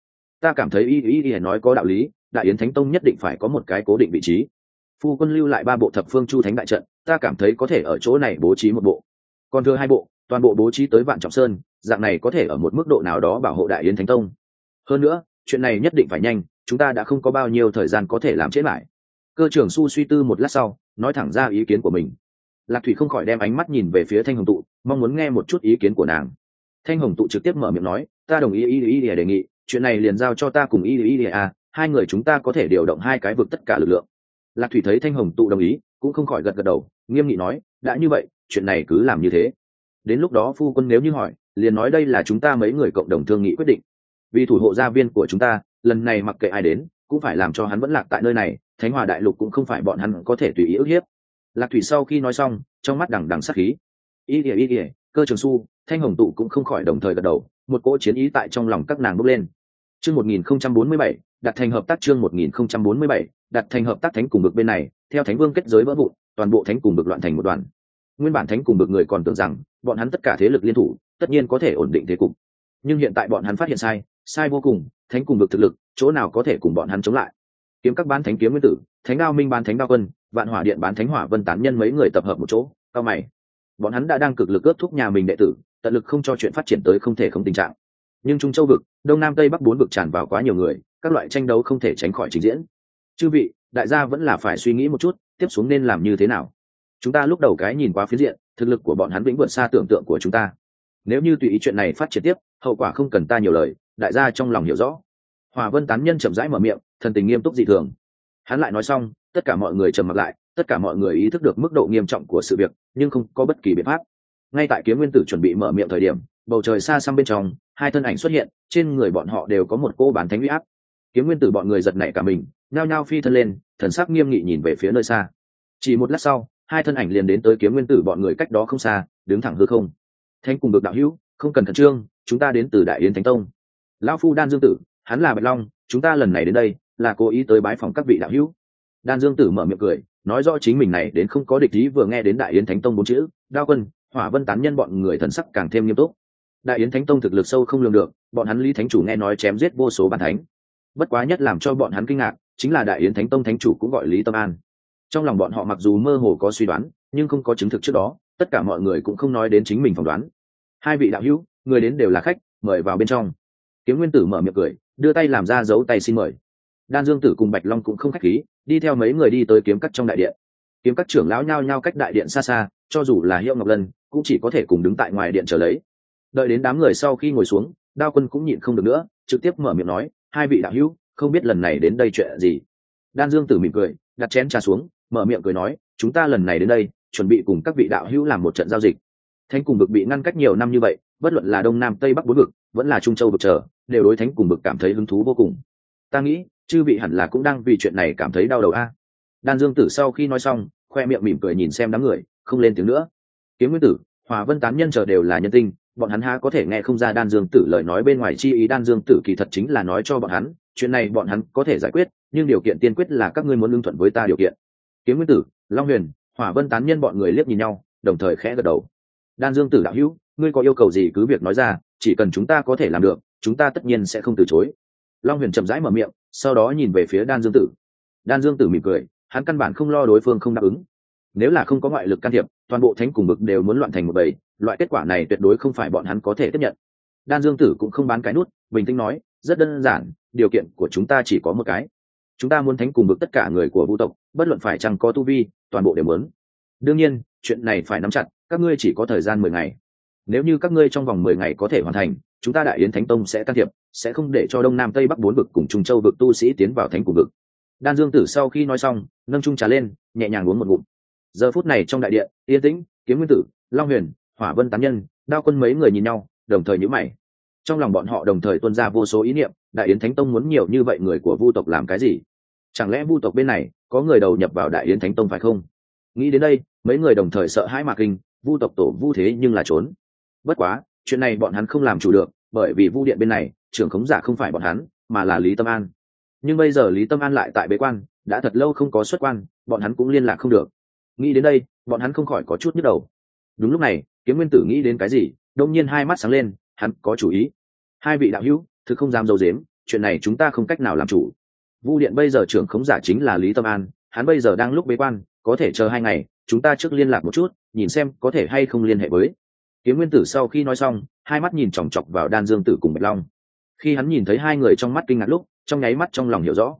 Ta cảm thấy y y y nói có đạo lý, đại yến thánh tông nhất định phải có một cái cố định vị trí. Phu quân lưu lại ba bộ thập phương chu thánh đại trận ta cảm thấy có thể ở chỗ này bố trí một bộ. Còn thừa hai bộ, toàn bộ bố trí tới vạn trọng sơn, dạng này có thể ở một mức độ nào đó bảo hộ đại yến thánh tông. Hơn nữa, chuyện này nhất định phải nhanh, chúng ta đã không có bao nhiêu thời gian có thể làm chết lại. Cơ trưởng su suy tư một lát sau, nói thẳng ra ý kiến của mình. Lạc thủy không khỏi đem ánh mắt nhìn về phía thanh hồng tụ, mong muốn nghe một chút ý kiến của nàng. Thanh hồng tụ trực tiếp mở miệng nói, ta đồng ý ý ý ý đề nghị, chuyện này liền giao cho ta cùng ý ý ý à hai người chúng ta có thể điều động hai cái vực tất cả lực lượng. Lạc thủy thấy thanh hồng tụ đồng ý cũng không khỏi gật gật đầu, nghiêm nghị nói, đã như vậy, chuyện này cứ làm như thế. Đến lúc đó phu quân nếu như hỏi, liền nói đây là chúng ta mấy người cộng đồng thương nghị quyết định. Vì thủ hộ gia viên của chúng ta, lần này mặc kệ ai đến, cũng phải làm cho hắn vẫn lạc tại nơi này, thánh hòa đại lục cũng không phải bọn hắn có thể tùy ý ức hiếp. Lạc thủy sau khi nói xong, trong mắt đằng đằng sắc khí. Ý ỉa ý ỉa cơ trường su, thanh hồng tụ cũng không khỏi đồng thời gật đầu, một cỗ chiến ý tại trong lòng các nàng bốc lên. Chương một nghìn không trăm bốn mươi bảy, đặt thành hợp tác chương một nghìn không trăm bốn mươi bảy, đặt thành hợp tác thánh cùng bực bên này theo thánh vương kết giới vỡ vụn, toàn bộ thánh cùng bực loạn thành một đoàn. Nguyên bản thánh cùng bực người còn tưởng rằng, bọn hắn tất cả thế lực liên thủ, tất nhiên có thể ổn định thế cục. Nhưng hiện tại bọn hắn phát hiện sai sai vô cùng, thánh cùng bực thực lực, chỗ nào có thể cùng bọn hắn chống lại? Kiếm các bán thánh kiếm nguyên tử, thánh đao minh bán thánh đao quân, vạn hỏa điện bán thánh hỏa vân tán nhân mấy người tập hợp một chỗ, cao mày. Bọn hắn đã đang cực lực ướp thúc nhà mình đệ tử, tận lực không cho chuyện phát triển tới không thể không tình trạng. Nhưng trung châu vực, đông nam tây bắc bốn vực tràn vào quá nhiều người, các loại tranh đấu không thể tránh khỏi trình diễn chư vị, đại gia vẫn là phải suy nghĩ một chút, tiếp xuống nên làm như thế nào? Chúng ta lúc đầu cái nhìn quá phiến diện, thực lực của bọn hắn vĩnh vượt xa tưởng tượng của chúng ta. Nếu như tùy ý chuyện này phát triển tiếp, hậu quả không cần ta nhiều lời, đại gia trong lòng hiểu rõ. Hòa vân tán nhân chậm rãi mở miệng, thần tình nghiêm túc dị thường. Hắn lại nói xong, tất cả mọi người trầm mặc lại, tất cả mọi người ý thức được mức độ nghiêm trọng của sự việc, nhưng không có bất kỳ biện pháp. Ngay tại kiếm nguyên tử chuẩn bị mở miệng thời điểm, bầu trời xa xăm bên trong, hai thân ảnh xuất hiện, trên người bọn họ đều có một cô bán thánh huy áp. Kiếm nguyên tử bọn người giật nảy cả mình nhao nhao phi thân lên, thần sắc nghiêm nghị nhìn về phía nơi xa. Chỉ một lát sau, hai thân ảnh liền đến tới kiếm nguyên tử bọn người cách đó không xa, đứng thẳng hư không. Thanh cùng được đạo hữu, không cần khẩn trương, chúng ta đến từ đại yến thánh tông. Lão phu đan dương tử, hắn là bạch long, chúng ta lần này đến đây, là cố ý tới bái phòng các vị đạo hữu. Đan dương tử mở miệng cười, nói rõ chính mình này đến không có địch ý vừa nghe đến đại yến thánh tông bốn chữ, đao quân, hỏa vân tán nhân bọn người thần sắc càng thêm nghiêm túc. Đại yến thánh tông thực lực sâu không lường được, bọn hắn lý thánh chủ nghe nói chém giết vô số bàn thánh bất quá nhất làm cho bọn hắn kinh ngạc, chính là đại yến thánh tông thánh chủ cũng gọi lý tâm an. Trong lòng bọn họ mặc dù mơ hồ có suy đoán, nhưng không có chứng thực trước đó, tất cả mọi người cũng không nói đến chính mình phỏng đoán. Hai vị đạo hữu, người đến đều là khách, mời vào bên trong. Kiếm nguyên tử mở miệng cười, đưa tay làm ra dấu tay xin mời. Đan dương tử cùng bạch long cũng không khách khí, đi theo mấy người đi tới kiếm cắt trong đại điện. Kiếm các trưởng lão nhao nhao cách đại điện xa xa, cho dù là hiệu ngọc lân, cũng chỉ có thể cùng đứng tại ngoài điện chờ lấy. Đợi đến đám người sau khi ngồi xuống, đao quân cũng nhịn không được nữa, trực tiếp mở miệng nói hai vị đạo hữu, không biết lần này đến đây chuyện gì. Đan dương tử mỉm cười, đặt chén trà xuống, mở miệng cười nói, chúng ta lần này đến đây, chuẩn bị cùng các vị đạo hữu làm một trận giao dịch. Thánh cùng vực bị ngăn cách nhiều năm như vậy, bất luận là đông nam tây bắc bốn vực, vẫn là trung châu vực chờ đều đối thánh cùng vực cảm thấy hứng thú vô cùng. Ta nghĩ, chư vị hẳn là cũng đang vì chuyện này cảm thấy đau đầu a. Đan dương tử sau khi nói xong, khoe miệng mỉm cười nhìn xem đám người, không lên tiếng nữa. Kiếm nguyên tử, hòa vân tán nhân chờ đều là nhân tinh bọn hắn há có thể nghe không ra đan dương tử lời nói bên ngoài chi ý đan dương tử kỳ thật chính là nói cho bọn hắn, chuyện này bọn hắn có thể giải quyết, nhưng điều kiện tiên quyết là các ngươi muốn lương thuận với ta điều kiện. Kiếm nguyên tử, long huyền, hỏa vân tán nhân bọn người liếc nhìn nhau, đồng thời khẽ gật đầu. Đan dương tử đạo hữu, ngươi có yêu cầu gì cứ việc nói ra, chỉ cần chúng ta có thể làm được, chúng ta tất nhiên sẽ không từ chối. Long huyền chậm rãi mở miệng, sau đó nhìn về phía đan dương tử. Đan dương tử mỉm cười, hắn căn bản không lo đối phương không đáp ứng. Nếu là không có ngoại lực can thiệp toàn bộ thánh cùng bực đều muốn loạn thành một bầy, loại kết quả này tuyệt đối không phải bọn hắn có thể tiếp nhận. Đan dương tử cũng không bán cái nút, bình tĩnh nói, rất đơn giản, điều kiện của chúng ta chỉ có một cái. Chúng ta muốn thánh cùng bực tất cả người của vũ tộc, bất luận phải chăng có tu vi, toàn bộ đều muốn. Đương nhiên, chuyện này phải nắm chặt, các ngươi chỉ có thời gian mười ngày. Nếu như các ngươi trong vòng mười ngày có thể hoàn thành, chúng ta đại yến thánh tông sẽ can thiệp, sẽ không để cho đông nam tây bắc bốn vực cùng trung châu vực tu sĩ tiến vào thánh cùng vực. Đan dương tử sau khi nói xong, nâng trung trà lên, nhẹ nhàng uống một ngụm giờ phút này trong đại điện yên tĩnh, kiếm nguyên tử, long huyền, hỏa vân tán nhân, đao quân mấy người nhìn nhau, đồng thời nhữ mày. Trong lòng bọn họ đồng thời tuân ra vô số ý niệm, đại yến thánh tông muốn nhiều như vậy người của vu tộc làm cái gì? Chẳng lẽ vu tộc bên này có người đầu nhập vào đại yến thánh tông phải không? Nghĩ đến đây, mấy người đồng thời sợ hãi mạc kinh, vu tộc tổ vu thế nhưng là trốn. Bất quá, chuyện này bọn hắn không làm chủ được, bởi vì vu điện bên này, trưởng khống giả không phải bọn hắn, mà là lý tâm an. Nhưng bây giờ lý tâm an lại tại bế quan, đã thật lâu không có xuất quan, bọn hắn cũng liên lạc không được nghĩ đến đây, bọn hắn không khỏi có chút nhức đầu. Đúng lúc này, kiếm nguyên tử nghĩ đến cái gì đông nhiên hai mắt sáng lên, hắn có chủ ý. Hai vị đạo hữu, thực không dám dâu dếm, chuyện này chúng ta không cách nào làm chủ. Vu điện bây giờ trưởng khống giả chính là lý tâm an, hắn bây giờ đang lúc bế quan, có thể chờ hai ngày, chúng ta trước liên lạc một chút, nhìn xem có thể hay không liên hệ với. Kiếm nguyên tử sau khi nói xong, hai mắt nhìn chòng chọc vào đan dương tử cùng bạch long. Khi hắn nhìn thấy hai người trong mắt kinh ngạc lúc, trong nháy mắt trong lòng hiểu rõ.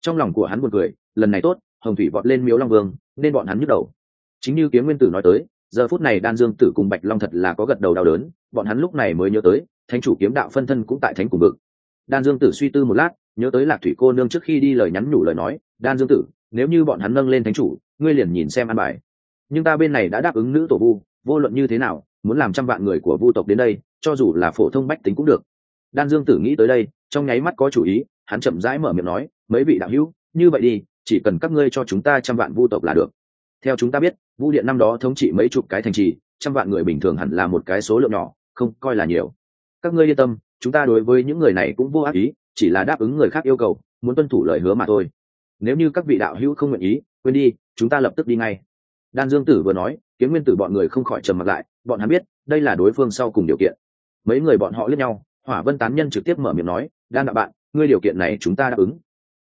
Trong lòng của hắn buồn cười, lần này tốt hồng thủy vọt lên miếu long vương, nên bọn hắn nhức đầu. Chính như kiếm nguyên tử nói tới, giờ phút này đan dương tử cùng bạch long thật là có gật đầu đau đớn, bọn hắn lúc này mới nhớ tới, thánh chủ kiếm đạo phân thân cũng tại thánh cùng vực. Đan dương tử suy tư một lát, nhớ tới lạc thủy cô nương trước khi đi lời nhắn nhủ lời nói, đan dương tử, nếu như bọn hắn nâng lên thánh chủ, ngươi liền nhìn xem ăn bài. Nhưng ta bên này đã đáp ứng nữ tổ vu, vô luận như thế nào, muốn làm trăm vạn người của vu tộc đến đây, cho dù là phổ thông bách tính cũng được. Đan dương tử nghĩ tới đây, trong nháy mắt có chủ ý, hắn chậm rãi mở miệng nói, mấy vị đạo hữu, như vậy đi chỉ cần các ngươi cho chúng ta trăm vạn vu tộc là được. Theo chúng ta biết, vu điện năm đó thống trị mấy chục cái thành trì, trăm vạn người bình thường hẳn là một cái số lượng nhỏ, không coi là nhiều. Các ngươi yên tâm, chúng ta đối với những người này cũng vô ác ý, chỉ là đáp ứng người khác yêu cầu, muốn tuân thủ lời hứa mà thôi. Nếu như các vị đạo hữu không nguyện ý, quên đi, chúng ta lập tức đi ngay. Đan dương tử vừa nói, kiếm nguyên tử bọn người không khỏi trầm mặt lại, bọn hắn biết, đây là đối phương sau cùng điều kiện. Mấy người bọn họ lướt nhau, hỏa vân tán nhân trực tiếp mở miệng nói, đan đạo bạn, ngươi điều kiện này chúng ta đáp ứng.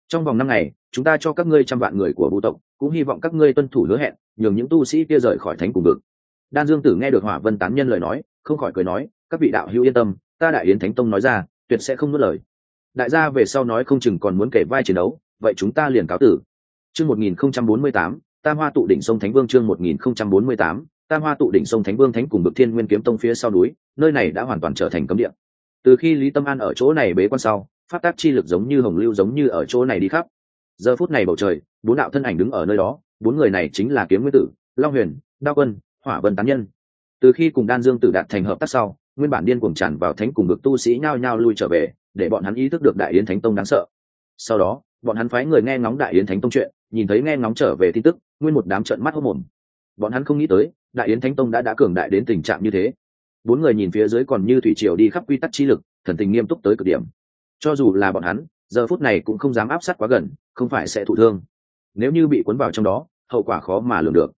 Trong vòng năm ngày chúng ta cho các ngươi trăm vạn người của vũ tộc, cũng hy vọng các ngươi tuân thủ hứa hẹn, nhường những tu sĩ kia rời khỏi thánh cùng vực. Đan dương tử nghe được hỏa vân tán nhân lời nói, không khỏi cười nói, các vị đạo hữu yên tâm, ta đại yến thánh tông nói ra, tuyệt sẽ không nuốt lời. Đại gia về sau nói không chừng còn muốn kể vai chiến đấu, vậy chúng ta liền cáo tử. Chương một nghìn không trăm bốn mươi tám, tam hoa tụ đỉnh sông thánh vương chương một nghìn không trăm bốn mươi tám, tam hoa tụ đỉnh sông thánh vương thánh cùng bực thiên nguyên kiếm tông phía sau núi, nơi này đã hoàn toàn trở thành cấm địa. Từ khi lý tâm an ở chỗ này bế quan sau phát tác chi lực giống như hồng lưu giống như ở chỗ này đi khắp giờ phút này bầu trời, bốn đạo thân ảnh đứng ở nơi đó, bốn người này chính là kiếm nguyên tử, long huyền, đao quân, hỏa vân tán nhân. Từ khi cùng đan dương tử đạt thành hợp tác sau, nguyên bản điên cuồng tràn vào thánh cùng ngực tu sĩ nhao nhao lui trở về, để bọn hắn ý thức được đại yến thánh tông đáng sợ. Sau đó, bọn hắn phái người nghe ngóng đại yến thánh tông chuyện, nhìn thấy nghe ngóng trở về tin tức, nguyên một đám trận mắt hốc mồm bọn hắn không nghĩ tới, đại yến thánh tông đã đã cường đại đến tình trạng như thế. Bốn người nhìn phía dưới còn như thủy triều đi khắp quy tắc chi lực, thần tình nghiêm túc tới cực điểm. Cho dù là bọn hắn, giờ phút này cũng không dám áp sát quá gần không phải sẽ thụ thương. Nếu như bị cuốn vào trong đó, hậu quả khó mà lường được.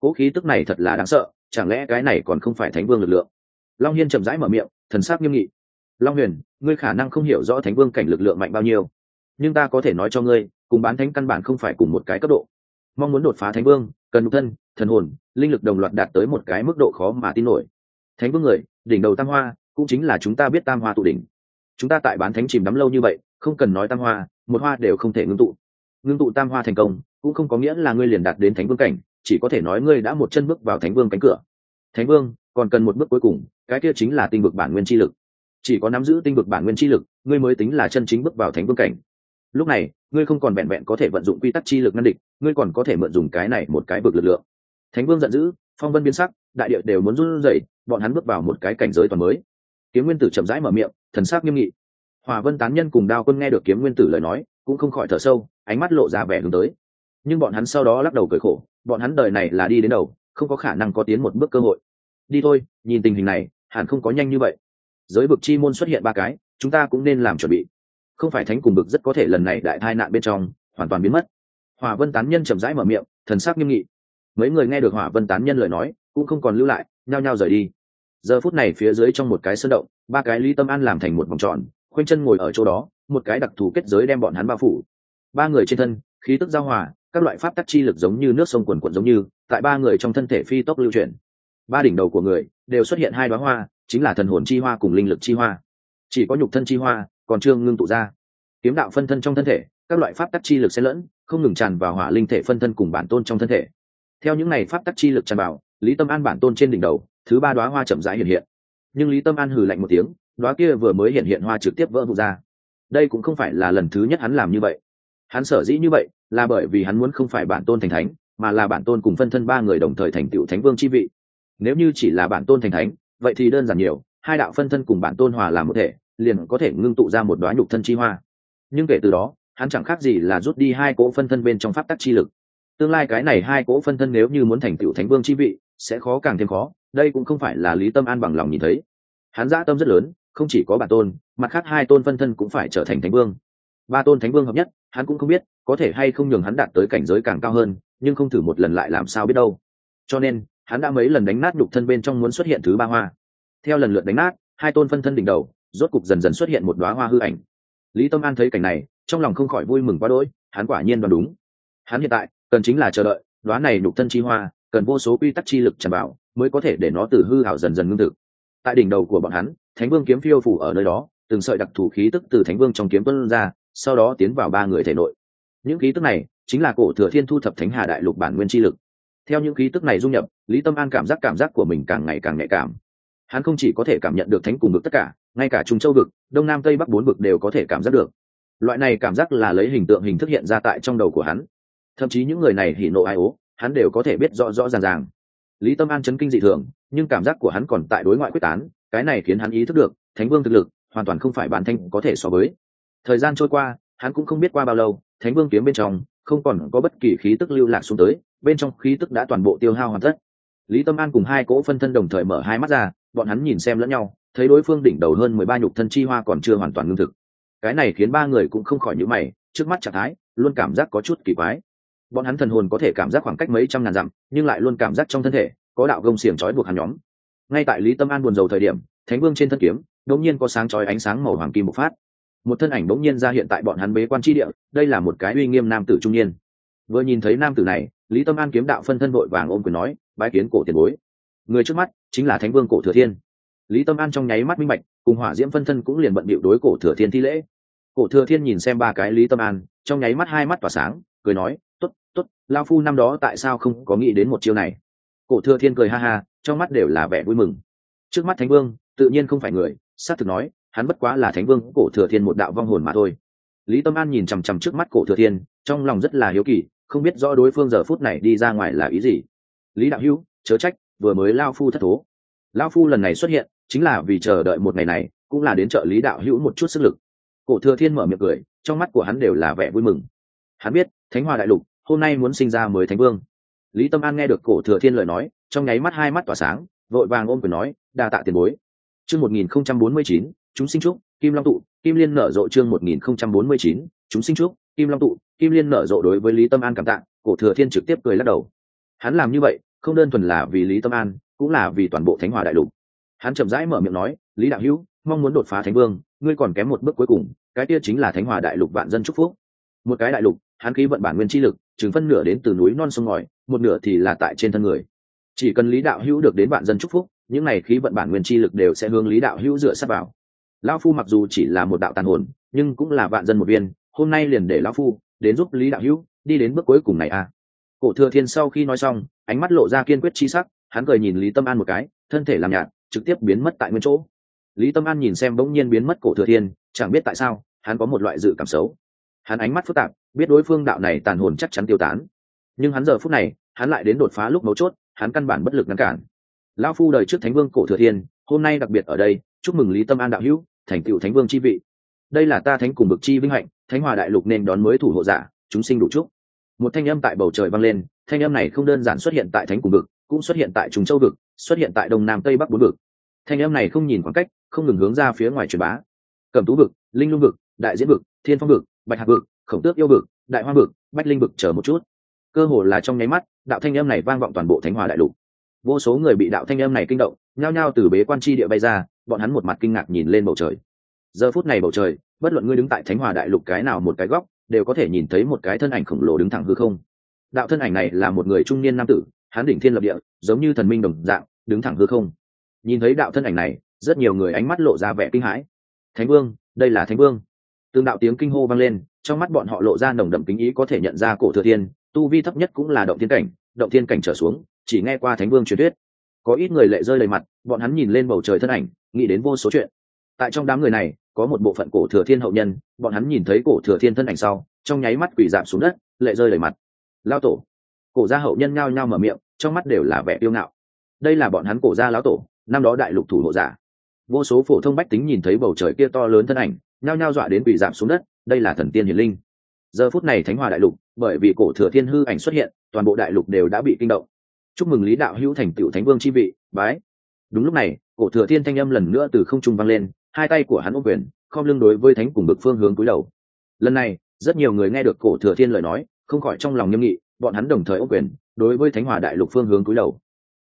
Cỗ khí tức này thật là đáng sợ, chẳng lẽ cái này còn không phải thánh vương lực lượng? Long hiên chậm rãi mở miệng, thần sắc nghiêm nghị. Long huyền, ngươi khả năng không hiểu rõ thánh vương cảnh lực lượng mạnh bao nhiêu, nhưng ta có thể nói cho ngươi, cùng bán thánh căn bản không phải cùng một cái cấp độ. Mong muốn đột phá thánh vương, cần nhục thân, thần hồn, linh lực đồng loạt đạt tới một cái mức độ khó mà tin nổi. Thánh vương người, đỉnh đầu tam hoa, cũng chính là chúng ta biết tam hoa tụ đỉnh. Chúng ta tại bán thánh chìm đắm lâu như vậy, không cần nói tam hoa, một hoa đều không thể ngưng tụ ngưng tụ tam hoa thành công, cũng không có nghĩa là ngươi liền đạt đến thánh vương cảnh, chỉ có thể nói ngươi đã một chân bước vào thánh vương cánh cửa. Thánh vương, còn cần một bước cuối cùng, cái kia chính là tinh vực bản nguyên chi lực. Chỉ có nắm giữ tinh vực bản nguyên chi lực, ngươi mới tính là chân chính bước vào thánh vương cảnh. Lúc này, ngươi không còn vẹn vẹn có thể vận dụng quy tắc chi lực ngăn địch, ngươi còn có thể mượn dùng cái này một cái vực lực lượng. Thánh vương giận dữ, phong vân biến sắc, đại địa đều muốn run rẩy, bọn hắn bước vào một cái cảnh giới toàn mới. Kiếm nguyên tử chậm rãi mở miệng, thần sắc nghiêm nghị. Hòa vân tán nhân cùng đao quân nghe được kiếm nguyên tử lời nói cũng không khỏi thở sâu, ánh mắt lộ ra vẻ hướng tới. Nhưng bọn hắn sau đó lắc đầu cười khổ, bọn hắn đời này là đi đến đầu, không có khả năng có tiến một bước cơ hội. Đi thôi, nhìn tình hình này, hẳn không có nhanh như vậy. Giới vực chi môn xuất hiện ba cái, chúng ta cũng nên làm chuẩn bị. Không phải thánh cùng bực rất có thể lần này đại tai nạn bên trong, hoàn toàn biến mất. Hỏa vân tán nhân chậm rãi mở miệng, thần sắc nghiêm nghị. Mấy người nghe được hỏa vân tán nhân lời nói, cũng không còn lưu lại, nhao nhao rời đi. Giờ phút này phía dưới trong một cái sơn động, ba cái lý tâm an làm thành một vòng tròn, khoanh chân ngồi ở chỗ đó một cái đặc thù kết giới đem bọn hắn bao phủ. Ba người trên thân, khí tức giao hòa, các loại pháp tắc chi lực giống như nước sông quần quận giống như, tại ba người trong thân thể phi tốc lưu chuyển. Ba đỉnh đầu của người đều xuất hiện hai đoá hoa, chính là thần hồn chi hoa cùng linh lực chi hoa. Chỉ có nhục thân chi hoa còn chưa ngưng tụ ra. Kiếm đạo phân thân trong thân thể, các loại pháp tắc chi lực xen lẫn, không ngừng tràn vào hỏa linh thể phân thân cùng bản tôn trong thân thể. Theo những này pháp tắc chi lực tràn vào, lý tâm an bản tôn trên đỉnh đầu, thứ ba đoá hoa chậm rãi hiện hiện. Nhưng lý tâm an hừ lạnh một tiếng đoá kia vừa mới hiện hiện hoa trực tiếp vỡ vụt ra đây cũng không phải là lần thứ nhất hắn làm như vậy. Hắn sở dĩ như vậy là bởi vì hắn muốn không phải bản tôn thành thánh, mà là bản tôn cùng phân thân ba người đồng thời thành tựu thánh vương chi vị. Nếu như chỉ là bản tôn thành thánh, vậy thì đơn giản nhiều, hai đạo phân thân cùng bản tôn hòa làm một thể, liền có thể ngưng tụ ra một đoá nhục thân chi hoa. Nhưng kể từ đó, hắn chẳng khác gì là rút đi hai cỗ phân thân bên trong pháp tắc chi lực. Tương lai cái này hai cỗ phân thân nếu như muốn thành tựu thánh vương chi vị, sẽ khó càng thêm khó, đây cũng không phải là lý tâm an bằng lòng nhìn thấy. Hắn dã tâm rất lớn, không chỉ có bản tôn mặt khác hai tôn phân thân cũng phải trở thành thánh vương. Ba tôn thánh vương hợp nhất, hắn cũng không biết, có thể hay không nhường hắn đạt tới cảnh giới càng cao hơn, nhưng không thử một lần lại làm sao biết đâu. Cho nên, hắn đã mấy lần đánh nát nhục thân bên trong muốn xuất hiện thứ ba hoa. Theo lần lượt đánh nát, hai tôn phân thân đỉnh đầu, rốt cục dần dần xuất hiện một đoá hoa hư ảnh. Lý tâm an thấy cảnh này, trong lòng không khỏi vui mừng quá đỗi, hắn quả nhiên đoán đúng. Hắn hiện tại, cần chính là chờ đợi đoá này nhục thân chi hoa, cần vô số quy tắc chi lực tràn bảo mới có thể để nó từ hư hảo dần dần ngưng thực. Tại đỉnh đầu của bọn hắn, thánh vương kiếm phiêu phủ ở nơi đó từng sợi đặc thù khí tức từ thánh vương trong kiếm tuân ra, sau đó tiến vào ba người thể nội. Những khí tức này chính là cổ thừa thiên thu thập thánh hà đại lục bản nguyên chi lực. Theo những khí tức này dung nhập, lý tâm an cảm giác cảm giác của mình càng ngày càng nhạy cảm. Hắn không chỉ có thể cảm nhận được thánh cùng vực tất cả, ngay cả trung châu vực, đông nam tây bắc bốn vực đều có thể cảm giác được. Loại này cảm giác là lấy hình tượng hình thức hiện ra tại trong đầu của hắn. Thậm chí những người này hỉ nộ ai ố, hắn đều có thể biết rõ rõ ràng ràng. Lý tâm an chấn kinh dị thường, nhưng cảm giác của hắn còn tại đối ngoại quyết tán, cái này khiến hắn ý thức được, thánh vương thực lực hoàn toàn không phải bản thanh có thể so với. Thời gian trôi qua, hắn cũng không biết qua bao lâu, thánh vương kiếm bên trong, không còn có bất kỳ khí tức lưu lạc xuống tới, bên trong khí tức đã toàn bộ tiêu hao hoàn tất. Lý tâm an cùng hai cỗ phân thân đồng thời mở hai mắt ra, bọn hắn nhìn xem lẫn nhau, thấy đối phương đỉnh đầu hơn mười ba nhục thân chi hoa còn chưa hoàn toàn ngưng thực. Cái này khiến ba người cũng không khỏi nhữ mày, trước mắt trạng thái, luôn cảm giác có chút kỳ quái. Bọn hắn thần hồn có thể cảm giác khoảng cách mấy trăm ngàn dặm, nhưng lại luôn cảm giác trong thân thể có đạo gông xiềng trói buộc hắn nhóm. Ngay tại lý tâm an buồn rầu thời điểm, thánh vương trên thân kiếm đột nhiên có sáng chói ánh sáng màu hoàng kim bộc phát. Một thân ảnh đột nhiên ra hiện tại bọn hắn bế quan tri địa đây là một cái uy nghiêm nam tử trung niên. Vừa nhìn thấy nam tử này lý tâm an kiếm đạo phân thân vội vàng ôm quyền nói bái kiến cổ tiền bối. Người trước mắt chính là thánh vương cổ thừa thiên. Lý tâm an trong nháy mắt minh bạch cùng hỏa diễm phân thân cũng liền bận bịu đối cổ thừa thiên thi lễ. Cổ thừa thiên nhìn xem ba cái lý tâm an trong nháy mắt hai mắt tỏa sáng cười nói "Tốt, tốt, lão lao phu năm đó tại sao không có nghĩ đến một chiêu này? Cổ thừa thiên cười ha ha trong mắt đều là vẻ vui mừng. Trước mắt thánh vương tự nhiên không phải người xác thực nói, hắn bất quá là thánh vương, cổ thừa thiên một đạo vong hồn mà thôi. Lý tâm an nhìn chằm chằm trước mắt cổ thừa thiên, trong lòng rất là hiếu kỳ, không biết rõ đối phương giờ phút này đi ra ngoài là ý gì. Lý đạo hữu, chớ trách, vừa mới lao phu thất thố. Lao phu lần này xuất hiện, chính là vì chờ đợi một ngày này, cũng là đến trợ lý đạo hữu một chút sức lực. Cổ thừa thiên mở miệng cười, trong mắt của hắn đều là vẻ vui mừng. Hắn biết, thánh hòa đại lục, hôm nay muốn sinh ra mới thánh vương. Lý tâm an nghe được cổ thừa thiên lời nói, trong nháy mắt hai mắt tỏa sáng, vội vàng ôm quyền nói, đa tạ tiền bối chương một nghìn không trăm bốn mươi chín, chúng sinh trúc, kim long tụ, kim liên nở rộ chương một nghìn không trăm bốn mươi chín, chúng sinh trúc, kim long tụ, kim liên nở rộ đối với lý tâm an cảm tạ, cổ thừa thiên trực tiếp cười lắc đầu. Hắn làm như vậy, không đơn thuần là vì lý tâm an, cũng là vì toàn bộ thánh hòa đại lục. Hắn chậm rãi mở miệng nói, lý đạo hữu, mong muốn đột phá thánh vương, ngươi còn kém một bước cuối cùng, cái kia chính là thánh hòa đại lục vạn dân chúc phúc. Một cái đại lục, hắn khí vận bản nguyên chi lực chừng phân nửa đến từ núi non sông ngòi, một nửa thì là tại trên thân người. Chỉ cần lý đạo hữu được đến vạn dân chúc phúc những này khí vận bản nguyên chi lực đều sẽ hướng lý đạo hữu dựa sát vào. Lão phu mặc dù chỉ là một đạo tàn hồn, nhưng cũng là vạn dân một viên, hôm nay liền để lão phu đến giúp lý đạo hữu đi đến bước cuối cùng này a à. cổ thừa thiên sau khi nói xong, ánh mắt lộ ra kiên quyết chi sắc, hắn cười nhìn lý tâm an một cái, thân thể làm nhạt, trực tiếp biến mất tại nguyên chỗ. Lý tâm an nhìn xem bỗng nhiên biến mất cổ thừa thiên, chẳng biết tại sao, hắn có một loại dự cảm xấu. Hắn ánh mắt phức tạp, biết đối phương đạo này tàn hồn chắc chắn tiêu tán. Nhưng hắn giờ phút này, hắn lại đến đột phá lúc mấu chốt, hắn căn bản bất lực ngăn cản lão phu đời trước thánh vương cổ thừa thiên, hôm nay đặc biệt ở đây, chúc mừng lý tâm an đạo hữu, thành tựu thánh vương chi vị. Đây là ta thánh cùng bực chi vinh hạnh, thánh hòa đại lục nên đón mới thủ hộ giả, chúng sinh đủ chúc. Một thanh âm tại bầu trời vang lên, thanh âm này không đơn giản xuất hiện tại thánh cùng vực, cũng xuất hiện tại trùng châu vực, xuất hiện tại đông nam tây bắc bốn vực. Thanh âm này không nhìn khoảng cách, không ngừng hướng ra phía ngoài truyền bá. Cầm tú vực, linh lung vực, đại diễn vực, thiên phong vực, bạch hạc vực, khổng tước yêu vực, đại hoa vực, bách linh vực chờ một chút. Cơ hồ là trong nháy mắt, đạo thanh âm này vang vọng toàn bộ thánh hòa đại lục vô số người bị đạo thanh âm này kinh động, nhao nhao từ bế quan tri địa bay ra, bọn hắn một mặt kinh ngạc nhìn lên bầu trời. Giờ phút này bầu trời, bất luận ngươi đứng tại thánh hòa đại lục cái nào một cái góc, đều có thể nhìn thấy một cái thân ảnh khổng lồ đứng thẳng hư không. Đạo thân ảnh này là một người trung niên nam tử hán đỉnh thiên lập địa, giống như thần minh đồng dạng, đứng thẳng hư không. Nhìn thấy đạo thân ảnh này, rất nhiều người ánh mắt lộ ra vẻ kinh hãi. Thánh vương, đây là thánh vương. Tương đạo tiếng kinh hô vang lên, trong mắt bọn họ lộ ra nồng đậm kính ý có thể nhận ra cổ thừa thiên, tu vi thấp nhất cũng là động thiên cảnh, động thiên cảnh trở xuống chỉ nghe qua thánh vương truyền thuyết. Có ít người lệ rơi đầy mặt, bọn hắn nhìn lên bầu trời thân ảnh, nghĩ đến vô số chuyện. Tại trong đám người này, có một bộ phận cổ thừa thiên hậu nhân, bọn hắn nhìn thấy cổ thừa thiên thân ảnh sau, trong nháy mắt quỷ giảm xuống đất, lệ rơi đầy mặt. Lao tổ. Cổ gia hậu nhân ngao nhao mở miệng, trong mắt đều là vẻ yêu ngạo. Đây là bọn hắn cổ gia lão tổ, năm đó đại lục thủ hộ giả. Vô số phổ thông bách tính nhìn thấy bầu trời kia to lớn thân ảnh, nhao nhao dọa đến quỷ giảm xuống đất, đây là thần tiên hiền linh. Giờ phút này thánh hòa đại lục, bởi vì cổ thừa thiên hư ảnh xuất hiện, toàn bộ đại lục đều đã bị kinh động chúc mừng lý đạo hữu thành tựu thánh vương chi vị, bái. Đúng lúc này, cổ thừa thiên thanh âm lần nữa từ không trung vang lên, hai tay của hắn ôm quyền không lưng đối với thánh cùng bực phương hướng cúi đầu. Lần này, rất nhiều người nghe được cổ thừa thiên lời nói, không khỏi trong lòng nghiêm nghị, bọn hắn đồng thời ôm quyền, đối với thánh hòa đại lục phương hướng cúi đầu.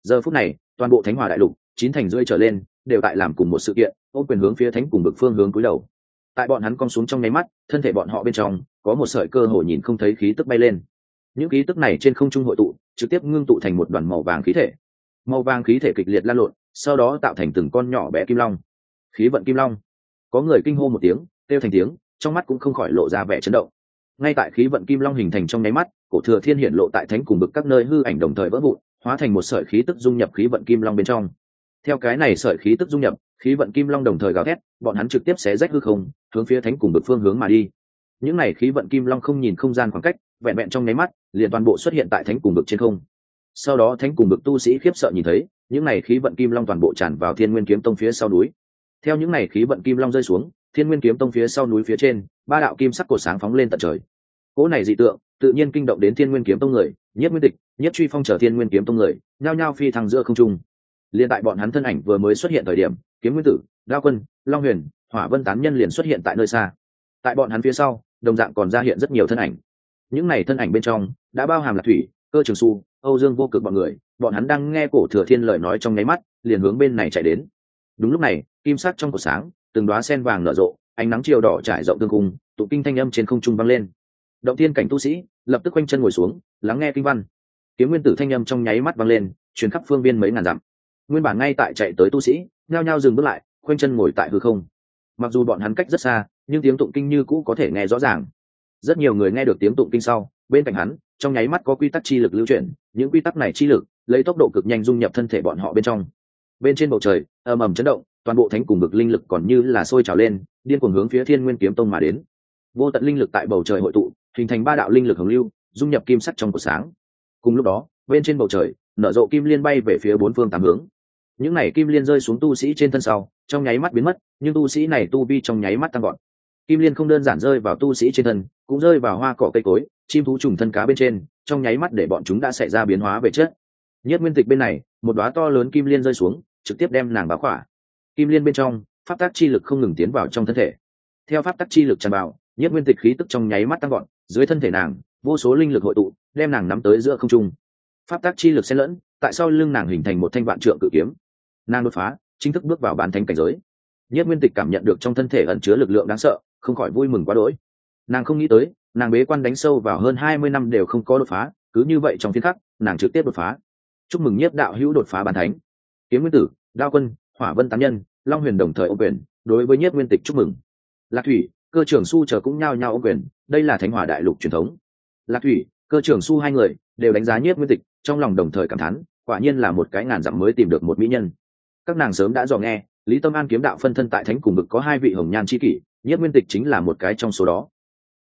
Giờ phút này, toàn bộ thánh hòa đại lục, chín thành rưỡi trở lên, đều tại làm cùng một sự kiện, ôm quyền hướng phía thánh cùng bực phương hướng cúi đầu. Tại bọn hắn cong xuống trong nháy mắt, thân thể bọn họ bên trong, có một sợi cơ hồ nhìn không thấy khí tức bay lên những khí tức này trên không trung hội tụ, trực tiếp ngưng tụ thành một đoàn màu vàng khí thể. Màu vàng khí thể kịch liệt lan lộn, sau đó tạo thành từng con nhỏ bé kim long. Khí vận kim long. Có người kinh hô một tiếng, kêu thành tiếng, trong mắt cũng không khỏi lộ ra vẻ chấn động. Ngay tại khí vận kim long hình thành trong nháy mắt, cổ thừa thiên hiện lộ tại thánh cùng bực các nơi hư ảnh đồng thời vỡ vụn, hóa thành một sợi khí tức dung nhập khí vận kim long bên trong. Theo cái này sợi khí tức dung nhập, khí vận kim long đồng thời gào thét, bọn hắn trực tiếp xé rách hư không, hướng phía thánh cùng bực phương hướng mà đi những này khí vận kim long không nhìn không gian khoảng cách vẹn vẹn trong nháy mắt liền toàn bộ xuất hiện tại thánh cùng bực trên không. Sau đó thánh cùng bực tu sĩ khiếp sợ nhìn thấy những này khí vận kim long toàn bộ tràn vào thiên nguyên kiếm tông phía sau núi. Theo những này khí vận kim long rơi xuống thiên nguyên kiếm tông phía sau núi phía trên ba đạo kim sắc cổ sáng phóng lên tận trời. Cỗ này dị tượng tự nhiên kinh động đến thiên nguyên kiếm tông người nhất nguyên địch, nhất truy phong trở thiên nguyên kiếm tông người nhao nhao phi thăng giữa không trung. Liền tại bọn hắn thân ảnh vừa mới xuất hiện thời điểm kiếm nguyên tử đao quân long huyền hỏa vân tán nhân liền xuất hiện tại nơi xa. Tại bọn hắn phía sau đồng dạng còn ra hiện rất nhiều thân ảnh. Những này thân ảnh bên trong, đã bao hàm lạc thủy, cơ trường su, âu dương vô cực bọn người. Bọn hắn đang nghe cổ thừa thiên lời nói trong nháy mắt, liền hướng bên này chạy đến. Đúng lúc này, kim sắc trong cổ sáng, từng đoá sen vàng nở rộ, ánh nắng chiều đỏ trải rộng tương cung tụ kinh thanh âm trên không trung vang lên. Động thiên cảnh tu sĩ, lập tức quanh chân ngồi xuống, lắng nghe kinh văn. Kiếm nguyên tử thanh âm trong nháy mắt vang lên, truyền khắp phương viên mấy ngàn dặm. Nguyên bản ngay tại chạy tới tu sĩ, nhao nhao dừng bước lại quanh chân ngồi tại hư không. Mặc dù bọn hắn cách rất xa nhưng tiếng tụng kinh như cũ có thể nghe rõ ràng. Rất nhiều người nghe được tiếng tụng kinh sau, bên cạnh hắn, trong nháy mắt có quy tắc chi lực lưu chuyển, những quy tắc này chi lực lấy tốc độ cực nhanh dung nhập thân thể bọn họ bên trong. Bên trên bầu trời, ầm ầm chấn động, toàn bộ thánh cùng ngực linh lực còn như là sôi trào lên, điên cuồng hướng phía thiên nguyên kiếm tông mà đến. Vô tận linh lực tại bầu trời hội tụ, hình thành ba đạo linh lực hồng lưu, dung nhập kim sắc trong của sáng. Cùng lúc đó, bên trên bầu trời, nở rộ kim liên bay về phía bốn phương tám hướng. Những này kim liên rơi xuống tu sĩ trên thân sau, trong nháy mắt biến mất, nhưng tu sĩ này tu vi trong nháy mắt tăng gọn kim liên không đơn giản rơi vào tu sĩ trên thân, cũng rơi vào hoa cỏ cây cối, chim thú trùng thân cá bên trên, trong nháy mắt để bọn chúng đã xảy ra biến hóa về chất. Nhất nguyên tịch bên này, một đoá to lớn kim liên rơi xuống, trực tiếp đem nàng báo khỏa. Kim liên bên trong, pháp tác chi lực không ngừng tiến vào trong thân thể. Theo pháp tác chi lực tràn vào, nhất nguyên tịch khí tức trong nháy mắt tăng gọn dưới thân thể nàng, vô số linh lực hội tụ, đem nàng nắm tới giữa không trung. Pháp tác chi lực xen lẫn, tại sao lưng nàng hình thành một thanh vạn trượng cự kiếm. Nàng đột phá, chính thức bước vào bán thánh cảnh giới. Nhất nguyên tịch cảm nhận được trong thân thể ẩn chứa lực lượng đáng sợ không khỏi vui mừng quá đỗi. Nàng không nghĩ tới, nàng bế quan đánh sâu vào hơn hai mươi năm đều không có đột phá, cứ như vậy trong phiên khắc, nàng trực tiếp đột phá. Chúc mừng nhiếp đạo hữu đột phá bàn thánh. Kiếm nguyên tử, đao quân, hỏa vân tám nhân, long huyền đồng thời ô quyền, đối với nhiếp nguyên tịch chúc mừng. Lạc thủy, cơ trưởng su chờ cũng nhao nhao ô quyền, đây là thánh hỏa đại lục truyền thống. Lạc thủy, cơ trưởng su hai người đều đánh giá nhiếp nguyên tịch, trong lòng đồng thời cảm thán, quả nhiên là một cái ngàn dặm mới tìm được một mỹ nhân. Các nàng sớm đã dò nghe, lý tâm an kiếm đạo phân thân tại thánh cùng vực có hai vị hồng nhan c h i kỷ nhất nguyên tịch chính là một cái trong số đó.